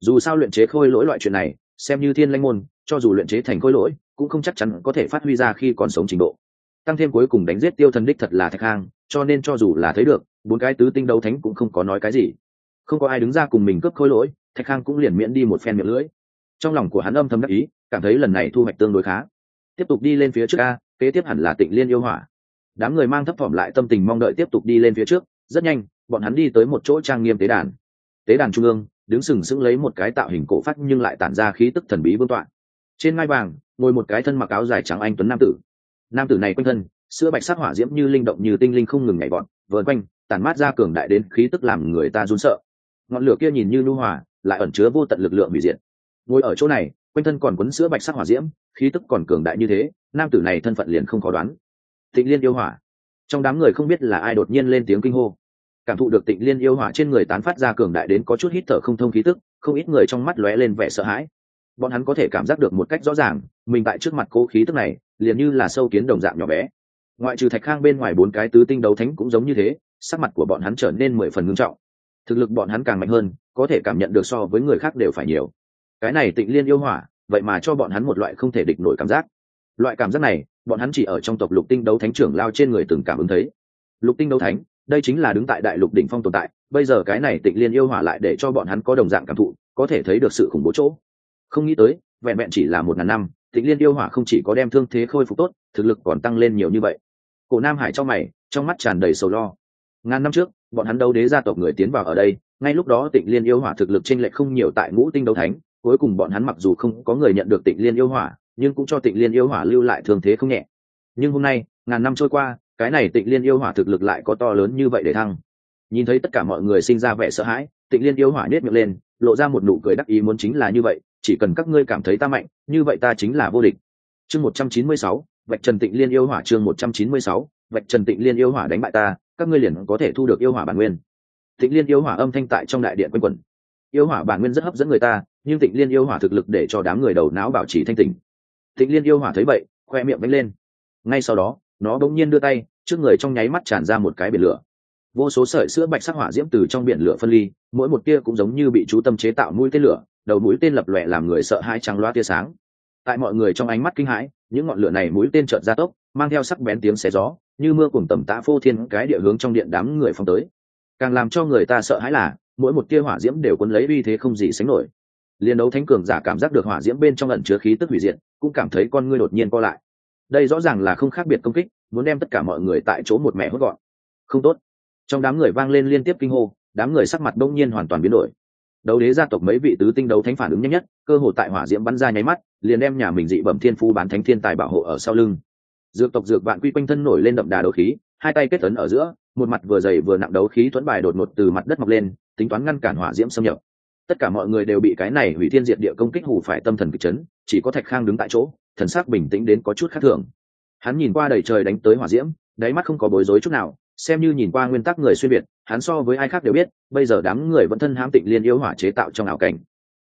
Dù sao luyện chế khôi lỗi loại chuyện này, xem như thiên lanh môn, cho dù luyện chế thành khôi lỗi, cũng không chắc chắn có thể phát huy ra khi còn sống trình độ. Tăng thêm cuối cùng đánh giết tiêu thần đích thật là thạch khang, cho nên cho dù là thấy được, bốn cái tứ tinh đấu thánh cũng không có nói cái gì. Không có ai đứng ra cùng mình cướp khôi lỗi, thạch khang cũng liền miễn đi một phen miệng lưỡi. Trong lòng của hắn âm thầm đắc ý, cảm thấy lần này thu hoạch tương đối khá. Tiếp tục đi lên phía trước a kế tiếp hẳn là tịnh liên yêu hỏa. Đám người mang thấp thỏm lại tâm tình mong đợi tiếp tục đi lên phía trước, rất nhanh, bọn hắn đi tới một chỗ trang nghiêm tế đàn. Tế đàn trung ương, đứng sừng sững lấy một cái tạo hình cổ phát nhưng lại tản ra khí tức thần bí vương tọa. Trên ngai vàng, ngồi một cái thân mặc áo dài trắng anh tuấn nam tử. Nam tử này quanh thân, sữa bạch sắc hỏa diễm như linh động như tinh linh không ngừng nhảy bọn vợn quanh, tản mát ra cường đại đến khí tức làm người ta run sợ. Ngọn lửa kia nhìn như lưu hòa, lại ẩn chứa vô tận lực lượng hủy diệt. Ngồi ở chỗ này quanh thân còn quấn sữa bạch sắc hỏa diễm, khí tức còn cường đại như thế, nam tử này thân phận liền không khó đoán. Tịnh liên yêu hỏa. Trong đám người không biết là ai đột nhiên lên tiếng kinh hô. Cảm thụ được tịnh liên yêu hỏa trên người tán phát ra cường đại đến có chút hít thở không thông khí tức, không ít người trong mắt lóe lên vẻ sợ hãi. Bọn hắn có thể cảm giác được một cách rõ ràng, mình tại trước mặt cố khí tức này, liền như là sâu kiến đồng dạng nhỏ bé. Ngoại trừ thạch khang bên ngoài bốn cái tứ tinh đấu thánh cũng giống như thế, sắc mặt của bọn hắn trở nên mười phần ngưng trọng. Thực lực bọn hắn càng mạnh hơn, có thể cảm nhận được so với người khác đều phải nhiều cái này tịnh liên yêu hỏa, vậy mà cho bọn hắn một loại không thể địch nổi cảm giác. Loại cảm giác này, bọn hắn chỉ ở trong tộc lục tinh đấu thánh trưởng lao trên người từng cảm ứng thấy. Lục tinh đấu thánh, đây chính là đứng tại đại lục đỉnh phong tồn tại, bây giờ cái này tịnh liên yêu hỏa lại để cho bọn hắn có đồng dạng cảm thụ, có thể thấy được sự khủng bố chỗ. Không nghĩ tới, vẹn vẹn chỉ là một ngàn năm, tịnh liên yêu hỏa không chỉ có đem thương thế khôi phục tốt, thực lực còn tăng lên nhiều như vậy. Cổ nam hải trong mày, trong mắt tràn đầy sầu lo. Ngàn năm trước, bọn hắn đấu đế gia tộc người tiến vào ở đây, ngay lúc đó tịnh liên yêu hỏa thực lực t r ê n lệch không nhiều tại ngũ tinh đấu thánh cuối cùng bọn hắn mặc dù không có người nhận được tịnh liên yêu hỏa, nhưng cũng cho tịnh liên yêu hỏa lưu lại thương thế không nhẹ. Nhưng hôm nay, ngàn năm trôi qua, cái này tịnh liên yêu hỏa thực lực lại có to lớn như vậy để thăng. Nhìn thấy tất cả mọi người sinh ra vẻ sợ hãi, tịnh liên yêu hỏa nết miệng lên, lộ ra một nụ cười đắc ý muốn chính là như vậy, chỉ cần các ngươi cảm thấy ta mạnh, như vậy ta chính là vô địch. Chương một trăm chín mươi sáu, vạch trần tịnh liên yêu hỏa chương một trăm chín mươi sáu, vạch trần tịnh liên yêu hỏa đánh bại ta, các ngươi liền có thể thu được yêu hỏa bản nguyên. Tịnh liên yêu hỏa âm thanh tại trong đại điện quanh quẩn yêu hỏa bản nguyên rất hấp dẫn người ta, nhưng tịnh liên yêu hỏa thực lực để cho đám người đầu não bảo trì thanh tỉnh. Tịnh liên yêu hỏa thấy vậy, khoe miệng vánh lên. Ngay sau đó, nó bỗng nhiên đưa tay, trước người trong nháy mắt tràn ra một cái biển lửa. Vô số sợi sữa bạch sắc hỏa diễm từ trong biển lửa phân ly, mỗi một tia cũng giống như bị chú tâm chế tạo mũi tên lửa, đầu mũi tên lập lòe làm người sợ hãi trắng loa tia sáng. Tại mọi người trong ánh mắt kinh hãi, những ngọn lửa này mũi tên trợn ra tốc, mang theo sắc bén tiếng xé gió, như mưa cùng tầm tã phô thiên cái địa hướng trong điện đám người phong tới. Càng làm cho người ta sợ hãi là mỗi một tia hỏa diễm đều cuốn lấy uy thế không gì sánh nổi. Liên đấu thánh cường giả cảm giác được hỏa diễm bên trong ẩn chứa khí tức hủy diệt, cũng cảm thấy con ngươi đột nhiên co lại. Đây rõ ràng là không khác biệt công kích, muốn đem tất cả mọi người tại chỗ một mẹ hốt gọn. Không tốt. Trong đám người vang lên liên tiếp kinh hô, đám người sắc mặt đông nhiên hoàn toàn biến đổi. Đấu đế gia tộc mấy vị tứ tinh đấu thánh phản ứng nhanh nhất, cơ hội tại hỏa diễm bắn ra nháy mắt, liền đem nhà mình dị bẩm thiên phu bán thánh thiên tài bảo hộ ở sau lưng. Dược tộc dược vạn quy quanh thân nổi lên đậm đà đấu khí, hai tay kết ấn ở giữa, một mặt vừa dày vừa nặng đấu khí thuẫn bài đột ngột từ mặt đất mọc lên tính toán ngăn cản hỏa diễm xâm nhập. Tất cả mọi người đều bị cái này hủy thiên diệt địa công kích hủ phải tâm thần kịch chấn, chỉ có thạch khang đứng tại chỗ, thần sắc bình tĩnh đến có chút khác thường. Hắn nhìn qua đầy trời đánh tới hỏa diễm, đáy mắt không có bối rối chút nào, xem như nhìn qua nguyên tắc người xuyên việt, hắn so với ai khác đều biết, bây giờ đám người vẫn thân hãm tịnh liên yêu hỏa chế tạo trong ảo cảnh.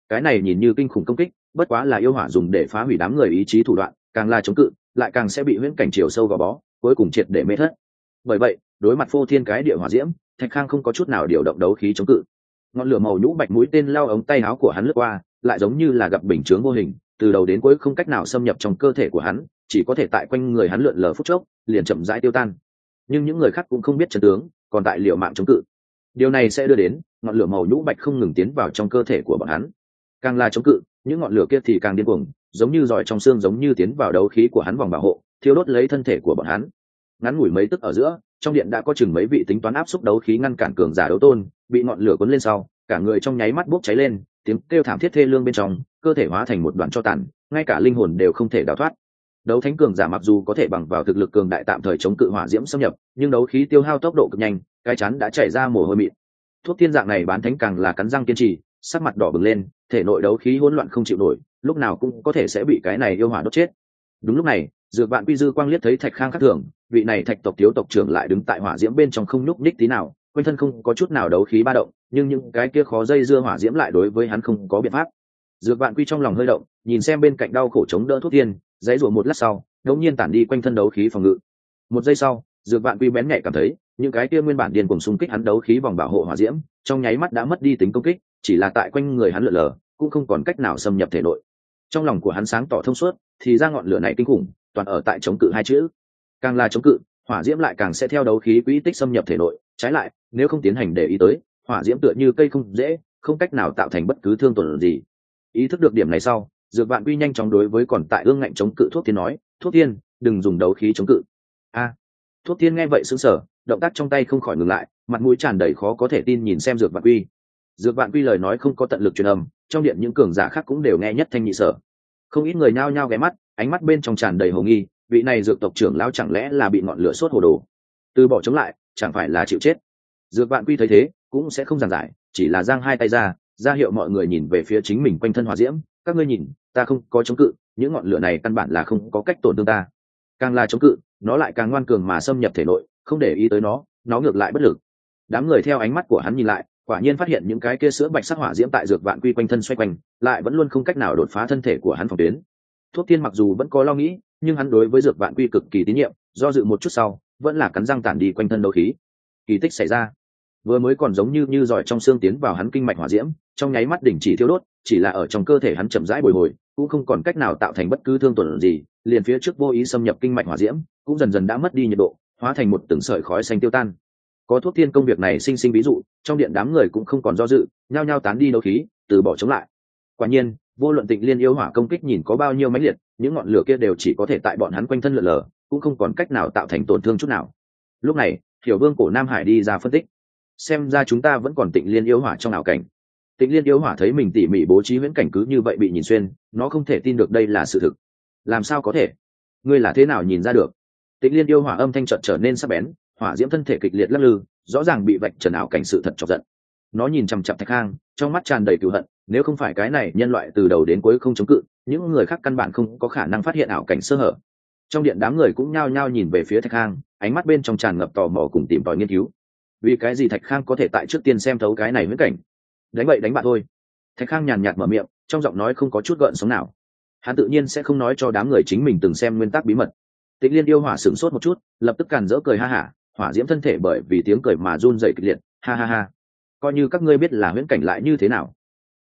Cái này nhìn như kinh khủng công kích, bất quá là yêu hỏa dùng để phá hủy đám người ý chí thủ đoạn, càng là chống cự, lại càng sẽ bị huyễn cảnh chiều sâu gò bó, cuối cùng triệt để mê thất. Bởi vậy đối mặt phô thiên cái địa hỏa diễm, thạch khang không có chút nào điều động đấu khí chống cự. Ngọn lửa màu nhũ bạch mũi tên lao ống tay áo của hắn lướt qua, lại giống như là gặp bình chướng vô hình, từ đầu đến cuối không cách nào xâm nhập trong cơ thể của hắn, chỉ có thể tại quanh người hắn lượn lờ phút chốc, liền chậm rãi tiêu tan. Nhưng những người khác cũng không biết trận tướng, còn tại liệu mạng chống cự. Điều này sẽ đưa đến, ngọn lửa màu nhũ bạch không ngừng tiến vào trong cơ thể của bọn hắn. Càng là chống cự, những ngọn lửa kia thì càng điên cuồng, giống như giỏi trong xương giống như tiến vào đấu khí của hắn vòng bảo hộ, thiêu đốt lấy thân thể của bọn hắn. Ngắn ngủi mấy tức ở giữa trong điện đã có chừng mấy vị tính toán áp xúc đấu khí ngăn cản cường giả đấu tôn, bị ngọn lửa cuốn lên sau, cả người trong nháy mắt bốc cháy lên, tiếng kêu thảm thiết thê lương bên trong, cơ thể hóa thành một đoạn cho tàn, ngay cả linh hồn đều không thể đào thoát. Đấu thánh cường giả mặc dù có thể bằng vào thực lực cường đại tạm thời chống cự hỏa diễm xâm nhập, nhưng đấu khí tiêu hao tốc độ cực nhanh, cái chắn đã chảy ra mồ hôi mịn. Thuốc tiên dạng này bán thánh càng là cắn răng kiên trì, sắc mặt đỏ bừng lên, thể nội đấu khí hỗn loạn không chịu nổi, lúc nào cũng có thể sẽ bị cái này yêu hỏa đốt chết. Đúng lúc này, dược bạn quy dư quang liếc thấy thạch khang khắc thường vị này thạch tộc thiếu tộc trưởng lại đứng tại hỏa diễm bên trong không nhúc ních tí nào, quanh thân không có chút nào đấu khí ba động, nhưng những cái kia khó dây dưa hỏa diễm lại đối với hắn không có biện pháp. Dược bạn quy trong lòng hơi động, nhìn xem bên cạnh đau khổ chống đỡ thuốc tiên dãy rủa một lát sau đột nhiên tản đi quanh thân đấu khí phòng ngự. Một giây sau, dược bạn quy bén nhạy cảm thấy, những cái kia nguyên bản điên cùng xung kích hắn đấu khí vòng bảo hộ hỏa diễm, trong nháy mắt đã mất đi tính công kích, chỉ là tại quanh người hắn lượn lờ, cũng không còn cách nào xâm nhập thể nội. Trong lòng của hắn sáng tỏ thông suốt, thì ra ngọn lửa này kinh khủng, toàn ở tại chống cự hai chữ càng là chống cự, hỏa diễm lại càng sẽ theo đấu khí quỹ tích xâm nhập thể nội, trái lại, nếu không tiến hành để ý tới, hỏa diễm tựa như cây không dễ, không cách nào tạo thành bất cứ thương tổn gì. Ý thức được điểm này sau, dược vạn quy nhanh chóng đối với còn tại ương ngạnh chống cự thuốc tiên nói, thuốc tiên đừng dùng đấu khí chống cự. A. Thuốc tiên nghe vậy xứng sở động tác trong tay không khỏi ngừng lại, mặt mũi tràn đầy khó có thể tin nhìn xem dược vạn quy. Dược vạn quy lời nói không có tận lực truyền âm, trong điện những cường giả khác cũng đều nghe nhất thanh nhị sở. Không ít người nhao nhao ghé mắt, ánh mắt bên trong tràn đầy hồ nghi vị này dược tộc trưởng lão chẳng lẽ là bị ngọn lửa sốt hồ đồ? Từ bỏ chống lại, chẳng phải là chịu chết? Dược vạn quy thấy thế, cũng sẽ không giàn giải, chỉ là giang hai tay ra ra hiệu mọi người nhìn về phía chính mình quanh thân hòa diễm. Các ngươi nhìn, ta không có chống cự, những ngọn lửa này căn bản là không có cách tổn thương ta. Càng là chống cự, nó lại càng ngoan cường mà xâm nhập thể nội, không để ý tới nó nó ngược lại bất lực. Đám người theo ánh mắt của hắn nhìn lại, quả nhiên phát hiện những cái kia sữa bạch sắc hỏa diễm tại dược vạn quy quanh thân xoay quanh, lại vẫn luôn không cách nào đột phá thân thể của hắn phòng tuyến. Thuốc tiên mặc dù vẫn có lo nghĩ nhưng hắn đối với dược vạn quy cực kỳ tín nhiệm, do dự một chút sau, vẫn là cắn răng tản đi quanh thân đấu khí. Kỳ tích xảy ra. Vừa mới còn giống như như giỏi trong xương tiến vào hắn kinh mạch hỏa diễm, trong nháy mắt đỉnh chỉ thiêu đốt, chỉ là ở trong cơ thể hắn chậm rãi bồi hồi, cũng không còn cách nào tạo thành bất cứ thương tổn gì, liền phía trước vô ý xâm nhập kinh mạch hỏa diễm, cũng dần dần đã mất đi nhiệt độ, hóa thành một từng sợi khói xanh tiêu tan. Có thuốc thiên công việc này sinh sinh ví dụ, trong điện đám người cũng không còn do dự, nhao nhao tán đi đấu khí, từ bỏ chống lại. Quả nhiên vô luận tịnh liên yêu hỏa công kích nhìn có bao nhiêu máy liệt những ngọn lửa kia đều chỉ có thể tại bọn hắn quanh thân lượn lờ, cũng không còn cách nào tạo thành tổn thương chút nào. Lúc này hiểu vương cổ nam hải đi ra phân tích. Xem ra chúng ta vẫn còn tịnh liên yêu hỏa trong ảo cảnh. Tịnh liên yêu hỏa thấy mình tỉ mỉ bố trí huyễn cảnh cứ như vậy bị nhìn xuyên nó không thể tin được đây là sự thực. Làm sao có thể? Ngươi là thế nào nhìn ra được? Tịnh liên yêu hỏa âm thanh trận trở nên sắc bén hỏa diễm thân thể kịch liệt lắc lư rõ ràng bị vạch trần ảo cảnh sự thật chọc giận. Nó nhìn chằm chặp thạch khang trong mắt tràn đầy cựu hận nếu không phải cái này nhân loại từ đầu đến cuối không chống cự, những người khác căn bản không có khả năng phát hiện ảo cảnh sơ hở. Trong điện đám người cũng nhao nhao nhìn về phía thạch khang, ánh mắt bên trong tràn ngập tò mò cùng tìm tòi nghiên cứu. Vì cái gì thạch khang có thể tại trước tiên xem thấu cái này viễn cảnh? Đánh bậy đánh bạn thôi. Thạch khang nhàn nhạt mở miệng, trong giọng nói không có chút gợn sống nào. Hắn tự nhiên sẽ không nói cho đám người chính mình từng xem nguyên tắc bí mật. Tịch liên yêu hỏa sửng sốt một chút, lập tức càn rỡ cười ha hả, hỏa diễm thân thể bởi vì tiếng cười mà run dậy kịch liệt, ha ha ha. Coi như các ngươi biết là huyễn cảnh lại như thế nào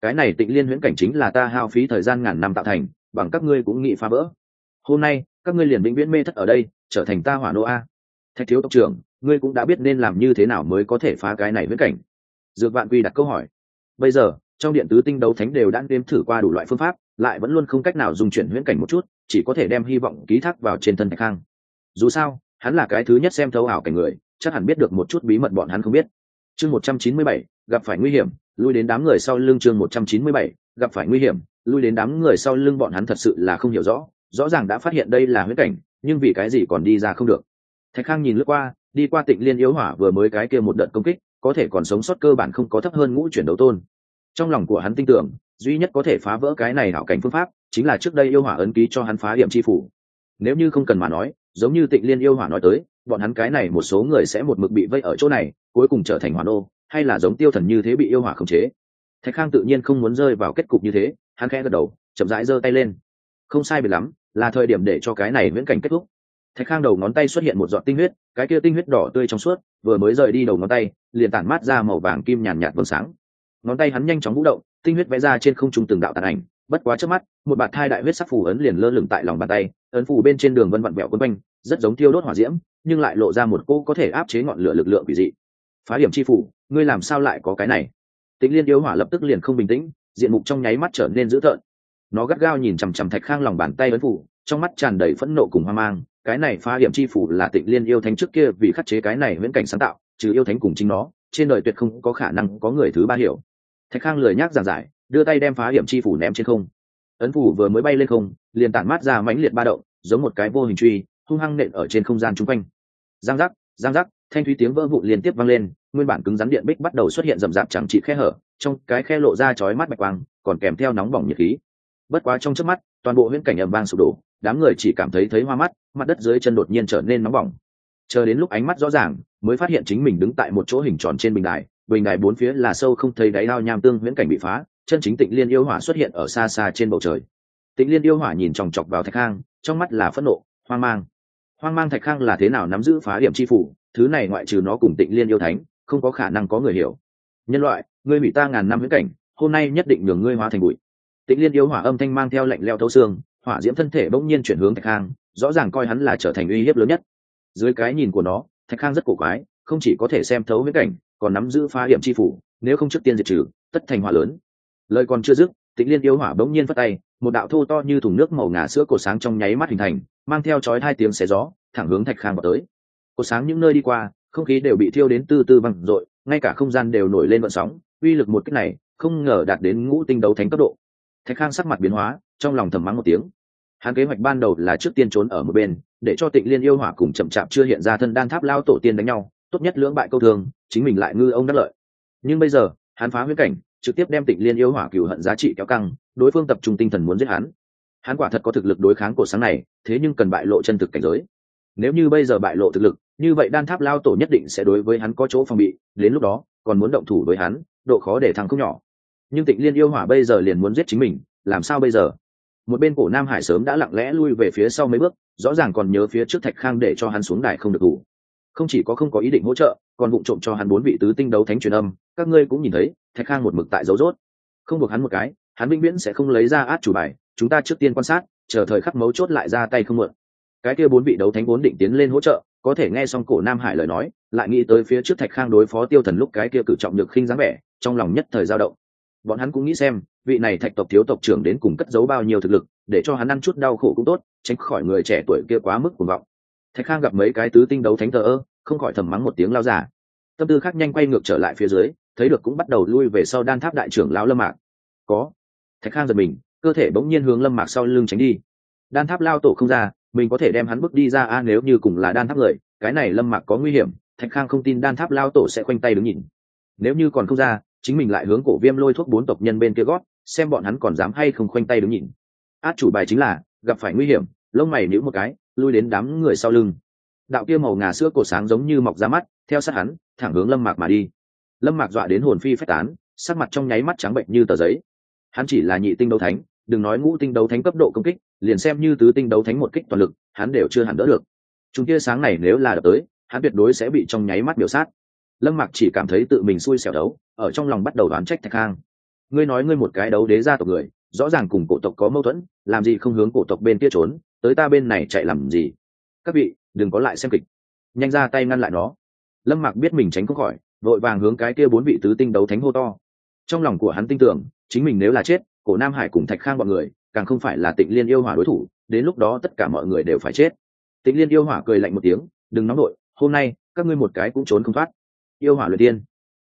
cái này tịnh liên huyễn cảnh chính là ta hao phí thời gian ngàn năm tạo thành, bằng các ngươi cũng nghĩ phá vỡ. Hôm nay, các ngươi liền vĩnh viễn mê thất ở đây, trở thành ta hỏa nô a. Thạch thiếu tộc trưởng, ngươi cũng đã biết nên làm như thế nào mới có thể phá cái này huyễn cảnh. Dược vạn quy đặt câu hỏi. Bây giờ, trong điện tứ tinh đấu thánh đều đã đếm thử qua đủ loại phương pháp, lại vẫn luôn không cách nào dùng chuyển huyễn cảnh một chút, chỉ có thể đem hy vọng ký thác vào trên thân thạch khang. Dù sao, hắn là cái thứ nhất xem thấu ảo cảnh người, chắc hẳn biết được một chút bí mật bọn hắn không biết. Chương một trăm chín mươi bảy, gặp phải nguy hiểm lui đến đám người sau lưng chương một trăm chín mươi bảy, gặp phải nguy hiểm. Lui đến đám người sau lưng bọn hắn thật sự là không hiểu rõ. Rõ ràng đã phát hiện đây là huyết cảnh, nhưng vì cái gì còn đi ra không được? Thạch khang nhìn lướt qua, đi qua tịnh liên yếu hỏa vừa mới cái kia một đợt công kích, có thể còn sống sót cơ bản không có thấp hơn ngũ chuyển đấu tôn. Trong lòng của hắn tin tưởng, duy nhất có thể phá vỡ cái này hảo cảnh phương pháp, chính là trước đây yêu hỏa ấn ký cho hắn phá điểm chi phủ. Nếu như không cần mà nói, giống như tịnh liên yêu hỏa nói tới, bọn hắn cái này một số người sẽ một mực bị vây ở chỗ này, cuối cùng trở thành hoàn ô hay là giống tiêu thần như thế bị yêu hỏa khống chế? Thạch khang tự nhiên không muốn rơi vào kết cục như thế, hắn khẽ gật đầu, chậm rãi giơ tay lên. Không sai biệt lắm, là thời điểm để cho cái này viễn cảnh kết thúc. Thạch khang đầu ngón tay xuất hiện một giọt tinh huyết, cái kia tinh huyết đỏ tươi trong suốt, vừa mới rời đi đầu ngón tay, liền tản mát ra màu vàng kim nhàn nhạt vầng sáng. Ngón tay hắn nhanh chóng vũ động, tinh huyết vẽ ra trên không trung từng đạo tàn ảnh, bất quá trước mắt, một bạt thai đại huyết sắc phù ấn liền lơ lửng tại lòng bàn tay, ấn phù bên trên đường vân vặn vẹo quấn quanh, rất giống tiêu đốt hỏa diễm, nhưng lại lộ ra một cô có thể áp chế ngọn lửa lực lượng quỷ dị phá điểm chi phủ, ngươi làm sao lại có cái này? Tĩnh liên yêu hỏa lập tức liền không bình tĩnh, diện mục trong nháy mắt trở nên dữ tợn. Nó gắt gao nhìn chằm chằm thạch khang lòng bàn tay ấn phủ, trong mắt tràn đầy phẫn nộ cùng hoang mang, cái này phá điểm chi phủ là tịnh liên yêu thánh trước kia vì khắc chế cái này viễn cảnh sáng tạo, trừ yêu thánh cùng chính nó, trên đời tuyệt không có khả năng có người thứ ba hiểu. Thạch khang lười nhác giảng giải, đưa tay đem phá hiểm chi phủ ném trên không. Ấn phủ vừa mới bay lên không, liền tản mát ra mãnh liệt ba động, giống một cái vô hình truy, hung hăng nện ở trên không gian chung quanh. Giang giác giang giác thanh thúy tiếng vỡ vụn liên tiếp vang lên, nguyên bản cứng rắn điện bích bắt đầu xuất hiện rậm rạp chẳng trị khe hở, trong cái khe lộ ra chói mắt bạch quang, còn kèm theo nóng bỏng nhiệt khí. Bất quá trong trước mắt, toàn bộ huyễn cảnh ầm vang sụp đổ, đám người chỉ cảm thấy thấy hoa mắt, mặt đất dưới chân đột nhiên trở nên nóng bỏng. Chờ đến lúc ánh mắt rõ ràng, mới phát hiện chính mình đứng tại một chỗ hình tròn trên bình đài bình đài bốn phía là sâu không thấy đáy ao nham tương huyễn cảnh bị phá, chân chính tịnh liên yêu hỏa xuất hiện ở xa xa trên bầu trời. Tịnh liên yêu hỏa nhìn chòng chọc vào thạch khang, trong mắt là phẫn nộ, hoang mang. Hoang mang thạch khang là thế nào nắm giữ phá điểm chi phủ? Thứ này ngoại trừ nó cùng tịnh liên yêu thánh, không có khả năng có người hiểu. Nhân loại, ngươi bị ta ngàn năm huyễn cảnh, hôm nay nhất định nhường ngươi hóa thành bụi. Tịnh liên yêu hỏa âm thanh mang theo lệnh leo thấu xương, hỏa diễm thân thể bỗng nhiên chuyển hướng thạch khang, rõ ràng coi hắn là trở thành uy hiếp lớn nhất. Dưới cái nhìn của nó, thạch khang rất cổ quái, không chỉ có thể xem thấu huyễn cảnh, còn nắm giữ phá điểm chi phủ, nếu không trước tiên diệt trừ, tất thành hỏa lớn. Lời còn chưa dứt, tịnh liên yêu hỏa bỗng nhiên phất tay, một đạo thô to như thùng nước màu ngà sữa cột sáng trong nháy mắt hình thành, mang theo chói hai tiếng xé gió, thẳng hướng thạch khang vào tới có sáng những nơi đi qua không khí đều bị thiêu đến tư tư văng rội ngay cả không gian đều nổi lên vận sóng uy lực một cách này không ngờ đạt đến ngũ tinh đấu thánh cấp độ. Thạch khang sắc mặt biến hóa trong lòng thầm mắng một tiếng. Hắn kế hoạch ban đầu là trước tiên trốn ở một bên để cho tịnh liên yêu hỏa cùng chậm chạp chưa hiện ra thân đan tháp lao tổ tiên đánh nhau tốt nhất lưỡng bại câu thường, chính mình lại ngư ông đắc lợi. Nhưng bây giờ hắn phá huyết cảnh trực tiếp đem tịnh liên yêu hỏa cửu hận giá trị kéo căng đối phương tập trung tinh thần muốn giết hắn. Hắn quả thật có thực lực đối kháng cổ sáng này thế nhưng cần bại lộ chân thực cảnh giới nếu như bây giờ bại lộ thực lực, như vậy đan tháp lao tổ nhất định sẽ đối với hắn có chỗ phòng bị, đến lúc đó, còn muốn động thủ với hắn, độ khó để thăng không nhỏ. Nhưng tịnh liên yêu hỏa bây giờ liền muốn giết chính mình, làm sao bây giờ? Một bên cổ nam hải sớm đã lặng lẽ lui về phía sau mấy bước, rõ ràng còn nhớ phía trước thạch khang để cho hắn xuống đài không được thủ không chỉ có không có ý định hỗ trợ, còn vụng trộm cho hắn bốn vị tứ tinh đấu thánh truyền âm, các ngươi cũng nhìn thấy, thạch khang một mực tại dấu rốt. Không buộc hắn một cái, hắn vĩnh viễn sẽ không lấy ra át chủ bài, chúng ta trước tiên quan sát, chờ thời khắc mấu chốt lại ra tay không mượn cái kia bốn vị đấu thánh vốn định tiến lên hỗ trợ, có thể nghe xong cổ nam hải lời nói, lại nghĩ tới phía trước thạch khang đối phó tiêu thần lúc cái kia cử trọng được khinh dáng vẻ, trong lòng nhất thời dao động. Bọn hắn cũng nghĩ xem, vị này thạch tộc thiếu tộc trưởng đến cùng cất giấu bao nhiêu thực lực, để cho hắn ăn chút đau khổ cũng tốt, tránh khỏi người trẻ tuổi kia quá mức cuồng vọng. Thạch khang gặp mấy cái tứ tinh đấu thánh thờ ơ, không khỏi thầm mắng một tiếng lao giả. Tâm tư khác nhanh quay ngược trở lại phía dưới, thấy được cũng bắt đầu lui về sau đan tháp đại trưởng lao lâm mạc. Có. Thạch khang giật mình, cơ thể bỗng nhiên hướng lâm mạc sau lưng tránh đi. Đan tháp lao tổ không ra mình có thể đem hắn bước đi ra a, nếu như cùng là đan tháp người, cái này lâm mạc có nguy hiểm, thạch khang không tin đan tháp lao tổ sẽ khoanh tay đứng nhìn. Nếu như còn không ra, chính mình lại hướng cổ viêm lôi thuốc bốn tộc nhân bên kia gót, xem bọn hắn còn dám hay không khoanh tay đứng nhìn. Át chủ bài chính là, gặp phải nguy hiểm, lông mày níu một cái, lui đến đám người sau lưng. Đạo kia màu ngà sữa cổ sáng giống như mọc ra mắt, theo sát hắn, thẳng hướng lâm mạc mà đi. Lâm mạc dọa đến hồn phi phách tán, sắc mặt trong nháy mắt trắng bệnh như tờ giấy. Hắn chỉ là nhị tinh đấu thánh, đừng nói ngũ tinh đấu thánh cấp độ công kích liền xem như tứ tinh đấu thánh một kích toàn lực, hắn đều chưa hẳn đỡ được. Chúng kia sáng này nếu là đập tới, hắn tuyệt đối sẽ bị trong nháy mắt biểu sát. Lâm mặc chỉ cảm thấy tự mình xui xẻo đấu, ở trong lòng bắt đầu đoán trách thạch khang ngươi nói ngươi một cái đấu đế gia tộc người, rõ ràng cùng cổ tộc có mâu thuẫn, làm gì không hướng cổ tộc bên kia trốn, tới ta bên này chạy làm gì? Các vị, đừng có lại xem kịch. Nhanh ra tay ngăn lại nó. Lâm mặc biết mình tránh không khỏi, vội vàng hướng cái kia bốn vị tứ tinh đấu thánh hô to. Trong lòng của hắn tin tưởng, chính mình nếu là chết, cổ nam hải cùng thạch khang bọn người càng không phải là tịnh liên yêu hỏa đối thủ, đến lúc đó tất cả mọi người đều phải chết. Tịnh liên yêu hỏa cười lạnh một tiếng, đừng nóng nổi hôm nay, các ngươi một cái cũng trốn không thoát. Yêu hỏa luyện tiên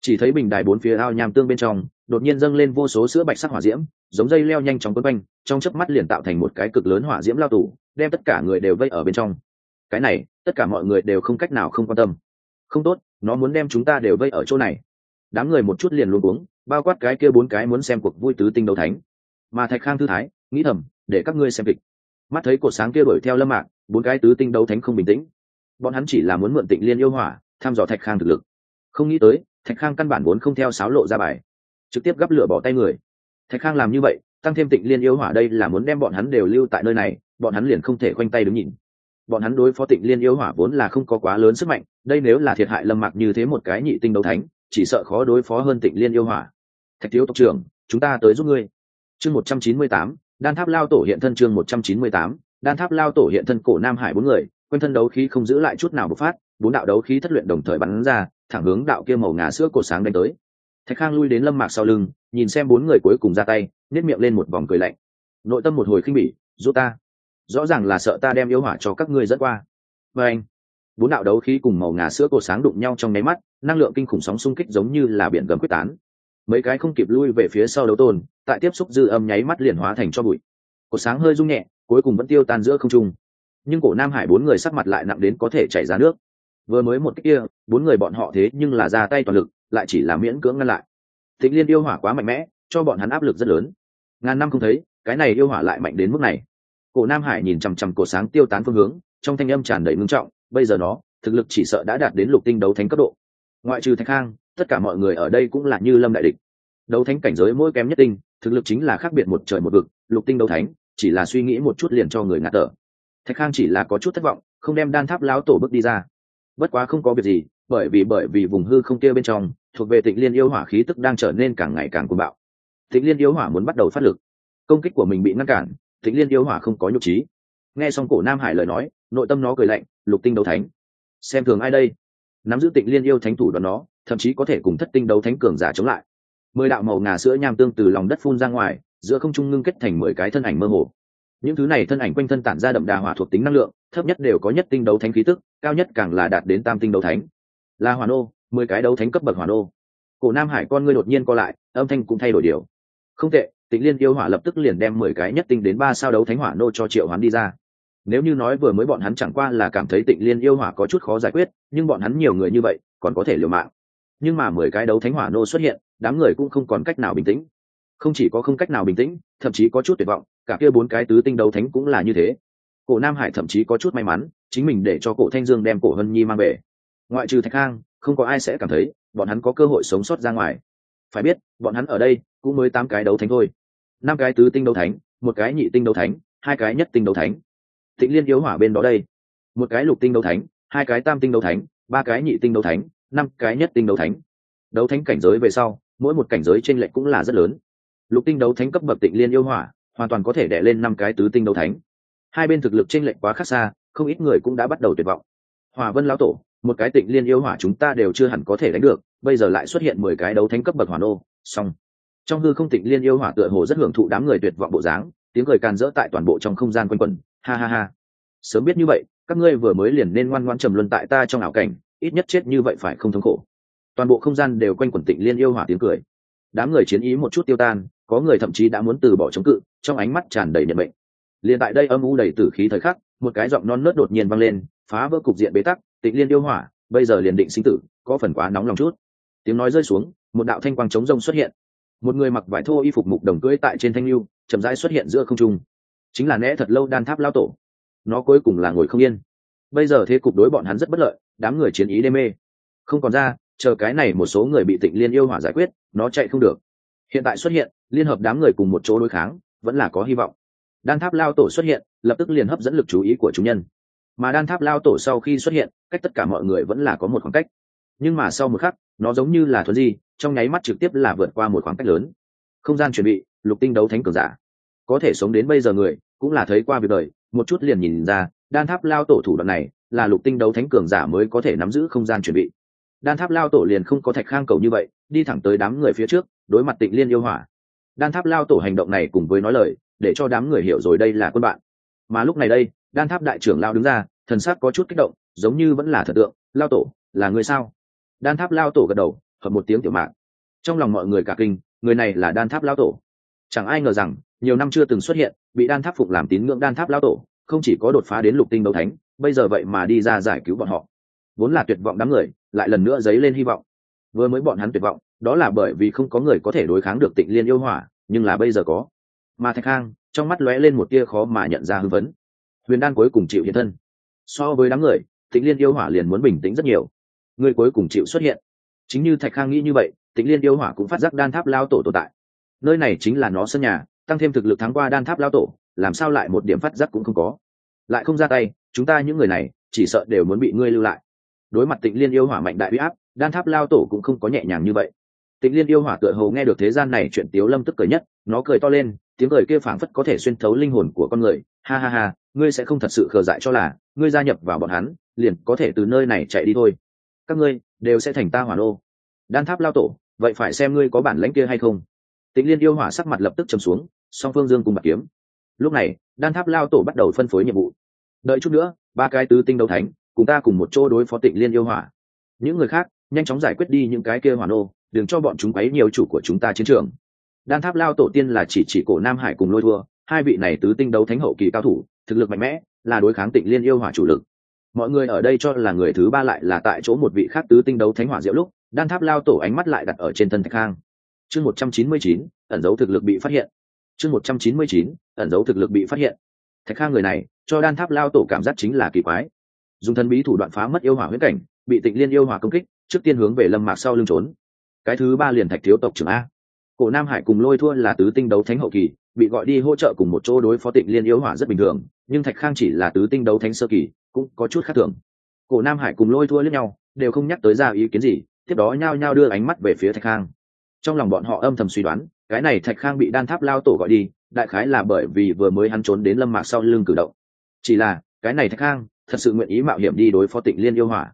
chỉ thấy bình đài bốn phía ao nham tương bên trong, đột nhiên dâng lên vô số sữa bạch sắc hỏa diễm, giống dây leo nhanh chóng quấn quanh, trong chớp mắt liền tạo thành một cái cực lớn hỏa diễm lao tủ đem tất cả người đều vây ở bên trong. Cái này, tất cả mọi người đều không cách nào không quan tâm. Không tốt, nó muốn đem chúng ta đều vây ở chỗ này. Đám người một chút liền luôn uống bao quát cái kia bốn cái muốn xem cuộc vui tứ tinh đấu thánh. Mà thạch khang thư thái nghĩ thầm, để các ngươi xem kịch. Mắt thấy cột sáng kia đuổi theo lâm mạc, bốn cái tứ tinh đấu thánh không bình tĩnh. Bọn hắn chỉ là muốn mượn tịnh liên yêu hỏa thăm dò thạch khang thực lực. Không nghĩ tới, thạch khang căn bản vốn không theo sáo lộ ra bài. Trực tiếp gắp lửa bỏ tay người. Thạch khang làm như vậy, tăng thêm tịnh liên yêu hỏa đây là muốn đem bọn hắn đều lưu tại nơi này, bọn hắn liền không thể khoanh tay đứng nhìn. Bọn hắn đối phó tịnh liên yêu hỏa vốn là không có quá lớn sức mạnh, đây nếu là thiệt hại lâm mạc như thế một cái nhị tinh đấu thánh, chỉ sợ khó đối phó hơn tịnh liên yêu hỏa. Thạch thiếu tộc trưởng, chúng ta tới giúp ngươi. Chương một trăm chín mươi tám đan tháp lao tổ hiện thân chương một trăm chín mươi tám, đan tháp lao tổ hiện thân cổ nam hải bốn người, quanh thân đấu khí không giữ lại chút nào bộc phát, bốn đạo đấu khí thất luyện đồng thời bắn ra, thẳng hướng đạo kia màu ngà sữa cổ sáng đánh tới. Thạch khang lui đến lâm mạc sau lưng, nhìn xem bốn người cuối cùng ra tay nếp miệng lên một vòng cười lạnh. Nội tâm một hồi khinh bỉ giúp ta. Rõ ràng là sợ ta đem yêu hỏa cho các ngươi dẫn qua. Và anh, bốn đạo đấu khí cùng màu ngà sữa cổ sáng đụng nhau trong nháy mắt, năng lượng kinh khủng sóng xung kích giống như là biển gầm quyết tán mấy cái không kịp lui về phía sau đấu tôn, tại tiếp xúc dư âm nháy mắt liền hóa thành cho bụi. Cột sáng hơi rung nhẹ, cuối cùng vẫn tiêu tan giữa không trung. Nhưng cổ nam hải bốn người sắc mặt lại nặng đến có thể chảy ra nước. Vừa mới một cách kia, bốn người bọn họ thế nhưng là ra tay toàn lực, lại chỉ là miễn cưỡng ngăn lại. Thịnh liên yêu hỏa quá mạnh mẽ, cho bọn hắn áp lực rất lớn. Ngàn năm không thấy, cái này yêu hỏa lại mạnh đến mức này. Cổ nam hải nhìn chằm chằm cổ sáng tiêu tán phương hướng, trong thanh âm tràn đầy ngưng trọng, bây giờ nó, thực lực chỉ sợ đã đạt đến lục tinh đấu thánh cấp độ. Ngoại trừ thạch khang tất cả mọi người ở đây cũng là như lâm đại địch. Đấu thánh cảnh giới mỗi kém nhất tinh, thực lực chính là khác biệt một trời một vực, lục tinh đấu thánh, chỉ là suy nghĩ một chút liền cho người ngạt thở. Thạch khang chỉ là có chút thất vọng, không đem đan tháp láo tổ bước đi ra. Bất quá không có việc gì, bởi vì bởi vì vùng hư không kia bên trong, thuộc về tịnh liên yêu hỏa khí tức đang trở nên càng ngày càng cuồng bạo. Tịnh liên yêu hỏa muốn bắt đầu phát lực. Công kích của mình bị ngăn cản, tịnh liên yêu hỏa không có nhục trí. Nghe xong cổ nam hải lời nói, nội tâm nó cười lạnh, lục tinh đấu thánh. Xem thường ai đây? Nắm giữ tịnh liên yêu thánh thủ đoàn nó thậm chí có thể cùng thất tinh đấu thánh cường giả chống lại. Mười đạo màu ngà sữa nham tương từ lòng đất phun ra ngoài, giữa không trung ngưng kết thành mười cái thân ảnh mơ hồ. Những thứ này thân ảnh quanh thân tản ra đậm đà hỏa thuộc tính năng lượng, thấp nhất đều có nhất tinh đấu thánh khí tức, cao nhất càng là đạt đến tam tinh đấu thánh. Là hoàn ô mười cái đấu thánh cấp bậc hoàn ô cổ nam hải con ngươi đột nhiên co lại, âm thanh cũng thay đổi điều. Không tệ, tịnh liên yêu hỏa lập tức liền đem mười cái nhất tinh đến ba sao đấu thánh hỏa nô cho triệu hoán đi ra. Nếu như nói vừa mới bọn hắn chẳng qua là cảm thấy tịnh liên yêu hỏa có chút khó giải quyết, nhưng bọn hắn nhiều người như vậy, còn có thể liều mạng nhưng mà mười cái đấu thánh hỏa nô xuất hiện, đám người cũng không còn cách nào bình tĩnh. Không chỉ có không cách nào bình tĩnh, thậm chí có chút tuyệt vọng, cả kia bốn cái tứ tinh đấu thánh cũng là như thế. Cổ nam hải thậm chí có chút may mắn, chính mình để cho cổ thanh dương đem cổ hân nhi mang về. Ngoại trừ thạch khang không có ai sẽ cảm thấy bọn hắn có cơ hội sống sót ra ngoài. Phải biết, bọn hắn ở đây cũng mới tám cái đấu thánh thôi. Năm cái tứ tinh đấu thánh, một cái nhị tinh đấu thánh, hai cái nhất tinh đấu thánh. Thịnh liên yếu hỏa bên đó đây. Một cái lục tinh đấu thánh, hai cái tam tinh đấu thánh, ba cái nhị tinh đấu thánh năm cái nhất tinh đấu thánh. Đấu thánh cảnh giới về sau, mỗi một cảnh giới t r ê n lệch cũng là rất lớn. Lục tinh đấu thánh cấp bậc tịnh liên yêu hỏa, hoàn toàn có thể đẻ lên năm cái tứ tinh đấu thánh. Hai bên thực lực t r ê n lệch quá khác xa, không ít người cũng đã bắt đầu tuyệt vọng. Hòa vân lão tổ, một cái tịnh liên yêu hỏa chúng ta đều chưa hẳn có thể đánh được, bây giờ lại xuất hiện mười cái đấu thánh cấp bậc hỏa nô, xong. Trong hư không tịnh liên yêu hỏa tựa hồ rất hưởng thụ đám người tuyệt vọng bộ dáng, tiếng cười càn rỡ tại toàn bộ trong không gian quanh quẩn. Ha ha ha. Sớm biết như vậy, các ngươi vừa mới liền nên ngoan ngoan trầm luân tại ta trong ảo cảnh ít nhất chết như vậy phải không thống khổ. Toàn bộ không gian đều quanh quẩn tịnh liên yêu hỏa tiếng cười. Đám người chiến ý một chút tiêu tan, có người thậm chí đã muốn từ bỏ chống cự, trong ánh mắt tràn đầy nhận bệnh liền tại đây âm u đầy tử khí thời khắc, một cái giọng non nớt đột nhiên vang lên, phá vỡ cục diện bế tắc, tịnh liên yêu hỏa, bây giờ liền định sinh tử, có phần quá nóng lòng chút. Tiếng nói rơi xuống, một đạo thanh quang chống rông xuất hiện. Một người mặc vải thô y phục mục đồng cưỡi tại trên thanh lưu, chậm rãi xuất hiện giữa không trung. Chính là né thật lâu đan tháp lao tổ. Nó cuối cùng là ngồi không yên. Bây giờ thế cục đối bọn hắn rất bất lợi đám người chiến ý đê mê. Không còn ra, chờ cái này một số người bị tịnh liên yêu hỏa giải quyết, nó chạy không được. Hiện tại xuất hiện, liên hợp đám người cùng một chỗ đối kháng, vẫn là có hy vọng. Đan tháp lao tổ xuất hiện, lập tức liền hấp dẫn lực chú ý của chúng nhân. Mà đan tháp lao tổ sau khi xuất hiện, cách tất cả mọi người vẫn là có một khoảng cách. Nhưng mà sau một khắc, nó giống như là thuần di, trong nháy mắt trực tiếp là vượt qua một khoảng cách lớn. Không gian chuẩn bị, lục tinh đấu thánh cường giả. Có thể sống đến bây giờ người, cũng là thấy qua việc đời, một chút liền nhìn ra, đan tháp lao tổ thủ đoạn này là lục tinh đấu thánh cường giả mới có thể nắm giữ không gian chuẩn bị. Đan tháp lao tổ liền không có thạch khang cầu như vậy, đi thẳng tới đám người phía trước, đối mặt tịnh liên yêu hỏa. Đan tháp lao tổ hành động này cùng với nói lời, để cho đám người hiểu rồi đây là quân bạn. Mà lúc này đây, đan tháp đại trưởng lao đứng ra, thần sắc có chút kích động, giống như vẫn là thật tượng, lao tổ, là người sao? Đan tháp lao tổ gật đầu, hợp một tiếng tiểu mạng trong lòng mọi người cả kinh, người này là đan tháp lao tổ. Chẳng ai ngờ rằng, nhiều năm chưa từng xuất hiện, bị đan tháp phục làm tín ngưỡng đan tháp lao tổ, không chỉ có đột phá đến lục tinh đấu thánh bây giờ vậy mà đi ra giải cứu bọn họ. Vốn là tuyệt vọng đám người, lại lần nữa dấy lên hy vọng. Vừa mới bọn hắn tuyệt vọng, đó là bởi vì không có người có thể đối kháng được tịnh liên yêu hỏa, nhưng là bây giờ có. Mà thạch khang trong mắt lóe lên một tia khó mà nhận ra hưng vấn huyền đan cuối cùng chịu hiện thân. So với đám người, tịnh liên yêu hỏa liền muốn bình tĩnh rất nhiều. Người cuối cùng chịu xuất hiện. Chính như thạch khang nghĩ như vậy, tịnh liên yêu hỏa cũng phát giác đan tháp lao tổ tồn tại. Nơi này chính là nó sân nhà, tăng thêm thực lực thắng qua đan tháp lao tổ, làm sao lại một điểm phát giác cũng không có lại không ra tay, chúng ta những người này, chỉ sợ đều muốn bị ngươi lưu lại. Đối mặt tịnh liên yêu hỏa mạnh đại huy áp, đan tháp lao tổ cũng không có nhẹ nhàng như vậy. Tịnh liên yêu hỏa tựa hồ nghe được thế gian này chuyện tiếu lâm tức cười nhất, nó cười to lên, tiếng cười kia phảng phất có thể xuyên thấu linh hồn của con người. Ha ha ha, ngươi sẽ không thật sự khờ dại cho là, ngươi gia nhập vào bọn hắn, liền có thể từ nơi này chạy đi thôi. Các ngươi, đều sẽ thành ta hỏa ô đan tháp lao tổ, vậy phải xem ngươi có bản lãnh kia hay không. Tịnh liên yêu hỏa sắc mặt lập tức trầm xuống, song phương dương cùng bạc kiếm. Lúc này, đan tháp lao tổ bắt đầu phân phối nhiệm vụ đợi chút nữa, ba cái tứ tinh đấu thánh, cùng ta cùng một chỗ đối phó tịnh liên yêu hỏa. Những người khác, nhanh chóng giải quyết đi những cái kia hỏa nô, đừng cho bọn chúng ấy nhiều chủ của chúng ta chiến trường. Đan tháp lao tổ tiên là chỉ chỉ cổ nam hải cùng lôi thua, hai vị này tứ tinh đấu thánh hậu kỳ cao thủ, thực lực mạnh mẽ, là đối kháng tịnh liên yêu hỏa chủ lực. Mọi người ở đây cho là người thứ ba lại là tại chỗ một vị khác tứ tinh đấu thánh hỏa diệu lúc, đan tháp lao tổ ánh mắt lại đặt ở trên thân thạch khang. Chương một trăm chín mươi chín, ẩn dấu thực lực bị phát hiện. Chương một trăm chín mươi chín, ẩn dấu thực lực bị phát hiện. Thạch khang người này cho đan tháp lao tổ cảm giác chính là kỳ quái. Dùng thần bí thủ đoạn phá mất yêu hỏa huyết cảnh, bị tịnh liên yêu hỏa công kích, trước tiên hướng về lâm mạc sau lưng trốn. Cái thứ ba liền thạch thiếu tộc trưởng a. Cổ nam hải cùng lôi thua là tứ tinh đấu thánh hậu kỳ, bị gọi đi hỗ trợ cùng một chỗ đối phó tịnh liên yêu hỏa rất bình thường, nhưng thạch khang chỉ là tứ tinh đấu thánh sơ kỳ, cũng có chút khác thường. Cổ nam hải cùng lôi thua lẫn nhau, đều không nhắc tới ra ý kiến gì, tiếp đó nhao nhao đưa ánh mắt về phía thạch khang. Trong lòng bọn họ âm thầm suy đoán, cái này thạch khang bị đan tháp lao tổ gọi đi, đại khái là bởi vì vừa mới hắn trốn đến lâm mạc sau lưng cử động chỉ là, cái này thạch khang thật sự nguyện ý mạo hiểm đi đối phó tịnh liên yêu hỏa.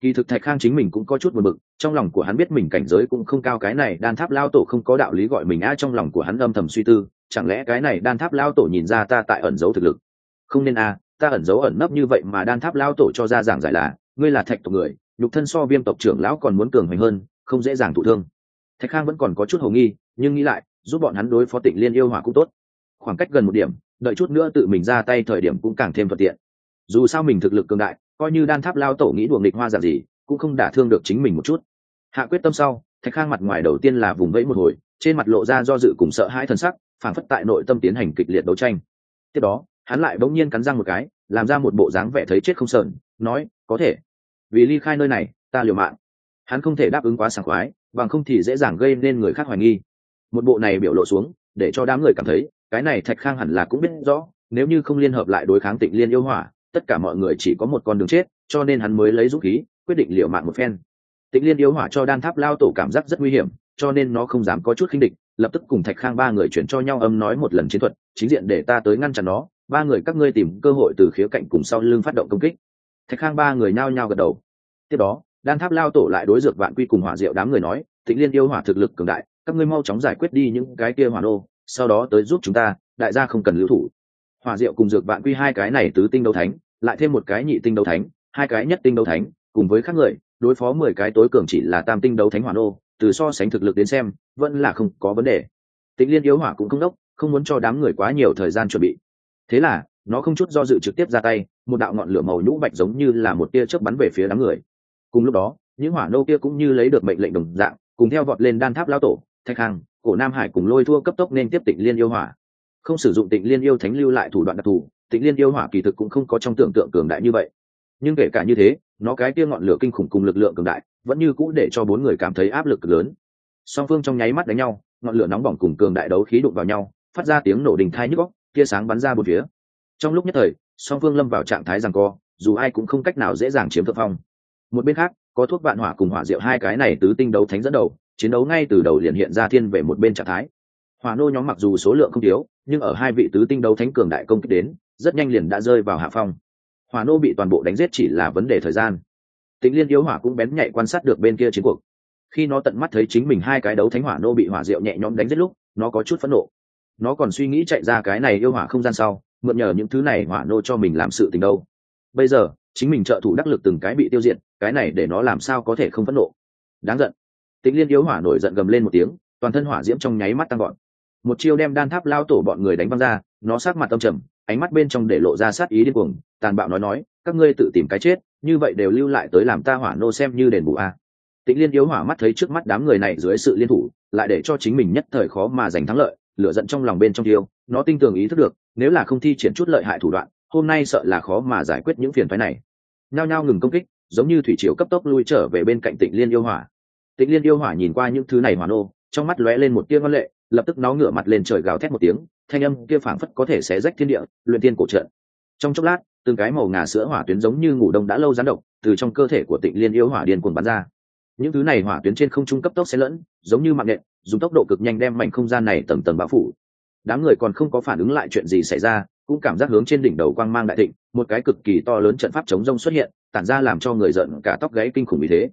Kỳ thực thạch khang chính mình cũng có chút buồn bực, trong lòng của hắn biết mình cảnh giới cũng không cao, cái này đan tháp lao tổ không có đạo lý gọi mình a trong lòng của hắn âm thầm suy tư, chẳng lẽ cái này đan tháp lao tổ nhìn ra ta tại ẩn giấu thực lực? Không nên a ta ẩn giấu ẩn nấp như vậy mà đan tháp lao tổ cho ra giảng giải là, ngươi là thạch tộc người, nhục thân so viêm tộc trưởng lão còn muốn cường hoành hơn, không dễ dàng thụ thương. Thạch khang vẫn còn có chút hồ nghi, nhưng nghĩ lại, giúp bọn hắn đối phó tịnh liên yêu hỏa cũng tốt. Khoảng cách gần một điểm đợi chút nữa tự mình ra tay thời điểm cũng càng thêm thuận tiện. Dù sao mình thực lực cường đại, coi như đan tháp lao tổ nghĩ đuồng nghịch hoa giả gì, cũng không đả thương được chính mình một chút. Hạ quyết tâm sau, thạch khang mặt ngoài đầu tiên là vùng vẫy một hồi, trên mặt lộ ra do dự cùng sợ hãi t sắc, phản phất tại nội tâm tiến hành kịch liệt đấu tranh. Tiếp đó, hắn lại bỗng nhiên cắn răng một cái, làm ra một bộ dáng vẻ thấy chết không sờn, nói, có thể. Vì ly khai nơi này, ta liều mạng. Hắn không thể đáp ứng quá sảng khoái, bằng không thì dễ dàng gây nên người khác hoài nghi. Một bộ này biểu lộ xuống, để cho đám người cảm thấy cái này thạch khang hẳn là cũng biết rõ, nếu như không liên hợp lại đối kháng tịnh liên yêu hỏa, tất cả mọi người chỉ có một con đường chết, cho nên hắn mới lấy dũng khí, quyết định liệu mạng một phen. Tịnh liên yêu hỏa cho đan tháp lao tổ cảm giác rất nguy hiểm, cho nên nó không dám có chút khinh địch, lập tức cùng thạch khang ba người chuyển cho nhau âm nói một lần chiến thuật, chính diện để ta tới ngăn chặn nó, ba người các ngươi tìm cơ hội từ khía cạnh cùng sau lưng phát động công kích. Thạch khang ba người nhao nhao gật đầu. Tiếp đó, đan tháp lao tổ lại đối dược vạn quy cùng hỏa diệu đám người nói, tịnh liên yêu hỏa thực lực cường đại, các ngươi mau chóng giải quyết đi những cái kia hỏa nô sau đó tới giúp chúng ta, đại gia không cần lưu thủ. Hòa diệu cùng dược vạn quy hai cái này tứ tinh đấu thánh, lại thêm một cái nhị tinh đấu thánh, hai cái nhất tinh đấu thánh, cùng với các người, đối phó mười cái tối cường chỉ là tam tinh đấu thánh hỏa nô, từ so sánh thực lực đến xem, vẫn là không có vấn đề. Tĩnh liên yếu hỏa cũng không đốc, không muốn cho đám người quá nhiều thời gian chuẩn bị. Thế là, nó không chút do dự trực tiếp ra tay, một đạo ngọn lửa màu nhũ bạch giống như là một tia chớp bắn về phía đám người. Cùng lúc đó, những hỏa nô kia cũng như lấy được mệnh lệnh đồng dạng, cùng theo vọt lên đan tháp lao tổ, thạch hàng cổ nam hải cùng lôi thua cấp tốc nên tiếp tịnh liên yêu hỏa. Không sử dụng tịnh liên yêu thánh lưu lại thủ đoạn đặc thù, tịnh liên yêu hỏa kỳ thực cũng không có trong tưởng tượng cường đại như vậy. Nhưng kể cả như thế, nó cái kia ngọn lửa kinh khủng cùng lực lượng cường đại, vẫn như cũ để cho bốn người cảm thấy áp lực lớn. Song phương trong nháy mắt đánh nhau, ngọn lửa nóng bỏng cùng cường đại đấu khí đụng vào nhau, phát ra tiếng nổ đình thai nhức góc tia sáng bắn ra bốn phía. Trong lúc nhất thời, song phương lâm vào trạng thái rằng co, dù ai cũng không cách nào dễ dàng chiếm thượng phong. Một bên khác, có thuốc vạn hỏa cùng hỏa diệu hai cái này tứ tinh đấu thánh dẫn đầu chiến đấu ngay từ đầu liền hiện ra thiên về một bên trạng thái. Hỏa nô nhóm mặc dù số lượng không thiếu, nhưng ở hai vị tứ tinh đấu thánh cường đại công kích đến, rất nhanh liền đã rơi vào hạ phong. Hỏa nô bị toàn bộ đánh giết chỉ là vấn đề thời gian. Tĩnh liên yếu hỏa cũng bén nhạy quan sát được bên kia chiến cuộc. Khi nó tận mắt thấy chính mình hai cái đấu thánh hỏa nô bị hỏa diệu nhẹ nhõm đánh giết lúc, nó có chút phẫn nộ. Nó còn suy nghĩ chạy ra cái này yêu hỏa không gian sau, mượn nhờ những thứ này hỏa nô cho mình làm sự tình đâu. Bây giờ, chính mình trợ thủ đắc lực từng cái bị tiêu diệt, cái này để nó làm sao có thể không phẫn nộ. Đáng giận tĩnh liên yếu hỏa nổi giận gầm lên một tiếng, toàn thân hỏa diễm trong nháy mắt tăng gọn một chiêu đem đan tháp lao tổ bọn người đánh văng ra, nó sát mặt tâm trầm, ánh mắt bên trong để lộ ra sát ý điên cuồng, tàn bạo nói nói, các ngươi tự tìm cái chết, như vậy đều lưu lại tới làm ta hỏa nô xem như đền bù a. Tĩnh liên yếu hỏa mắt thấy trước mắt đám người này dưới sự liên thủ, lại để cho chính mình nhất thời khó mà giành thắng lợi, lửa giận trong lòng bên trong tiêu, nó tinh tường ý thức được, nếu là không thi triển chút lợi hại thủ đoạn, hôm nay sợ là khó mà giải quyết những phiền phái này. Nhao nhao ngừng công kích, giống như thủy triều cấp tốc lui trở về bên cạnh tịnh liên yêu hỏa tịnh liên yêu hỏa nhìn qua những thứ này hỏa nô, trong mắt lóe lên một tia văn lệ, lập tức nó ngửa mặt lên trời gào thét một tiếng, thanh âm kia phảng phất có thể xé rách thiên địa, luyện tiên cổ trận. Trong chốc lát, từng cái màu ngà sữa hỏa tuyến giống như ngủ đông đã lâu gián độc, từ trong cơ thể của tịnh liên yêu hỏa điên cuồng bắn ra. Những thứ này hỏa tuyến trên không trung cấp tốc xen lẫn, giống như mạng nện dùng tốc độ cực nhanh đem mảnh không gian này tầng tầng bao phủ. Đám người còn không có phản ứng lại chuyện gì xảy ra, cũng cảm giác hướng trên đỉnh đầu quang mang đại thịnh, một cái cực kỳ to lớn trận pháp chống rông xuất hiện, tản ra làm cho người giận, cả tóc gáy kinh khủng vì thế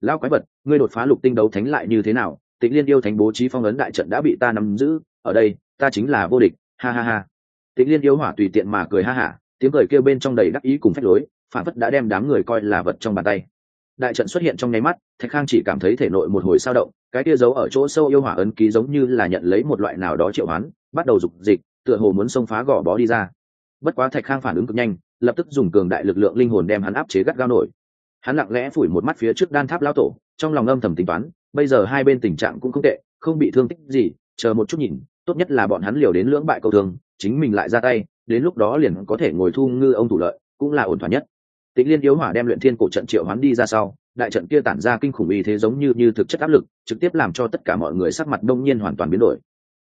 lão quái vật, ngươi đột phá lục tinh đấu thánh lại như thế nào? Tịnh liên yêu thánh bố trí phong ấn đại trận đã bị ta nắm giữ, ở đây, ta chính là vô địch, ha ha ha. Tịnh liên yêu hỏa tùy tiện mà cười ha hả, tiếng cười kêu bên trong đầy đắc ý cùng phách lối, phản phất đã đem đám người coi là vật trong bàn tay. Đại trận xuất hiện trong nháy mắt, thạch khang chỉ cảm thấy thể nội một hồi sao động, cái kia giấu ở chỗ sâu yêu hỏa ấn ký giống như là nhận lấy một loại nào đó triệu hoán, bắt đầu dục dịch, tựa hồ muốn xông phá gò bó đi ra. Bất quá thạch khang phản ứng cực nhanh, lập tức dùng cường đại lực lượng linh hồn đem hắn áp chế gắt gao nổi hắn lặng lẽ phủi một mắt phía trước đan tháp lao tổ, trong lòng âm thầm tính toán, bây giờ hai bên tình trạng cũng không tệ, không bị thương tích gì, chờ một chút nhìn, tốt nhất là bọn hắn liều đến lưỡng bại câu thương, chính mình lại ra tay, đến lúc đó liền có thể ngồi thu ngư ông thủ lợi, cũng là ổn thỏa nhất. Tịnh liên yếu hỏa đem luyện thiên cổ trận triệu hắn đi ra sau, đại trận kia tản ra kinh khủng y thế giống như như thực chất áp lực, trực tiếp làm cho tất cả mọi người sắc mặt đông nhiên hoàn toàn biến đổi.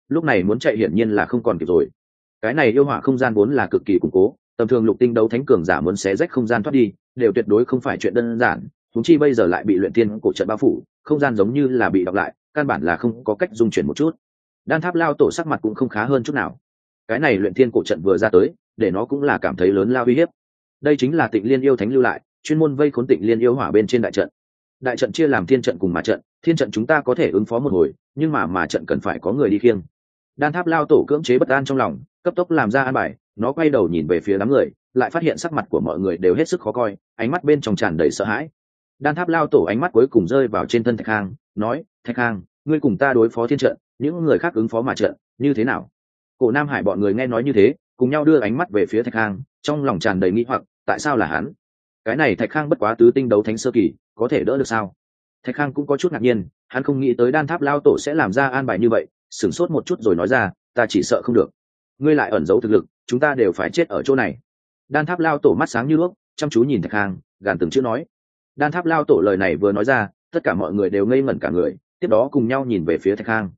Lúc này muốn chạy hiển nhiên là không còn kịp rồi. Cái này yêu hỏa không gian vốn là cực kỳ củng cố tầm thường lục tinh đấu thánh cường giả muốn xé rách không gian thoát đi, đều tuyệt đối không phải chuyện đơn giản thúng chi bây giờ lại bị luyện tiên cổ trận bao phủ, không gian giống như là bị đọc lại, căn bản là không có cách dung chuyển một chút. Đan tháp lao tổ sắc mặt cũng không khá hơn chút nào. Cái này luyện thiên cổ trận vừa ra tới, để nó cũng là cảm thấy lớn lao uy hiếp. Đây chính là tịnh liên yêu thánh lưu lại, chuyên môn vây khốn tịnh liên yêu hỏa bên trên đại trận. Đại trận chia làm thiên trận cùng mà trận, thiên trận chúng ta có thể ứng phó một hồi, nhưng mà mà trận cần phải có người đi khiêng đan tháp lao tổ cưỡng chế bất an trong lòng, cấp tốc làm ra an bài, nó quay đầu nhìn về phía đám người, lại phát hiện sắc mặt của mọi người đều hết sức khó coi, ánh mắt bên trong tràn đầy sợ hãi. Đan tháp lao tổ ánh mắt cuối cùng rơi vào trên thân thạch khang nói, thạch khang ngươi cùng ta đối phó thiên trận, những người khác ứng phó mà trận, như thế nào? Cổ nam hải bọn người nghe nói như thế, cùng nhau đưa ánh mắt về phía thạch khang trong lòng tràn đầy nghĩ hoặc, tại sao là hắn? Cái này thạch khang bất quá tứ tinh đấu thánh sơ kỳ, có thể đỡ được sao? Thạch khang cũng có chút ngạc nhiên, hắn không nghĩ tới đan tháp lao tổ sẽ làm ra an bài như vậy sửng sốt một chút rồi nói ra, ta chỉ sợ không được. Ngươi lại ẩn giấu thực lực, chúng ta đều phải chết ở chỗ này. Đan tháp lao tổ mắt sáng như đuốc, chăm chú nhìn thạch khang gàn từng chữ nói. Đan tháp lao tổ lời này vừa nói ra, tất cả mọi người đều ngây ngẩn cả người, tiếp đó cùng nhau nhìn về phía thạch khang